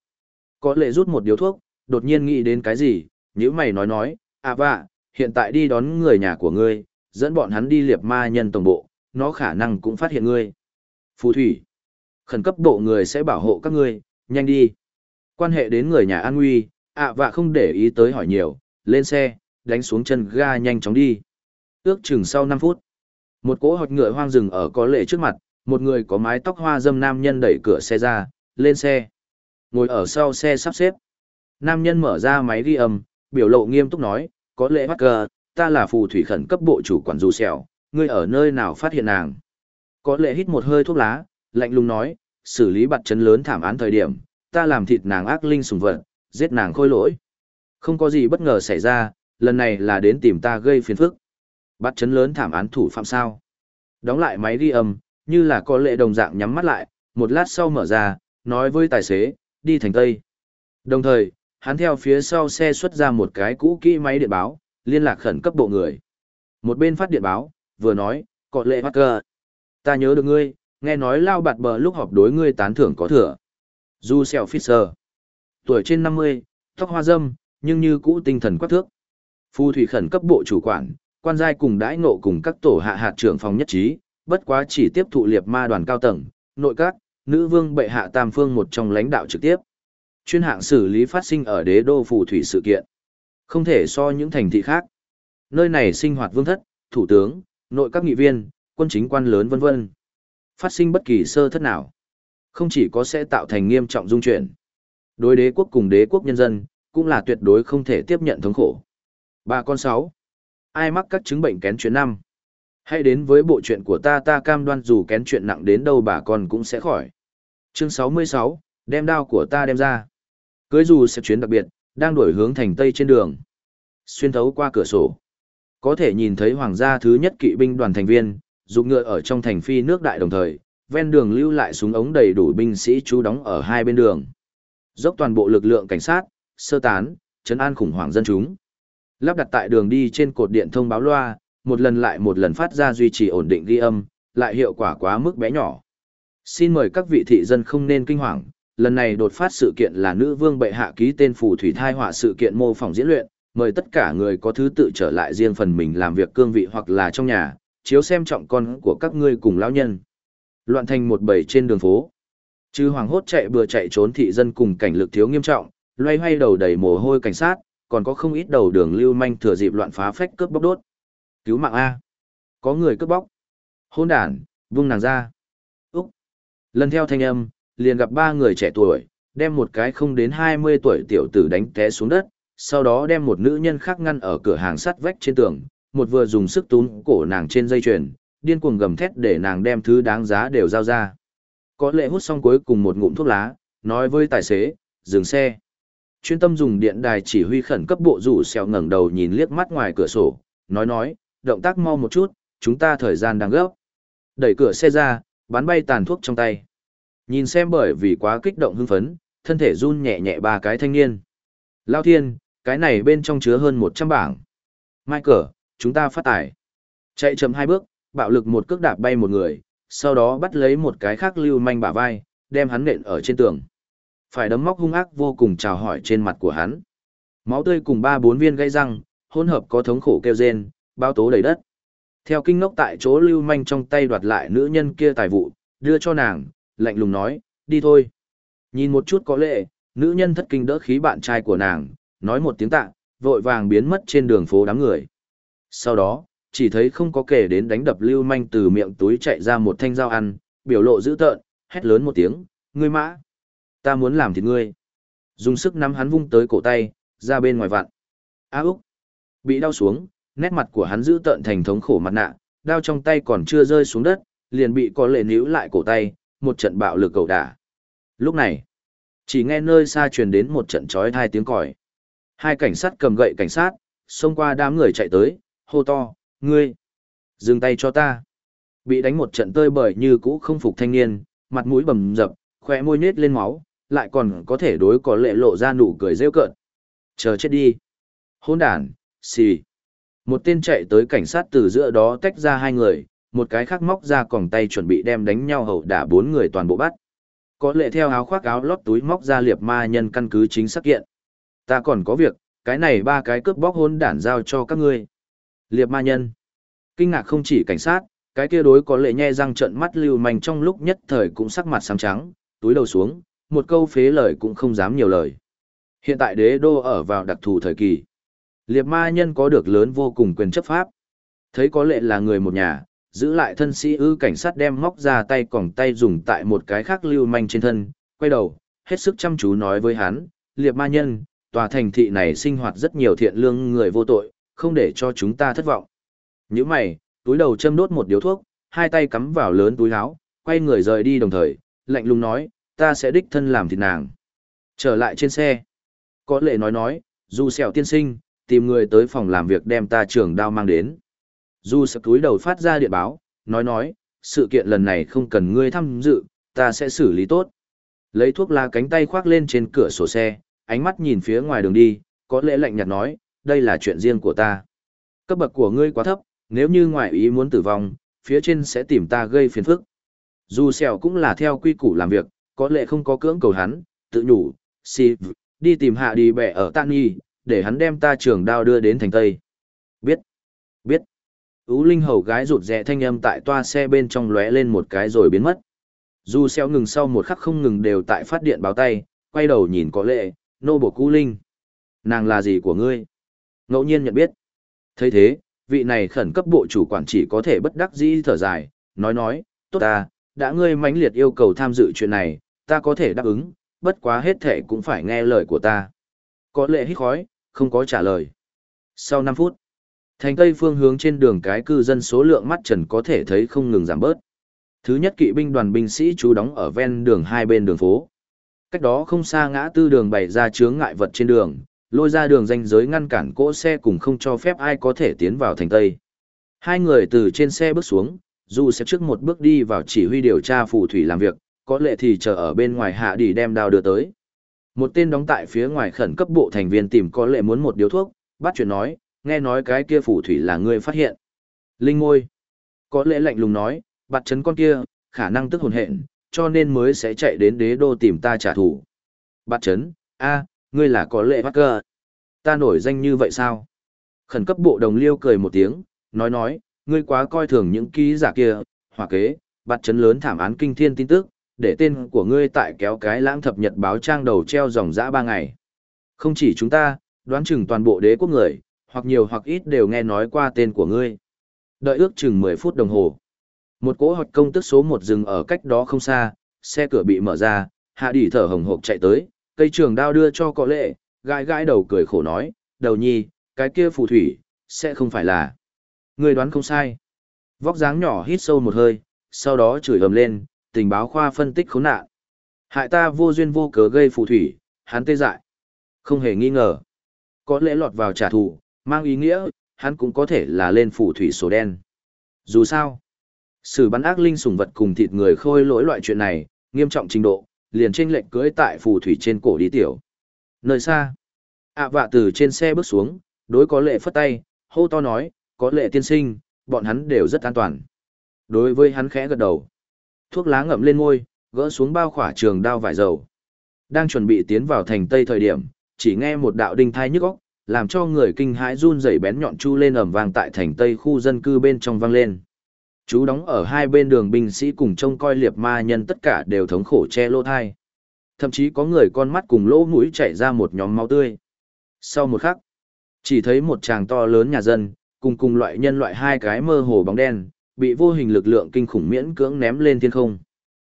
Có lệ rút một điếu thuốc, đột nhiên nghĩ đến cái gì, nếu mày nói nói, à vạ, hiện tại đi đón người nhà của ngươi, dẫn bọn hắn đi liệp ma nhân tổng bộ, nó khả năng cũng phát hiện ngươi. Phù thủy. Khẩn cấp bộ người sẽ bảo hộ các ngươi, nhanh đi. Quan hệ đến người nhà an nguy, ạ à vạ không để ý tới hỏi nhiều, lên xe, đánh xuống chân ga nhanh chóng đi. Ước chừng sau 5 phút, một cỗ hột ngựa hoang rừng ở có lệ trước mặt, một người có mái tóc hoa dâm nam nhân đẩy cửa xe ra, lên xe. Ngồi ở sau xe sắp xếp. Nam nhân mở ra máy ghi âm, biểu lộ nghiêm túc nói, có lẽ bắt cờ, ta là phù thủy khẩn cấp bộ chủ quản dù sẹo, ngươi ở nơi nào phát hiện nàng. Có lẽ hít một hơi thuốc lá, lạnh lùng nói, xử lý bặt chấn lớn thảm án thời điểm, ta làm thịt nàng ác linh sùng vật, giết nàng khôi lỗi. Không có gì bất ngờ xảy ra, lần này là đến tìm ta gây phiền phức. Bắt chấn lớn thảm án thủ phạm sao. Đóng lại máy ghi âm, như là có lệ đồng dạng nhắm mắt lại, một lát sau mở ra, nói với tài xế, đi thành Tây. Đồng thời, hắn theo phía sau xe xuất ra một cái cũ kỹ máy điện báo, liên lạc khẩn cấp bộ người. Một bên phát điện báo, vừa nói, có lệ bắt cờ. Ta nhớ được ngươi, nghe nói lao bạt bờ lúc họp đối ngươi tán thưởng có thừa. Du Sẹo Fisher. Tuổi trên 50, tóc hoa dâm, nhưng như cũ tinh thần quắc thước. Phu thủy khẩn cấp bộ chủ quản, quan giai cùng đãi ngộ cùng các tổ hạ hạt trưởng phòng nhất trí, bất quá chỉ tiếp thụ liệt ma đoàn cao tầng, nội các, nữ vương bệ hạ tam phương một trong lãnh đạo trực tiếp. Chuyên hạng xử lý phát sinh ở đế đô phù thủy sự kiện. Không thể so những thành thị khác. Nơi này sinh hoạt vương thất, thủ tướng, nội các nghị viên, quân chính quan lớn vân vân. Phát sinh bất kỳ sơ thất nào. Không chỉ có sẽ tạo thành nghiêm trọng dung chuyển. Đối đế quốc cùng đế quốc nhân dân, cũng là tuyệt đối không thể tiếp nhận thống khổ. Bà con sáu. Ai mắc các chứng bệnh kén chuyện năm? Hãy đến với bộ chuyện của ta ta cam đoan dù kén chuyện nặng đến đâu bà con cũng sẽ khỏi. Chương 66, đem đao của ta đem ra. Cưới dù sẽ chuyến đặc biệt, đang đổi hướng thành Tây trên đường. Xuyên thấu qua cửa sổ. Có thể nhìn thấy hoàng gia thứ nhất kỵ binh đoàn thành viên, dùng ngựa ở trong thành phi nước đại đồng thời, ven đường lưu lại súng ống đầy đủ binh sĩ trú đóng ở hai bên đường. Dốc toàn bộ lực lượng cảnh sát, sơ tán, chấn an khủng hoảng dân chúng. Lắp đặt tại đường đi trên cột điện thông báo loa, một lần lại một lần phát ra duy trì ổn định ghi âm, lại hiệu quả quá mức bé nhỏ. Xin mời các vị thị dân không nên kinh hoàng, lần này đột phát sự kiện là nữ vương bệ hạ ký tên phù thủy thai họa sự kiện mô phỏng diễn luyện, mời tất cả người có thứ tự trở lại riêng phần mình làm việc cương vị hoặc là trong nhà, chiếu xem trọng con của các ngươi cùng lão nhân. Loạn thành một bầy trên đường phố. Chứ hoàng hốt chạy bừa chạy trốn thị dân cùng cảnh lực thiếu nghiêm trọng, loay hoay đầu đầy mồ hôi cảnh sát, còn có không ít đầu đường lưu manh thừa dịp loạn phá phách cướp bóc đốt. Cứu mạng A. Có người cướp bóc. Hôn đàn, vung nàng ra. Úc. Lần theo thanh âm, liền gặp ba người trẻ tuổi, đem một cái không đến 20 tuổi tiểu tử đánh té xuống đất, sau đó đem một nữ nhân khác ngăn ở cửa hàng sắt vách trên tường, một vừa dùng sức túm cổ nàng trên dây chuyền, điên cuồng gầm thét để nàng đem thứ đáng giá đều giao ra. Có lệ hút xong cuối cùng một ngụm thuốc lá, nói với tài xế, dừng xe. Chuyên tâm dùng điện đài chỉ huy khẩn cấp bộ rủ xèo ngẩng đầu nhìn liếc mắt ngoài cửa sổ, nói nói, động tác mau một chút, chúng ta thời gian đang gấp. Đẩy cửa xe ra, bắn bay tàn thuốc trong tay. Nhìn xem bởi vì quá kích động hưng phấn, thân thể run nhẹ nhẹ ba cái thanh niên. Lao thiên, cái này bên trong chứa hơn 100 bảng. Michael, chúng ta phát tải. Chạy chậm hai bước, bạo lực một cước đạp bay một người, sau đó bắt lấy một cái khác lưu manh bả vai, đem hắn nện ở trên tường. Phải đấm móc hung ác vô cùng chào hỏi trên mặt của hắn. Máu tươi cùng ba bốn viên gây răng, hỗn hợp có thống khổ kêu rên, bao tố đầy đất. Theo kinh ngốc tại chỗ lưu manh trong tay đoạt lại nữ nhân kia tài vụ, đưa cho nàng, lạnh lùng nói, đi thôi. Nhìn một chút có lệ, nữ nhân thất kinh đỡ khí bạn trai của nàng, nói một tiếng tạ, vội vàng biến mất trên đường phố đám người. Sau đó, chỉ thấy không có kể đến đánh đập lưu manh từ miệng túi chạy ra một thanh dao ăn, biểu lộ dữ tợn, hét lớn một tiếng, ngươi mã, ta muốn làm thịt ngươi. Dùng sức nắm hắn vung tới cổ tay, ra bên ngoài vặn. A Úc, bị đau xuống, nét mặt của hắn dữ tợn thành thống khổ mặt nạ, đao trong tay còn chưa rơi xuống đất, liền bị có lệ níu lại cổ tay, một trận bạo lực cầu đả. Lúc này, chỉ nghe nơi xa truyền đến một trận chói tai tiếng còi. Hai cảnh sát cầm gậy cảnh sát, xông qua đám người chạy tới, hô to, ngươi, dừng tay cho ta. Bị đánh một trận tơi bời như cũ không phục thanh niên, mặt mũi bầm dập, khỏe môi nết lên máu, lại còn có thể đối có lệ lộ ra nụ cười rêu cợt. Chờ chết đi. Hôn đàn, xì. Một tên chạy tới cảnh sát từ giữa đó tách ra hai người, một cái khác móc ra còng tay chuẩn bị đem đánh nhau hậu đả bốn người toàn bộ bắt. Có lệ theo áo khoác áo lót túi móc ra liệp ma nhân căn cứ chính xác kiện. Ta còn có việc, cái này ba cái cướp bóc hôn đản giao cho các ngươi. Liệp ma nhân. Kinh ngạc không chỉ cảnh sát, cái kia đối có lệ nhe răng trợn mắt lưu manh trong lúc nhất thời cũng sắc mặt xám trắng, túi đầu xuống, một câu phế lời cũng không dám nhiều lời. Hiện tại đế đô ở vào đặc thù thời kỳ. Liệp ma nhân có được lớn vô cùng quyền chấp pháp. Thấy có lệ là người một nhà, giữ lại thân sĩ ư cảnh sát đem móc ra tay còng tay dùng tại một cái khác lưu manh trên thân, quay đầu, hết sức chăm chú nói với hắn, liệp ma nhân, tòa thành thị này sinh hoạt rất nhiều thiện lương người vô tội, không để cho chúng ta thất vọng. Những mày, túi đầu châm đốt một điếu thuốc, hai tay cắm vào lớn túi áo, quay người rời đi đồng thời, lạnh lùng nói, ta sẽ đích thân làm thịt nàng. Trở lại trên xe, có lệ nói nói, dù sẹo tiên sinh, tìm người tới phòng làm việc đem ta trưởng đao mang đến. Dù sập túi đầu phát ra điện báo, nói nói, sự kiện lần này không cần ngươi tham dự, ta sẽ xử lý tốt. Lấy thuốc lá cánh tay khoác lên trên cửa sổ xe, ánh mắt nhìn phía ngoài đường đi, có lẽ lạnh nhạt nói, đây là chuyện riêng của ta. Cấp bậc của ngươi quá thấp, nếu như ngoại ý muốn tử vong, phía trên sẽ tìm ta gây phiền phức. Dù sẹo cũng là theo quy củ làm việc, có lẽ không có cưỡng cầu hắn, tự nhủ, si, đi tìm hạ đi bẻ ở Tani, để hắn đem ta trường đao đưa đến thành Tây. Biết, biết. Ú Linh hầu gái rụt rè thanh âm tại toa xe bên trong lóe lên một cái rồi biến mất. Dù xeo ngừng sau một khắc không ngừng đều tại phát điện báo tay, quay đầu nhìn có lệ, nô bộ Ú Linh. Nàng là gì của ngươi? Ngẫu nhiên nhận biết. thấy thế, vị này khẩn cấp bộ chủ quản chỉ có thể bất đắc dĩ thở dài, nói nói, tốt ta, đã ngươi mãnh liệt yêu cầu tham dự chuyện này, ta có thể đáp ứng, bất quá hết thể cũng phải nghe lời của ta. Có lệ hít khói, không có trả lời. Sau 5 phút, thành tây phương hướng trên đường cái cư dân số lượng mắt trần có thể thấy không ngừng giảm bớt. Thứ nhất kỵ binh đoàn binh sĩ trú đóng ở ven đường hai bên đường phố. Cách đó không xa ngã tư đường bày ra chướng ngại vật trên đường, lôi ra đường danh giới ngăn cản cỗ xe cùng không cho phép ai có thể tiến vào thành Tây. Hai người từ trên xe bước xuống, dù sẽ trước một bước đi vào chỉ huy điều tra phù thủy làm việc, có lệ thì chờ ở bên ngoài hạ đi đem đao đưa tới. Một tên đóng tại phía ngoài khẩn cấp bộ thành viên tìm có lệ muốn một điếu thuốc, bắt chuyện nói, nghe nói cái kia phù thủy là ngươi phát hiện. Linh ngôi. Có lẽ lạnh lùng nói, bạt chấn con kia, khả năng tức hồn hện, cho nên mới sẽ chạy đến đế đô tìm ta trả thù. bạt chấn, a, ngươi là có lệ bắt cơ. Ta nổi danh như vậy sao? Khẩn cấp bộ đồng liêu cười một tiếng, nói nói, ngươi quá coi thường những ký giả kia, hòa kế, bạt chấn lớn thảm án kinh thiên tin tức, để tên của ngươi tại kéo cái lãng thập nhật báo trang đầu treo dòng dã ba ngày. Không chỉ chúng ta, đoán chừng toàn bộ đế quốc người, hoặc nhiều hoặc ít đều nghe nói qua tên của ngươi. Đợi ước chừng 10 phút đồng hồ. Một cỗ hoạt công tức số một dừng ở cách đó không xa, xe cửa bị mở ra, hạ đỉ thở hồng hộc chạy tới, cây trường đao đưa cho có lệ, gãi gãi đầu cười khổ nói, đầu nhi, cái kia phù thủy, sẽ không phải là. Người đoán không sai. Vóc dáng nhỏ hít sâu một hơi, sau đó chửi ầm lên, tình báo khoa phân tích khốn nạn. Hại ta vô duyên vô cớ gây phù thủy, hắn tê dại. Không hề nghi ngờ. Có lẽ lọt vào trả thù, mang ý nghĩa, hắn cũng có thể là lên phù thủy số đen. Dù sao, sử bắn ác linh sùng vật cùng thịt người khôi lỗi loại chuyện này, nghiêm trọng trình độ, liền trên lệnh cưỡi tại phù thủy trên cổ đi tiểu. Nơi xa, ạ vạ từ trên xe bước xuống, đối có lệ phất tay, hô to nói, có lệ tiên sinh, bọn hắn đều rất an toàn. Đối với hắn khẽ gật đầu, thuốc lá ngậm lên môi, gỡ xuống bao khỏa trường đao vải dầu. Đang chuẩn bị tiến vào thành tây thời điểm, chỉ nghe một đạo đinh thai nhức óc, làm cho người kinh hãi run rẩy bén nhọn chu lên ầm vang tại thành tây khu dân cư bên trong vang lên. Chú đóng ở hai bên đường binh sĩ cùng trông coi liệp ma nhân tất cả đều thống khổ che lỗ thai. Thậm chí có người con mắt cùng lỗ mũi chảy ra một nhóm máu tươi. Sau một khắc, chỉ thấy một tràng to lớn nhà dân, cùng cùng loại nhân loại hai cái mơ hồ bóng đen, bị vô hình lực lượng kinh khủng miễn cưỡng ném lên thiên không.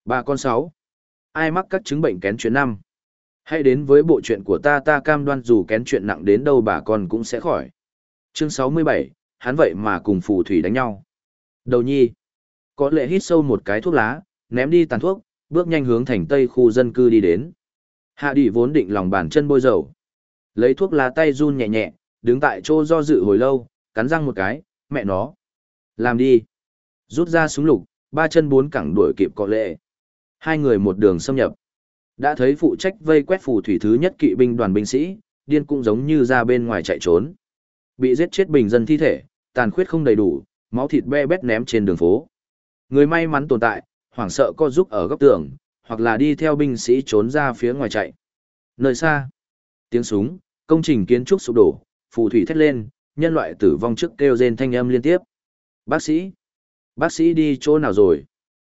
Ba con sáu. Ai mắc các chứng bệnh kén chuyến năm? Hãy đến với bộ chuyện của ta ta cam đoan dù kén chuyện nặng đến đâu bà con cũng sẽ khỏi. Chương 67, hắn vậy mà cùng phù thủy đánh nhau. Đầu nhi. Có lệ hít sâu một cái thuốc lá, ném đi tàn thuốc, bước nhanh hướng thành tây khu dân cư đi đến. Hạ đỉ vốn định lòng bàn chân bôi dầu. Lấy thuốc lá tay run nhẹ nhẹ, đứng tại chỗ do dự hồi lâu, cắn răng một cái, mẹ nó. Làm đi. Rút ra súng lục, ba chân bốn cẳng đuổi kịp có lệ. Hai người một đường xâm nhập. Đã thấy phụ trách vây quét phù thủy thứ nhất kỵ binh đoàn binh sĩ, điên cũng giống như ra bên ngoài chạy trốn. Bị giết chết bình dân thi thể, tàn khuyết không đầy đủ, máu thịt be bét ném trên đường phố. Người may mắn tồn tại, hoảng sợ co giúp ở góc tường, hoặc là đi theo binh sĩ trốn ra phía ngoài chạy. Nơi xa, tiếng súng, công trình kiến trúc sụp đổ, phù thủy thét lên, nhân loại tử vong trước kêu rên thanh âm liên tiếp. Bác sĩ, bác sĩ đi chỗ nào rồi?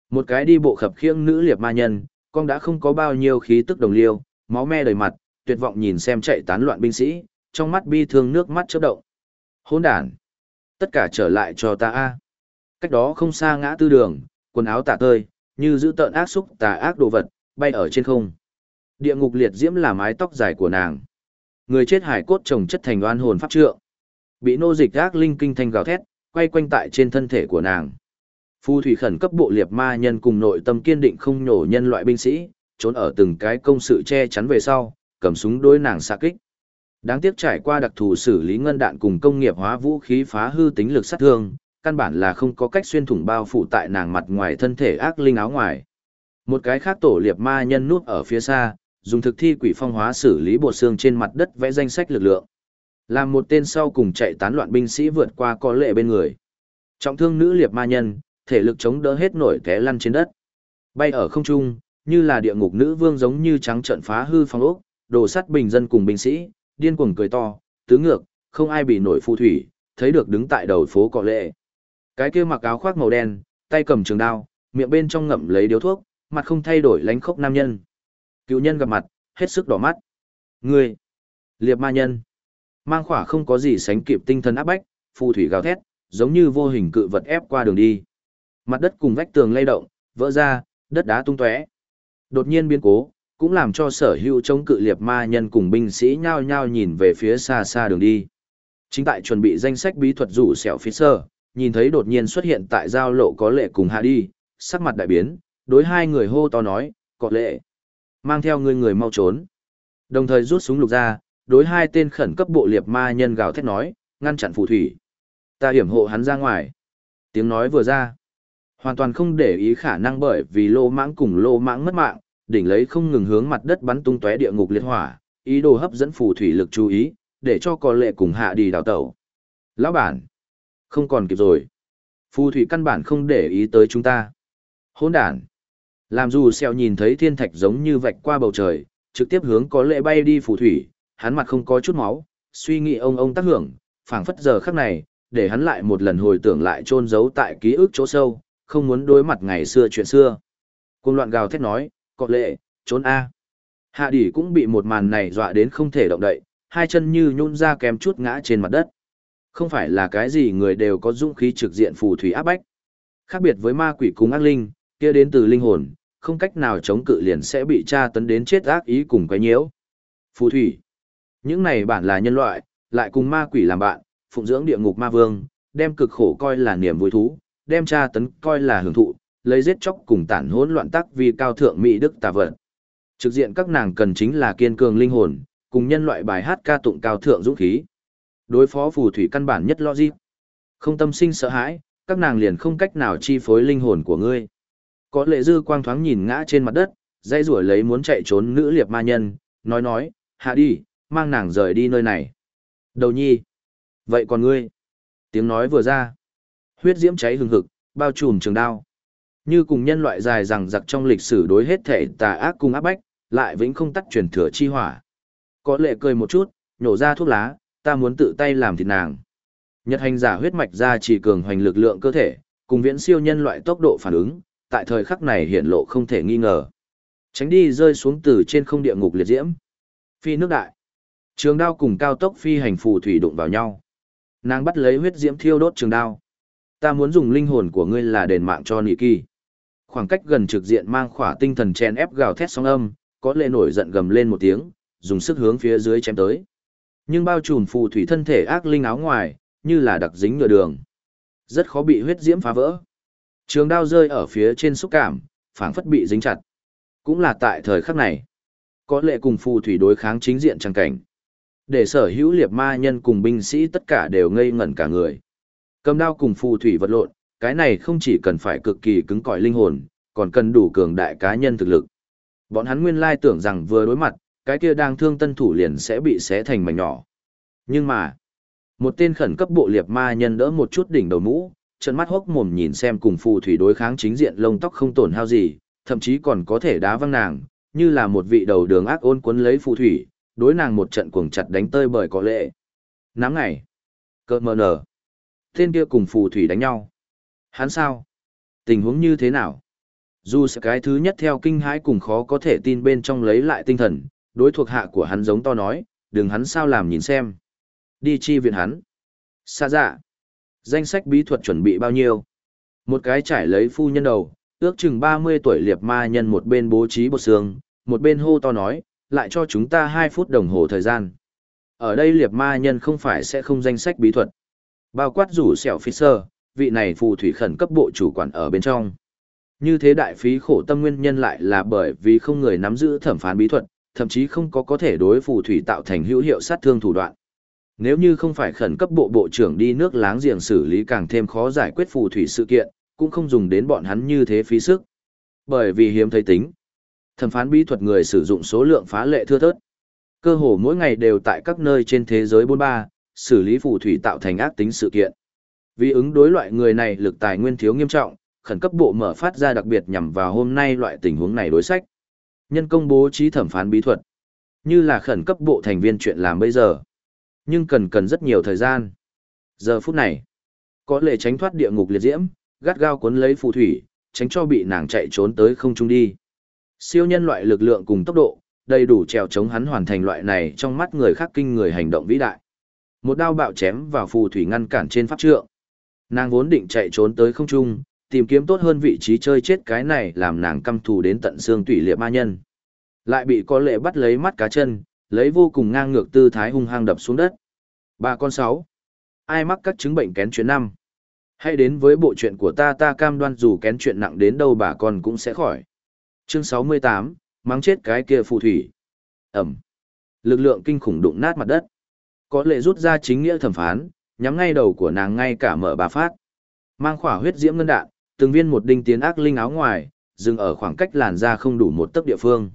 Một cái đi bộ khập khiễng nữ liệp ma nhân, con đã không có bao nhiêu khí tức đồng liêu, máu me đầy mặt, tuyệt vọng nhìn xem chạy tán loạn binh sĩ, trong mắt bi thương nước mắt chớp động. Hỗn đản, tất cả trở lại cho ta a. Cách đó không xa ngã tư đường, quần áo tả tơi, như giữ tợn ác xúc tà ác đồ vật, bay ở trên không. Địa ngục liệt diễm là mái tóc dài của nàng. Người chết hải cốt trồng chất thành oan hồn pháp trượng. Bị nô dịch ác linh kinh thanh gào thét, quay quanh tại trên thân thể của nàng. Phu thủy khẩn cấp bộ liệt ma nhân cùng nội tâm kiên định không nhổ nhân loại binh sĩ, trốn ở từng cái công sự che chắn về sau, cầm súng đối nàng xạ kích. Đáng tiếc trải qua đặc thù xử lý ngân đạn cùng công nghiệp hóa vũ khí phá hư tính lực sát thương, căn bản là không có cách xuyên thủng bao phủ tại nàng mặt ngoài thân thể ác linh áo ngoài. Một cái khác tổ liệt ma nhân núp ở phía xa, dùng thực thi quỷ phong hóa xử lý bộ xương trên mặt đất vẽ danh sách lực lượng. Làm một tên sau cùng chạy tán loạn binh sĩ vượt qua có lệ bên người. Trọng thương nữ liệt ma nhân, thể lực chống đỡ hết nổi té lăn trên đất. Bay ở không trung, như là địa ngục nữ vương giống như trắng trận phá hư phong ốc, đổ sắt bình dân cùng binh sĩ, điên cuồng cười to, tứ ngược, không ai bị nổi phù thủy, thấy được đứng tại đầu phố cọ lệ. Cái kia mặc áo khoác màu đen, tay cầm trường đao, miệng bên trong ngậm lấy điếu thuốc, mặt không thay đổi lánh khốc nam nhân. Cựu nhân gặp mặt, hết sức đỏ mắt. Người, liệp ma nhân, mang khỏa không có gì sánh kịp tinh thần áp bách, phù thủy gào thét, giống như vô hình cự vật ép qua đường đi. Mặt đất cùng vách tường lay động, vỡ ra, đất đá tung tóe. Đột nhiên biến cố, cũng làm cho sở hữu chống cự liệt ma nhân cùng binh sĩ nhao nhao nhìn về phía xa xa đường đi. Chính tại chuẩn bị danh sách bí thuật rủ sẹo phía sơ, nhìn thấy đột nhiên xuất hiện tại giao lộ có lệ cùng hạ đi, sắc mặt đại biến, đối hai người hô to nói, có lệ, mang theo người người mau trốn. Đồng thời rút súng lục ra, đối hai tên khẩn cấp bộ liệt ma nhân gào thét nói, ngăn chặn phù thủy. Ta hiểm hộ hắn ra ngoài. Tiếng nói vừa ra. Hoàn toàn không để ý khả năng bởi vì lô mãng cùng lô mãng mất mạng, đỉnh lấy không ngừng hướng mặt đất bắn tung tóe địa ngục liệt hỏa, ý đồ hấp dẫn phù thủy lực chú ý, để cho có lệ cùng hạ đi đào tẩu. Lão bản, không còn kịp rồi. Phù thủy căn bản không để ý tới chúng ta. Hỗn đản. Làm dù xeo nhìn thấy thiên thạch giống như vạch qua bầu trời, trực tiếp hướng có lệ bay đi phù thủy, hắn mặt không có chút máu, suy nghĩ ông ông tác hưởng, phảng phất giờ khắc này, để hắn lại một lần hồi tưởng lại trôn giấu tại ký ức chỗ sâu, không muốn đối mặt ngày xưa chuyện xưa. Cuồng loạn gào thét nói, có lệ, trốn A. Hạ đỉ cũng bị một màn này dọa đến không thể động đậy, hai chân như nhún ra kém chút ngã trên mặt đất. Không phải là cái gì người đều có dũng khí trực diện phù thủy áp bách. Khác biệt với ma quỷ cùng ác linh, kia đến từ linh hồn, không cách nào chống cự liền sẽ bị tra tấn đến chết ác ý cùng quấy nhiễu. Phù thủy. Những này bản là nhân loại, lại cùng ma quỷ làm bạn, phụng dưỡng địa ngục ma vương, đem cực khổ coi là niềm vui thú, đem tra tấn coi là hưởng thụ, lấy giết chóc cùng tản hỗn loạn tác vì cao thượng mỹ đức tà vật. Trực diện các nàng cần chính là kiên cường linh hồn, cùng nhân loại bài hát ca tụng cao thượng dũng khí. Đối phó phù thủy căn bản nhất logic. Không tâm sinh sợ hãi, các nàng liền không cách nào chi phối linh hồn của ngươi. Có lệ dư quang thoáng nhìn ngã trên mặt đất, dây rủi lấy muốn chạy trốn nữ liệp ma nhân, nói nói, hạ đi, mang nàng rời đi nơi này. Đầu nhi. Vậy còn ngươi? Tiếng nói vừa ra. Huyết diễm cháy hừng hực, bao trùm trường đao. Như cùng nhân loại dài rằng giặc trong lịch sử đối hết thể tà ác cùng áp bách, lại vĩnh không tắt truyền thừa chi hỏa. Có lệ cười một chút, nhổ ra thuốc lá, ta muốn tự tay làm thịt nàng. Nhật hành giả huyết mạch ra chỉ cường hoành lực lượng cơ thể, cùng viễn siêu nhân loại tốc độ phản ứng, tại thời khắc này hiện lộ không thể nghi ngờ. Tránh đi rơi xuống từ trên không địa ngục liệt diễm. Phi nước đại. Trường đao cùng cao tốc phi hành phù thủy đụng vào nhau. Nàng bắt lấy huyết diễm thiêu đốt trường đao. Ta muốn dùng linh hồn của ngươi là đền mạng cho Nị Kỳ. Khoảng cách gần trực diện mang khỏa tinh thần chen ép gào thét sóng âm, có lệ nổi giận gầm lên một tiếng, dùng sức hướng phía dưới chém tới. Nhưng bao trùm phù thủy thân thể ác linh áo ngoài, như là đặc dính nhựa đường. Rất khó bị huyết diễm phá vỡ. Trường đao rơi ở phía trên xúc cảm, phảng phất bị dính chặt. Cũng là tại thời khắc này. Có lệ cùng phù thủy đối kháng chính diện trang cảnh. Để sở hữu liệt ma nhân cùng binh sĩ tất cả đều ngây ngẩn cả người. Cầm đao cùng phù thủy vật lộn, cái này không chỉ cần phải cực kỳ cứng cỏi linh hồn, còn cần đủ cường đại cá nhân thực lực. Bọn hắn nguyên lai tưởng rằng vừa đối mặt, cái kia đang thương tân thủ liền sẽ bị xé thành mảnh nhỏ. Nhưng mà, một tên khẩn cấp bộ liệt ma nhân đỡ một chút đỉnh đầu mũ, trận mắt hốc mồm nhìn xem cùng phù thủy đối kháng chính diện lông tóc không tổn hao gì, thậm chí còn có thể đá văng nàng, như là một vị đầu đường ác ôn cuốn lấy phù thủy, đối nàng một trận cuồng chặt đánh tơi bởi có lệ. Nắng ngày. Cơ mờ nở. Tên kia cùng phù thủy đánh nhau. Hắn sao? Tình huống như thế nào? Dù sẽ cái thứ nhất theo kinh hãi cùng khó có thể tin bên trong lấy lại tinh thần, đối thuộc hạ của hắn giống to nói, đừng hắn sao làm nhìn xem. Đi chi viện hắn. Xa dạ. Danh sách bí thuật chuẩn bị bao nhiêu? Một cái trải lấy phu nhân đầu, ước chừng 30 tuổi liệp ma nhân một bên bố trí bột xương, một bên hô to nói, lại cho chúng ta 2 phút đồng hồ thời gian. Ở đây liệp ma nhân không phải sẽ không danh sách bí thuật. Bao quát rủ sẹo phi sơ, vị này phù thủy khẩn cấp bộ chủ quản ở bên trong. Như thế đại phí khổ tâm nguyên nhân lại là bởi vì không người nắm giữ thẩm phán bí thuật, thậm chí không có có thể đối phù thủy tạo thành hữu hiệu sát thương thủ đoạn. Nếu như không phải khẩn cấp bộ bộ trưởng đi nước láng giềng xử lý càng thêm khó giải quyết phù thủy sự kiện, cũng không dùng đến bọn hắn như thế phí sức. Bởi vì hiếm thấy tính, thẩm phán bí thuật người sử dụng số lượng phá lệ thưa thớt. Cơ hồ mỗi ngày đều tại các nơi trên thế giới bốn ba, xử lý phù thủy tạo thành ác tính sự kiện. Vì ứng đối loại người này lực tài nguyên thiếu nghiêm trọng, khẩn cấp bộ mở phát ra đặc biệt nhằm vào hôm nay loại tình huống này đối sách. Nhân công bố trí thẩm phán bí thuật, như là khẩn cấp bộ thành viên chuyện làm bây giờ. Nhưng cần cần rất nhiều thời gian. Giờ phút này, có lệ tránh thoát địa ngục liệt diễm, gắt gao cuốn lấy phù thủy, tránh cho bị nàng chạy trốn tới không trung đi. Siêu nhân loại lực lượng cùng tốc độ, đầy đủ trèo chống hắn hoàn thành loại này trong mắt người khác kinh người hành động vĩ đại. Một đao bạo chém vào phù thủy ngăn cản trên pháp trượng. Nàng vốn định chạy trốn tới không trung, tìm kiếm tốt hơn vị trí chơi chết cái này làm nàng căm thù đến tận xương tủy liệt ma nhân. Lại bị có lệ bắt lấy mắt cá chân, lấy vô cùng ngang ngược tư thái hung hăng đập xuống đất. Ba con sáu. Ai mắc các chứng bệnh kén chuyện năm? Hãy đến với bộ chuyện của ta ta cam đoan dù kén chuyện nặng đến đâu bà con cũng sẽ khỏi. Chương 68, mắng chết cái kia phù thủy. Ẩm. Lực lượng kinh khủng đụng nát mặt đất. Có lệ rút ra chính nghĩa thẩm phán, nhắm ngay đầu của nàng ngay cả mở bà phát. Mang khỏa huyết diễm ngân đạn, từng viên một đinh tiến ác linh áo ngoài, dừng ở khoảng cách làn da không đủ một tấc địa phương.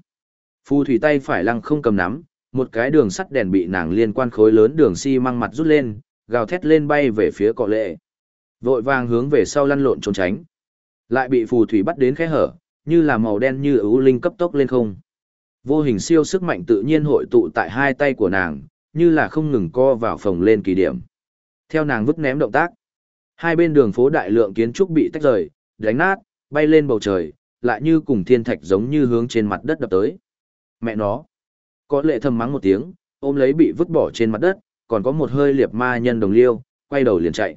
Phù thủy tay phải lăng không cầm nắm, một cái đường sắt đèn bị nàng liên quan khối lớn đường xi si măng mặt rút lên, gào thét lên bay về phía cọ lệ. Vội vàng hướng về sau lăn lộn trốn tránh. Lại bị phù thủy bắt đến khẽ hở, như là màu đen như ưu linh cấp tốc lên không. Vô hình siêu sức mạnh tự nhiên hội tụ tại hai tay của nàng, như là không ngừng co vào phòng lên kỳ điểm. Theo nàng vứt ném động tác, hai bên đường phố đại lượng kiến trúc bị tách rời, đánh nát, bay lên bầu trời, lại như cùng thiên thạch giống như hướng trên mặt đất đập tới. Mẹ nó, có lệ thầm mắng một tiếng, ôm lấy bị vứt bỏ trên mặt đất, còn có một hơi liệp ma nhân đồng liêu, quay đầu liền chạy.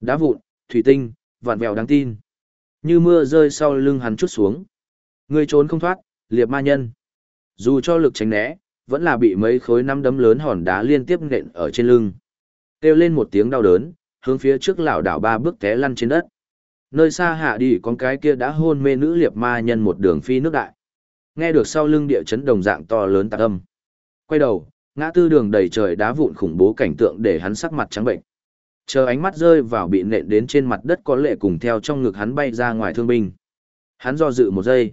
Đá vụn, thủy tinh, vạn vẹo đáng tin. Như mưa rơi sau lưng hắn chút xuống. Người trốn không thoát, liệp ma nhân. Dù cho lực tránh né, vẫn là bị mấy khối năm đấm lớn hòn đá liên tiếp nện ở trên lưng. Kêu lên một tiếng đau đớn, hướng phía trước lảo đảo ba bước té lăn trên đất. Nơi xa hạ đi con cái kia đã hôn mê nữ liệp ma nhân một đường phi nước đại. Nghe được sau lưng địa chấn đồng dạng to lớn tạc âm. Quay đầu, ngã tư đường đầy trời đá vụn khủng bố cảnh tượng để hắn sắc mặt trắng bệnh. Chờ ánh mắt rơi vào bị nện đến trên mặt đất có lệ cùng theo trong ngực hắn bay ra ngoài thương binh. Hắn do dự một giây.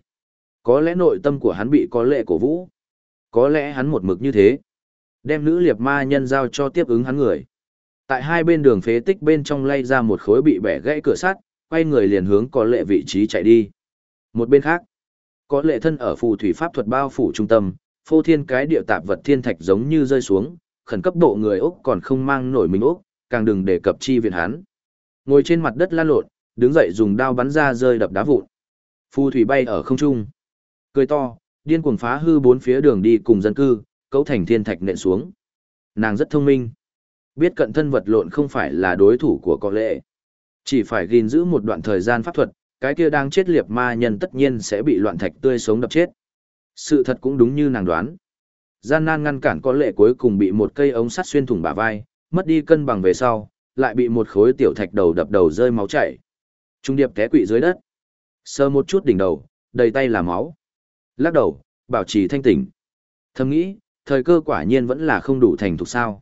Có lẽ nội tâm của hắn bị có lệ cổ vũ. Có lẽ hắn một mực như thế. Đem nữ liệt ma nhân giao cho tiếp ứng hắn người. Tại hai bên đường phế tích bên trong lay ra một khối bị bẻ gãy cửa sắt, quay người liền hướng có lệ vị trí chạy đi. Một bên khác, có lệ thân ở phù thủy pháp thuật bao phủ trung tâm, phô thiên cái địa tạp vật thiên thạch giống như rơi xuống, khẩn cấp độ người Úc còn không mang nổi mình Úc, càng đừng đề cập chi viện hắn. Ngồi trên mặt đất lan lộn, đứng dậy dùng đao bắn ra rơi đập đá vụn. Phù thủy bay ở không trung. Cười to, điên cuồng phá hư bốn phía đường đi cùng dân cư, cấu thành thiên thạch nện xuống. Nàng rất thông minh. Biết cận thân vật lộn không phải là đối thủ của có lệ. Chỉ phải gìn giữ một đoạn thời gian pháp thuật, cái kia đang chết liệp ma nhân tất nhiên sẽ bị loạn thạch tươi sống đập chết. Sự thật cũng đúng như nàng đoán. Gian nan ngăn cản có lệ cuối cùng bị một cây ống sắt xuyên thủng bả vai, mất đi cân bằng về sau, lại bị một khối tiểu thạch đầu đập đầu rơi máu chảy. Trung điệp té quỵ dưới đất. sờ một chút đỉnh đầu, đầy tay là máu. Lắc đầu, bảo trì thanh tỉnh. Thầm nghĩ, thời cơ quả nhiên vẫn là không đủ thành thục sao.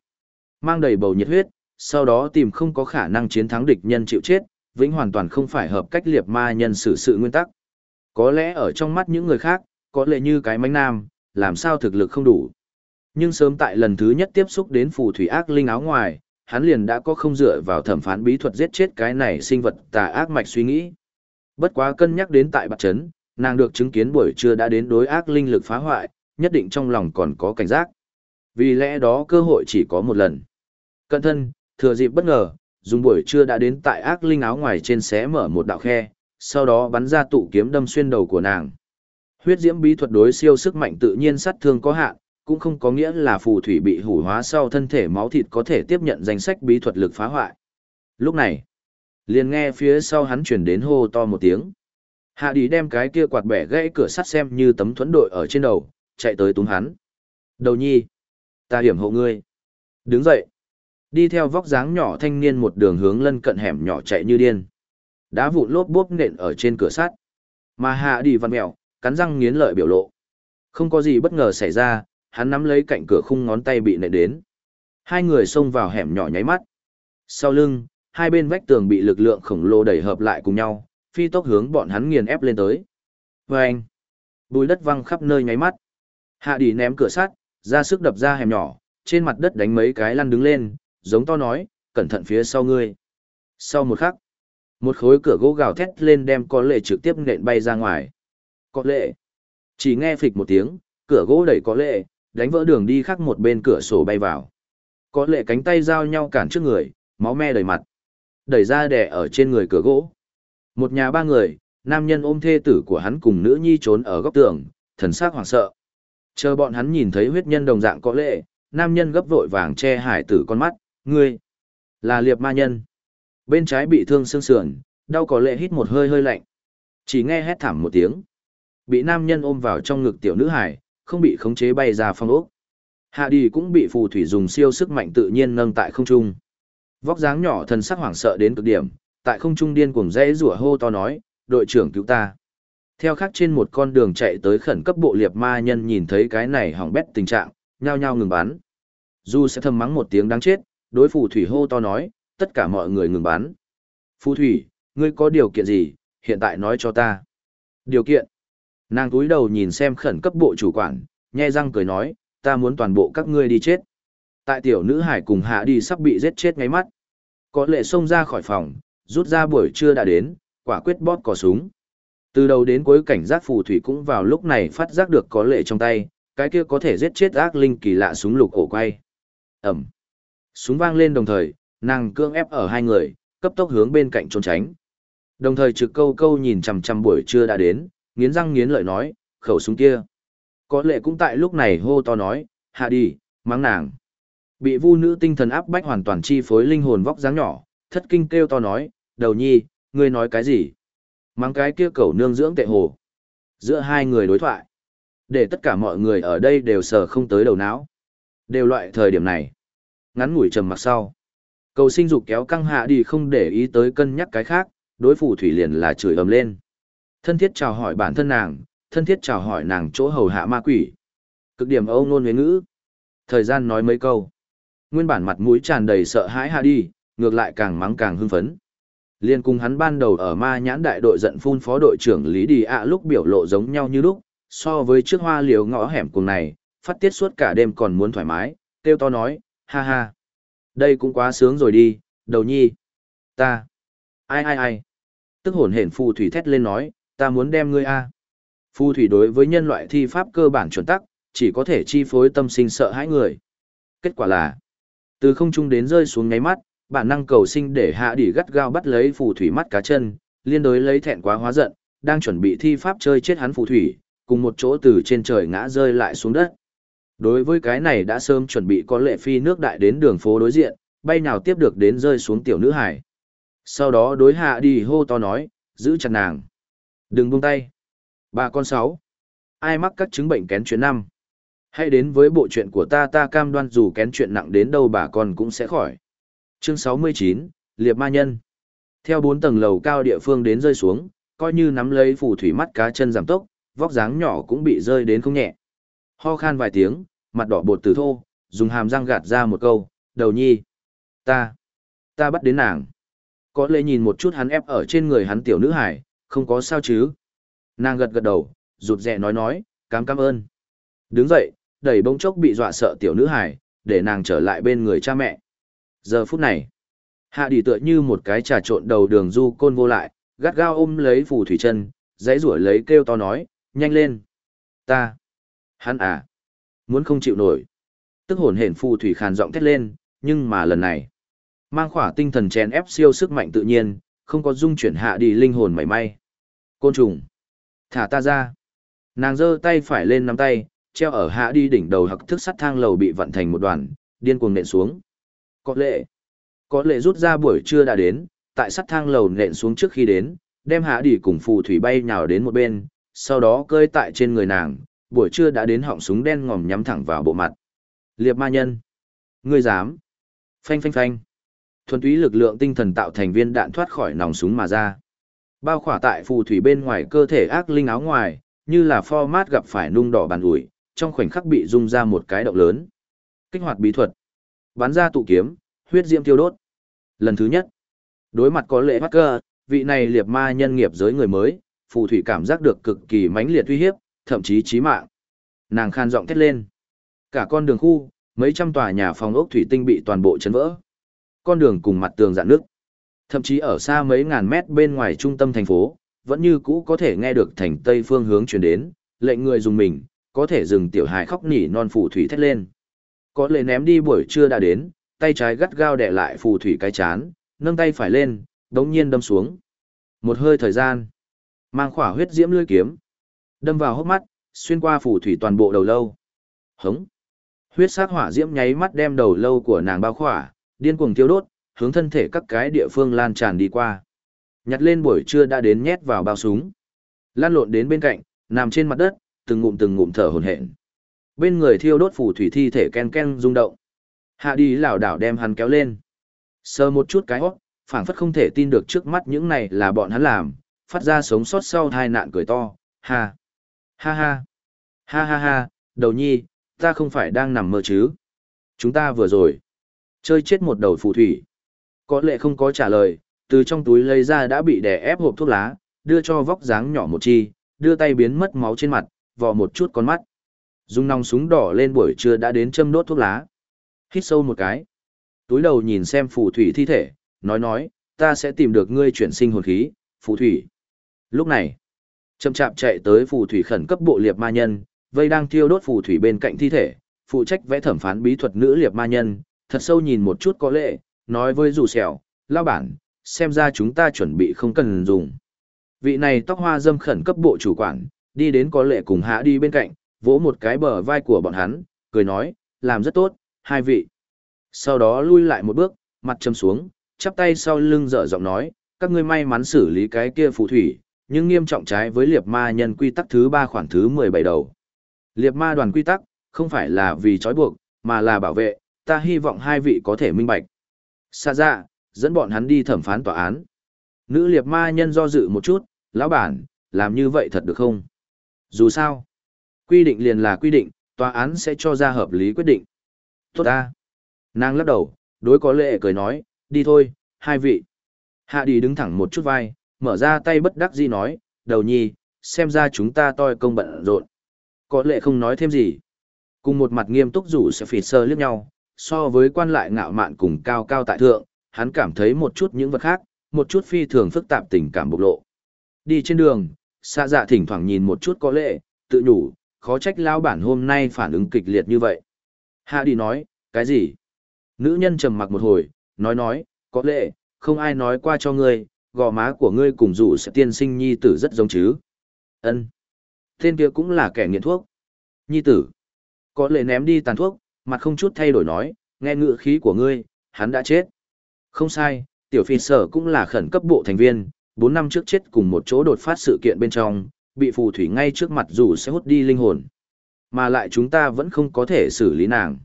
Mang đầy bầu nhiệt huyết, sau đó tìm không có khả năng chiến thắng địch nhân chịu chết, vĩnh hoàn toàn không phải hợp cách liệt ma nhân xử sự nguyên tắc. Có lẽ ở trong mắt những người khác, có lẽ như cái mánh nam, làm sao thực lực không đủ. Nhưng sớm tại lần thứ nhất tiếp xúc đến phù thủy ác linh áo ngoài, hắn liền đã có không dựa vào thẩm phán bí thuật giết chết cái này sinh vật tà ác mạch suy nghĩ. Bất quá cân nhắc đến tại bạc chấn, nàng được chứng kiến buổi trưa đã đến đối ác linh lực phá hoại, nhất định trong lòng còn có cảnh giác. Vì lẽ đó cơ hội chỉ có một lần. Cẩn thân, thừa dịp bất ngờ, dùng buổi trưa đã đến tại ác linh áo ngoài trên xé mở một đạo khe, sau đó bắn ra tụ kiếm đâm xuyên đầu của nàng. Huyết diễm bí thuật đối siêu sức mạnh tự nhiên sát thương có hạn, cũng không có nghĩa là phù thủy bị hủ hóa sau thân thể máu thịt có thể tiếp nhận danh sách bí thuật lực phá hoại. Lúc này, liền nghe phía sau hắn chuyển đến hô to một tiếng. Hạ đi đem cái kia quạt bẻ gãy cửa sắt xem như tấm thuẫn đội ở trên đầu, chạy tới túm hắn. Đầu nhi, ta hiểm hộ ngươi. Đứng dậy, đi theo vóc dáng nhỏ thanh niên một đường hướng lân cận hẻm nhỏ chạy như điên. Đá vụn lốp bốp nện ở trên cửa sắt. Mà hạ đi văn mèo, cắn răng nghiến lợi biểu lộ. Không có gì bất ngờ xảy ra, hắn nắm lấy cạnh cửa khung ngón tay bị nện đến. Hai người xông vào hẻm nhỏ nháy mắt. Sau lưng, hai bên vách tường bị lực lượng khổng lồ đẩy hợp lại cùng nhau, phi tốc hướng bọn hắn nghiền ép lên tới. Và anh, bùi đất văng khắp nơi nháy mắt. Hạ đi ném cửa sắt, ra sức đập ra hẻm nhỏ, trên mặt đất đánh mấy cái lăn đứng lên, giống to nói, cẩn thận phía sau ngươi. Sau một khắc, một khối cửa gỗ gào thét lên đem có lệ trực tiếp nện bay ra ngoài. Có lệ. Chỉ nghe phịch một tiếng, cửa gỗ đẩy có lệ, đánh vỡ đường đi khác một bên cửa sổ bay vào. Có lệ cánh tay giao nhau cản trước người, máu me đầy mặt. Đẩy ra đè ở trên người cửa gỗ. Một nhà ba người, nam nhân ôm thê tử của hắn cùng nữ nhi trốn ở góc tường, thần sắc hoảng sợ. Chờ bọn hắn nhìn thấy huyết nhân đồng dạng có lệ, nam nhân gấp vội vàng che hải tử con mắt, ngươi, là liệp ma nhân. Bên trái bị thương xương sườn, đau có lệ hít một hơi hơi lạnh. Chỉ nghe hét thảm một tiếng. Bị nam nhân ôm vào trong ngực tiểu nữ hải, không bị khống chế bay ra phong ốc. Hạ đi cũng bị phù thủy dùng siêu sức mạnh tự nhiên nâng tại không trung. Vóc dáng nhỏ thần sắc hoảng sợ đến cực điểm, tại không trung điên cuồng rẽ rủa hô to nói, đội trưởng cứu ta. Theo khác trên một con đường chạy tới khẩn cấp bộ liệp ma nhân nhìn thấy cái này hỏng bét tình trạng, nhao nhao ngừng bắn. Du sẽ thầm mắng một tiếng đáng chết, đối phù thủy hô to nói, tất cả mọi người ngừng bắn. Phù thủy, ngươi có điều kiện gì, hiện tại nói cho ta. Điều kiện. Nàng túi đầu nhìn xem khẩn cấp bộ chủ quản, nhe răng cười nói, ta muốn toàn bộ các ngươi đi chết. Tại tiểu nữ hải cùng hạ đi sắp bị giết chết ngay mắt. Có lệ xông ra khỏi phòng, rút ra buổi trưa đã đến, quả quyết bóp cò súng. Từ đầu đến cuối cảnh giác phù thủy cũng vào lúc này phát giác được có lệ trong tay, cái kia có thể giết chết ác linh kỳ lạ súng lục ổ quay. Ẩm. Súng vang lên đồng thời, nàng cương ép ở hai người, cấp tốc hướng bên cạnh trốn tránh. Đồng thời trực câu câu nhìn chằm chằm buổi trưa đã đến, nghiến răng nghiến lợi nói, khẩu súng kia. Có lệ cũng tại lúc này hô to nói, hạ đi, mang nàng. Bị vu nữ tinh thần áp bách hoàn toàn chi phối linh hồn vóc dáng nhỏ, thất kinh kêu to nói, đầu nhi, ngươi nói cái gì? Mang cái kia cầu nương dưỡng tệ hồ. Giữa hai người đối thoại. Để tất cả mọi người ở đây đều sờ không tới đầu não. Đều loại thời điểm này. Ngắn ngủi trầm mặc sau. Cầu sinh dục kéo căng hạ đi không để ý tới cân nhắc cái khác, đối phủ thủy liền là chửi ầm lên. Thân thiết chào hỏi bản thân nàng, thân thiết chào hỏi nàng chỗ hầu hạ ma quỷ. Cực điểm âu nôn với ngữ. Thời gian nói mấy câu. Nguyên bản mặt mũi tràn đầy sợ hãi hạ đi, ngược lại càng mắng càng hưng phấn. Liên cùng hắn ban đầu ở ma nhãn đại đội giận phun phó đội trưởng Lý Đi ạ lúc biểu lộ giống nhau như lúc, so với trước hoa liều ngõ hẻm cùng này, phát tiết suốt cả đêm còn muốn thoải mái, kêu to nói, ha ha. Đây cũng quá sướng rồi đi, đầu nhi. Ta. Ai ai ai. Tức hồn hển phù thủy thét lên nói, ta muốn đem ngươi a. Phù thủy đối với nhân loại thi pháp cơ bản chuẩn tắc, chỉ có thể chi phối tâm sinh sợ hãi người. Kết quả là, từ không trung đến rơi xuống ngáy mắt, bản năng cầu sinh để hạ đỉ gắt gao bắt lấy phù thủy mắt cá chân, liên đối lấy thẹn quá hóa giận, đang chuẩn bị thi pháp chơi chết hắn phù thủy, cùng một chỗ từ trên trời ngã rơi lại xuống đất. Đối với cái này đã sớm chuẩn bị có lệ phi nước đại đến đường phố đối diện, bay nào tiếp được đến rơi xuống tiểu nữ hải. Sau đó đối hạ đi hô to nói, giữ chặt nàng. Đừng buông tay. Bà con sáu. Ai mắc các chứng bệnh kén chuyện năm. Hãy đến với bộ chuyện của ta ta cam đoan dù kén chuyện nặng đến đâu bà con cũng sẽ khỏi. Chương 69, Liệp Ma Nhân. Theo bốn tầng lầu cao địa phương đến rơi xuống, coi như nắm lấy phù thủy mắt cá chân giảm tốc, vóc dáng nhỏ cũng bị rơi đến không nhẹ. Ho khan vài tiếng, mặt đỏ bột từ thô, dùng hàm răng gạt ra một câu, đầu nhi. Ta, ta bắt đến nàng. Có lẽ nhìn một chút hắn ép ở trên người hắn tiểu nữ hải, không có sao chứ. Nàng gật gật đầu, rụt rè nói nói, cám cảm ơn. Đứng dậy, đẩy bông chốc bị dọa sợ tiểu nữ hải, để nàng trở lại bên người cha mẹ. Giờ phút này, hạ đi tựa như một cái trà trộn đầu đường du côn vô lại, gắt gao ôm lấy phù thủy chân, dãy rủa lấy kêu to nói, nhanh lên. Ta. Hắn à. Muốn không chịu nổi. Tức hồn hển phù thủy khàn giọng thét lên, nhưng mà lần này. Mang khỏa tinh thần chèn ép siêu sức mạnh tự nhiên, không có dung chuyển hạ đi linh hồn mảy may. Côn trùng. Thả ta ra. Nàng giơ tay phải lên nắm tay, treo ở hạ đi đỉnh đầu hặc thức sắt thang lầu bị vận thành một đoàn, điên cuồng nện xuống. Có lệ. Có lệ rút ra buổi trưa đã đến, tại sắt thang lầu nện xuống trước khi đến, đem hạ đỉ cùng phù thủy bay nhào đến một bên, sau đó cơi tại trên người nàng, buổi trưa đã đến họng súng đen ngòm nhắm thẳng vào bộ mặt. Liệp ma nhân. Ngươi dám. Phanh phanh phanh. Thuần túy lực lượng tinh thần tạo thành viên đạn thoát khỏi nòng súng mà ra. Bao khỏa tại phù thủy bên ngoài cơ thể ác linh áo ngoài, như là format gặp phải nung đỏ bàn ủi, trong khoảnh khắc bị rung ra một cái động lớn. Kích hoạt bí thuật. Bắn ra tụ kiếm, huyết diễm tiêu đốt. Lần thứ nhất, đối mặt có lệ Hacker, vị này liệp ma nhân nghiệp giới người mới, phù thủy cảm giác được cực kỳ mãnh liệt uy hiếp, thậm chí chí mạng. Nàng khan giọng thét lên. Cả con đường khu, mấy trăm tòa nhà phòng ốc thủy tinh bị toàn bộ chấn vỡ. Con đường cùng mặt tường dạn nước. Thậm chí ở xa mấy ngàn mét bên ngoài trung tâm thành phố, vẫn như cũ có thể nghe được thành tây phương hướng truyền đến, lệnh người dùng mình, có thể dừng tiểu hài khóc nỉ non phù thủy thét lên. Có lệ ném đi buổi trưa đã đến, tay trái gắt gao đè lại phù thủy cái chán, nâng tay phải lên, đống nhiên đâm xuống. Một hơi thời gian, mang khỏa huyết diễm lưỡi kiếm, đâm vào hốc mắt, xuyên qua phù thủy toàn bộ đầu lâu. Hống. Huyết sát hỏa diễm nháy mắt đem đầu lâu của nàng bao khỏa, điên cuồng thiêu đốt, hướng thân thể các cái địa phương lan tràn đi qua. Nhặt lên buổi trưa đã đến nhét vào bao súng. Lan lộn đến bên cạnh, nằm trên mặt đất, từng ngụm từng ngụm thở hổn hển. Bên người thiêu đốt phù thủy thi thể ken ken rung động. Hạ đi lảo đảo đem hắn kéo lên. Sờ một chút cái hót, phảng phất không thể tin được trước mắt những này là bọn hắn làm, phát ra sống sót sau hai nạn cười to, ha, ha ha, ha ha ha, đầu nhi, ta không phải đang nằm mơ chứ. Chúng ta vừa rồi, chơi chết một đầu phù thủy. Có lẽ không có trả lời, từ trong túi lấy ra đã bị đè ép hộp thuốc lá, đưa cho vóc dáng nhỏ một chi, đưa tay biến mất máu trên mặt, vò một chút con mắt. Dùng nòng súng đỏ lên buổi trưa đã đến châm đốt thuốc lá. Hít sâu một cái. Túi đầu nhìn xem phù thủy thi thể, nói nói, ta sẽ tìm được ngươi chuyển sinh hồn khí, phù thủy. Lúc này, chậm chạp chạy tới phù thủy khẩn cấp bộ liệp ma nhân, vây đang thiêu đốt phù thủy bên cạnh thi thể, phụ trách vẽ thẩm phán bí thuật nữ liệp ma nhân, thật sâu nhìn một chút có lệ, nói với dù sẹo, lao bản, xem ra chúng ta chuẩn bị không cần dùng. Vị này tóc hoa dâm khẩn cấp bộ chủ quản, đi đến có lệ cùng hạ đi bên cạnh, vỗ một cái bờ vai của bọn hắn, cười nói, làm rất tốt, hai vị. Sau đó lui lại một bước, mặt châm xuống, chắp tay sau lưng dở giọng nói, các ngươi may mắn xử lý cái kia phù thủy, nhưng nghiêm trọng trái với liệt ma nhân quy tắc thứ ba khoản thứ 17 đầu. Liệt ma đoàn quy tắc, không phải là vì trói buộc, mà là bảo vệ, ta hy vọng hai vị có thể minh bạch. Xa ra, dạ, dẫn bọn hắn đi thẩm phán tòa án. Nữ liệt ma nhân do dự một chút, lão bản, làm như vậy thật được không? Dù sao, quy định liền là quy định, tòa án sẽ cho ra hợp lý quyết định. Tốt ta. Nàng lắc đầu, đối có lệ cười nói, đi thôi, hai vị. Hạ đi đứng thẳng một chút vai, mở ra tay bất đắc dĩ nói, đầu nhi, xem ra chúng ta toi công bận rộn. Có lệ không nói thêm gì. Cùng một mặt nghiêm túc rủ sẽ phỉ sơ liếc nhau, so với quan lại ngạo mạn cùng cao cao tại thượng, hắn cảm thấy một chút những vật khác, một chút phi thường phức tạp tình cảm bộc lộ. Đi trên đường, xa dạ thỉnh thoảng nhìn một chút có lệ, tự nhủ, khó trách lao bản hôm nay phản ứng kịch liệt như vậy. Hạ đi nói, cái gì? Nữ nhân trầm mặc một hồi, nói nói, có lệ, không ai nói qua cho ngươi, gò má của ngươi cùng dù sẽ tiên sinh nhi tử rất giống chứ. ân Tên kia cũng là kẻ nghiện thuốc. Nhi tử. Có lệ ném đi tàn thuốc, mặt không chút thay đổi nói, nghe ngựa khí của ngươi, hắn đã chết. Không sai, tiểu phi sở cũng là khẩn cấp bộ thành viên, 4 năm trước chết cùng một chỗ đột phát sự kiện bên trong, bị phù thủy ngay trước mặt dù sẽ hút đi linh hồn. Mà lại chúng ta vẫn không có thể xử lý nàng.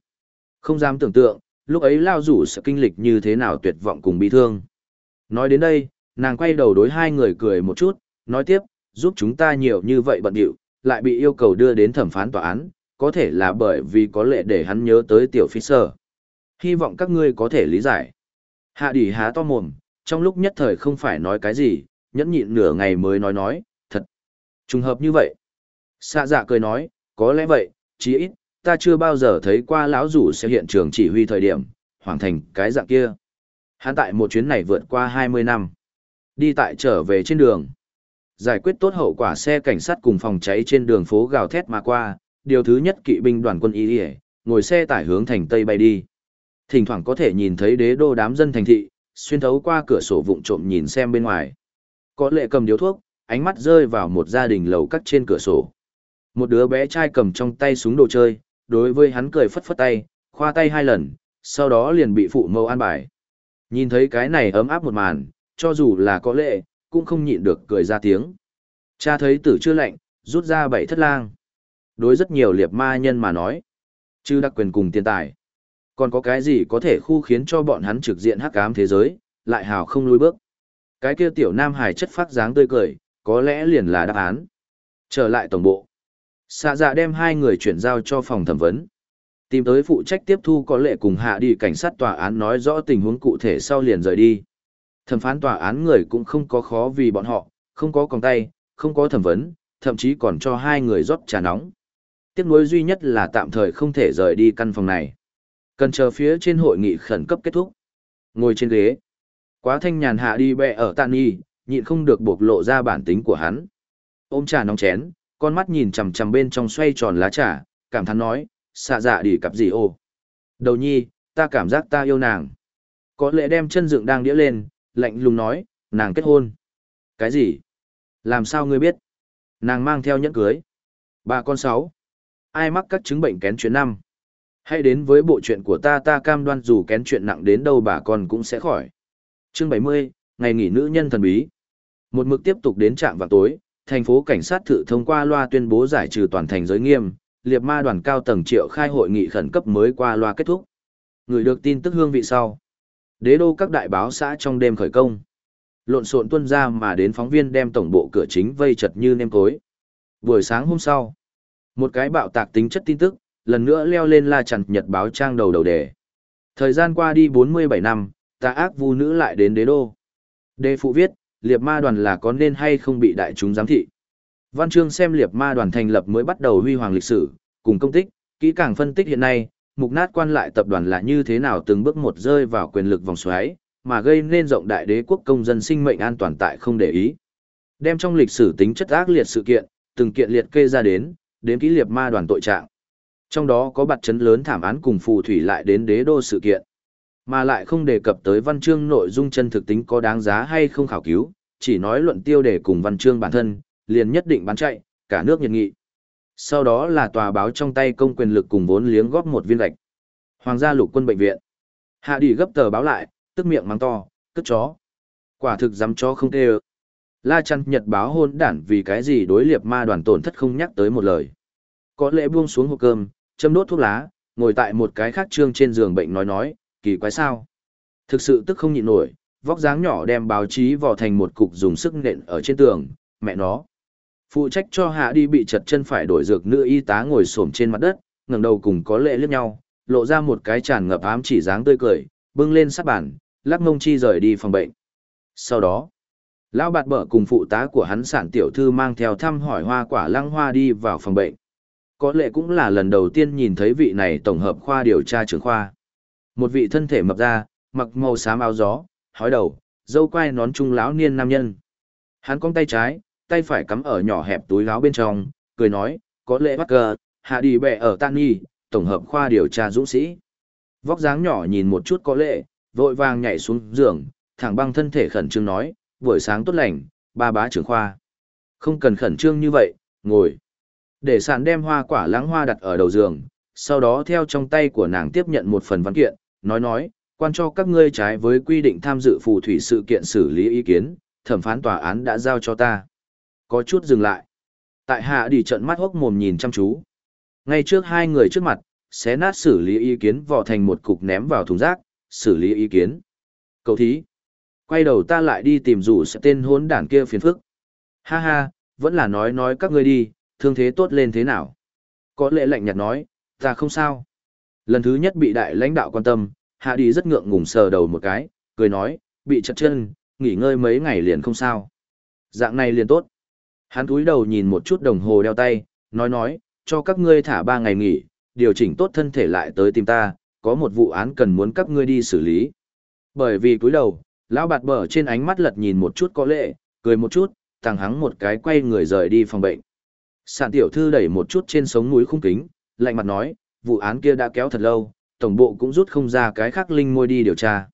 Không dám tưởng tượng, lúc ấy lao rủ sẽ kinh lịch như thế nào tuyệt vọng cùng bị thương. Nói đến đây, nàng quay đầu đối hai người cười một chút, nói tiếp, giúp chúng ta nhiều như vậy bận điệu, lại bị yêu cầu đưa đến thẩm phán tòa án, có thể là bởi vì có lệ để hắn nhớ tới tiểu phi sơ. Hy vọng các ngươi có thể lý giải. Hạ đỉ há to mồm, trong lúc nhất thời không phải nói cái gì, nhẫn nhịn nửa ngày mới nói nói. Trùng hợp như vậy. Xạ dạ cười nói, có lẽ vậy, chí ít, ta chưa bao giờ thấy qua lão rủ sẽ hiện trường chỉ huy thời điểm, hoàn thành cái dạng kia. Hắn tại một chuyến này vượt qua 20 năm. Đi tại trở về trên đường. Giải quyết tốt hậu quả xe cảnh sát cùng phòng cháy trên đường phố gào thét mà qua, điều thứ nhất kỵ binh đoàn quân y ngồi xe tải hướng thành Tây bay đi. Thỉnh thoảng có thể nhìn thấy đế đô đám dân thành thị, xuyên thấu qua cửa sổ vụng trộm nhìn xem bên ngoài. Có lệ cầm điếu thuốc, ánh mắt rơi vào một gia đình lầu cắt trên cửa sổ. Một đứa bé trai cầm trong tay súng đồ chơi, đối với hắn cười phất phất tay, khoa tay hai lần, sau đó liền bị phụ mâu an bài. Nhìn thấy cái này ấm áp một màn, cho dù là có lệ, cũng không nhịn được cười ra tiếng. Cha thấy tử chưa lạnh, rút ra bảy thất lang. Đối rất nhiều liệp ma nhân mà nói, chứ đặc quyền cùng tiền tài. Còn có cái gì có thể khu khiến cho bọn hắn trực diện hắc ám thế giới, lại hào không lùi bước. Cái kia tiểu nam hài chất phát dáng tươi cười, có lẽ liền là đáp án. Trở lại tổng bộ. Xạ dạ đem hai người chuyển giao cho phòng thẩm vấn. Tìm tới phụ trách tiếp thu có lệ cùng hạ đi cảnh sát tòa án nói rõ tình huống cụ thể sau liền rời đi. Thẩm phán tòa án người cũng không có khó vì bọn họ, không có còng tay, không có thẩm vấn, thậm chí còn cho hai người rót trà nóng. Tiếc nuối duy nhất là tạm thời không thể rời đi căn phòng này. Cần chờ phía trên hội nghị khẩn cấp kết thúc. Ngồi trên ghế. Quá thanh nhàn hạ đi bẹ ở tàn y, nhịn không được bộc lộ ra bản tính của hắn. Ôm trà nóng chén, con mắt nhìn chằm chằm bên trong xoay tròn lá trà, cảm thán nói, xạ dạ đi cặp gì ô. Đầu nhi, ta cảm giác ta yêu nàng. Có lẽ đem chân dựng đang đĩa lên, lạnh lùng nói, nàng kết hôn. Cái gì? Làm sao ngươi biết? Nàng mang theo nhẫn cưới. Bà con sáu. Ai mắc các chứng bệnh kén chuyện năm? Hãy đến với bộ chuyện của ta ta cam đoan dù kén chuyện nặng đến đâu bà con cũng sẽ khỏi. Chương 70, ngày nghỉ nữ nhân thần bí. Một mực tiếp tục đến trạm vào tối, thành phố cảnh sát thử thông qua loa tuyên bố giải trừ toàn thành giới nghiêm, liệt ma đoàn cao tầng triệu khai hội nghị khẩn cấp mới qua loa kết thúc. Người được tin tức hương vị sau. Đế đô các đại báo xã trong đêm khởi công. Lộn xộn tuân ra mà đến phóng viên đem tổng bộ cửa chính vây chật như nêm cối. Buổi sáng hôm sau, một cái bạo tạc tính chất tin tức, lần nữa leo lên la chặn nhật báo trang đầu đầu đề. Thời gian qua đi 47 năm, tà ác vu nữ lại đến đế đô. Đề phụ viết, liệt ma đoàn là có nên hay không bị đại chúng giám thị. Văn chương xem liệt ma đoàn thành lập mới bắt đầu huy hoàng lịch sử, cùng công tích, kỹ càng phân tích hiện nay, mục nát quan lại tập đoàn là như thế nào từng bước một rơi vào quyền lực vòng xoáy, mà gây nên rộng đại đế quốc công dân sinh mệnh an toàn tại không để ý. Đem trong lịch sử tính chất ác liệt sự kiện, từng kiện liệt kê ra đến, đến ký liệt ma đoàn tội trạng. Trong đó có bạt chấn lớn thảm án cùng phù thủy lại đến đế đô sự kiện. Mà lại không đề cập tới văn chương nội dung chân thực tính có đáng giá hay không khảo cứu, chỉ nói luận tiêu đề cùng văn chương bản thân, liền nhất định bán chạy, cả nước nhiệt nghị. Sau đó là tòa báo trong tay công quyền lực cùng vốn liếng góp một viên gạch. Hoàng gia lục quân bệnh viện. Hạ đi gấp tờ báo lại, tức miệng mắng to, cất chó. Quả thực dám chó không tê La chăn nhật báo hôn đản vì cái gì đối liệp ma đoàn tổn thất không nhắc tới một lời. Có lẽ buông xuống hộp cơm, châm đốt thuốc lá, ngồi tại một cái khác trương trên giường bệnh nói nói, kỳ quái sao. Thực sự tức không nhịn nổi, vóc dáng nhỏ đem báo chí vò thành một cục dùng sức nện ở trên tường, mẹ nó. Phụ trách cho hạ đi bị chật chân phải đổi dược nữ y tá ngồi xổm trên mặt đất, ngẩng đầu cùng có lệ liếc nhau, lộ ra một cái tràn ngập ám chỉ dáng tươi cười, bưng lên sát bàn, lắc mông chi rời đi phòng bệnh. Sau đó, lão bạt bở cùng phụ tá của hắn sản tiểu thư mang theo thăm hỏi hoa quả lăng hoa đi vào phòng bệnh. Có lẽ cũng là lần đầu tiên nhìn thấy vị này tổng hợp khoa điều tra trưởng khoa. Một vị thân thể mập ra, mặc màu xám áo gió, hói đầu, dâu quai nón trung lão niên nam nhân. Hắn cong tay trái, tay phải cắm ở nhỏ hẹp túi áo bên trong, cười nói, có lẽ bắt cờ, hạ đi bẹ ở tan nhi, tổng hợp khoa điều tra dũng sĩ. Vóc dáng nhỏ nhìn một chút có lệ, vội vàng nhảy xuống giường, thẳng băng thân thể khẩn trương nói, buổi sáng tốt lành, ba bá trưởng khoa. Không cần khẩn trương như vậy, ngồi. Để sàn đem hoa quả lắng hoa đặt ở đầu giường, sau đó theo trong tay của nàng tiếp nhận một phần văn kiện, nói nói, quan cho các ngươi trái với quy định tham dự phù thủy sự kiện xử lý ý kiến, thẩm phán tòa án đã giao cho ta. Có chút dừng lại. Tại hạ đi trận mắt hốc mồm nhìn chăm chú. Ngay trước hai người trước mặt, xé nát xử lý ý kiến vò thành một cục ném vào thùng rác, xử lý ý kiến. Cậu thí. Quay đầu ta lại đi tìm rủ sẽ tên hốn đảng kia phiền phức. Ha ha, vẫn là nói nói các ngươi đi, thương thế tốt lên thế nào. Có lệ lạnh nhạt nói, ta không sao. Lần thứ nhất bị đại lãnh đạo quan tâm, hạ đi rất ngượng ngùng sờ đầu một cái, cười nói, bị chật chân, nghỉ ngơi mấy ngày liền không sao. Dạng này liền tốt. Hắn túi đầu nhìn một chút đồng hồ đeo tay, nói nói, cho các ngươi thả ba ngày nghỉ, điều chỉnh tốt thân thể lại tới tìm ta, có một vụ án cần muốn các ngươi đi xử lý. Bởi vì túi đầu, lão bạt bở trên ánh mắt lật nhìn một chút có lệ, cười một chút, thằng hắng một cái quay người rời đi phòng bệnh. Sản tiểu thư đẩy một chút trên sống mũi khung kính, lạnh mặt nói, vụ án kia đã kéo thật lâu, tổng bộ cũng rút không ra cái khác linh môi đi điều tra.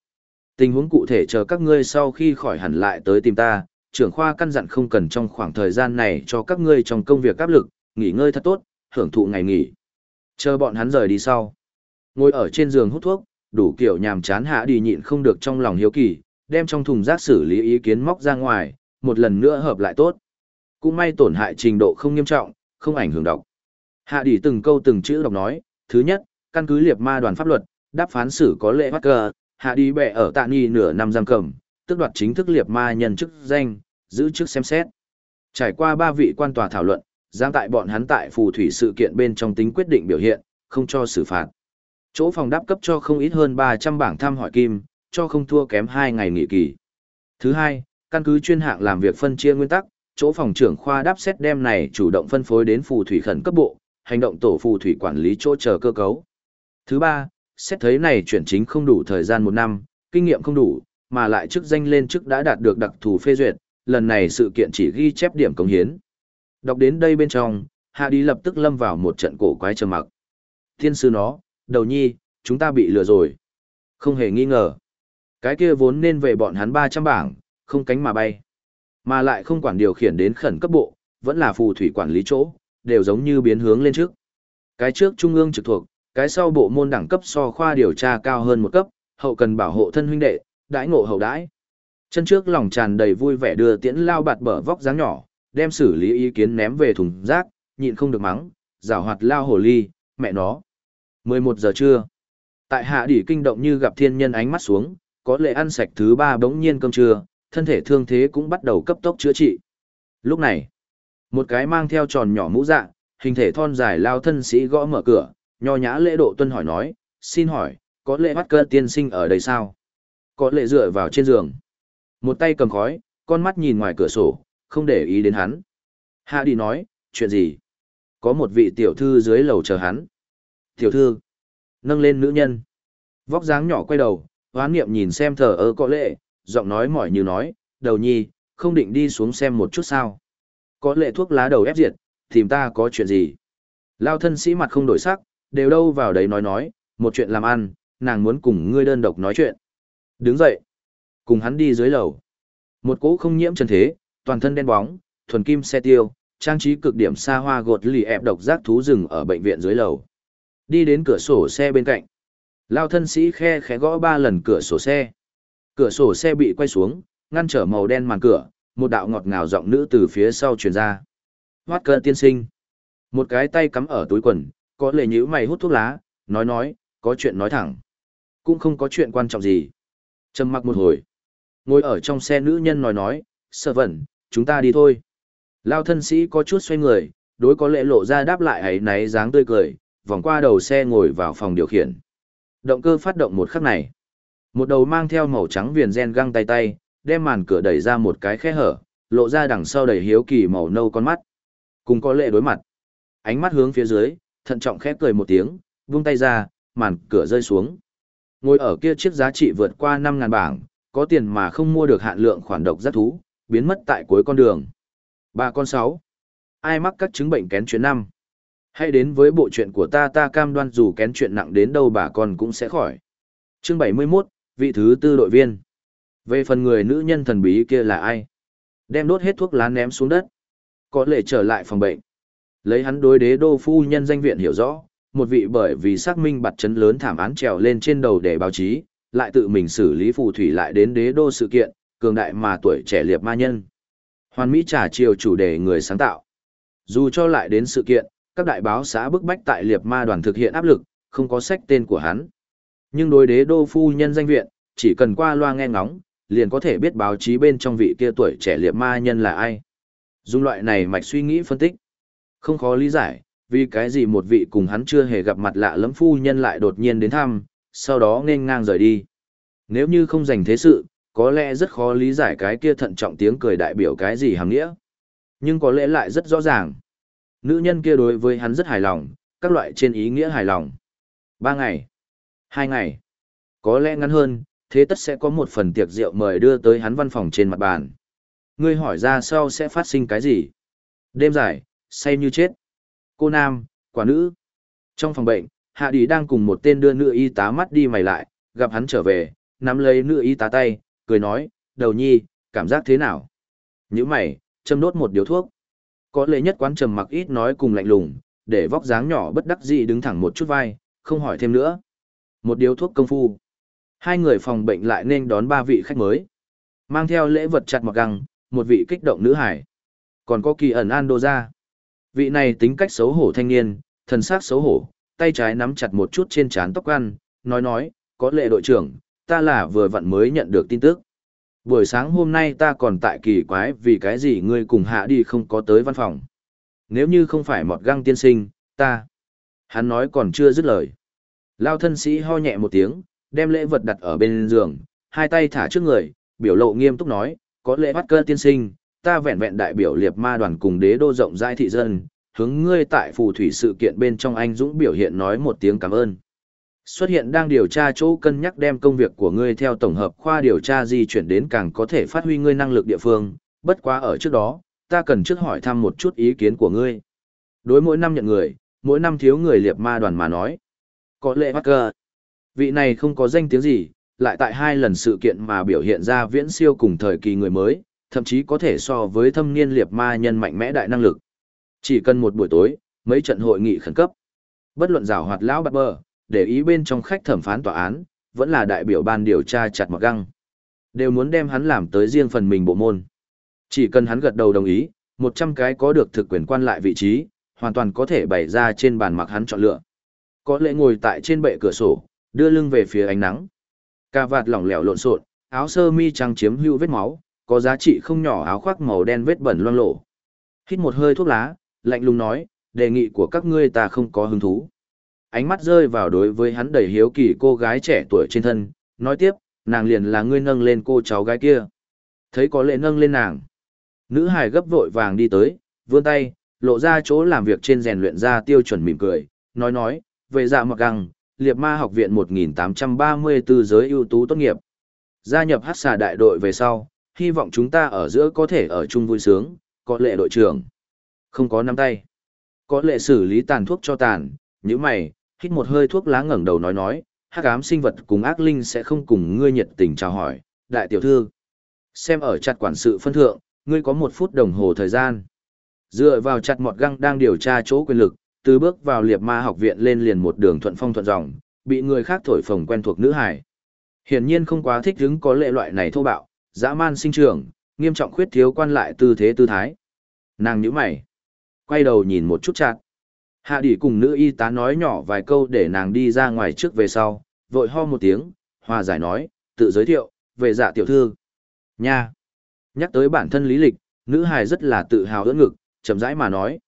Tình huống cụ thể chờ các ngươi sau khi khỏi hẳn lại tới tìm ta, trưởng khoa căn dặn không cần trong khoảng thời gian này cho các ngươi trong công việc áp lực, nghỉ ngơi thật tốt, hưởng thụ ngày nghỉ. Chờ bọn hắn rời đi sau. Ngồi ở trên giường hút thuốc, đủ kiểu nhàm chán hạ đi nhịn không được trong lòng hiếu kỳ, đem trong thùng rác xử lý ý kiến móc ra ngoài, một lần nữa hợp lại tốt. Cũng may tổn hại trình độ không nghiêm trọng, không ảnh hưởng độc. Hạ đỉ từng câu từng chữ đọc nói, thứ nhất, căn cứ liệt ma đoàn pháp luật, đáp phán xử có lệ bắt cờ, hạ đi bẻ ở tạ nghi nửa năm giam cầm, tức đoạt chính thức liệt ma nhân chức danh, giữ chức xem xét. Trải qua ba vị quan tòa thảo luận, giam tại bọn hắn tại phù thủy sự kiện bên trong tính quyết định biểu hiện, không cho xử phạt. Chỗ phòng đáp cấp cho không ít hơn 300 bảng thăm hỏi kim, cho không thua kém 2 ngày nghỉ kỳ. Thứ hai, căn cứ chuyên hạng làm việc phân chia nguyên tắc, chỗ phòng trưởng khoa đáp xét đem này chủ động phân phối đến phù thủy khẩn cấp bộ, hành động tổ phù thủy quản lý chỗ chờ cơ cấu. Thứ ba, xét thấy này chuyển chính không đủ thời gian một năm, kinh nghiệm không đủ, mà lại chức danh lên chức đã đạt được đặc thù phê duyệt, lần này sự kiện chỉ ghi chép điểm công hiến. Đọc đến đây bên trong, Hạ Đi lập tức lâm vào một trận cổ quái trầm mặc. Thiên sư nó, đầu nhi, chúng ta bị lừa rồi. Không hề nghi ngờ. Cái kia vốn nên về bọn hắn 300 bảng, không cánh mà bay. Mà lại không quản điều khiển đến khẩn cấp bộ, vẫn là phù thủy quản lý chỗ, đều giống như biến hướng lên trước. Cái trước trung ương trực thuộc, cái sau bộ môn đẳng cấp so khoa điều tra cao hơn một cấp, hậu cần bảo hộ thân huynh đệ, đãi ngộ hậu đãi. Chân trước lòng tràn đầy vui vẻ đưa tiễn lao bạt bở vóc dáng nhỏ, đem xử lý ý kiến ném về thùng rác, nhịn không được mắng, rào hoạt lao hồ ly, mẹ nó. 11 giờ trưa. Tại hạ đỉ kinh động như gặp thiên nhân ánh mắt xuống, có lệ ăn sạch thứ ba bỗng nhiên cơm trưa, thân thể thương thế cũng bắt đầu cấp tốc chữa trị. Lúc này, một cái mang theo tròn nhỏ mũ dạ, hình thể thon dài lao thân sĩ gõ mở cửa, nho nhã lễ độ tuân hỏi nói, xin hỏi, có lệ bắt cơ tiên sinh ở đây sao? Có lệ dựa vào trên giường. Một tay cầm khói, con mắt nhìn ngoài cửa sổ, không để ý đến hắn. Hạ đi nói, chuyện gì? Có một vị tiểu thư dưới lầu chờ hắn. Tiểu thư, nâng lên nữ nhân. Vóc dáng nhỏ quay đầu, hoán niệm nhìn xem thờ ơ có lệ, giọng nói mỏi như nói, đầu nhi, không định đi xuống xem một chút sao. Có lệ thuốc lá đầu ép diệt, tìm ta có chuyện gì? Lao thân sĩ mặt không đổi sắc, đều đâu vào đấy nói nói, một chuyện làm ăn, nàng muốn cùng ngươi đơn độc nói chuyện. Đứng dậy, cùng hắn đi dưới lầu. Một cỗ không nhiễm trần thế, toàn thân đen bóng, thuần kim xe tiêu, trang trí cực điểm xa hoa gột lì ép độc giác thú rừng ở bệnh viện dưới lầu. Đi đến cửa sổ xe bên cạnh. Lao thân sĩ khe khẽ gõ ba lần cửa sổ xe. Cửa sổ xe bị quay xuống, ngăn trở màu đen màn cửa, một đạo ngọt ngào giọng nữ từ phía sau truyền ra. Hoát cơ tiên sinh. Một cái tay cắm ở túi quần, có lệ nhữ mày hút thuốc lá, nói nói, có chuyện nói thẳng. Cũng không có chuyện quan trọng gì. Trầm mặc một hồi. Ngồi ở trong xe nữ nhân nói nói, sợ vẩn, chúng ta đi thôi. Lao thân sĩ có chút xoay người, đối có lệ lộ ra đáp lại ấy náy dáng tươi cười, vòng qua đầu xe ngồi vào phòng điều khiển. Động cơ phát động một khắc này. Một đầu mang theo màu trắng viền gen găng tay tay, đem màn cửa đẩy ra một cái khe hở, lộ ra đằng sau đầy hiếu kỳ màu nâu con mắt. Cùng có lệ đối mặt. Ánh mắt hướng phía dưới, thận trọng khép cười một tiếng, vung tay ra, màn cửa rơi xuống. Ngồi ở kia chiếc giá trị vượt qua 5.000 bảng, có tiền mà không mua được hạn lượng khoản độc giác thú, biến mất tại cuối con đường. Ba con sáu. Ai mắc các chứng bệnh kén chuyện năm? Hãy đến với bộ chuyện của ta ta cam đoan dù kén chuyện nặng đến đâu bà con cũng sẽ khỏi. Chương 71, vị thứ tư đội viên. Về phần người nữ nhân thần bí kia là ai? Đem đốt hết thuốc lá ném xuống đất. Có lệ trở lại phòng bệnh. Lấy hắn đối đế đô phu nhân danh viện hiểu rõ, một vị bởi vì xác minh bặt chấn lớn thảm án trèo lên trên đầu để báo chí, lại tự mình xử lý phù thủy lại đến đế đô sự kiện, cường đại mà tuổi trẻ liệt ma nhân. Hoàn Mỹ trả chiều chủ đề người sáng tạo. Dù cho lại đến sự kiện, các đại báo xã bức bách tại liệt ma đoàn thực hiện áp lực, không có sách tên của hắn. Nhưng đối đế đô phu nhân danh viện, chỉ cần qua loa nghe ngóng, liền có thể biết báo chí bên trong vị kia tuổi trẻ liệt ma nhân là ai. Dùng loại này mạch suy nghĩ phân tích. Không khó lý giải, vì cái gì một vị cùng hắn chưa hề gặp mặt lạ lẫm phu nhân lại đột nhiên đến thăm, sau đó nên ngang rời đi. Nếu như không dành thế sự, có lẽ rất khó lý giải cái kia thận trọng tiếng cười đại biểu cái gì hàng nghĩa. Nhưng có lẽ lại rất rõ ràng. Nữ nhân kia đối với hắn rất hài lòng, các loại trên ý nghĩa hài lòng. Ba ngày, hai ngày, có lẽ ngắn hơn, thế tất sẽ có một phần tiệc rượu mời đưa tới hắn văn phòng trên mặt bàn. Ngươi hỏi ra sau sẽ phát sinh cái gì? Đêm dài, say như chết. Cô nam, quả nữ. Trong phòng bệnh, Hạ Đi đang cùng một tên đưa nữ y tá mắt đi mày lại, gặp hắn trở về, nắm lấy nữ y tá tay, cười nói, đầu nhi, cảm giác thế nào? Nhữ mày, châm đốt một điếu thuốc. Có lệ nhất quán trầm mặc ít nói cùng lạnh lùng, để vóc dáng nhỏ bất đắc dĩ đứng thẳng một chút vai, không hỏi thêm nữa. Một điếu thuốc công phu. Hai người phòng bệnh lại nên đón ba vị khách mới. Mang theo lễ vật chặt mặc găng, một vị kích động nữ hải. Còn có kỳ ẩn an đô ra. Vị này tính cách xấu hổ thanh niên, thần sắc xấu hổ, tay trái nắm chặt một chút trên trán tóc ăn, nói nói, có lệ đội trưởng, ta là vừa vặn mới nhận được tin tức. Buổi sáng hôm nay ta còn tại kỳ quái vì cái gì ngươi cùng hạ đi không có tới văn phòng. Nếu như không phải một găng tiên sinh, ta. Hắn nói còn chưa dứt lời. Lao thân sĩ ho nhẹ một tiếng, đem lễ vật đặt ở bên giường, hai tay thả trước người, biểu lộ nghiêm túc nói, có lễ bắt cơ tiên sinh, ta vẹn vẹn đại biểu liệt ma đoàn cùng đế đô rộng rãi thị dân, hướng ngươi tại phù thủy sự kiện bên trong anh Dũng biểu hiện nói một tiếng cảm ơn. Xuất hiện đang điều tra chỗ cân nhắc đem công việc của ngươi theo tổng hợp khoa điều tra di chuyển đến càng có thể phát huy ngươi năng lực địa phương, bất quá ở trước đó, ta cần trước hỏi thăm một chút ý kiến của ngươi. Đối mỗi năm nhận người, mỗi năm thiếu người liệt ma đoàn mà nói. Có lệ bắt cơ. Vị này không có danh tiếng gì, lại tại hai lần sự kiện mà biểu hiện ra viễn siêu cùng thời kỳ người mới, thậm chí có thể so với thâm niên liệt ma nhân mạnh mẽ đại năng lực. Chỉ cần một buổi tối, mấy trận hội nghị khẩn cấp. Bất luận rào hoạt lão bạc bờ, để ý bên trong khách thẩm phán tòa án, vẫn là đại biểu ban điều tra chặt mặc găng. Đều muốn đem hắn làm tới riêng phần mình bộ môn. Chỉ cần hắn gật đầu đồng ý, 100 cái có được thực quyền quan lại vị trí, hoàn toàn có thể bày ra trên bàn mặc hắn chọn lựa. Có lẽ ngồi tại trên bệ cửa sổ, đưa lưng về phía ánh nắng. Cà vạt lỏng lẻo lộn xộn, áo sơ mi trắng chiếm hữu vết máu, có giá trị không nhỏ áo khoác màu đen vết bẩn loang lổ. Hít một hơi thuốc lá, lạnh lùng nói, đề nghị của các ngươi ta không có hứng thú. Ánh mắt rơi vào đối với hắn đầy hiếu kỳ cô gái trẻ tuổi trên thân, nói tiếp, nàng liền là ngươi nâng lên cô cháu gái kia. Thấy có lệ nâng lên nàng. Nữ hài gấp vội vàng đi tới, vươn tay, lộ ra chỗ làm việc trên rèn luyện ra tiêu chuẩn mỉm cười, nói nói, về dạ mặc găng, liệt ma học viện 1834 giới ưu tú tốt nghiệp. Gia nhập hát xà đại đội về sau, hy vọng chúng ta ở giữa có thể ở chung vui sướng, có lệ đội trưởng. Không có nắm tay. Có lệ xử lý tàn thuốc cho tàn, như mày, hít một hơi thuốc lá ngẩng đầu nói nói, hắc ám sinh vật cùng ác linh sẽ không cùng ngươi nhiệt tình chào hỏi, đại tiểu thư. Xem ở chặt quản sự phân thượng, ngươi có một phút đồng hồ thời gian. Dựa vào chặt mọt găng đang điều tra chỗ quyền lực, từ bước vào liệt ma học viện lên liền một đường thuận phong thuận dòng, bị người khác thổi phồng quen thuộc nữ hải. Hiển nhiên không quá thích hứng có lệ loại này thô bạo, dã man sinh trưởng, nghiêm trọng khuyết thiếu quan lại tư thế tư thái. Nàng nhíu mày, quay đầu nhìn một chút chặt. Hạ đỉ cùng nữ y tá nói nhỏ vài câu để nàng đi ra ngoài trước về sau, vội ho một tiếng, hòa giải nói, tự giới thiệu, về dạ tiểu thư. Nha! Nhắc tới bản thân lý lịch, nữ hài rất là tự hào ưỡn ngực, chậm rãi mà nói.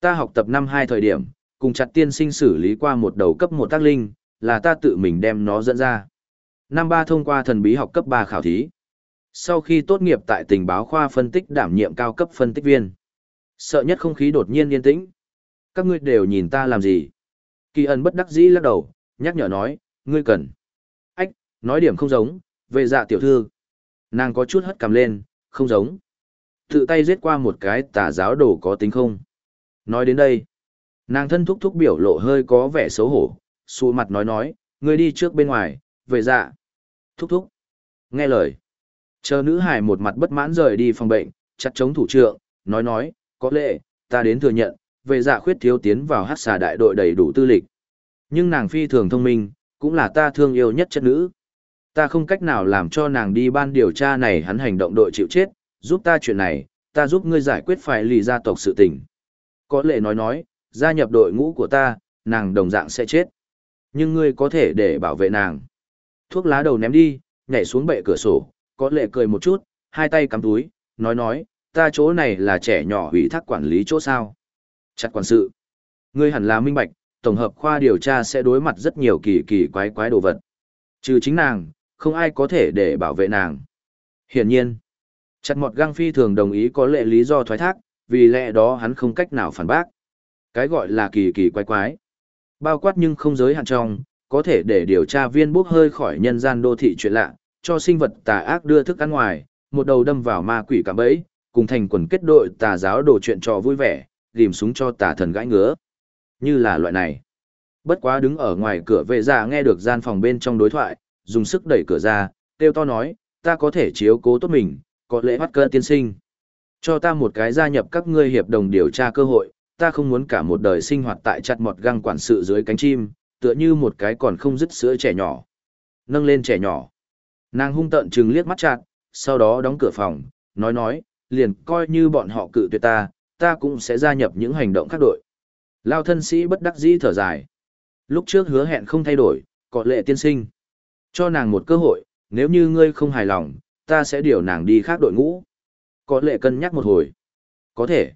Ta học tập năm hai thời điểm, cùng chặt tiên sinh xử lý qua một đầu cấp một tác linh, là ta tự mình đem nó dẫn ra. Năm ba thông qua thần bí học cấp ba khảo thí. Sau khi tốt nghiệp tại tình báo khoa phân tích đảm nhiệm cao cấp phân tích viên. Sợ nhất không khí đột nhiên yên tĩnh. Các ngươi đều nhìn ta làm gì? Kỳ Ân bất đắc dĩ lắc đầu, nhắc nhở nói, ngươi cần. Ách, nói điểm không giống, về dạ tiểu thư. Nàng có chút hất cằm lên, không giống. Tự tay giết qua một cái tà giáo đồ có tính không? Nói đến đây, nàng thân thúc thúc biểu lộ hơi có vẻ xấu hổ, xù mặt nói nói, ngươi đi trước bên ngoài, về dạ. Thúc thúc. Nghe lời. Chờ nữ hải một mặt bất mãn rời đi phòng bệnh, chặt chống thủ trượng, nói nói, có lẽ, ta đến thừa nhận, về dạ khuyết thiếu tiến vào hát xà đại đội đầy đủ tư lịch. Nhưng nàng phi thường thông minh, cũng là ta thương yêu nhất chất nữ. Ta không cách nào làm cho nàng đi ban điều tra này hắn hành động đội chịu chết, giúp ta chuyện này, ta giúp ngươi giải quyết phải lì gia tộc sự tình. Có lệ nói nói, gia nhập đội ngũ của ta, nàng đồng dạng sẽ chết. Nhưng ngươi có thể để bảo vệ nàng. Thuốc lá đầu ném đi, nhảy xuống bệ cửa sổ, có lệ cười một chút, hai tay cắm túi, nói nói, ta chỗ này là trẻ nhỏ ủy thác quản lý chỗ sao. Chặt quản sự. Ngươi hẳn là minh bạch, tổng hợp khoa điều tra sẽ đối mặt rất nhiều kỳ kỳ quái quái đồ vật. Trừ chính nàng, không ai có thể để bảo vệ nàng. Hiển nhiên, chặt mọt găng phi thường đồng ý có lệ lý do thoái thác, vì lẽ đó hắn không cách nào phản bác. Cái gọi là kỳ kỳ quái quái. Bao quát nhưng không giới hạn trong, có thể để điều tra viên bốc hơi khỏi nhân gian đô thị chuyện lạ, cho sinh vật tà ác đưa thức ăn ngoài, một đầu đâm vào ma quỷ cả bẫy, cùng thành quần kết đội tà giáo đồ chuyện trò vui vẻ, rìm súng cho tà thần gãi ngứa. Như là loại này. Bất quá đứng ở ngoài cửa vệ giả nghe được gian phòng bên trong đối thoại, dùng sức đẩy cửa ra, kêu to nói, ta có thể chiếu cố tốt mình, có lẽ bắt cơ tiên sinh. Cho ta một cái gia nhập các ngươi hiệp đồng điều tra cơ hội, ta không muốn cả một đời sinh hoạt tại chặt mọt găng quản sự dưới cánh chim, tựa như một cái còn không dứt sữa trẻ nhỏ. Nâng lên trẻ nhỏ. Nàng hung tợn trừng liếc mắt chặt, sau đó đóng cửa phòng, nói nói, liền coi như bọn họ cự tuyệt ta, ta cũng sẽ gia nhập những hành động khác đội. Lao thân sĩ bất đắc dĩ thở dài. Lúc trước hứa hẹn không thay đổi, có lệ tiên sinh. Cho nàng một cơ hội, nếu như ngươi không hài lòng, ta sẽ điều nàng đi khác đội ngũ. Có lệ cân nhắc một hồi. Có thể.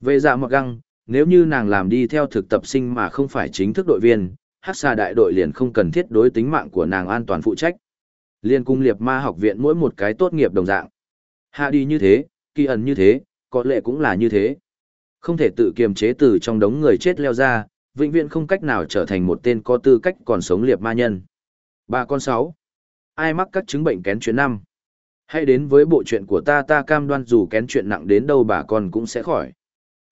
Về dạ mặc găng, nếu như nàng làm đi theo thực tập sinh mà không phải chính thức đội viên, hát xa đại đội liền không cần thiết đối tính mạng của nàng an toàn phụ trách. Liên cung liệt ma học viện mỗi một cái tốt nghiệp đồng dạng. Hạ đi như thế, kỳ ẩn như thế, có lệ cũng là như thế. Không thể tự kiềm chế từ trong đống người chết leo ra, vĩnh viễn không cách nào trở thành một tên có tư cách còn sống liệt ma nhân. Ba con sáu. Ai mắc các chứng bệnh kén chuyến năm? Hãy đến với bộ chuyện của ta ta cam đoan dù kén chuyện nặng đến đâu bà con cũng sẽ khỏi.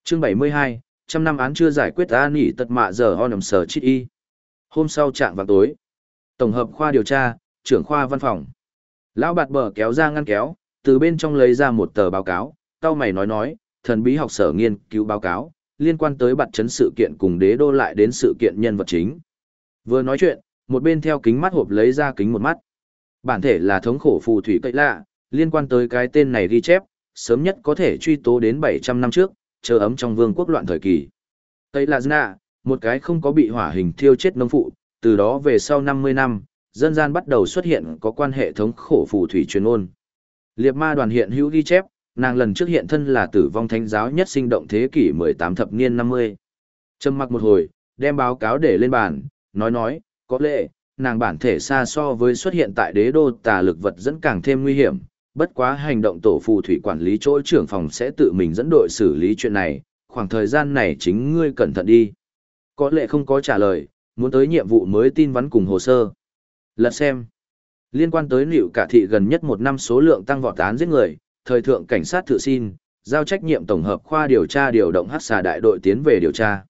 Chương 72, trăm năm án chưa giải quyết ta nỉ tật mạ giờ ho nằm sở chít y. Hôm sau trạng vào tối. Tổng hợp khoa điều tra, trưởng khoa văn phòng. Lão bạt bờ kéo ra ngăn kéo, từ bên trong lấy ra một tờ báo cáo, cao mày nói nói, thần bí học sở nghiên cứu báo cáo, liên quan tới bạt chấn sự kiện cùng đế đô lại đến sự kiện nhân vật chính. Vừa nói chuyện, một bên theo kính mắt hộp lấy ra kính một mắt. Bản thể là thống khổ phù thủy cậy lạ, liên quan tới cái tên này ghi chép, sớm nhất có thể truy tố đến 700 năm trước, chờ ấm trong vương quốc loạn thời kỳ. Tây Lạ Dna, một cái không có bị hỏa hình thiêu chết nông phụ, từ đó về sau 50 năm, dân gian bắt đầu xuất hiện có quan hệ thống khổ phù thủy truyền ôn. Liệt ma đoàn hiện hữu ghi chép, nàng lần trước hiện thân là tử vong thánh giáo nhất sinh động thế kỷ 18 thập niên 50. Trầm mặc một hồi, đem báo cáo để lên bàn, nói nói, có lệ, nàng bản thể xa so với xuất hiện tại đế đô tà lực vật dẫn càng thêm nguy hiểm, bất quá hành động tổ phù thủy quản lý chỗ trưởng phòng sẽ tự mình dẫn đội xử lý chuyện này, khoảng thời gian này chính ngươi cẩn thận đi. Có lẽ không có trả lời, muốn tới nhiệm vụ mới tin vắn cùng hồ sơ. Lật xem. Liên quan tới liệu cả thị gần nhất một năm số lượng tăng vọt án giết người, thời thượng cảnh sát tự xin, giao trách nhiệm tổng hợp khoa điều tra điều động hát xà đại đội tiến về điều tra.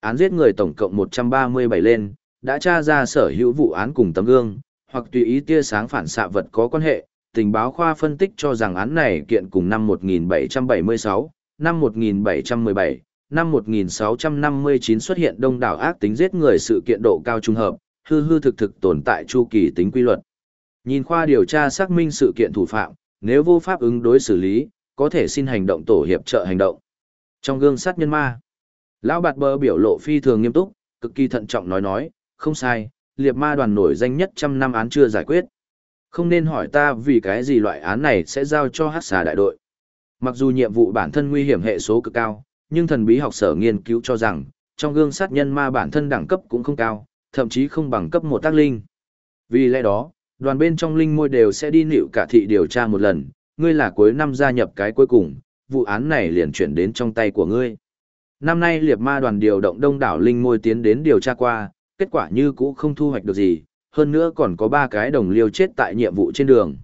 Án giết người tổng cộng 137 lên, đã tra ra sở hữu vụ án cùng tấm gương, hoặc tùy ý tia sáng phản xạ vật có quan hệ, tình báo khoa phân tích cho rằng án này kiện cùng năm 1776, năm 1717, năm 1659 xuất hiện đông đảo ác tính giết người sự kiện độ cao trung hợp, hư hư thực thực tồn tại chu kỳ tính quy luật. Nhìn khoa điều tra xác minh sự kiện thủ phạm, nếu vô pháp ứng đối xử lý, có thể xin hành động tổ hiệp trợ hành động. Trong gương sát nhân ma, lão bạt bơ biểu lộ phi thường nghiêm túc, cực kỳ thận trọng nói nói, không sai, liệt ma đoàn nổi danh nhất trăm năm án chưa giải quyết. Không nên hỏi ta vì cái gì loại án này sẽ giao cho hát xà đại đội. Mặc dù nhiệm vụ bản thân nguy hiểm hệ số cực cao, nhưng thần bí học sở nghiên cứu cho rằng, trong gương sát nhân ma bản thân đẳng cấp cũng không cao, thậm chí không bằng cấp một tác linh. Vì lẽ đó, đoàn bên trong linh môi đều sẽ đi nịu cả thị điều tra một lần, ngươi là cuối năm gia nhập cái cuối cùng, vụ án này liền chuyển đến trong tay của ngươi. Năm nay liệt ma đoàn điều động đông đảo linh môi tiến đến điều tra qua, kết quả như cũ không thu hoạch được gì, hơn nữa còn có ba cái đồng liêu chết tại nhiệm vụ trên đường.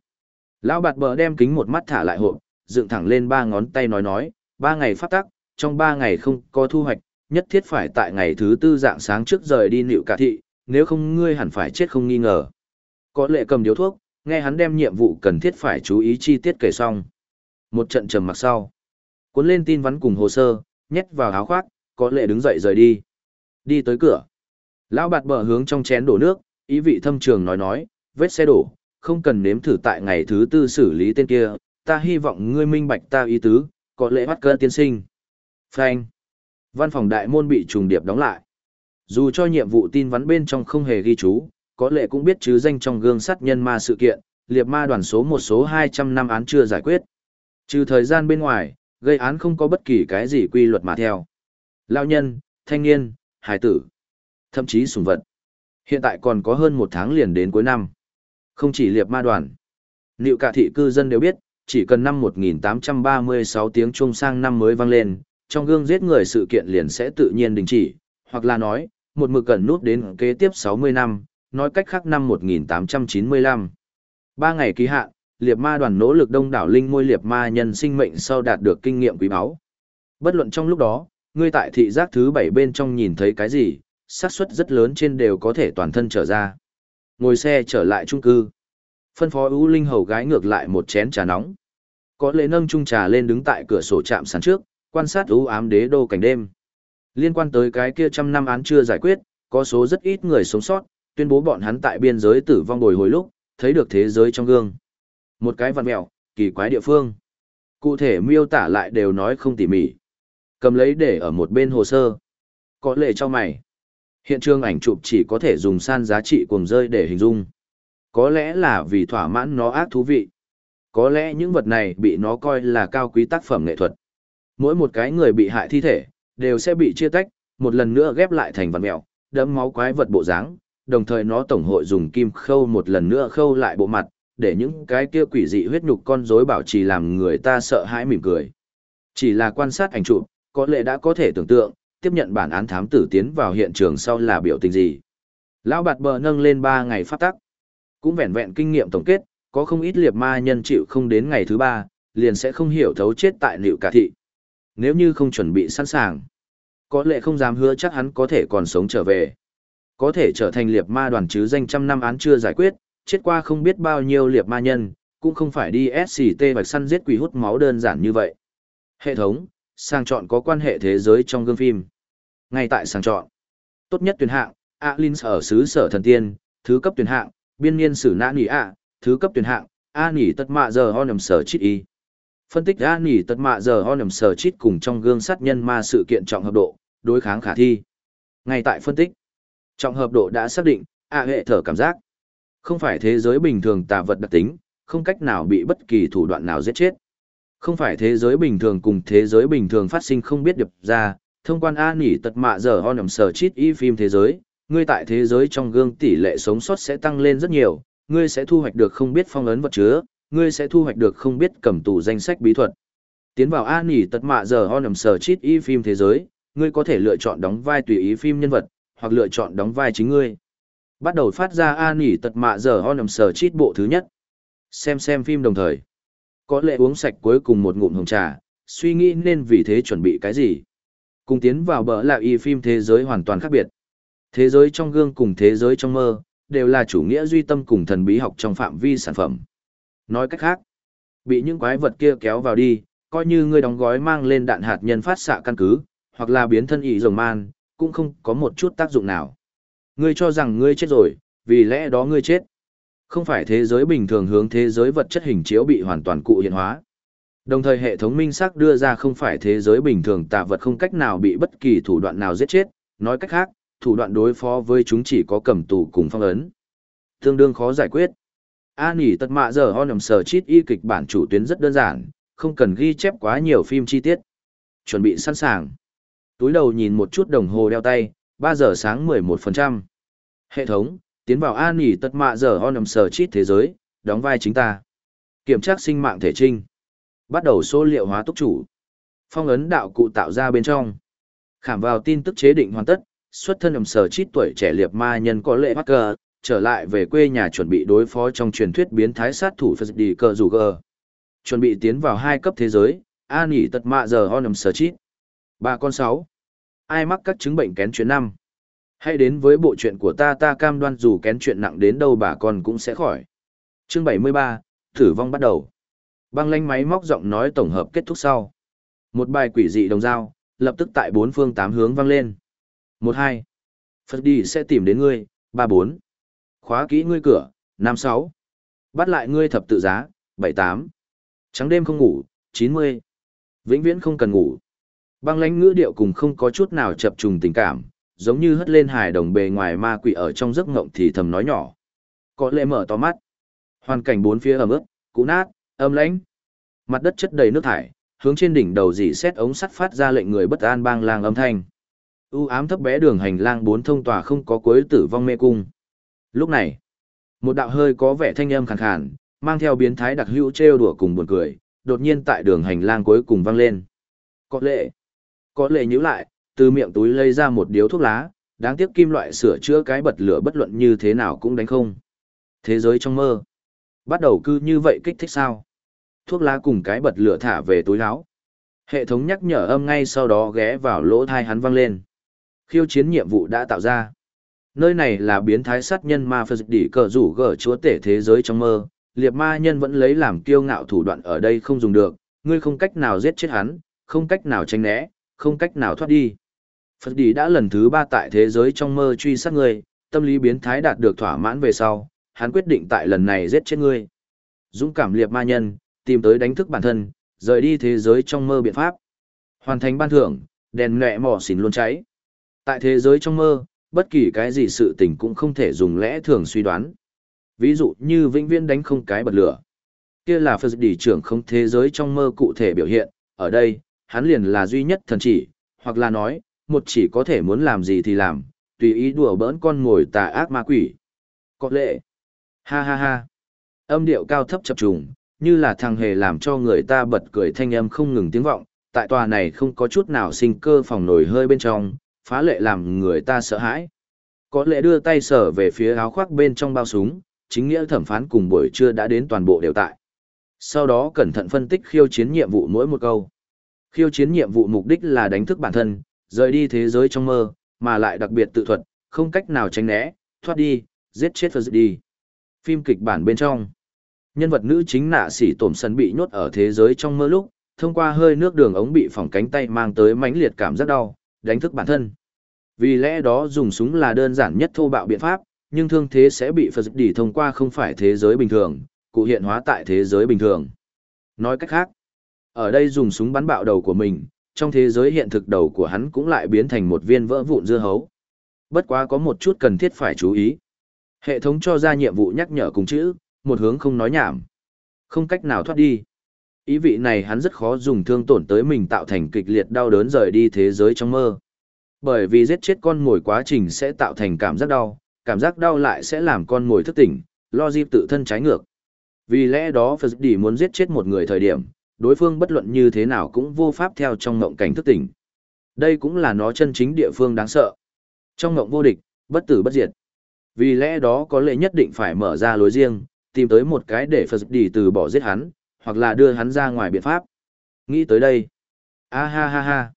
Lão bạt bờ đem kính một mắt thả lại hộp, dựng thẳng lên ba ngón tay nói nói, ba ngày phát tắc, trong ba ngày không có thu hoạch, nhất thiết phải tại ngày thứ tư dạng sáng trước rời đi nịu cả thị, nếu không ngươi hẳn phải chết không nghi ngờ. Có lệ cầm điếu thuốc, nghe hắn đem nhiệm vụ cần thiết phải chú ý chi tiết kể xong. Một trận trầm mặc sau. Cuốn lên tin vắn cùng hồ sơ, nhét vào áo khoác, có lệ đứng dậy rời đi. Đi tới cửa. Lão bạt bờ hướng trong chén đổ nước, ý vị thâm trường nói nói, vết xe đổ, không cần nếm thử tại ngày thứ tư xử lý tên kia, ta hy vọng ngươi minh bạch ta ý tứ, có lệ bắt cơ tiên sinh. Phanh. Văn phòng đại môn bị trùng điệp đóng lại. Dù cho nhiệm vụ tin vắn bên trong không hề ghi chú, có lẽ cũng biết chứ danh trong gương sát nhân ma sự kiện, liệt ma đoàn số một số 200 năm án chưa giải quyết. Trừ thời gian bên ngoài, gây án không có bất kỳ cái gì quy luật mà theo. Lao nhân, thanh niên, hải tử, thậm chí sùng vật. Hiện tại còn có hơn một tháng liền đến cuối năm. Không chỉ liệt ma đoàn. Liệu cả thị cư dân đều biết, chỉ cần năm 1836 tiếng chuông sang năm mới vang lên, trong gương giết người sự kiện liền sẽ tự nhiên đình chỉ, hoặc là nói, một mực cần nút đến kế tiếp 60 năm, nói cách khác năm 1895. Ba ngày ký hạn, liệt ma đoàn nỗ lực đông đảo linh môi liệt ma nhân sinh mệnh sau đạt được kinh nghiệm quý báu. Bất luận trong lúc đó, ngươi tại thị giác thứ bảy bên trong nhìn thấy cái gì, xác suất rất lớn trên đều có thể toàn thân trở ra. Ngồi xe trở lại trung cư. Phân phó ưu linh hầu gái ngược lại một chén trà nóng. Có lệ nâng chung trà lên đứng tại cửa sổ chạm sàn trước, quan sát ưu ám đế đô cảnh đêm. Liên quan tới cái kia trăm năm án chưa giải quyết, có số rất ít người sống sót, tuyên bố bọn hắn tại biên giới tử vong bồi hồi lúc, thấy được thế giới trong gương. Một cái văn mẹo, kỳ quái địa phương. Cụ thể miêu tả lại đều nói không tỉ mỉ. Cầm lấy để ở một bên hồ sơ. Có lệ cho mày. Hiện trường ảnh chụp chỉ có thể dùng san giá trị cuồng rơi để hình dung. Có lẽ là vì thỏa mãn nó ác thú vị. Có lẽ những vật này bị nó coi là cao quý tác phẩm nghệ thuật. Mỗi một cái người bị hại thi thể, đều sẽ bị chia tách, một lần nữa ghép lại thành vật mèo, đẫm máu quái vật bộ dáng, đồng thời nó tổng hội dùng kim khâu một lần nữa khâu lại bộ mặt, để những cái kia quỷ dị huyết nhục con rối bảo trì làm người ta sợ hãi mỉm cười. Chỉ là quan sát ảnh chụp, có lẽ đã có thể tưởng tượng, tiếp nhận bản án thám tử tiến vào hiện trường sau là biểu tình gì. Lão bạt bờ nâng lên 3 ngày phát tắc. Cũng vẹn vẹn kinh nghiệm tổng kết, có không ít liệt ma nhân chịu không đến ngày thứ 3, liền sẽ không hiểu thấu chết tại liệu cả thị. Nếu như không chuẩn bị sẵn sàng, có lẽ không dám hứa chắc hắn có thể còn sống trở về. Có thể trở thành liệt ma đoàn chứ danh trăm năm án chưa giải quyết, chết qua không biết bao nhiêu liệt ma nhân, cũng không phải đi SCT vạch săn giết quỷ hút máu đơn giản như vậy. Hệ thống, sang chọn có quan hệ thế giới trong gương phim. Ngay tại sang chọn, tốt nhất tuyển hạng, Alins ở xứ sở thần tiên, thứ cấp tuyển hạng, biên niên sử nã nỉ ạ, thứ cấp tuyển hạng, A nỉ tất mạ giờ ho nầm sở chít y. Phân tích A nỉ tất mạ giờ ho nầm sở chít cùng trong gương sát nhân ma sự kiện trọng hợp độ, đối kháng khả thi. Ngay tại phân tích, trọng hợp độ đã xác định, A hệ thở cảm giác. Không phải thế giới bình thường tà vật đặc tính, không cách nào bị bất kỳ thủ đoạn nào giết chết. Không phải thế giới bình thường cùng thế giới bình thường phát sinh không biết được ra, thông quan A nỉ tật mạ giờ ho nằm sở chít y phim thế giới, ngươi tại thế giới trong gương tỷ lệ sống sót sẽ tăng lên rất nhiều, ngươi sẽ thu hoạch được không biết phong ấn vật chứa, ngươi sẽ thu hoạch được không biết cầm tù danh sách bí thuật. Tiến vào A nỉ tật mạ giờ ho nằm sở chít y phim thế giới, ngươi có thể lựa chọn đóng vai tùy ý phim nhân vật, hoặc lựa chọn đóng vai chính ngươi. Bắt đầu phát ra A nỉ tật mạ giờ ho nằm sở chít bộ thứ nhất. Xem xem phim đồng thời. Có lẽ uống sạch cuối cùng một ngụm hồng trà, suy nghĩ nên vì thế chuẩn bị cái gì. Cùng tiến vào bờ là y phim thế giới hoàn toàn khác biệt. Thế giới trong gương cùng thế giới trong mơ, đều là chủ nghĩa duy tâm cùng thần bí học trong phạm vi sản phẩm. Nói cách khác, bị những quái vật kia kéo vào đi, coi như ngươi đóng gói mang lên đạn hạt nhân phát xạ căn cứ, hoặc là biến thân ý rồng man, cũng không có một chút tác dụng nào. Ngươi cho rằng ngươi chết rồi, vì lẽ đó ngươi chết. Không phải thế giới bình thường hướng thế giới vật chất hình chiếu bị hoàn toàn cụ hiện hóa. Đồng thời hệ thống minh xác đưa ra không phải thế giới bình thường tạ vật không cách nào bị bất kỳ thủ đoạn nào giết chết, nói cách khác, thủ đoạn đối phó với chúng chỉ có cầm tù cùng phong ấn. Tương đương khó giải quyết. A nỉ tật mạ giờ ho nằm sờ chít y kịch bản chủ tuyến rất đơn giản, không cần ghi chép quá nhiều phim chi tiết. Chuẩn bị sẵn sàng. Túi đầu nhìn một chút đồng hồ đeo tay, 3 giờ sáng 11%. Hệ thống, tiến vào an nỉ tật mạ giờ on ầm sờ chít thế giới, đóng vai chính ta. Kiểm tra sinh mạng thể trinh. Bắt đầu số liệu hóa túc chủ. Phong ấn đạo cụ tạo ra bên trong. Khảm vào tin tức chế định hoàn tất, xuất thân ầm sờ chít tuổi trẻ liệt ma nhân có lệ bắt cờ, trở lại về quê nhà chuẩn bị đối phó trong truyền thuyết biến thái sát thủ phật đi cờ rủ gờ. Chuẩn bị tiến vào hai cấp thế giới, an nỉ tật mạ giờ on ầm sờ chít. Ba con sáu. Ai mắc các chứng bệnh kén chuyến năm. Hãy đến với bộ chuyện của ta ta cam đoan dù kén chuyện nặng đến đâu bà con cũng sẽ khỏi. Chương 73, thử vong bắt đầu. Băng lanh máy móc giọng nói tổng hợp kết thúc sau. Một bài quỷ dị đồng dao, lập tức tại bốn phương tám hướng vang lên. Một hai. Phật đi sẽ tìm đến ngươi, ba bốn. Khóa kỹ ngươi cửa, năm sáu. Bắt lại ngươi thập tự giá, bảy tám. Trắng đêm không ngủ, chín mươi. Vĩnh viễn không cần ngủ. Băng lãnh ngữ điệu cùng không có chút nào chập trùng tình cảm, giống như hất lên hài đồng bề ngoài ma quỷ ở trong giấc ngộng thì thầm nói nhỏ. Có lẽ mở to mắt. Hoàn cảnh bốn phía ẩm ướt, cũ nát, âm lãnh. Mặt đất chất đầy nước thải, hướng trên đỉnh đầu dì xét ống sắt phát ra lệnh người bất an bang lang âm thanh. U ám thấp bé đường hành lang bốn thông tòa không có cuối tử vong mê cung. Lúc này, một đạo hơi có vẻ thanh âm khàn khàn, mang theo biến thái đặc hữu trêu đùa cùng buồn cười, đột nhiên tại đường hành lang cuối cùng vang lên. Có lệ, có lệ nhíu lại, từ miệng túi lấy ra một điếu thuốc lá, đáng tiếc kim loại sửa chữa cái bật lửa bất luận như thế nào cũng đánh không. Thế giới trong mơ. Bắt đầu cư như vậy kích thích sao? Thuốc lá cùng cái bật lửa thả về túi áo. Hệ thống nhắc nhở âm ngay sau đó ghé vào lỗ thai hắn vang lên. Khiêu chiến nhiệm vụ đã tạo ra. Nơi này là biến thái sát nhân ma phật đỉ cờ rủ gở chúa tể thế giới trong mơ. Liệt ma nhân vẫn lấy làm kiêu ngạo thủ đoạn ở đây không dùng được, ngươi không cách nào giết chết hắn, không cách nào tránh né, không cách nào thoát đi. Phật Đi đã lần thứ ba tại thế giới trong mơ truy sát ngươi, tâm lý biến thái đạt được thỏa mãn về sau, hắn quyết định tại lần này giết chết ngươi. Dũng cảm liệp ma nhân, tìm tới đánh thức bản thân, rời đi thế giới trong mơ biện pháp. Hoàn thành ban thưởng, đèn nẹ mỏ xỉn luôn cháy. Tại thế giới trong mơ, bất kỳ cái gì sự tình cũng không thể dùng lẽ thường suy đoán. Ví dụ như vĩnh viễn đánh không cái bật lửa. Kia là Phật Đi trưởng không thế giới trong mơ cụ thể biểu hiện, ở đây, hắn liền là duy nhất thần chỉ, hoặc là nói, một chỉ có thể muốn làm gì thì làm, tùy ý đùa bỡn con ngồi tà ác ma quỷ. Có lệ. Ha ha ha. Âm điệu cao thấp chập trùng, như là thằng hề làm cho người ta bật cười thanh âm không ngừng tiếng vọng, tại tòa này không có chút nào sinh cơ phòng nổi hơi bên trong, phá lệ làm người ta sợ hãi. Có lẽ đưa tay sở về phía áo khoác bên trong bao súng, chính nghĩa thẩm phán cùng buổi trưa đã đến toàn bộ đều tại. Sau đó cẩn thận phân tích khiêu chiến nhiệm vụ mỗi một câu. Khiêu chiến nhiệm vụ mục đích là đánh thức bản thân, rời đi thế giới trong mơ, mà lại đặc biệt tự thuật, không cách nào tránh né, thoát đi, giết chết và giết đi. Phim kịch bản bên trong. Nhân vật nữ chính nạ sỉ tổm sân bị nhốt ở thế giới trong mơ lúc, thông qua hơi nước đường ống bị phỏng cánh tay mang tới mãnh liệt cảm giác đau, đánh thức bản thân. Vì lẽ đó dùng súng là đơn giản nhất thô bạo biện pháp, nhưng thương thế sẽ bị Phật đỉ thông qua không phải thế giới bình thường, cụ hiện hóa tại thế giới bình thường. Nói cách khác, ở đây dùng súng bắn bạo đầu của mình, trong thế giới hiện thực đầu của hắn cũng lại biến thành một viên vỡ vụn dưa hấu. Bất quá có một chút cần thiết phải chú ý. Hệ thống cho ra nhiệm vụ nhắc nhở cùng chữ, một hướng không nói nhảm. Không cách nào thoát đi. Ý vị này hắn rất khó dùng thương tổn tới mình tạo thành kịch liệt đau đớn rời đi thế giới trong mơ. Bởi vì giết chết con mồi quá trình sẽ tạo thành cảm giác đau, cảm giác đau lại sẽ làm con mồi thức tỉnh, lo dịp tự thân trái ngược. Vì lẽ đó Phật Đi muốn giết chết một người thời điểm, đối phương bất luận như thế nào cũng vô pháp theo trong ngộng cảnh thức tỉnh. Đây cũng là nó chân chính địa phương đáng sợ. Trong ngộng vô địch, bất tử bất diệt. Vì lẽ đó có lẽ nhất định phải mở ra lối riêng, tìm tới một cái để Phật đi từ bỏ giết hắn, hoặc là đưa hắn ra ngoài biện pháp. Nghĩ tới đây. A ha ha ha.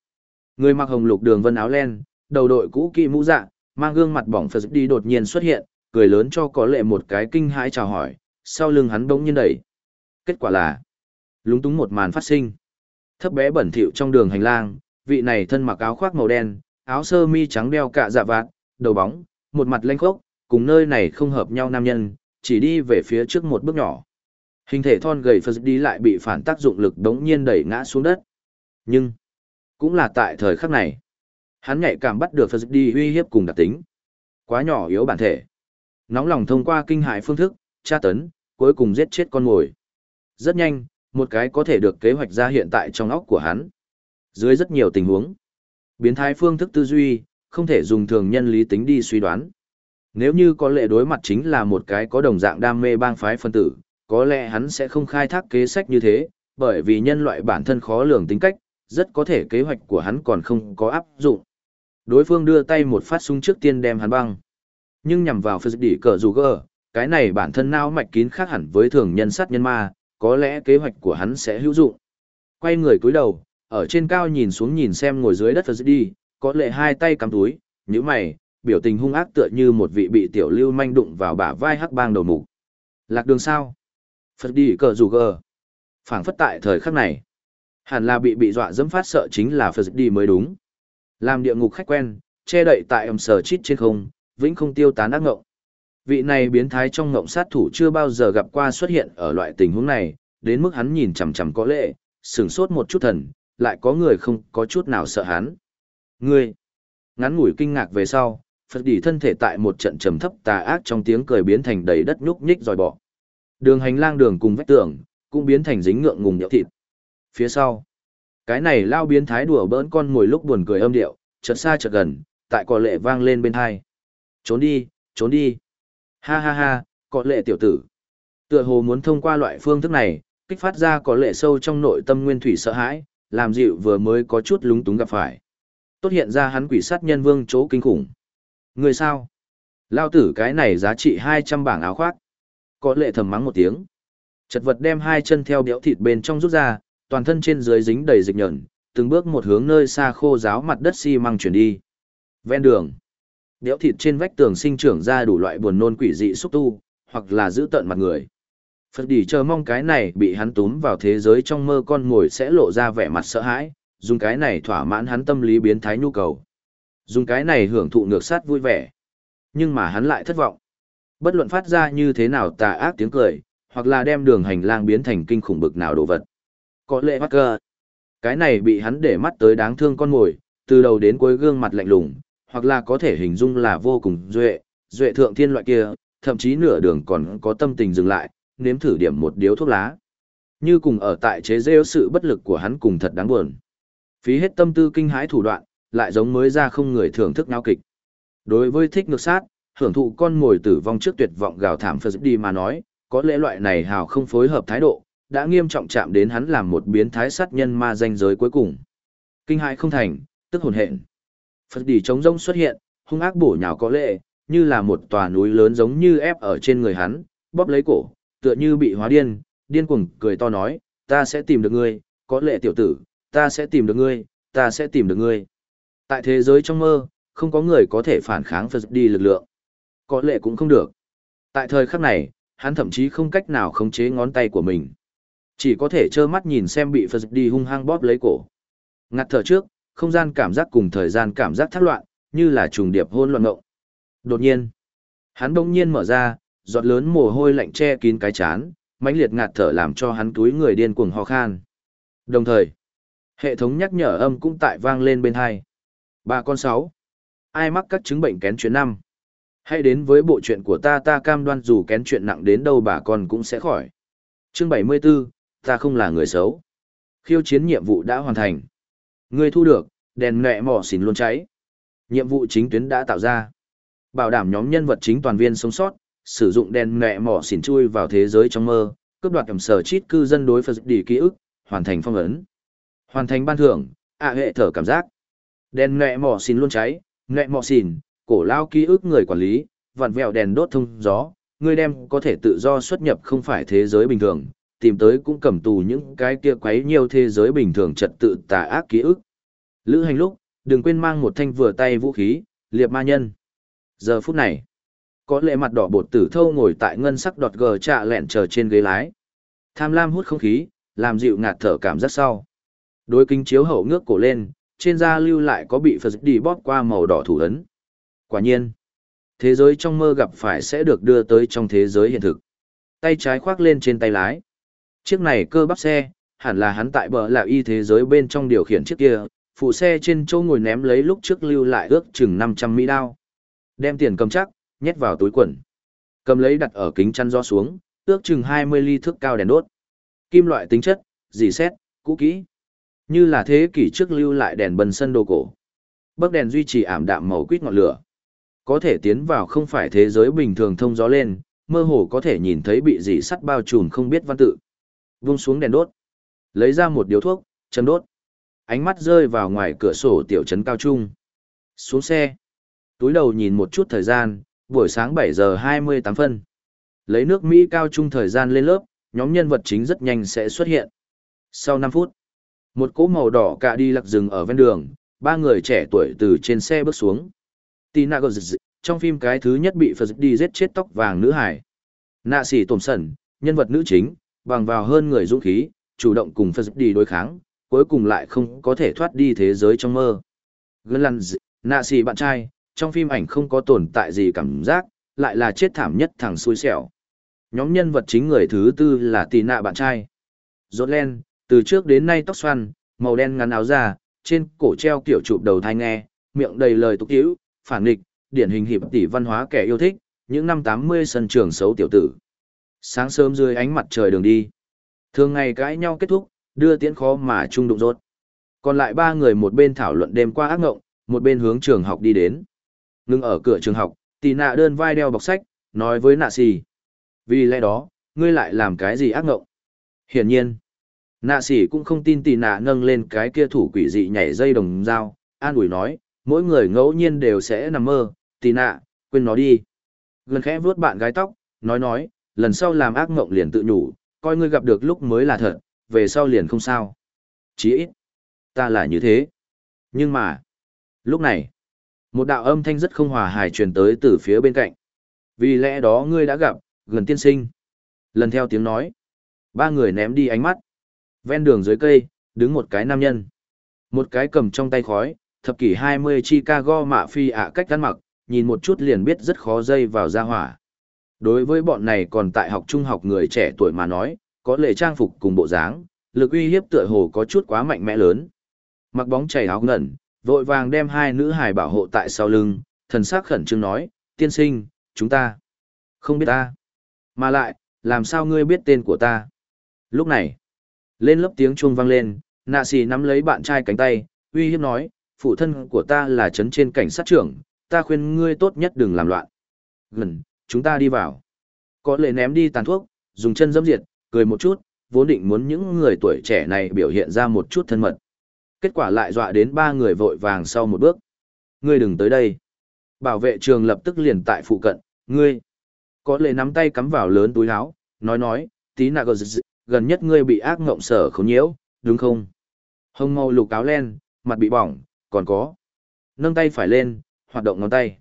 Người mặc hồng lục đường vân áo len, đầu đội cũ kỹ mũ dạ, Mang gương mặt bỏng Phật đi đột nhiên xuất hiện, cười lớn cho có lệ một cái kinh hãi chào hỏi, sau lưng hắn bỗng nhiên đẩy. Kết quả là, lúng túng một màn phát sinh. Thấp bé bẩn thỉu trong đường hành lang, vị này thân mặc áo khoác màu đen, áo sơ mi trắng đeo cả dạ vạt, đầu bóng, một mặt lanh khốc, cùng nơi này không hợp nhau nam nhân, chỉ đi về phía trước một bước nhỏ. Hình thể thon gầy Phật đi lại bị phản tác dụng lực đống nhiên đẩy ngã xuống đất. Nhưng, cũng là tại thời khắc này, hắn nhạy cảm bắt được Phật đi uy hiếp cùng đặc tính. Quá nhỏ yếu bản thể. Nóng lòng thông qua kinh hại phương thức, tra tấn, cuối cùng giết chết con mồi. Rất nhanh, một cái có thể được kế hoạch ra hiện tại trong óc của hắn. Dưới rất nhiều tình huống, biến thái phương thức tư duy, không thể dùng thường nhân lý tính đi suy đoán. Nếu như có lệ đối mặt chính là một cái có đồng dạng đam mê bang phái phân tử, có lẽ hắn sẽ không khai thác kế sách như thế, bởi vì nhân loại bản thân khó lường tính cách, rất có thể kế hoạch của hắn còn không có áp dụng. Đối phương đưa tay một phát súng trước tiên đem hắn băng. Nhưng nhằm vào phật đỉ cờ dù gờ, cái này bản thân não mạch kín khác hẳn với thường nhân sát nhân ma, có lẽ kế hoạch của hắn sẽ hữu dụng. Quay người cúi đầu, ở trên cao nhìn xuống nhìn xem ngồi dưới đất phật đi, có lẽ hai tay cắm túi, như mày, biểu tình hung ác tựa như một vị bị tiểu lưu manh đụng vào bả vai hắc bang đầu mục. Lạc đường sao? Phật đi cờ rủ gờ. phảng phất tại thời khắc này. Hẳn là bị bị dọa dẫm phát sợ chính là Phật đi mới đúng. Làm địa ngục khách quen, che đậy tại ẩm sờ chít trên không, vĩnh không tiêu tán ác ngộng. Vị này biến thái trong ngộng sát thủ chưa bao giờ gặp qua xuất hiện ở loại tình huống này, đến mức hắn nhìn chằm chằm có lệ, sửng sốt một chút thần, lại có người không có chút nào sợ hắn. Ngươi! Ngắn ngủi kinh ngạc về sau, Phật đỉ thân thể tại một trận trầm thấp tà ác trong tiếng cười biến thành đầy đất nhúc nhích dòi bỏ. Đường hành lang đường cùng vách tường, cũng biến thành dính ngượng ngùng nhậu thịt. Phía sau, cái này lao biến thái đùa bỡn con ngồi lúc buồn cười âm điệu, chợt xa chợt gần, tại cò lệ vang lên bên hai. Trốn đi, trốn đi. Ha ha ha, có lệ tiểu tử. Tựa hồ muốn thông qua loại phương thức này, kích phát ra có lệ sâu trong nội tâm nguyên thủy sợ hãi, làm dịu vừa mới có chút lúng túng gặp phải. Tốt hiện ra hắn quỷ sát nhân vương chỗ kinh khủng. Người sao? Lao tử cái này giá trị 200 bảng áo khoác. Có lệ thầm mắng một tiếng. Chật vật đem hai chân theo béo thịt bên trong rút ra, toàn thân trên dưới dính đầy dịch nhẫn, từng bước một hướng nơi xa khô giáo mặt đất xi măng chuyển đi. Ven đường, Đéo thịt trên vách tường sinh trưởng ra đủ loại buồn nôn quỷ dị xúc tu, hoặc là giữ tận mặt người. Phật đỉ chờ mong cái này bị hắn túm vào thế giới trong mơ con ngồi sẽ lộ ra vẻ mặt sợ hãi, dùng cái này thỏa mãn hắn tâm lý biến thái nhu cầu. Dùng cái này hưởng thụ ngược sát vui vẻ. Nhưng mà hắn lại thất vọng. Bất luận phát ra như thế nào tà ác tiếng cười, hoặc là đem đường hành lang biến thành kinh khủng bực nào đồ vật. Có lệ bắt cơ. Cái này bị hắn để mắt tới đáng thương con ngồi, từ đầu đến cuối gương mặt lạnh lùng, hoặc là có thể hình dung là vô cùng duệ, duệ thượng thiên loại kia, thậm chí nửa đường còn có tâm tình dừng lại, nếm thử điểm một điếu thuốc lá. Như cùng ở tại chế rêu sự bất lực của hắn cùng thật đáng buồn. Phí hết tâm tư kinh hãi thủ đoạn, lại giống mới ra không người thưởng thức nao kịch. Đối với thích ngược sát, hưởng thụ con ngồi tử vong trước tuyệt vọng gào thảm phật đi mà nói, có lẽ loại này hào không phối hợp thái độ, đã nghiêm trọng chạm đến hắn làm một biến thái sát nhân ma danh giới cuối cùng. Kinh hãi không thành, tức hồn hện. Phật đỉ trống rông xuất hiện, hung ác bổ nhào có lệ, như là một tòa núi lớn giống như ép ở trên người hắn, bóp lấy cổ, tựa như bị hóa điên, điên cuồng cười to nói, ta sẽ tìm được ngươi, có lệ tiểu tử, ta sẽ tìm được ngươi, ta sẽ tìm được ngươi. Tại thế giới trong mơ, không có người có thể phản kháng Phật đi lực lượng. Có lệ cũng không được. Tại thời khắc này, hắn thậm chí không cách nào khống chế ngón tay của mình. Chỉ có thể trơ mắt nhìn xem bị Phật đi hung hăng bóp lấy cổ. Ngặt thở trước, không gian cảm giác cùng thời gian cảm giác thác loạn, như là trùng điệp hôn loạn ngộng. Đột nhiên, hắn đông nhiên mở ra, giọt lớn mồ hôi lạnh che kín cái chán, mãnh liệt ngạt thở làm cho hắn túi người điên cuồng ho khan. Đồng thời, hệ thống nhắc nhở âm cũng tại vang lên bên hai. bà con sáu. Ai mắc các chứng bệnh kén chuyện năm? Hãy đến với bộ chuyện của ta ta cam đoan dù kén chuyện nặng đến đâu bà con cũng sẽ khỏi. Chương 74, ta không là người xấu. Khiêu chiến nhiệm vụ đã hoàn thành. Ngươi thu được, đèn nẹ mỏ xỉn luôn cháy. Nhiệm vụ chính tuyến đã tạo ra. Bảo đảm nhóm nhân vật chính toàn viên sống sót, sử dụng đèn nẹ mỏ xỉn chui vào thế giới trong mơ, cướp đoạt ẩm sở chít cư dân đối phật đi ký ức, hoàn thành phong ấn. Hoàn thành ban thưởng, ạ hệ thở cảm giác. Đèn nẹ mỏ xỉn luôn cháy, nẹ mỏ xỉn, cổ lao ký ức người quản lý, vặn vẹo đèn đốt thông gió, người đem có thể tự do xuất nhập không phải thế giới bình thường, tìm tới cũng cầm tù những cái kia quấy nhiều thế giới bình thường trật tự tà ác ký ức. Lữ hành lúc, đừng quên mang một thanh vừa tay vũ khí, liệp ma nhân. Giờ phút này, có lệ mặt đỏ bột tử thâu ngồi tại ngân sắc đọt gờ trạ lẹn chờ trên ghế lái. Tham lam hút không khí, làm dịu ngạt thở cảm giác sau. Đối kính chiếu hậu ngước cổ lên, trên da lưu lại có bị phật đi bóp qua màu đỏ thủ ấn. Quả nhiên, thế giới trong mơ gặp phải sẽ được đưa tới trong thế giới hiện thực. Tay trái khoác lên trên tay lái. Chiếc này cơ bắp xe, hẳn là hắn tại bờ là y thế giới bên trong điều khiển chiếc kia, phụ xe trên chỗ ngồi ném lấy lúc trước lưu lại ước chừng 500 mỹ đao. Đem tiền cầm chắc, nhét vào túi quần. Cầm lấy đặt ở kính chăn do xuống, ước chừng 20 ly thước cao đèn đốt. Kim loại tính chất, dì xét, cũ kỹ. Như là thế kỷ trước lưu lại đèn bần sân đồ cổ. Bấc đèn duy trì ảm đạm màu quýt ngọn lửa. Có thể tiến vào không phải thế giới bình thường thông gió lên, mơ hồ có thể nhìn thấy bị dì sắt bao trùm không biết văn tự. Vung xuống đèn đốt. Lấy ra một điếu thuốc, châm đốt. Ánh mắt rơi vào ngoài cửa sổ tiểu trấn cao trung. Xuống xe. Túi đầu nhìn một chút thời gian, buổi sáng 7 giờ 28 phân. Lấy nước Mỹ cao trung thời gian lên lớp, nhóm nhân vật chính rất nhanh sẽ xuất hiện. Sau 5 phút, một cỗ màu đỏ cạ đi lặc rừng ở ven đường, ba người trẻ tuổi từ trên xe bước xuống. Tina Gozz, trong phim cái thứ nhất bị Phật đi giết chết tóc vàng nữ hải. Nạ sĩ tổm sẩn, nhân vật nữ chính, bằng vào hơn người dũng khí, chủ động cùng Phật đi đối kháng, cuối cùng lại không có thể thoát đi thế giới trong mơ. Glenn, nạ xì bạn trai, trong phim ảnh không có tồn tại gì cảm giác, lại là chết thảm nhất thằng xui xẻo. Nhóm nhân vật chính người thứ tư là tì nạ bạn trai. Rốt len, từ trước đến nay tóc xoăn, màu đen ngắn áo da, trên cổ treo kiểu chụp đầu thai nghe, miệng đầy lời tục tiễu, phản nghịch, điển hình hiệp tỷ văn hóa kẻ yêu thích, những năm 80 sân trường xấu tiểu tử. Sáng sớm dưới ánh mặt trời đường đi. Thường ngày cãi nhau kết thúc, đưa tiễn khó mà chung đụng rốt. Còn lại ba người một bên thảo luận đêm qua ác ngộng, một bên hướng trường học đi đến. Ngưng ở cửa trường học, tỷ nạ đơn vai đeo bọc sách, nói với nạ xì. Vì lẽ đó, ngươi lại làm cái gì ác ngộng? Hiển nhiên, nạ xì cũng không tin tỷ nạ nâng lên cái kia thủ quỷ dị nhảy dây đồng dao, an ủi nói, mỗi người ngẫu nhiên đều sẽ nằm mơ, tỷ nạ, quên nó đi. Gần khẽ vuốt bạn gái tóc, nói nói, lần sau làm ác mộng liền tự nhủ, coi ngươi gặp được lúc mới là thật, về sau liền không sao. Chỉ ít, ta là như thế. Nhưng mà, lúc này, một đạo âm thanh rất không hòa hài truyền tới từ phía bên cạnh. Vì lẽ đó ngươi đã gặp, gần tiên sinh. Lần theo tiếng nói, ba người ném đi ánh mắt. Ven đường dưới cây, đứng một cái nam nhân. Một cái cầm trong tay khói, thập kỷ 20 Chicago mạ phi ạ cách ăn mặc, nhìn một chút liền biết rất khó dây vào ra hỏa. Đối với bọn này còn tại học trung học người trẻ tuổi mà nói, có lệ trang phục cùng bộ dáng, lực uy hiếp tựa hồ có chút quá mạnh mẽ lớn. Mặc bóng chảy áo ngẩn, vội vàng đem hai nữ hài bảo hộ tại sau lưng, thần sắc khẩn trương nói, tiên sinh, chúng ta không biết ta. Mà lại, làm sao ngươi biết tên của ta? Lúc này, lên lớp tiếng chuông vang lên, nạ xì nắm lấy bạn trai cánh tay, uy hiếp nói, phụ thân của ta là trấn trên cảnh sát trưởng, ta khuyên ngươi tốt nhất đừng làm loạn. Gần, chúng ta đi vào. Có lệ ném đi tàn thuốc, dùng chân dẫm diệt, cười một chút, vốn định muốn những người tuổi trẻ này biểu hiện ra một chút thân mật. Kết quả lại dọa đến ba người vội vàng sau một bước. Ngươi đừng tới đây. Bảo vệ trường lập tức liền tại phụ cận, ngươi. Có lệ nắm tay cắm vào lớn túi áo, nói nói, tí nạ gần nhất ngươi bị ác ngộng sở khống nhiễu, đúng không? Hông màu lục áo len, mặt bị bỏng, còn có. Nâng tay phải lên, hoạt động ngón tay.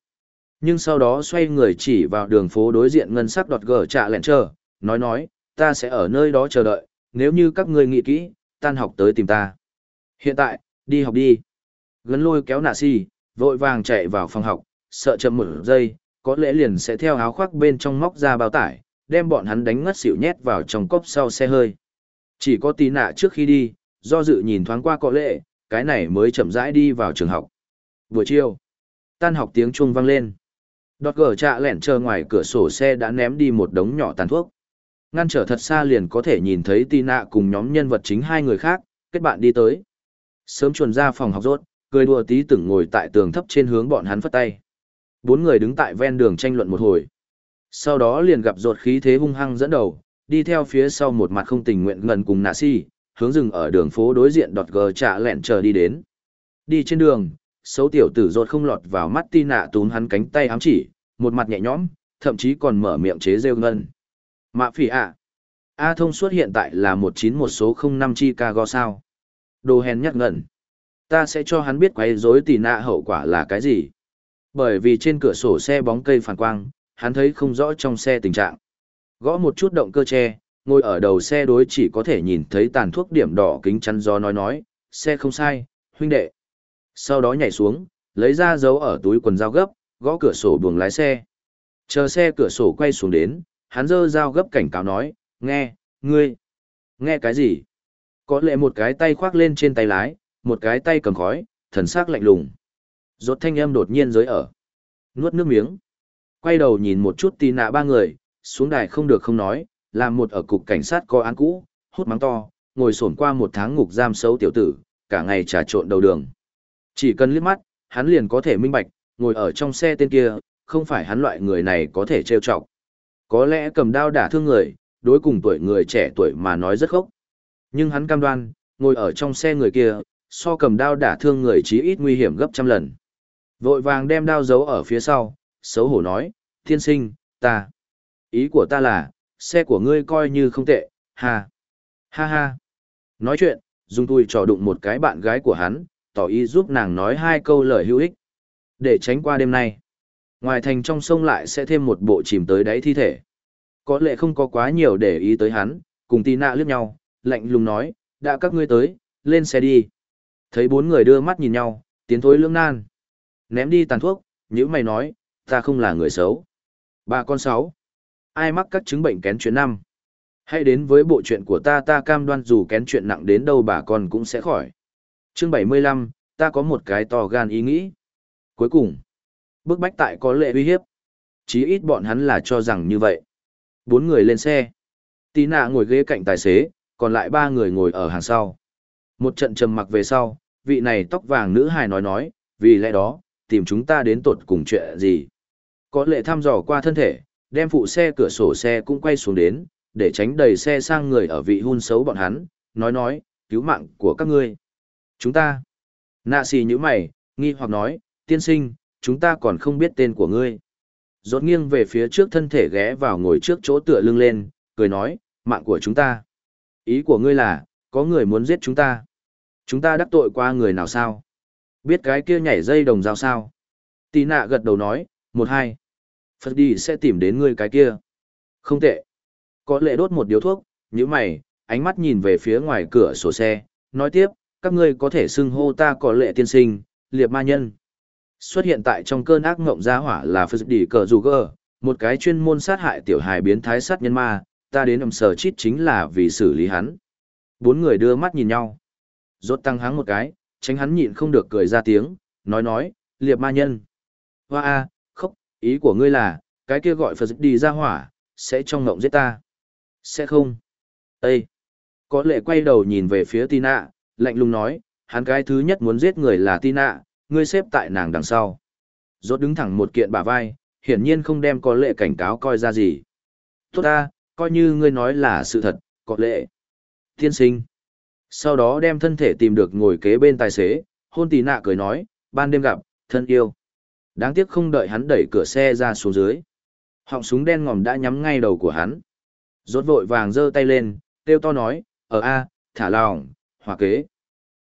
Nhưng sau đó xoay người chỉ vào đường phố đối diện ngân sắc đọt gờ trạ lẹn chờ, nói nói, ta sẽ ở nơi đó chờ đợi, nếu như các ngươi nghĩ kỹ, tan học tới tìm ta. Hiện tại, đi học đi. Gấn lôi kéo nạ si, vội vàng chạy vào phòng học, sợ chậm một giây, có lẽ liền sẽ theo áo khoác bên trong móc ra bao tải, đem bọn hắn đánh ngất xỉu nhét vào trong cốc sau xe hơi. Chỉ có tí nạ trước khi đi, do dự nhìn thoáng qua có lệ, cái này mới chậm rãi đi vào trường học. Buổi chiều, tan học tiếng chuông vang lên. Đọt gở trạ lẻn chờ ngoài cửa sổ xe đã ném đi một đống nhỏ tàn thuốc. Ngăn trở thật xa liền có thể nhìn thấy Tina cùng nhóm nhân vật chính hai người khác, kết bạn đi tới. Sớm chuồn ra phòng học rốt, cười đùa tí từng ngồi tại tường thấp trên hướng bọn hắn phất tay. Bốn người đứng tại ven đường tranh luận một hồi. Sau đó liền gặp rột khí thế hung hăng dẫn đầu, đi theo phía sau một mặt không tình nguyện ngần cùng nạ si, hướng dừng ở đường phố đối diện đọt gờ trả lẹn chờ đi đến. Đi trên đường, xấu tiểu tử rột không lọt vào mắt tin nạ túm hắn cánh tay ám chỉ, một mặt nhẹ nhõm, thậm chí còn mở miệng chế rêu ngân. Mạ phỉ ạ. A thông suốt hiện tại là một chín một số không năm Chicago sao. Đồ hèn nhắc ngẩn. Ta sẽ cho hắn biết quấy rối tì nạ hậu quả là cái gì. Bởi vì trên cửa sổ xe bóng cây phản quang, hắn thấy không rõ trong xe tình trạng. Gõ một chút động cơ tre, ngồi ở đầu xe đối chỉ có thể nhìn thấy tàn thuốc điểm đỏ kính chắn gió nói nói, xe không sai, huynh đệ. Sau đó nhảy xuống, lấy ra dấu ở túi quần dao gấp, gõ cửa sổ buồng lái xe. Chờ xe cửa sổ quay xuống đến, hắn dơ dao gấp cảnh cáo nói, nghe, ngươi, nghe cái gì? Có lẽ một cái tay khoác lên trên tay lái, một cái tay cầm khói, thần sắc lạnh lùng. Rốt thanh âm đột nhiên giới ở. Nuốt nước miếng. Quay đầu nhìn một chút tì nạ ba người, xuống đài không được không nói, làm một ở cục cảnh sát có án cũ, hút mắng to, ngồi sổn qua một tháng ngục giam xấu tiểu tử, cả ngày trà trộn đầu đường. Chỉ cần liếc mắt, hắn liền có thể minh bạch, ngồi ở trong xe tên kia, không phải hắn loại người này có thể trêu chọc. Có lẽ cầm đao đả thương người, đối cùng tuổi người trẻ tuổi mà nói rất khốc. Nhưng hắn cam đoan, ngồi ở trong xe người kia, so cầm đao đả thương người chí ít nguy hiểm gấp trăm lần. Vội vàng đem đao giấu ở phía sau, xấu hổ nói, thiên sinh, ta. Ý của ta là, xe của ngươi coi như không tệ, ha. Ha ha. Nói chuyện, dùng tui trò đụng một cái bạn gái của hắn, tỏ ý giúp nàng nói hai câu lời hữu ích. Để tránh qua đêm nay. Ngoài thành trong sông lại sẽ thêm một bộ chìm tới đáy thi thể. Có lẽ không có quá nhiều để ý tới hắn, cùng tì nạ liếc nhau, lạnh lùng nói, đã các ngươi tới, lên xe đi. Thấy bốn người đưa mắt nhìn nhau, tiến thối lưỡng nan. Ném đi tàn thuốc, nhữ mày nói, ta không là người xấu. bà con sáu. Ai mắc các chứng bệnh kén chuyện năm? Hãy đến với bộ chuyện của ta ta cam đoan dù kén chuyện nặng đến đâu bà con cũng sẽ khỏi. Chương 75, ta có một cái to gan ý nghĩ. Cuối cùng, bước bách tại có lệ uy hiếp. Chí ít bọn hắn là cho rằng như vậy. Bốn người lên xe. Tí nạ ngồi ghế cạnh tài xế, còn lại ba người ngồi ở hàng sau. Một trận trầm mặc về sau, vị này tóc vàng nữ hài nói nói, vì lẽ đó, tìm chúng ta đến tột cùng chuyện gì. Có lệ thăm dò qua thân thể, đem phụ xe cửa sổ xe cũng quay xuống đến, để tránh đầy xe sang người ở vị hun xấu bọn hắn, nói nói, cứu mạng của các ngươi. Chúng ta. Nạ xì như mày, nghi hoặc nói, tiên sinh, chúng ta còn không biết tên của ngươi. Rốt nghiêng về phía trước thân thể ghé vào ngồi trước chỗ tựa lưng lên, cười nói, mạng của chúng ta. Ý của ngươi là, có người muốn giết chúng ta. Chúng ta đắc tội qua người nào sao? Biết cái kia nhảy dây đồng dao sao? Tì nạ gật đầu nói, một hai. Phật đi sẽ tìm đến ngươi cái kia. Không tệ. Có lệ đốt một điếu thuốc, như mày, ánh mắt nhìn về phía ngoài cửa sổ xe, nói tiếp, các ngươi có thể xưng hô ta có lệ tiên sinh, liệp ma nhân. Xuất hiện tại trong cơn ác ngộng gia hỏa là Phật Đỉ cờ dù gơ, một cái chuyên môn sát hại tiểu hài biến thái sát nhân ma, ta đến ẩm sở chít chính là vì xử lý hắn. Bốn người đưa mắt nhìn nhau. Rốt tăng hắng một cái, tránh hắn nhịn không được cười ra tiếng, nói nói, liệp ma nhân. Hoa a, khóc, ý của ngươi là, cái kia gọi Phật Đỉ ra hỏa, sẽ trong ngộng giết ta. Sẽ không. Ê! Có lệ quay đầu nhìn về phía Tina, lạnh lùng nói, hắn cái thứ nhất muốn giết người là Tina, ngươi xếp tại nàng đằng sau. Rốt đứng thẳng một kiện bả vai, hiển nhiên không đem có lệ cảnh cáo coi ra gì. Tốt ta, coi như ngươi nói là sự thật, có lệ. Tiên sinh. Sau đó đem thân thể tìm được ngồi kế bên tài xế, hôn tì nạ cười nói, ban đêm gặp, thân yêu. Đáng tiếc không đợi hắn đẩy cửa xe ra xuống dưới. Họng súng đen ngòm đã nhắm ngay đầu của hắn. Rốt vội vàng giơ tay lên, kêu to nói, ở a, thả lòng, hòa kế.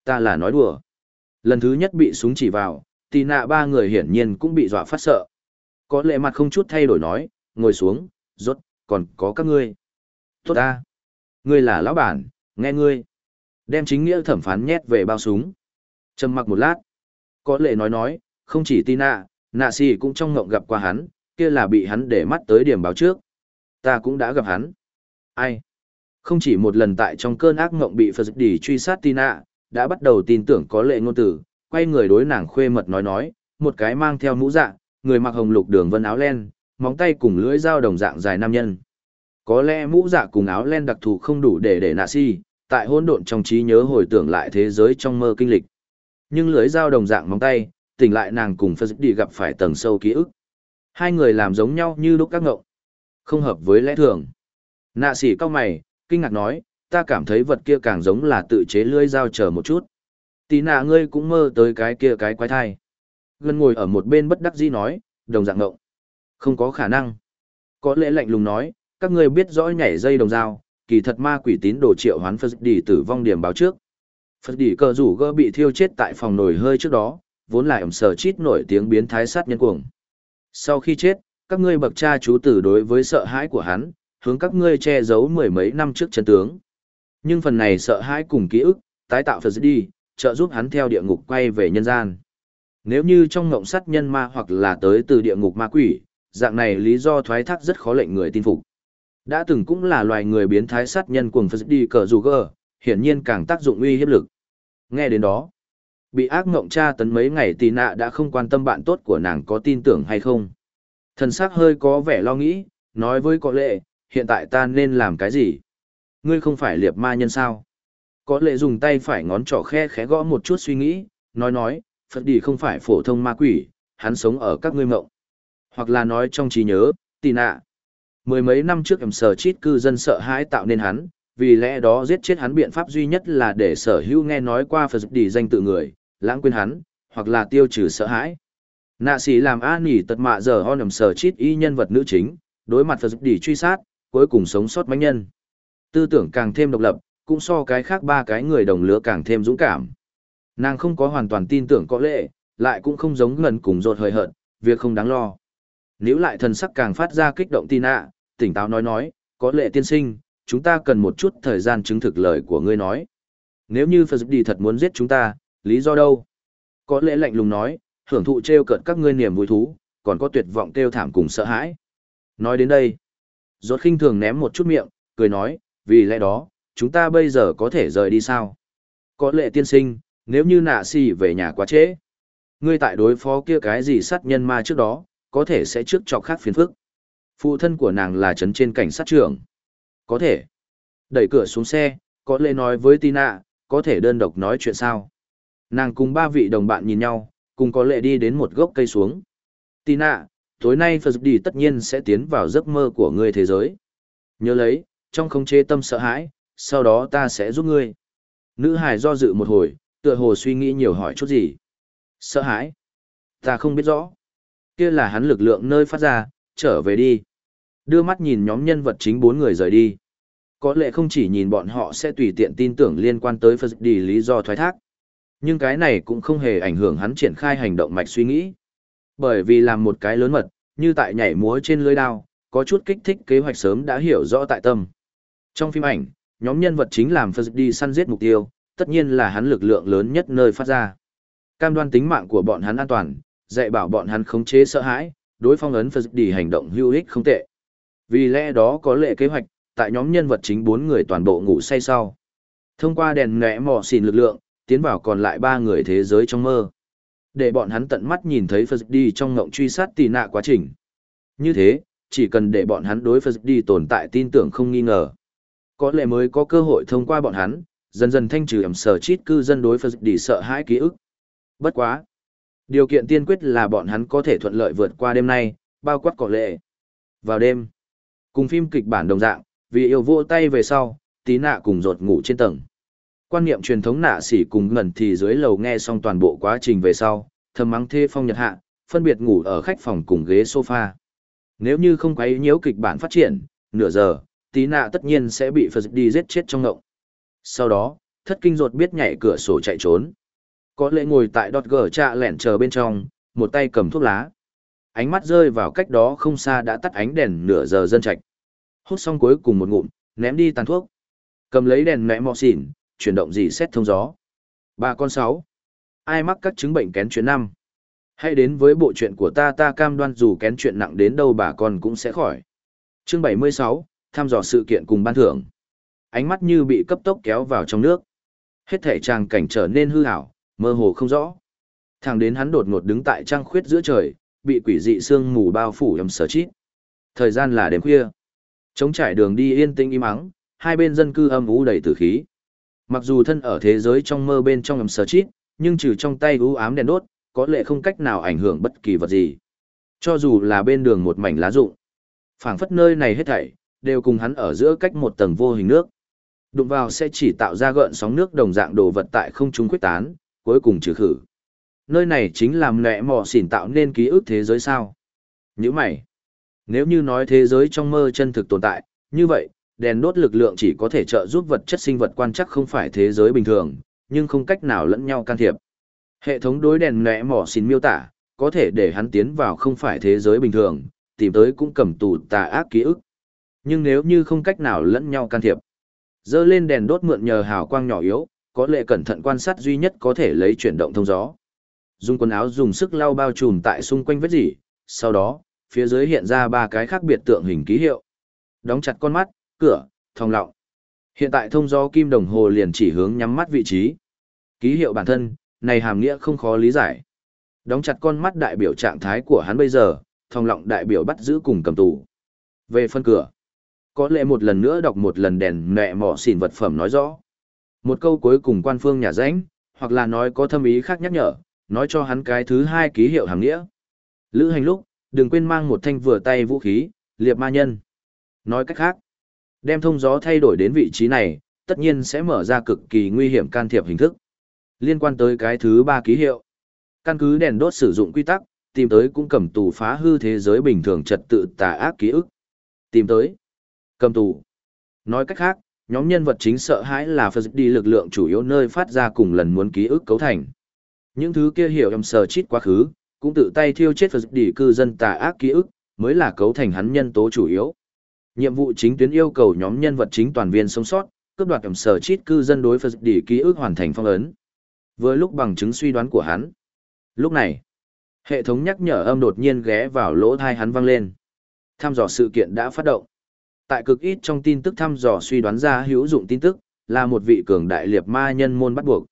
Ta là nói đùa. Lần thứ nhất bị súng chỉ vào, tì nạ ba người hiển nhiên cũng bị dọa phát sợ. Có lệ mặt không chút thay đổi nói, ngồi xuống, rốt, còn có các ngươi. Tốt ta. Ngươi là lão bản, nghe ngươi. Đem chính nghĩa thẩm phán nhét về bao súng. Trầm mặc một lát. Có lệ nói nói, không chỉ Tina, nạ si cũng trong ngộng gặp qua hắn, kia là bị hắn để mắt tới điểm báo trước. Ta cũng đã gặp hắn. Ai? Không chỉ một lần tại trong cơn ác mộng bị Phật đỉ truy sát Tina, đã bắt đầu tin tưởng có lệ ngôn tử, quay người đối nàng khuê mật nói nói, một cái mang theo mũ dạ, người mặc hồng lục đường vân áo len, móng tay cùng lưỡi dao đồng dạng dài nam nhân. Có lẽ mũ dạ cùng áo len đặc thù không đủ để để nạ si, tại hỗn độn trong trí nhớ hồi tưởng lại thế giới trong mơ kinh lịch. Nhưng lưỡi dao đồng dạng móng tay, tỉnh lại nàng cùng Phật đi gặp phải tầng sâu ký ức. Hai người làm giống nhau như lúc các ngộng. Không hợp với lẽ thường. Nạ sĩ cao mày, kinh ngạc nói, ta cảm thấy vật kia càng giống là tự chế lưỡi dao chờ một chút. Tí nạ ngươi cũng mơ tới cái kia cái quái thai. Gần ngồi ở một bên bất đắc dĩ nói, đồng dạng ngộng. Không có khả năng. Có lẽ lạnh lùng nói, các ngươi biết rõ nhảy dây đồng dao, kỳ thật ma quỷ tín đồ triệu hoán Phật Đỉ tử vong điểm báo trước. Phật Đỉ cờ rủ gơ bị thiêu chết tại phòng nồi hơi trước đó, vốn là ẩm sở chít nổi tiếng biến thái sát nhân cuồng. Sau khi chết, các ngươi bậc cha chú tử đối với sợ hãi của hắn, hướng các ngươi che giấu mười mấy năm trước chân tướng. Nhưng phần này sợ hãi cùng ký ức, tái tạo Phật đi, trợ giúp hắn theo địa ngục quay về nhân gian. Nếu như trong ngộng sát nhân ma hoặc là tới từ địa ngục ma quỷ, dạng này lý do thoái thác rất khó lệnh người tin phục. Đã từng cũng là loài người biến thái sát nhân cuồng Phật đi cờ dù gờ, hiển nhiên càng tác dụng uy hiếp lực. Nghe đến đó, bị ác ngộng tra tấn mấy ngày tì nạ đã không quan tâm bạn tốt của nàng có tin tưởng hay không. Thần sắc hơi có vẻ lo nghĩ, nói với có lệ, hiện tại ta nên làm cái gì? Ngươi không phải liệp ma nhân sao? Có lệ dùng tay phải ngón trỏ khe khẽ gõ một chút suy nghĩ, nói nói, Phật đi không phải phổ thông ma quỷ, hắn sống ở các ngươi mộng. Hoặc là nói trong trí nhớ, tì nạ. Mười mấy năm trước em sở chít cư dân sợ hãi tạo nên hắn, vì lẽ đó giết chết hắn biện pháp duy nhất là để sở hữu nghe nói qua Phật đi danh tự người, lãng quên hắn, hoặc là tiêu trừ sợ hãi. Nạ sĩ làm a nỉ tật mạ giờ hon em sở chít y nhân vật nữ chính, đối mặt Phật đi truy sát, cuối cùng sống sót mánh nhân. Tư tưởng càng thêm độc lập, cũng so cái khác ba cái người đồng lứa càng thêm dũng cảm. Nàng không có hoàn toàn tin tưởng có lệ, lại cũng không giống ngần cùng rột hời hợt, việc không đáng lo. Nếu lại thần sắc càng phát ra kích động tin ạ, tỉnh táo nói nói, có lệ tiên sinh, chúng ta cần một chút thời gian chứng thực lời của ngươi nói. Nếu như Phật đi thật muốn giết chúng ta, lý do đâu? Có lẽ lạnh lùng nói, hưởng thụ treo cợt các ngươi niềm vui thú, còn có tuyệt vọng kêu thảm cùng sợ hãi. Nói đến đây, rốt khinh thường ném một chút miệng, cười nói, vì lẽ đó, chúng ta bây giờ có thể rời đi sao? Có lệ tiên sinh, nếu như nạ si về nhà quá trễ, ngươi tại đối phó kia cái gì sát nhân ma trước đó, có thể sẽ trước chọc khác phiền phức. Phụ thân của nàng là trấn trên cảnh sát trưởng. Có thể. Đẩy cửa xuống xe, có lệ nói với Tina, có thể đơn độc nói chuyện sao? Nàng cùng ba vị đồng bạn nhìn nhau, cùng có lệ đi đến một gốc cây xuống. Tina, tối nay Phật đi tất nhiên sẽ tiến vào giấc mơ của ngươi thế giới. Nhớ lấy, trong không chế tâm sợ hãi, sau đó ta sẽ giúp ngươi. Nữ hải do dự một hồi, tựa hồ suy nghĩ nhiều hỏi chút gì. Sợ hãi? Ta không biết rõ. Kia là hắn lực lượng nơi phát ra, trở về đi. Đưa mắt nhìn nhóm nhân vật chính bốn người rời đi. Có lẽ không chỉ nhìn bọn họ sẽ tùy tiện tin tưởng liên quan tới Phật đi lý do thoái thác. Nhưng cái này cũng không hề ảnh hưởng hắn triển khai hành động mạch suy nghĩ. Bởi vì làm một cái lớn mật, như tại nhảy múa trên lưới đao, có chút kích thích kế hoạch sớm đã hiểu rõ tại tâm. Trong phim ảnh, nhóm nhân vật chính làm Phật đi săn giết mục tiêu, tất nhiên là hắn lực lượng lớn nhất nơi phát ra. Cam đoan tính mạng của bọn hắn an toàn, dạy bảo bọn hắn khống chế sợ hãi, đối phong ấn Phật đi hành động hữu ích không tệ. Vì lẽ đó có lệ kế hoạch, tại nhóm nhân vật chính bốn người toàn bộ ngủ say sau. Thông qua đèn ngẽ mò xìn lực lượng, tiến vào còn lại ba người thế giới trong mơ. Để bọn hắn tận mắt nhìn thấy Phật đi trong ngộng truy sát tì nạ quá trình. Như thế, chỉ cần để bọn hắn đối Phật đi tồn tại tin tưởng không nghi ngờ. Có lẽ mới có cơ hội thông qua bọn hắn, dần dần thanh trừ ẩm sở chít cư dân đối Phật đi sợ hãi ký ức. Bất quá. Điều kiện tiên quyết là bọn hắn có thể thuận lợi vượt qua đêm nay, bao quát cỏ lệ. Vào đêm, cùng phim kịch bản đồng dạng, vì yêu vô tay về sau, tí nạ cùng rột ngủ trên tầng. Quan niệm truyền thống nạ sỉ cùng ngẩn thì dưới lầu nghe xong toàn bộ quá trình về sau, thầm mắng thê phong nhật hạ, phân biệt ngủ ở khách phòng cùng ghế sofa. Nếu như không quấy nhiễu kịch bản phát triển, nửa giờ, tí nạ tất nhiên sẽ bị Phật đi giết chết trong ngộng. Sau đó, thất kinh rột biết nhảy cửa sổ chạy trốn. Có lẽ ngồi tại đọt gờ trạ lẻn chờ bên trong, một tay cầm thuốc lá. Ánh mắt rơi vào cách đó không xa đã tắt ánh đèn nửa giờ dân trạch. Hút xong cuối cùng một ngụm, ném đi tàn thuốc. Cầm lấy đèn mẹ mọ xỉn, chuyển động gì xét thông gió. Ba con sáu. Ai mắc các chứng bệnh kén chuyện năm? Hãy đến với bộ chuyện của ta ta cam đoan dù kén chuyện nặng đến đâu bà con cũng sẽ khỏi. Chương 76, tham dò sự kiện cùng ban thưởng. Ánh mắt như bị cấp tốc kéo vào trong nước. Hết thể tràng cảnh trở nên hư ảo mơ hồ không rõ. Thẳng đến hắn đột ngột đứng tại trăng khuyết giữa trời, bị quỷ dị sương mù bao phủ ầm sở chít. Thời gian là đêm khuya. Trống trải đường đi yên tĩnh im ắng, hai bên dân cư âm u đầy tử khí. Mặc dù thân ở thế giới trong mơ bên trong ầm sở chít, nhưng trừ trong tay u ám đèn đốt, có lẽ không cách nào ảnh hưởng bất kỳ vật gì. Cho dù là bên đường một mảnh lá rụng, phảng phất nơi này hết thảy, đều cùng hắn ở giữa cách một tầng vô hình nước. Đụng vào sẽ chỉ tạo ra gợn sóng nước đồng dạng đồ vật tại không trung quyết tán, cuối cùng trừ khử. Nơi này chính là nẹ mò xỉn tạo nên ký ức thế giới sao. Như mày, nếu như nói thế giới trong mơ chân thực tồn tại, như vậy, đèn đốt lực lượng chỉ có thể trợ giúp vật chất sinh vật quan chắc không phải thế giới bình thường, nhưng không cách nào lẫn nhau can thiệp. Hệ thống đối đèn nẹ mỏ xin miêu tả, có thể để hắn tiến vào không phải thế giới bình thường, tìm tới cũng cầm tù tà ác ký ức. Nhưng nếu như không cách nào lẫn nhau can thiệp, dơ lên đèn đốt mượn nhờ hào quang nhỏ yếu, có lệ cẩn thận quan sát duy nhất có thể lấy chuyển động thông gió. Dùng quần áo dùng sức lau bao trùm tại xung quanh vết dỉ, sau đó, phía dưới hiện ra ba cái khác biệt tượng hình ký hiệu. Đóng chặt con mắt, cửa, thòng lọng. Hiện tại thông gió kim đồng hồ liền chỉ hướng nhắm mắt vị trí. Ký hiệu bản thân, này hàm nghĩa không khó lý giải. Đóng chặt con mắt đại biểu trạng thái của hắn bây giờ, thòng lọng đại biểu bắt giữ cùng cầm tù. Về phân cửa, có lẽ một lần nữa đọc một lần đèn mẹ mỏ xỉn vật phẩm nói rõ. Một câu cuối cùng quan phương nhà ránh, hoặc là nói có thâm ý khác nhắc nhở, nói cho hắn cái thứ hai ký hiệu hàng nghĩa. Lữ hành lúc, đừng quên mang một thanh vừa tay vũ khí, liệp ma nhân. Nói cách khác, đem thông gió thay đổi đến vị trí này, tất nhiên sẽ mở ra cực kỳ nguy hiểm can thiệp hình thức. Liên quan tới cái thứ ba ký hiệu, căn cứ đèn đốt sử dụng quy tắc, tìm tới cũng cầm tù phá hư thế giới bình thường trật tự tà ác ký ức. Tìm tới, cầm tù. Nói cách khác, nhóm nhân vật chính sợ hãi là Phật đi lực lượng chủ yếu nơi phát ra cùng lần muốn ký ức cấu thành. Những thứ kia hiểu em sờ chít quá khứ, cũng tự tay thiêu chết Phật đi cư dân tà ác ký ức, mới là cấu thành hắn nhân tố chủ yếu. Nhiệm vụ chính tuyến yêu cầu nhóm nhân vật chính toàn viên sống sót, cướp đoạt em sở chít cư dân đối Phật đỉ ký ức hoàn thành phong ấn. Với lúc bằng chứng suy đoán của hắn. Lúc này, hệ thống nhắc nhở âm đột nhiên ghé vào lỗ thai hắn vang lên. Thăm dò sự kiện đã phát động. Tại cực ít trong tin tức thăm dò suy đoán ra hữu dụng tin tức, là một vị cường đại liệt ma nhân môn bắt buộc.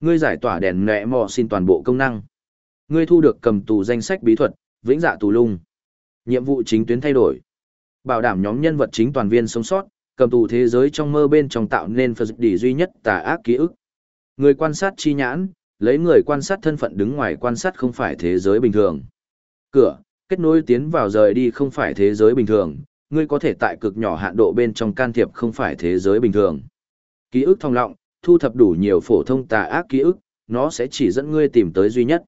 Ngươi giải tỏa đèn nẹ mò xin toàn bộ công năng. Ngươi thu được cầm tù danh sách bí thuật, vĩnh dạ tù lung. Nhiệm vụ chính tuyến thay đổi. Bảo đảm nhóm nhân vật chính toàn viên sống sót, cầm tù thế giới trong mơ bên trong tạo nên Phật đi duy nhất tà ác ký ức. Người quan sát chi nhãn, lấy người quan sát thân phận đứng ngoài quan sát không phải thế giới bình thường. Cửa, kết nối tiến vào rời đi không phải thế giới bình thường, ngươi có thể tại cực nhỏ hạn độ bên trong can thiệp không phải thế giới bình thường. Ký ức thông lọng, thu thập đủ nhiều phổ thông tà ác ký ức, nó sẽ chỉ dẫn ngươi tìm tới duy nhất.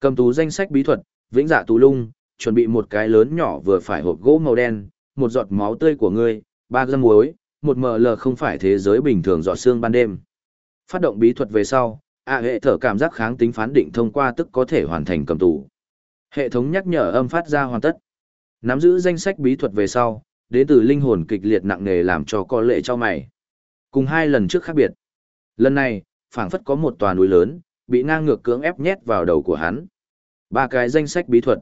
Cầm tú danh sách bí thuật, vĩnh dạ tù lung, chuẩn bị một cái lớn nhỏ vừa phải hộp gỗ màu đen, một giọt máu tươi của ngươi, ba gam muối, một ml không phải thế giới bình thường giọt xương ban đêm. Phát động bí thuật về sau, a hệ thở cảm giác kháng tính phán định thông qua tức có thể hoàn thành cầm tù. Hệ thống nhắc nhở âm phát ra hoàn tất. Nắm giữ danh sách bí thuật về sau, đến từ linh hồn kịch liệt nặng nề làm cho có lệ cho mày. Cùng hai lần trước khác biệt. Lần này, phảng phất có một tòa núi lớn, bị ngang ngược cưỡng ép nhét vào đầu của hắn. Ba cái danh sách bí thuật.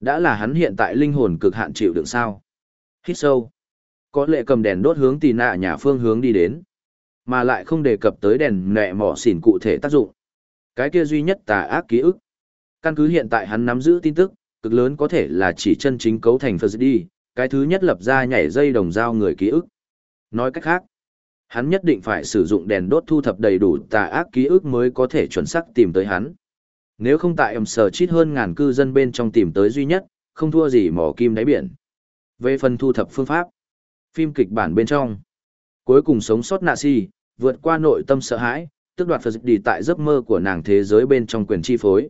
Đã là hắn hiện tại linh hồn cực hạn chịu đựng sao. Hít sâu. Có lệ cầm đèn đốt hướng tì nạ nhà phương hướng đi đến. Mà lại không đề cập tới đèn nẹ mỏ xỉn cụ thể tác dụng. Cái kia duy nhất tà ác ký ức. Căn cứ hiện tại hắn nắm giữ tin tức, cực lớn có thể là chỉ chân chính cấu thành Phật đi, cái thứ nhất lập ra nhảy dây đồng dao người ký ức. Nói cách khác, hắn nhất định phải sử dụng đèn đốt thu thập đầy đủ tà ác ký ức mới có thể chuẩn xác tìm tới hắn. Nếu không tại ẩm sở chít hơn ngàn cư dân bên trong tìm tới duy nhất, không thua gì mỏ kim đáy biển. Về phần thu thập phương pháp, phim kịch bản bên trong, cuối cùng sống sót nạ si, vượt qua nội tâm sợ hãi, tức đoạt Phật đi tại giấc mơ của nàng thế giới bên trong quyền chi phối.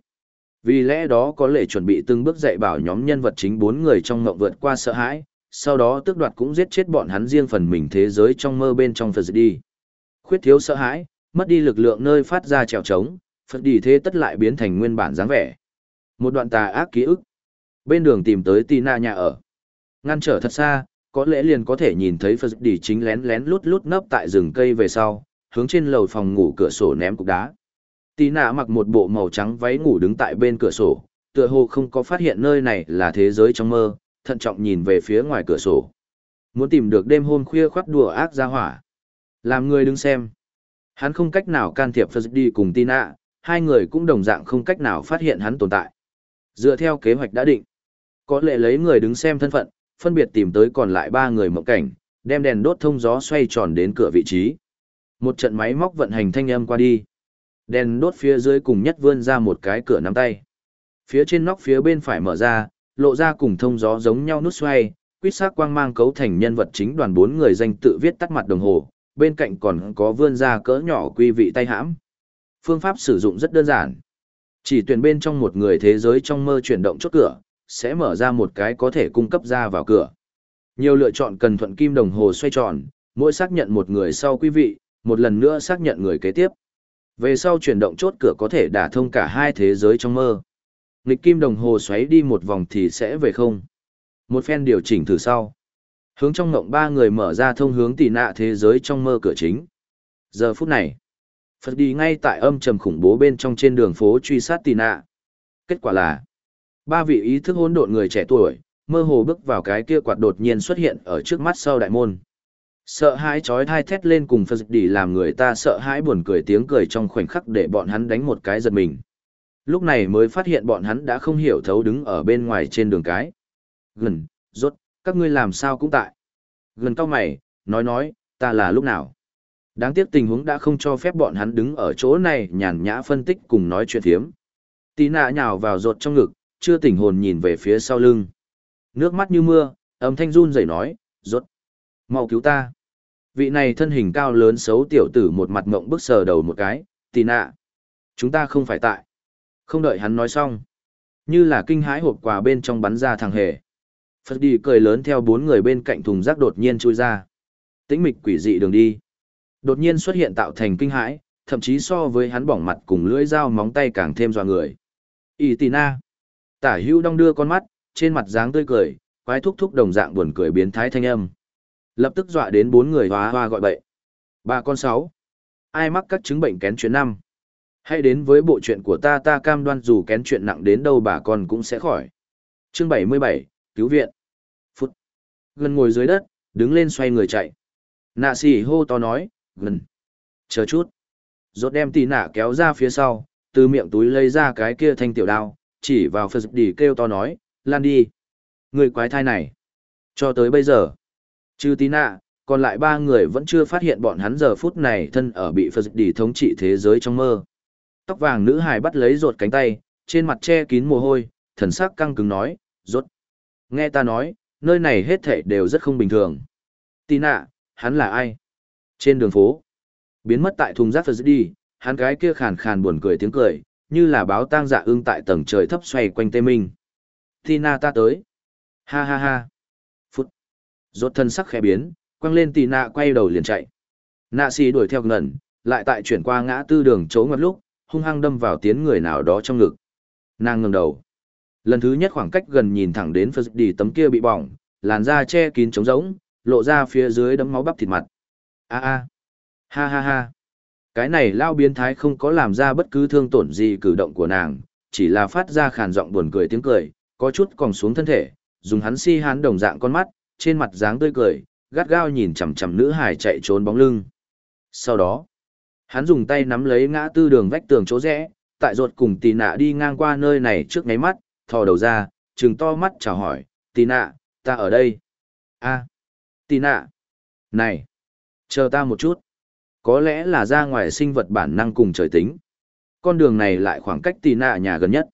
Vì lẽ đó có lẽ chuẩn bị từng bước dạy bảo nhóm nhân vật chính bốn người trong ngộng vượt qua sợ hãi, sau đó tước đoạt cũng giết chết bọn hắn riêng phần mình thế giới trong mơ bên trong Phật đi. Khuyết thiếu sợ hãi, mất đi lực lượng nơi phát ra trèo trống, Phật đi thế tất lại biến thành nguyên bản dáng vẻ. Một đoạn tà ác ký ức. Bên đường tìm tới Tina nhà ở. Ngăn trở thật xa, có lẽ liền có thể nhìn thấy Phật đi chính lén lén lút lút nấp tại rừng cây về sau, hướng trên lầu phòng ngủ cửa sổ ném cục đá. Tí nạ mặc một bộ màu trắng váy ngủ đứng tại bên cửa sổ, tựa hồ không có phát hiện nơi này là thế giới trong mơ, thận trọng nhìn về phía ngoài cửa sổ. Muốn tìm được đêm hôm khuya khoắt đùa ác ra hỏa. Làm người đứng xem. Hắn không cách nào can thiệp Phật đi cùng Tina, hai người cũng đồng dạng không cách nào phát hiện hắn tồn tại. Dựa theo kế hoạch đã định, có lẽ lấy người đứng xem thân phận, phân biệt tìm tới còn lại ba người mộng cảnh, đem đèn đốt thông gió xoay tròn đến cửa vị trí. Một trận máy móc vận hành thanh âm qua đi. Đèn đốt phía dưới cùng nhất vươn ra một cái cửa nắm tay. Phía trên nóc phía bên phải mở ra, lộ ra cùng thông gió giống nhau nút xoay, quýt sắc quang mang cấu thành nhân vật chính đoàn bốn người danh tự viết tắt mặt đồng hồ, bên cạnh còn có vươn ra cỡ nhỏ quy vị tay hãm. Phương pháp sử dụng rất đơn giản. Chỉ tuyển bên trong một người thế giới trong mơ chuyển động chốt cửa, sẽ mở ra một cái có thể cung cấp ra vào cửa. Nhiều lựa chọn cần thuận kim đồng hồ xoay tròn, mỗi xác nhận một người sau quý vị, một lần nữa xác nhận người kế tiếp. Về sau chuyển động chốt cửa có thể đả thông cả hai thế giới trong mơ. Nghịch kim đồng hồ xoáy đi một vòng thì sẽ về không. Một phen điều chỉnh thử sau. Hướng trong ngộng ba người mở ra thông hướng tỉ nạ thế giới trong mơ cửa chính. Giờ phút này, Phật đi ngay tại âm trầm khủng bố bên trong trên đường phố truy sát tỉ nạ. Kết quả là, ba vị ý thức hỗn độn người trẻ tuổi, mơ hồ bước vào cái kia quạt đột nhiên xuất hiện ở trước mắt sau đại môn. Sợ hãi chói thai thét lên cùng Phật Đỉ làm người ta sợ hãi buồn cười tiếng cười trong khoảnh khắc để bọn hắn đánh một cái giật mình. Lúc này mới phát hiện bọn hắn đã không hiểu thấu đứng ở bên ngoài trên đường cái. Gần, rốt, các ngươi làm sao cũng tại. Gần cao mày, nói nói, ta là lúc nào. Đáng tiếc tình huống đã không cho phép bọn hắn đứng ở chỗ này nhàn nhã phân tích cùng nói chuyện thiếm. Tí nạ nhào vào rột trong ngực, chưa tỉnh hồn nhìn về phía sau lưng. Nước mắt như mưa, âm thanh run rẩy nói, rốt. mau cứu ta. Vị này thân hình cao lớn xấu tiểu tử một mặt ngộng bức sờ đầu một cái, tì nạ. Chúng ta không phải tại. Không đợi hắn nói xong. Như là kinh hãi hộp quà bên trong bắn ra thằng hề. Phật đi cười lớn theo bốn người bên cạnh thùng rác đột nhiên chui ra. Tĩnh mịch quỷ dị đường đi. Đột nhiên xuất hiện tạo thành kinh hãi, thậm chí so với hắn bỏng mặt cùng lưỡi dao móng tay càng thêm dọa người. Ý tì na. Tả hưu đong đưa con mắt, trên mặt dáng tươi cười, quái thúc thúc đồng dạng buồn cười biến thái thanh âm. Lập tức dọa đến bốn người hóa hoa gọi bậy. Ba con sáu. Ai mắc các chứng bệnh kén chuyện năm. Hãy đến với bộ chuyện của ta ta cam đoan dù kén chuyện nặng đến đâu bà con cũng sẽ khỏi. Chương 77, cứu viện. Phút. Gần ngồi dưới đất, đứng lên xoay người chạy. Nạ xì hô to nói, gần. Chờ chút. Rốt đem tì nạ kéo ra phía sau, từ miệng túi lấy ra cái kia thanh tiểu đao, chỉ vào Phật đi kêu to nói, lan đi. Người quái thai này. Cho tới bây giờ, trừ tí nạ, còn lại ba người vẫn chưa phát hiện bọn hắn giờ phút này thân ở bị Phật đi thống trị thế giới trong mơ. Tóc vàng nữ hài bắt lấy rột cánh tay, trên mặt che kín mồ hôi, thần sắc căng cứng nói, rốt. Nghe ta nói, nơi này hết thảy đều rất không bình thường. Tí nạ, hắn là ai? Trên đường phố, biến mất tại thùng rác Phật đi, hắn cái kia khàn khàn buồn cười tiếng cười, như là báo tang dạ ưng tại tầng trời thấp xoay quanh tê minh. Tina ta tới. Ha ha ha. Phút. Rốt thân sắc khẽ biến, quăng lên Tina quay đầu liền chạy. Nạ xì đuổi theo ngẩn, lại tại chuyển qua ngã tư đường chỗ ngoặt lúc, hung hăng đâm vào tiến người nào đó trong ngực. Nàng ngẩng đầu. Lần thứ nhất khoảng cách gần nhìn thẳng đến Phật đi tấm kia bị bỏng, làn da che kín trống rỗng, lộ ra phía dưới đấm máu bắp thịt mặt. A a. Ha ha ha. Cái này lao biến thái không có làm ra bất cứ thương tổn gì cử động của nàng, chỉ là phát ra khàn giọng buồn cười tiếng cười, có chút còn xuống thân thể, dùng hắn si hán đồng dạng con mắt, trên mặt dáng tươi cười, gắt gao nhìn chằm chằm nữ hải chạy trốn bóng lưng. Sau đó, hắn dùng tay nắm lấy ngã tư đường vách tường chỗ rẽ, tại ruột cùng tì nạ đi ngang qua nơi này trước ngáy mắt, thò đầu ra, trừng to mắt chào hỏi, tì nạ, ta ở đây. a à, tì nạ. Này, chờ ta một chút. Có lẽ là ra ngoài sinh vật bản năng cùng trời tính. Con đường này lại khoảng cách tì nạ nhà gần nhất.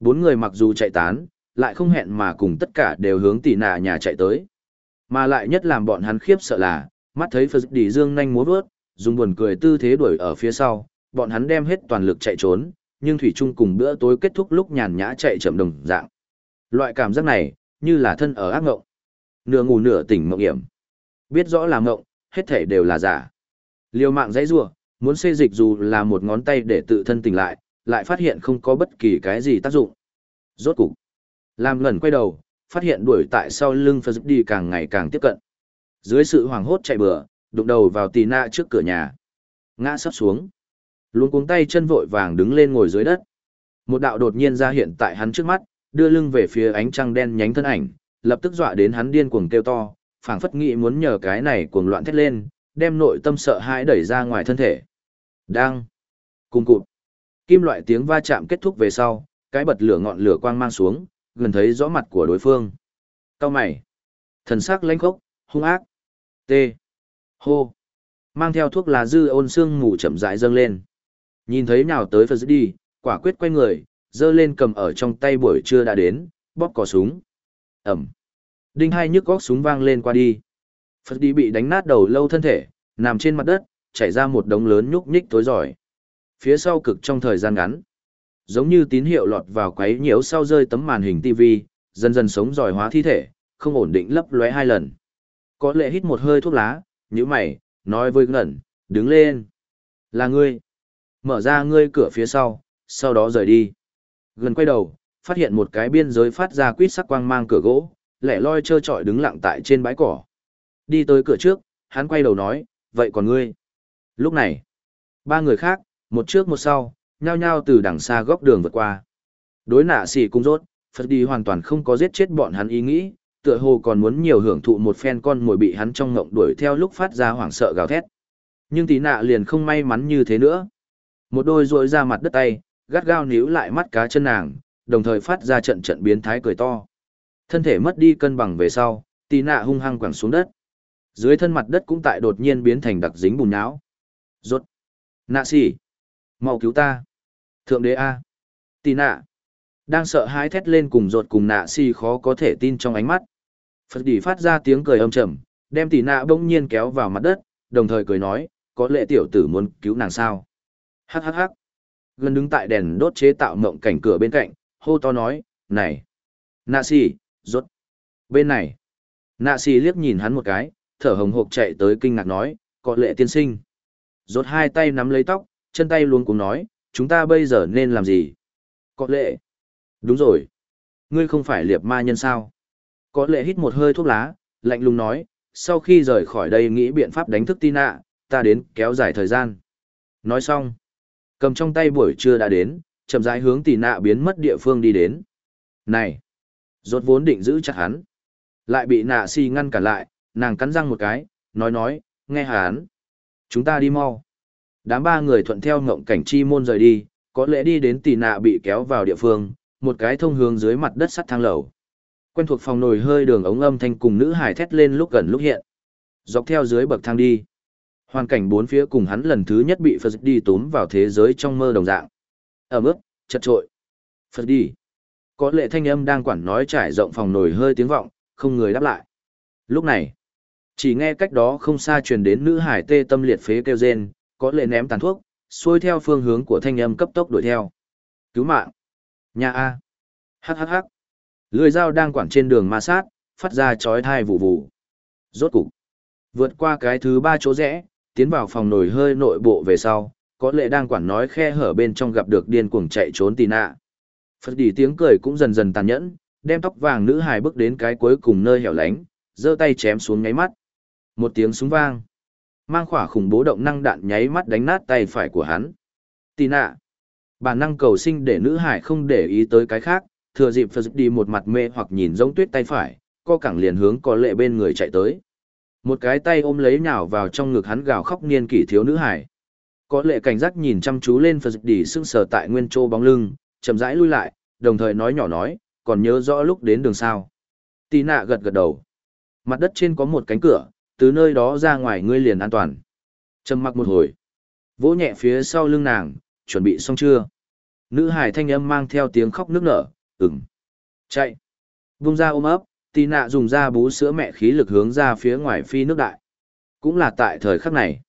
Bốn người mặc dù chạy tán, lại không hẹn mà cùng tất cả đều hướng tì nạ nhà chạy tới. Mà lại nhất làm bọn hắn khiếp sợ là, mắt thấy Phật đi dương nhanh múa vớt, dùng buồn cười tư thế đuổi ở phía sau, bọn hắn đem hết toàn lực chạy trốn, nhưng thủy chung cùng bữa tối kết thúc lúc nhàn nhã chạy chậm đồng dạng. Loại cảm giác này, như là thân ở ác ngộng. Nửa ngủ nửa tỉnh mộng hiểm. Biết rõ là ngộng, hết thể đều là giả. Liều mạng dãy rủa, muốn xê dịch dù là một ngón tay để tự thân tỉnh lại, lại phát hiện không có bất kỳ cái gì tác dụng. Rốt cục, làm lần quay đầu, phát hiện đuổi tại sau lưng Phật đi càng ngày càng tiếp cận. Dưới sự hoảng hốt chạy bừa, đụng đầu vào tì nạ trước cửa nhà. Ngã sắp xuống. Luôn cuống tay chân vội vàng đứng lên ngồi dưới đất. Một đạo đột nhiên ra hiện tại hắn trước mắt, đưa lưng về phía ánh trăng đen nhánh thân ảnh, lập tức dọa đến hắn điên cuồng kêu to, phảng phất nghĩ muốn nhờ cái này cuồng loạn thét lên, đem nội tâm sợ hãi đẩy ra ngoài thân thể. Đang. Cùng cụt. Kim loại tiếng va chạm kết thúc về sau, cái bật lửa ngọn lửa quang mang xuống, gần thấy rõ mặt của đối phương. Cao mày. Thần sắc lãnh khốc, hung ác. T. Hô. Mang theo thuốc lá dư ôn xương mù chậm rãi dâng lên. Nhìn thấy nào tới Phật đi, quả quyết quay người, dơ lên cầm ở trong tay buổi trưa đã đến, bóp cò súng. Ẩm. Đinh hai nhức góc súng vang lên qua đi. Phật đi bị đánh nát đầu lâu thân thể, nằm trên mặt đất, chảy ra một đống lớn nhúc nhích tối giỏi. Phía sau cực trong thời gian ngắn, giống như tín hiệu lọt vào quấy nhiễu sau rơi tấm màn hình TV, dần dần sống giỏi hóa thi thể, không ổn định lấp lóe hai lần. Có lệ hít một hơi thuốc lá, nhíu mày, nói với ngẩn, đứng lên. Là ngươi. mở ra ngươi cửa phía sau, sau đó rời đi. Gần quay đầu, phát hiện một cái biên giới phát ra quýt sắc quang mang cửa gỗ, lẻ loi trơ trọi đứng lặng tại trên bãi cỏ. Đi tới cửa trước, hắn quay đầu nói, vậy còn ngươi? Lúc này, ba người khác, một trước một sau, nhao nhao từ đằng xa góc đường vượt qua. Đối nạ xỉ cung rốt, Phật đi hoàn toàn không có giết chết bọn hắn ý nghĩ, tựa hồ còn muốn nhiều hưởng thụ một phen con mồi bị hắn trong ngộng đuổi theo lúc phát ra hoảng sợ gào thét. Nhưng tí nạ liền không may mắn như thế nữa. Một đôi rội ra mặt đất tay, gắt gao níu lại mắt cá chân nàng, đồng thời phát ra trận trận biến thái cười to. Thân thể mất đi cân bằng về sau, tí nạ hung hăng quẳng xuống đất. Dưới thân mặt đất cũng tại đột nhiên biến thành đặc dính bùn nhão. Rốt. Nạ xỉ. mau cứu ta. Thượng đế A. Tì nạ. Đang sợ hãi thét lên cùng rột cùng nạ xỉ khó có thể tin trong ánh mắt. Phật đỉ phát ra tiếng cười âm trầm, đem tì nạ bỗng nhiên kéo vào mặt đất, đồng thời cười nói, có lệ tiểu tử muốn cứu nàng sao. Hắc hắc hắc. Gần đứng tại đèn đốt chế tạo mộng cảnh cửa bên cạnh, hô to nói, này. Nạ xỉ, rốt. Bên này. Nạ xỉ liếc nhìn hắn một cái, thở hồng hộc chạy tới kinh ngạc nói, có lệ tiên sinh. Rốt hai tay nắm lấy tóc, chân tay luôn cùng nói, chúng ta bây giờ nên làm gì? Có lệ. Đúng rồi. Ngươi không phải liệp ma nhân sao? Có lệ hít một hơi thuốc lá, lạnh lùng nói, sau khi rời khỏi đây nghĩ biện pháp đánh thức Tina, ta đến kéo dài thời gian. Nói xong. Cầm trong tay buổi trưa đã đến, chậm rãi hướng tỷ nạ biến mất địa phương đi đến. Này! Rốt vốn định giữ chặt hắn. Lại bị nạ si ngăn cản lại, nàng cắn răng một cái, nói nói, nghe hắn. Chúng ta đi mau. Đám ba người thuận theo ngộng cảnh chi môn rời đi, có lẽ đi đến tỷ nạ bị kéo vào địa phương, một cái thông hướng dưới mặt đất sắt thang lầu. Quen thuộc phòng nồi hơi đường ống âm thanh cùng nữ hải thét lên lúc gần lúc hiện. Dọc theo dưới bậc thang đi. Hoàn cảnh bốn phía cùng hắn lần thứ nhất bị Phật đi tốn vào thế giới trong mơ đồng dạng. Ở mức, chật trội. Phật đi. Có lệ thanh âm đang quản nói trải rộng phòng nồi hơi tiếng vọng, không người đáp lại. Lúc này, chỉ nghe cách đó không xa truyền đến nữ hải tê tâm liệt phế kêu rên, có lệ ném tàn thuốc, xuôi theo phương hướng của thanh âm cấp tốc đuổi theo. Cứu mạng. Nhà A. Hhh! hắc. Lưỡi dao đang quản trên đường ma sát, phát ra chói thai vụ vụ. Rốt cục. Vượt qua cái thứ ba chỗ rẽ, tiến vào phòng nồi hơi nội bộ về sau, có lệ đang quản nói khe hở bên trong gặp được điên cuồng chạy trốn tì nạ. Phật đi tiếng cười cũng dần dần tàn nhẫn, đem tóc vàng nữ hài bước đến cái cuối cùng nơi hẻo lánh, giơ tay chém xuống nháy mắt. Một tiếng súng vang. Mang khỏa khủng bố động năng đạn nháy mắt đánh nát tay phải của hắn. Tì nạ. Bản năng cầu sinh để nữ hải không để ý tới cái khác, thừa dịp Phật đi một mặt mê hoặc nhìn giống tuyết tay phải, co cẳng liền hướng có lệ bên người chạy tới. Một cái tay ôm lấy nhào vào trong ngực hắn gào khóc niên kỷ thiếu nữ hải. Có lệ cảnh giác nhìn chăm chú lên Phật đi sưng sờ tại nguyên trô bóng lưng, chậm rãi lui lại, đồng thời nói nhỏ nói, còn nhớ rõ lúc đến đường sao. Tì nạ gật gật đầu. Mặt đất trên có một cánh cửa, từ nơi đó ra ngoài ngươi liền an toàn. Trầm mặc một hồi. Vỗ nhẹ phía sau lưng nàng, chuẩn bị xong chưa? Nữ hải thanh âm mang theo tiếng khóc nước nở, ừm. Chạy. Vung ra ôm ấp, tì nạ dùng ra bú sữa mẹ khí lực hướng ra phía ngoài phi nước đại. Cũng là tại thời khắc này.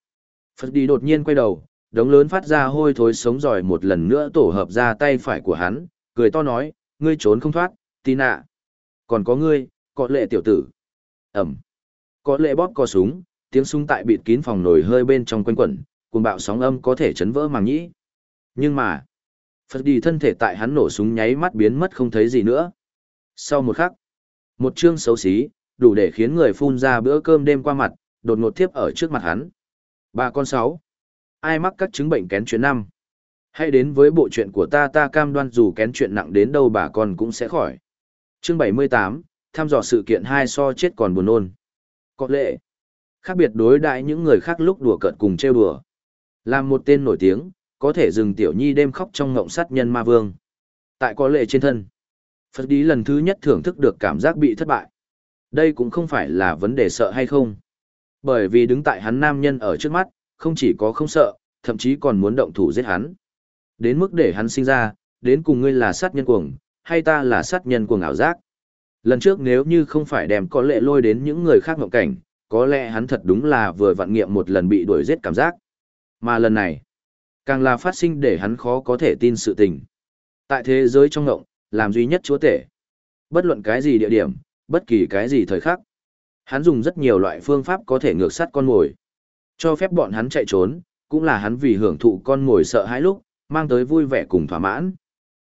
Phật đi đột nhiên quay đầu, đống lớn phát ra hôi thối sống giỏi một lần nữa tổ hợp ra tay phải của hắn, cười to nói, ngươi trốn không thoát, tì nạ. Còn có ngươi, có lệ tiểu tử. Ẩm. Có lệ bóp co súng, tiếng súng tại bịt kín phòng nổi hơi bên trong quanh quẩn, cuồng bạo sóng âm có thể chấn vỡ màng nhĩ. Nhưng mà, Phật đi thân thể tại hắn nổ súng nháy mắt biến mất không thấy gì nữa. Sau một khắc, một chương xấu xí, đủ để khiến người phun ra bữa cơm đêm qua mặt, đột ngột tiếp ở trước mặt hắn. Bà con sáu. Ai mắc các chứng bệnh kén chuyện năm? Hãy đến với bộ chuyện của ta ta cam đoan dù kén chuyện nặng đến đâu bà con cũng sẽ khỏi. Chương 78, thăm dò sự kiện hai so chết còn buồn nôn. Có lệ. Khác biệt đối đại những người khác lúc đùa cợt cùng trêu đùa. Làm một tên nổi tiếng, có thể dừng tiểu nhi đêm khóc trong ngộng sát nhân ma vương. Tại có lệ trên thân. Phật đi lần thứ nhất thưởng thức được cảm giác bị thất bại. Đây cũng không phải là vấn đề sợ hay không. Bởi vì đứng tại hắn nam nhân ở trước mắt, không chỉ có không sợ, thậm chí còn muốn động thủ giết hắn. Đến mức để hắn sinh ra, đến cùng ngươi là sát nhân cuồng, hay ta là sát nhân cuồng ảo giác. Lần trước nếu như không phải đem có lệ lôi đến những người khác ngộng cảnh, có lẽ hắn thật đúng là vừa vặn nghiệm một lần bị đuổi giết cảm giác. Mà lần này, càng là phát sinh để hắn khó có thể tin sự tình. Tại thế giới trong ngộng, làm duy nhất chúa tể. Bất luận cái gì địa điểm, bất kỳ cái gì thời khắc. Hắn dùng rất nhiều loại phương pháp có thể ngược sát con mồi. Cho phép bọn hắn chạy trốn, cũng là hắn vì hưởng thụ con mồi sợ hãi lúc, mang tới vui vẻ cùng thỏa mãn.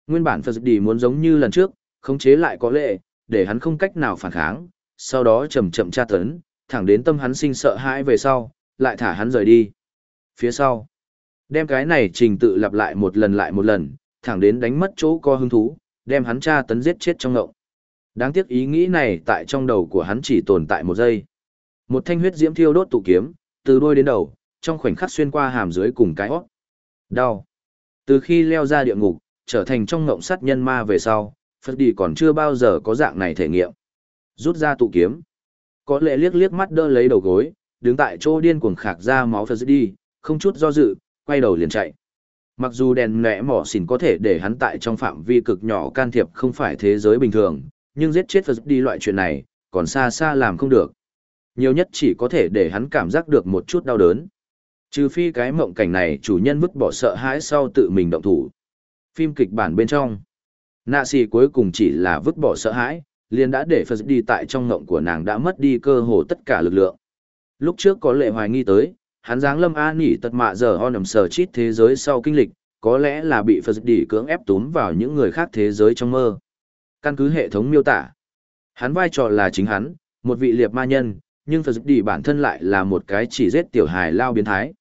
Nguyên bản Phật đi muốn giống như lần trước, khống chế lại có lệ, để hắn không cách nào phản kháng, sau đó chậm chậm tra tấn, thẳng đến tâm hắn sinh sợ hãi về sau, lại thả hắn rời đi. Phía sau, đem cái này trình tự lặp lại một lần lại một lần, thẳng đến đánh mất chỗ co hứng thú, đem hắn tra tấn giết chết trong ngộng. Đáng tiếc ý nghĩ này tại trong đầu của hắn chỉ tồn tại một giây. Một thanh huyết diễm thiêu đốt tụ kiếm, từ đuôi đến đầu, trong khoảnh khắc xuyên qua hàm dưới cùng cái hót. Đau. Từ khi leo ra địa ngục, trở thành trong ngộng sát nhân ma về sau, Phật đi còn chưa bao giờ có dạng này thể nghiệm. Rút ra tụ kiếm. Có lệ liếc liếc mắt đỡ lấy đầu gối, đứng tại chỗ điên cuồng khạc ra máu Phật đi, không chút do dự, quay đầu liền chạy. Mặc dù đèn nẻ mỏ xỉn có thể để hắn tại trong phạm vi cực nhỏ can thiệp không phải thế giới bình thường, nhưng giết chết Phật đi loại chuyện này, còn xa xa làm không được. Nhiều nhất chỉ có thể để hắn cảm giác được một chút đau đớn. Trừ phi cái mộng cảnh này chủ nhân vứt bỏ sợ hãi sau tự mình động thủ. Phim kịch bản bên trong. Nạ xì cuối cùng chỉ là vứt bỏ sợ hãi, liền đã để Phật đi tại trong ngộng của nàng đã mất đi cơ hồ tất cả lực lượng. Lúc trước có lệ hoài nghi tới, hắn dáng lâm a nỉ tật mạ giờ ho nằm sờ chít thế giới sau kinh lịch, có lẽ là bị Phật đi cưỡng ép túm vào những người khác thế giới trong mơ. Căn cứ hệ thống miêu tả, hắn vai trò là chính hắn, một vị liệp ma nhân, nhưng Phật đi bản thân lại là một cái chỉ giết tiểu hài lao biến thái.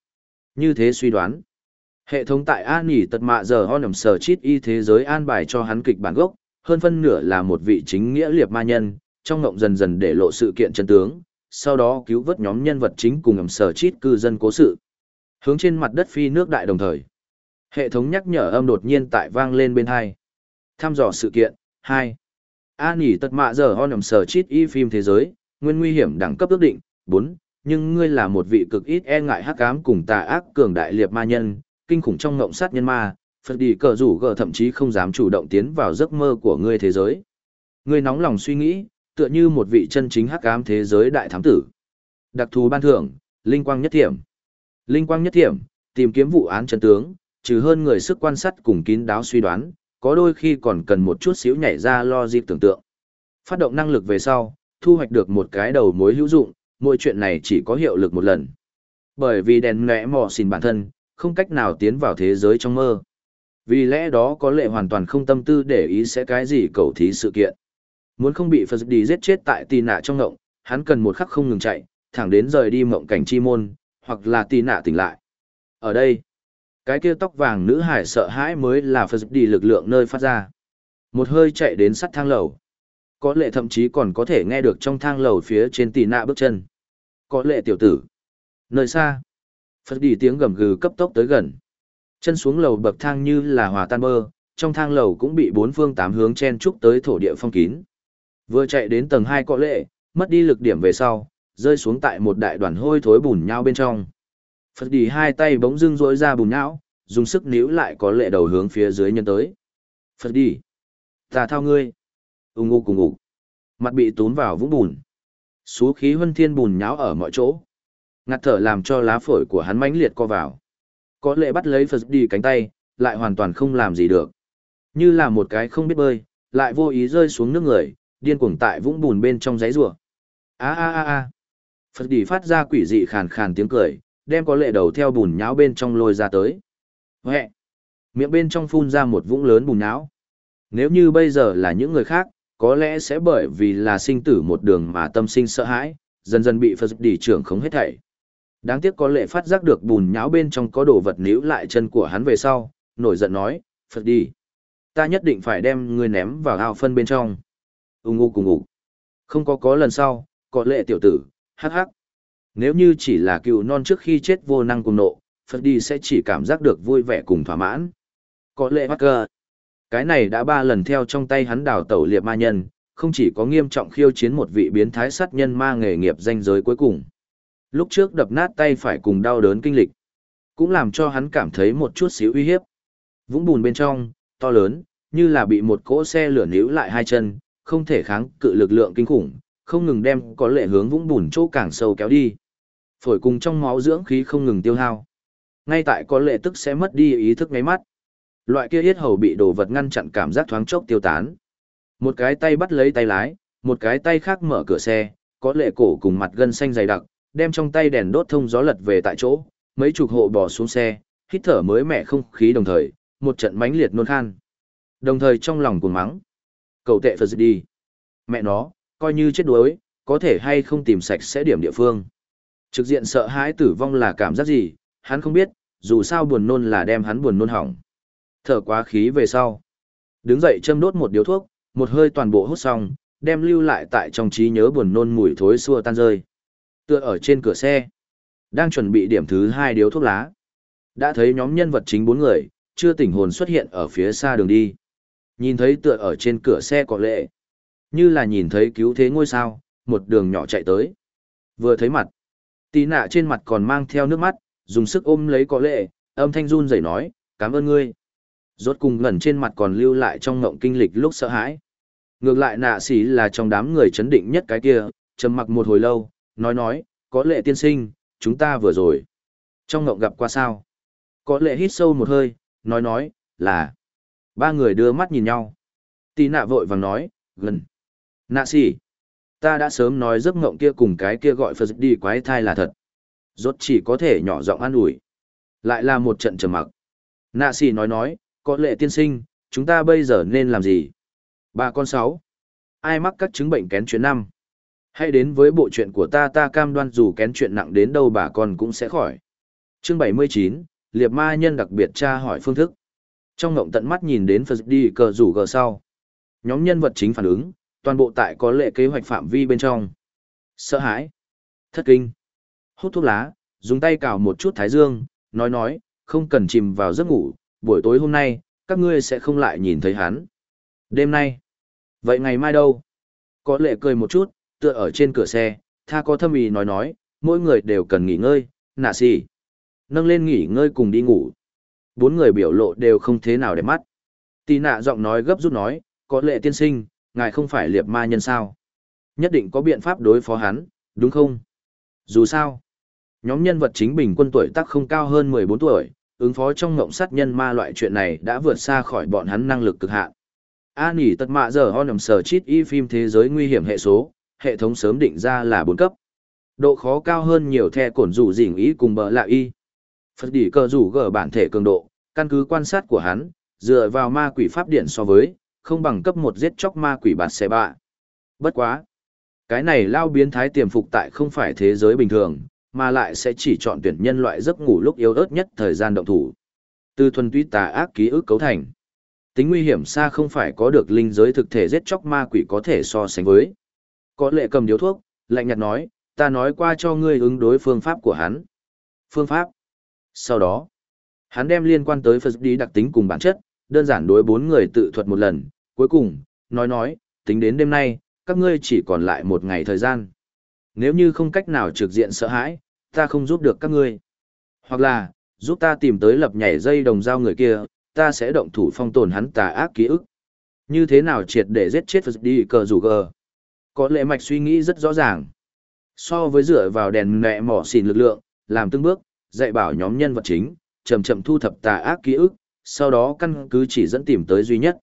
Như thế suy đoán. Hệ thống tại An Nhỉ tật mạ giờ ho nằm sở chít y thế giới an bài cho hắn kịch bản gốc, hơn phân nửa là một vị chính nghĩa liệp ma nhân, trong ngộng dần dần để lộ sự kiện chân tướng, sau đó cứu vớt nhóm nhân vật chính cùng ẩm sở chít cư dân cố sự. Hướng trên mặt đất phi nước đại đồng thời. Hệ thống nhắc nhở âm đột nhiên tại vang lên bên hai. Thăm dò sự kiện, 2. An Nhỉ tật mạ giờ ho nằm sở chít y phim thế giới, nguyên nguy hiểm đẳng cấp ước định, 4 nhưng ngươi là một vị cực ít e ngại hắc ám cùng tà ác cường đại liệt ma nhân, kinh khủng trong ngộng sát nhân ma, Phật đi cờ rủ gờ thậm chí không dám chủ động tiến vào giấc mơ của ngươi thế giới. Ngươi nóng lòng suy nghĩ, tựa như một vị chân chính hắc ám thế giới đại thám tử. Đặc thù ban thưởng, linh quang nhất thiểm. Linh quang nhất thiểm, tìm kiếm vụ án chân tướng, trừ hơn người sức quan sát cùng kín đáo suy đoán, có đôi khi còn cần một chút xíu nhảy ra lo dịp tưởng tượng. Phát động năng lực về sau, thu hoạch được một cái đầu mối hữu dụng, mỗi chuyện này chỉ có hiệu lực một lần. Bởi vì đèn lẽ mò xin bản thân, không cách nào tiến vào thế giới trong mơ. Vì lẽ đó có lệ hoàn toàn không tâm tư để ý sẽ cái gì cầu thí sự kiện. Muốn không bị Phật đi giết chết tại tì nạ trong ngộng, hắn cần một khắc không ngừng chạy, thẳng đến rời đi mộng cảnh chi môn, hoặc là tì nạ tỉnh lại. Ở đây, cái kia tóc vàng nữ hải sợ hãi mới là Phật đi lực lượng nơi phát ra. Một hơi chạy đến sắt thang lầu. Có lệ thậm chí còn có thể nghe được trong thang lầu phía trên tì nạ bước chân có lệ tiểu tử. Nơi xa, Phật đi tiếng gầm gừ cấp tốc tới gần. Chân xuống lầu bậc thang như là hòa tan bơ, trong thang lầu cũng bị bốn phương tám hướng chen trúc tới thổ địa phong kín. Vừa chạy đến tầng hai có lệ, mất đi lực điểm về sau, rơi xuống tại một đại đoàn hôi thối bùn nhau bên trong. Phật đi hai tay bỗng dưng rỗi ra bùn nhão, dùng sức níu lại có lệ đầu hướng phía dưới nhân tới. Phật đi. Tà thao ngươi. Ung ngu cùng ngủ. Mặt bị tốn vào vũng bùn. Xú khí huân thiên bùn nháo ở mọi chỗ. Ngạt thở làm cho lá phổi của hắn mãnh liệt co vào. Có lệ bắt lấy Phật đi cánh tay, lại hoàn toàn không làm gì được. Như là một cái không biết bơi, lại vô ý rơi xuống nước người, điên cuồng tại vũng bùn bên trong giấy rùa. A a a a. Phật đi phát ra quỷ dị khàn khàn tiếng cười, đem có lệ đầu theo bùn nháo bên trong lôi ra tới. Huệ! Miệng bên trong phun ra một vũng lớn bùn nháo. Nếu như bây giờ là những người khác, có lẽ sẽ bởi vì là sinh tử một đường mà tâm sinh sợ hãi, dần dần bị Phật đi trưởng không hết thảy. Đáng tiếc có lệ phát giác được bùn nháo bên trong có đồ vật níu lại chân của hắn về sau, nổi giận nói, Phật đi. Ta nhất định phải đem ngươi ném vào ao phân bên trong. Úng ngu cùng ngủ. Không có có lần sau, có lệ tiểu tử, hắc hắc. Nếu như chỉ là cựu non trước khi chết vô năng cùng nộ, Phật đi sẽ chỉ cảm giác được vui vẻ cùng thỏa mãn. Có lệ mắc cờ. Cái này đã ba lần theo trong tay hắn đào tẩu liệp ma nhân, không chỉ có nghiêm trọng khiêu chiến một vị biến thái sát nhân ma nghề nghiệp danh giới cuối cùng. Lúc trước đập nát tay phải cùng đau đớn kinh lịch, cũng làm cho hắn cảm thấy một chút xíu uy hiếp. Vũng bùn bên trong, to lớn, như là bị một cỗ xe lửa níu lại hai chân, không thể kháng cự lực lượng kinh khủng, không ngừng đem có lệ hướng vũng bùn chỗ càng sâu kéo đi. Phổi cùng trong máu dưỡng khí không ngừng tiêu hao. Ngay tại có lệ tức sẽ mất đi ý thức ngay mắt. Loại kia yết hầu bị đồ vật ngăn chặn cảm giác thoáng chốc tiêu tán. Một cái tay bắt lấy tay lái, một cái tay khác mở cửa xe, có lệ cổ cùng mặt gân xanh dày đặc, đem trong tay đèn đốt thông gió lật về tại chỗ, mấy chục hộ bò xuống xe, hít thở mới mẻ không khí đồng thời, một trận mãnh liệt nôn khan. Đồng thời trong lòng cuồng mắng. cầu tệ Phật đi. Mẹ nó, coi như chết đuối, có thể hay không tìm sạch sẽ điểm địa phương. Trực diện sợ hãi tử vong là cảm giác gì, hắn không biết, dù sao buồn nôn là đem hắn buồn nôn hỏng. Thở quá khí về sau. Đứng dậy châm đốt một điếu thuốc, một hơi toàn bộ hút xong, đem lưu lại tại trong trí nhớ buồn nôn mùi thối xua tan rơi. Tựa ở trên cửa xe. Đang chuẩn bị điểm thứ hai điếu thuốc lá. Đã thấy nhóm nhân vật chính bốn người, chưa tỉnh hồn xuất hiện ở phía xa đường đi. Nhìn thấy tựa ở trên cửa xe có lệ. Như là nhìn thấy cứu thế ngôi sao, một đường nhỏ chạy tới. Vừa thấy mặt. Tí nạ trên mặt còn mang theo nước mắt, dùng sức ôm lấy có lệ, âm thanh run rẩy nói, cảm ơn ngươi. Rốt cùng ngẩn trên mặt còn lưu lại trong ngộng kinh lịch lúc sợ hãi. Ngược lại nạ xỉ là trong đám người chấn định nhất cái kia, trầm mặc một hồi lâu, nói nói, có lệ tiên sinh, chúng ta vừa rồi. Trong ngộng gặp qua sao? Có lệ hít sâu một hơi, nói nói, là. Ba người đưa mắt nhìn nhau. Tì nạ vội vàng nói, gần. Nạ xỉ. Ta đã sớm nói giấc ngộng kia cùng cái kia gọi Phật đi quái thai là thật. Rốt chỉ có thể nhỏ giọng an ủi. Lại là một trận trầm mặc. Nạ xỉ nói nói, có lệ tiên sinh, chúng ta bây giờ nên làm gì? Ba con sáu. Ai mắc các chứng bệnh kén chuyến năm? Hãy đến với bộ chuyện của ta ta cam đoan dù kén chuyện nặng đến đâu bà con cũng sẽ khỏi. Chương 79, Liệp Ma Nhân đặc biệt tra hỏi phương thức. Trong ngộng tận mắt nhìn đến Phật đi cờ rủ gờ sau. Nhóm nhân vật chính phản ứng, toàn bộ tại có lệ kế hoạch phạm vi bên trong. Sợ hãi, thất kinh, hút thuốc lá, dùng tay cào một chút thái dương, nói nói, không cần chìm vào giấc ngủ, buổi tối hôm nay, các ngươi sẽ không lại nhìn thấy hắn. Đêm nay, vậy ngày mai đâu? Có lệ cười một chút, tựa ở trên cửa xe, tha có thâm ý nói nói, mỗi người đều cần nghỉ ngơi, nạ xì. Nâng lên nghỉ ngơi cùng đi ngủ. Bốn người biểu lộ đều không thế nào để mắt. Tì nạ giọng nói gấp rút nói, có lệ tiên sinh, ngài không phải liệp ma nhân sao. Nhất định có biện pháp đối phó hắn, đúng không? Dù sao, nhóm nhân vật chính bình quân tuổi tác không cao hơn 14 tuổi, ứng phó trong ngộng sát nhân ma loại chuyện này đã vượt xa khỏi bọn hắn năng lực cực hạn. An ỉ tật mạ giờ ho nằm sở chít y phim thế giới nguy hiểm hệ số, hệ thống sớm định ra là bốn cấp. Độ khó cao hơn nhiều the cổn rủ dỉng ý cùng bờ lạ y. Phật đỉ cờ rủ gở bản thể cường độ, căn cứ quan sát của hắn, dựa vào ma quỷ pháp điện so với, không bằng cấp một giết chóc ma quỷ bạt xe bạ. Bất quá. Cái này lao biến thái tiềm phục tại không phải thế giới bình thường, mà lại sẽ chỉ chọn tuyển nhân loại giấc ngủ lúc yếu ớt nhất thời gian động thủ. Từ thuần túy tà ác ký ức cấu thành. Tính nguy hiểm xa không phải có được linh giới thực thể giết chóc ma quỷ có thể so sánh với. Có lệ cầm điếu thuốc, lạnh nhạt nói, ta nói qua cho ngươi ứng đối phương pháp của hắn. Phương pháp. Sau đó, hắn đem liên quan tới Phật đi đặc tính cùng bản chất, đơn giản đối bốn người tự thuật một lần, cuối cùng, nói nói, tính đến đêm nay, các ngươi chỉ còn lại một ngày thời gian. Nếu như không cách nào trực diện sợ hãi, ta không giúp được các ngươi. Hoặc là, giúp ta tìm tới lập nhảy dây đồng dao người kia, ta sẽ động thủ phong tồn hắn tà ác ký ức. Như thế nào triệt để giết chết Phật đi cờ rủ gờ. Có lệ mạch suy nghĩ rất rõ ràng. So với dựa vào đèn nẹ mỏ xỉn lực lượng, làm từng bước, dạy bảo nhóm nhân vật chính, chậm chậm thu thập tà ác ký ức, sau đó căn cứ chỉ dẫn tìm tới duy nhất.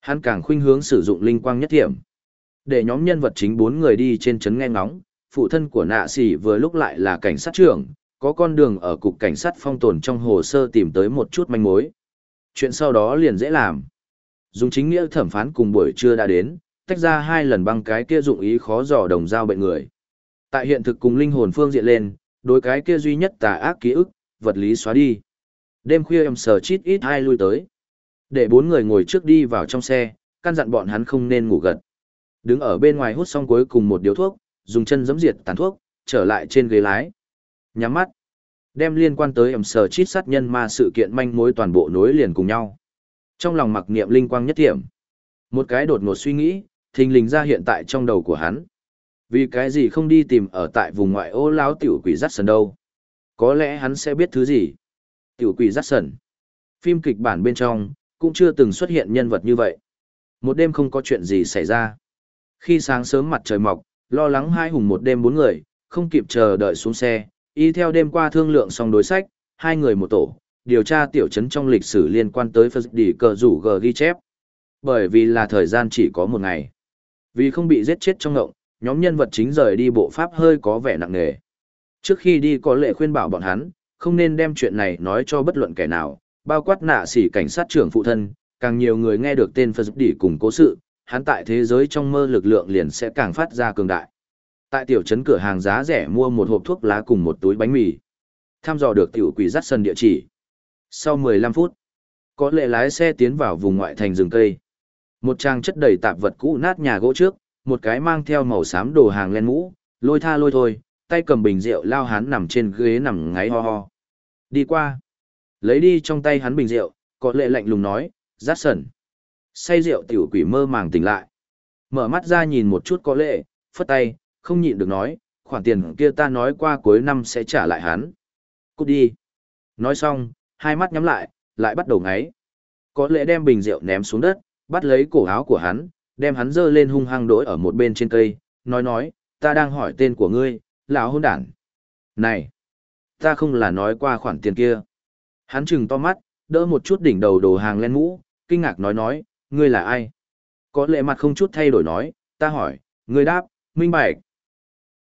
Hắn càng khuynh hướng sử dụng linh quang nhất thiểm. Để nhóm nhân vật chính bốn người đi trên chấn nghe ngóng, phụ thân của nạ xì vừa lúc lại là cảnh sát trưởng, có con đường ở cục cảnh sát phong tồn trong hồ sơ tìm tới một chút manh mối. Chuyện sau đó liền dễ làm. Dùng chính nghĩa thẩm phán cùng buổi trưa đã đến, tách ra hai lần băng cái kia dụng ý khó dò đồng giao bệnh người. Tại hiện thực cùng linh hồn phương diện lên, đối cái kia duy nhất tà ác ký ức, vật lý xóa đi. Đêm khuya em sờ chít ít hai lui tới. Để bốn người ngồi trước đi vào trong xe, căn dặn bọn hắn không nên ngủ gật. Đứng ở bên ngoài hút xong cuối cùng một điếu thuốc, dùng chân giẫm diệt tàn thuốc, trở lại trên ghế lái. Nhắm mắt. Đem liên quan tới em sờ chít sát nhân ma sự kiện manh mối toàn bộ nối liền cùng nhau. Trong lòng mặc niệm linh quang nhất điểm. Một cái đột ngột suy nghĩ, thình lình ra hiện tại trong đầu của hắn. Vì cái gì không đi tìm ở tại vùng ngoại ô láo tiểu quỷ rắt sần đâu? Có lẽ hắn sẽ biết thứ gì. Tiểu quỷ rắt sần. Phim kịch bản bên trong, cũng chưa từng xuất hiện nhân vật như vậy. Một đêm không có chuyện gì xảy ra. Khi sáng sớm mặt trời mọc, lo lắng hai hùng một đêm bốn người, không kịp chờ đợi xuống xe, y theo đêm qua thương lượng xong đối sách, hai người một tổ, điều tra tiểu trấn trong lịch sử liên quan tới Phật Đỉ Cờ Rủ G ghi chép. Bởi vì là thời gian chỉ có một ngày. Vì không bị giết chết trong ngộng, nhóm nhân vật chính rời đi bộ pháp hơi có vẻ nặng nề. Trước khi đi có lệ khuyên bảo bọn hắn, không nên đem chuyện này nói cho bất luận kẻ nào, bao quát nạ sĩ cảnh sát trưởng phụ thân, càng nhiều người nghe được tên Phật Đỉ cùng cố sự, hắn tại thế giới trong mơ lực lượng liền sẽ càng phát ra cường đại. Tại tiểu trấn cửa hàng giá rẻ mua một hộp thuốc lá cùng một túi bánh mì. Tham dò được tiểu quỷ dắt sân địa chỉ. Sau 15 phút, có lệ lái xe tiến vào vùng ngoại thành rừng cây. Một trang chất đầy tạp vật cũ nát nhà gỗ trước, một cái mang theo màu xám đồ hàng len mũ, lôi tha lôi thôi, tay cầm bình rượu lao hắn nằm trên ghế nằm ngáy ho ho. Đi qua. Lấy đi trong tay hắn bình rượu, có lệ lạnh lùng nói, rát sần. Say rượu tiểu quỷ mơ màng tỉnh lại. Mở mắt ra nhìn một chút có lệ, phất tay, không nhịn được nói, khoản tiền kia ta nói qua cuối năm sẽ trả lại hắn. Cút đi. Nói xong, hai mắt nhắm lại, lại bắt đầu ngáy. Có lẽ đem bình rượu ném xuống đất, bắt lấy cổ áo của hắn, đem hắn dơ lên hung hăng đỗi ở một bên trên cây, nói nói, ta đang hỏi tên của ngươi, lão hôn đản. Này, ta không là nói qua khoản tiền kia. Hắn chừng to mắt, đỡ một chút đỉnh đầu đồ hàng lên mũ, kinh ngạc nói nói, ngươi là ai? Có lệ mặt không chút thay đổi nói, ta hỏi, ngươi đáp, minh bạch.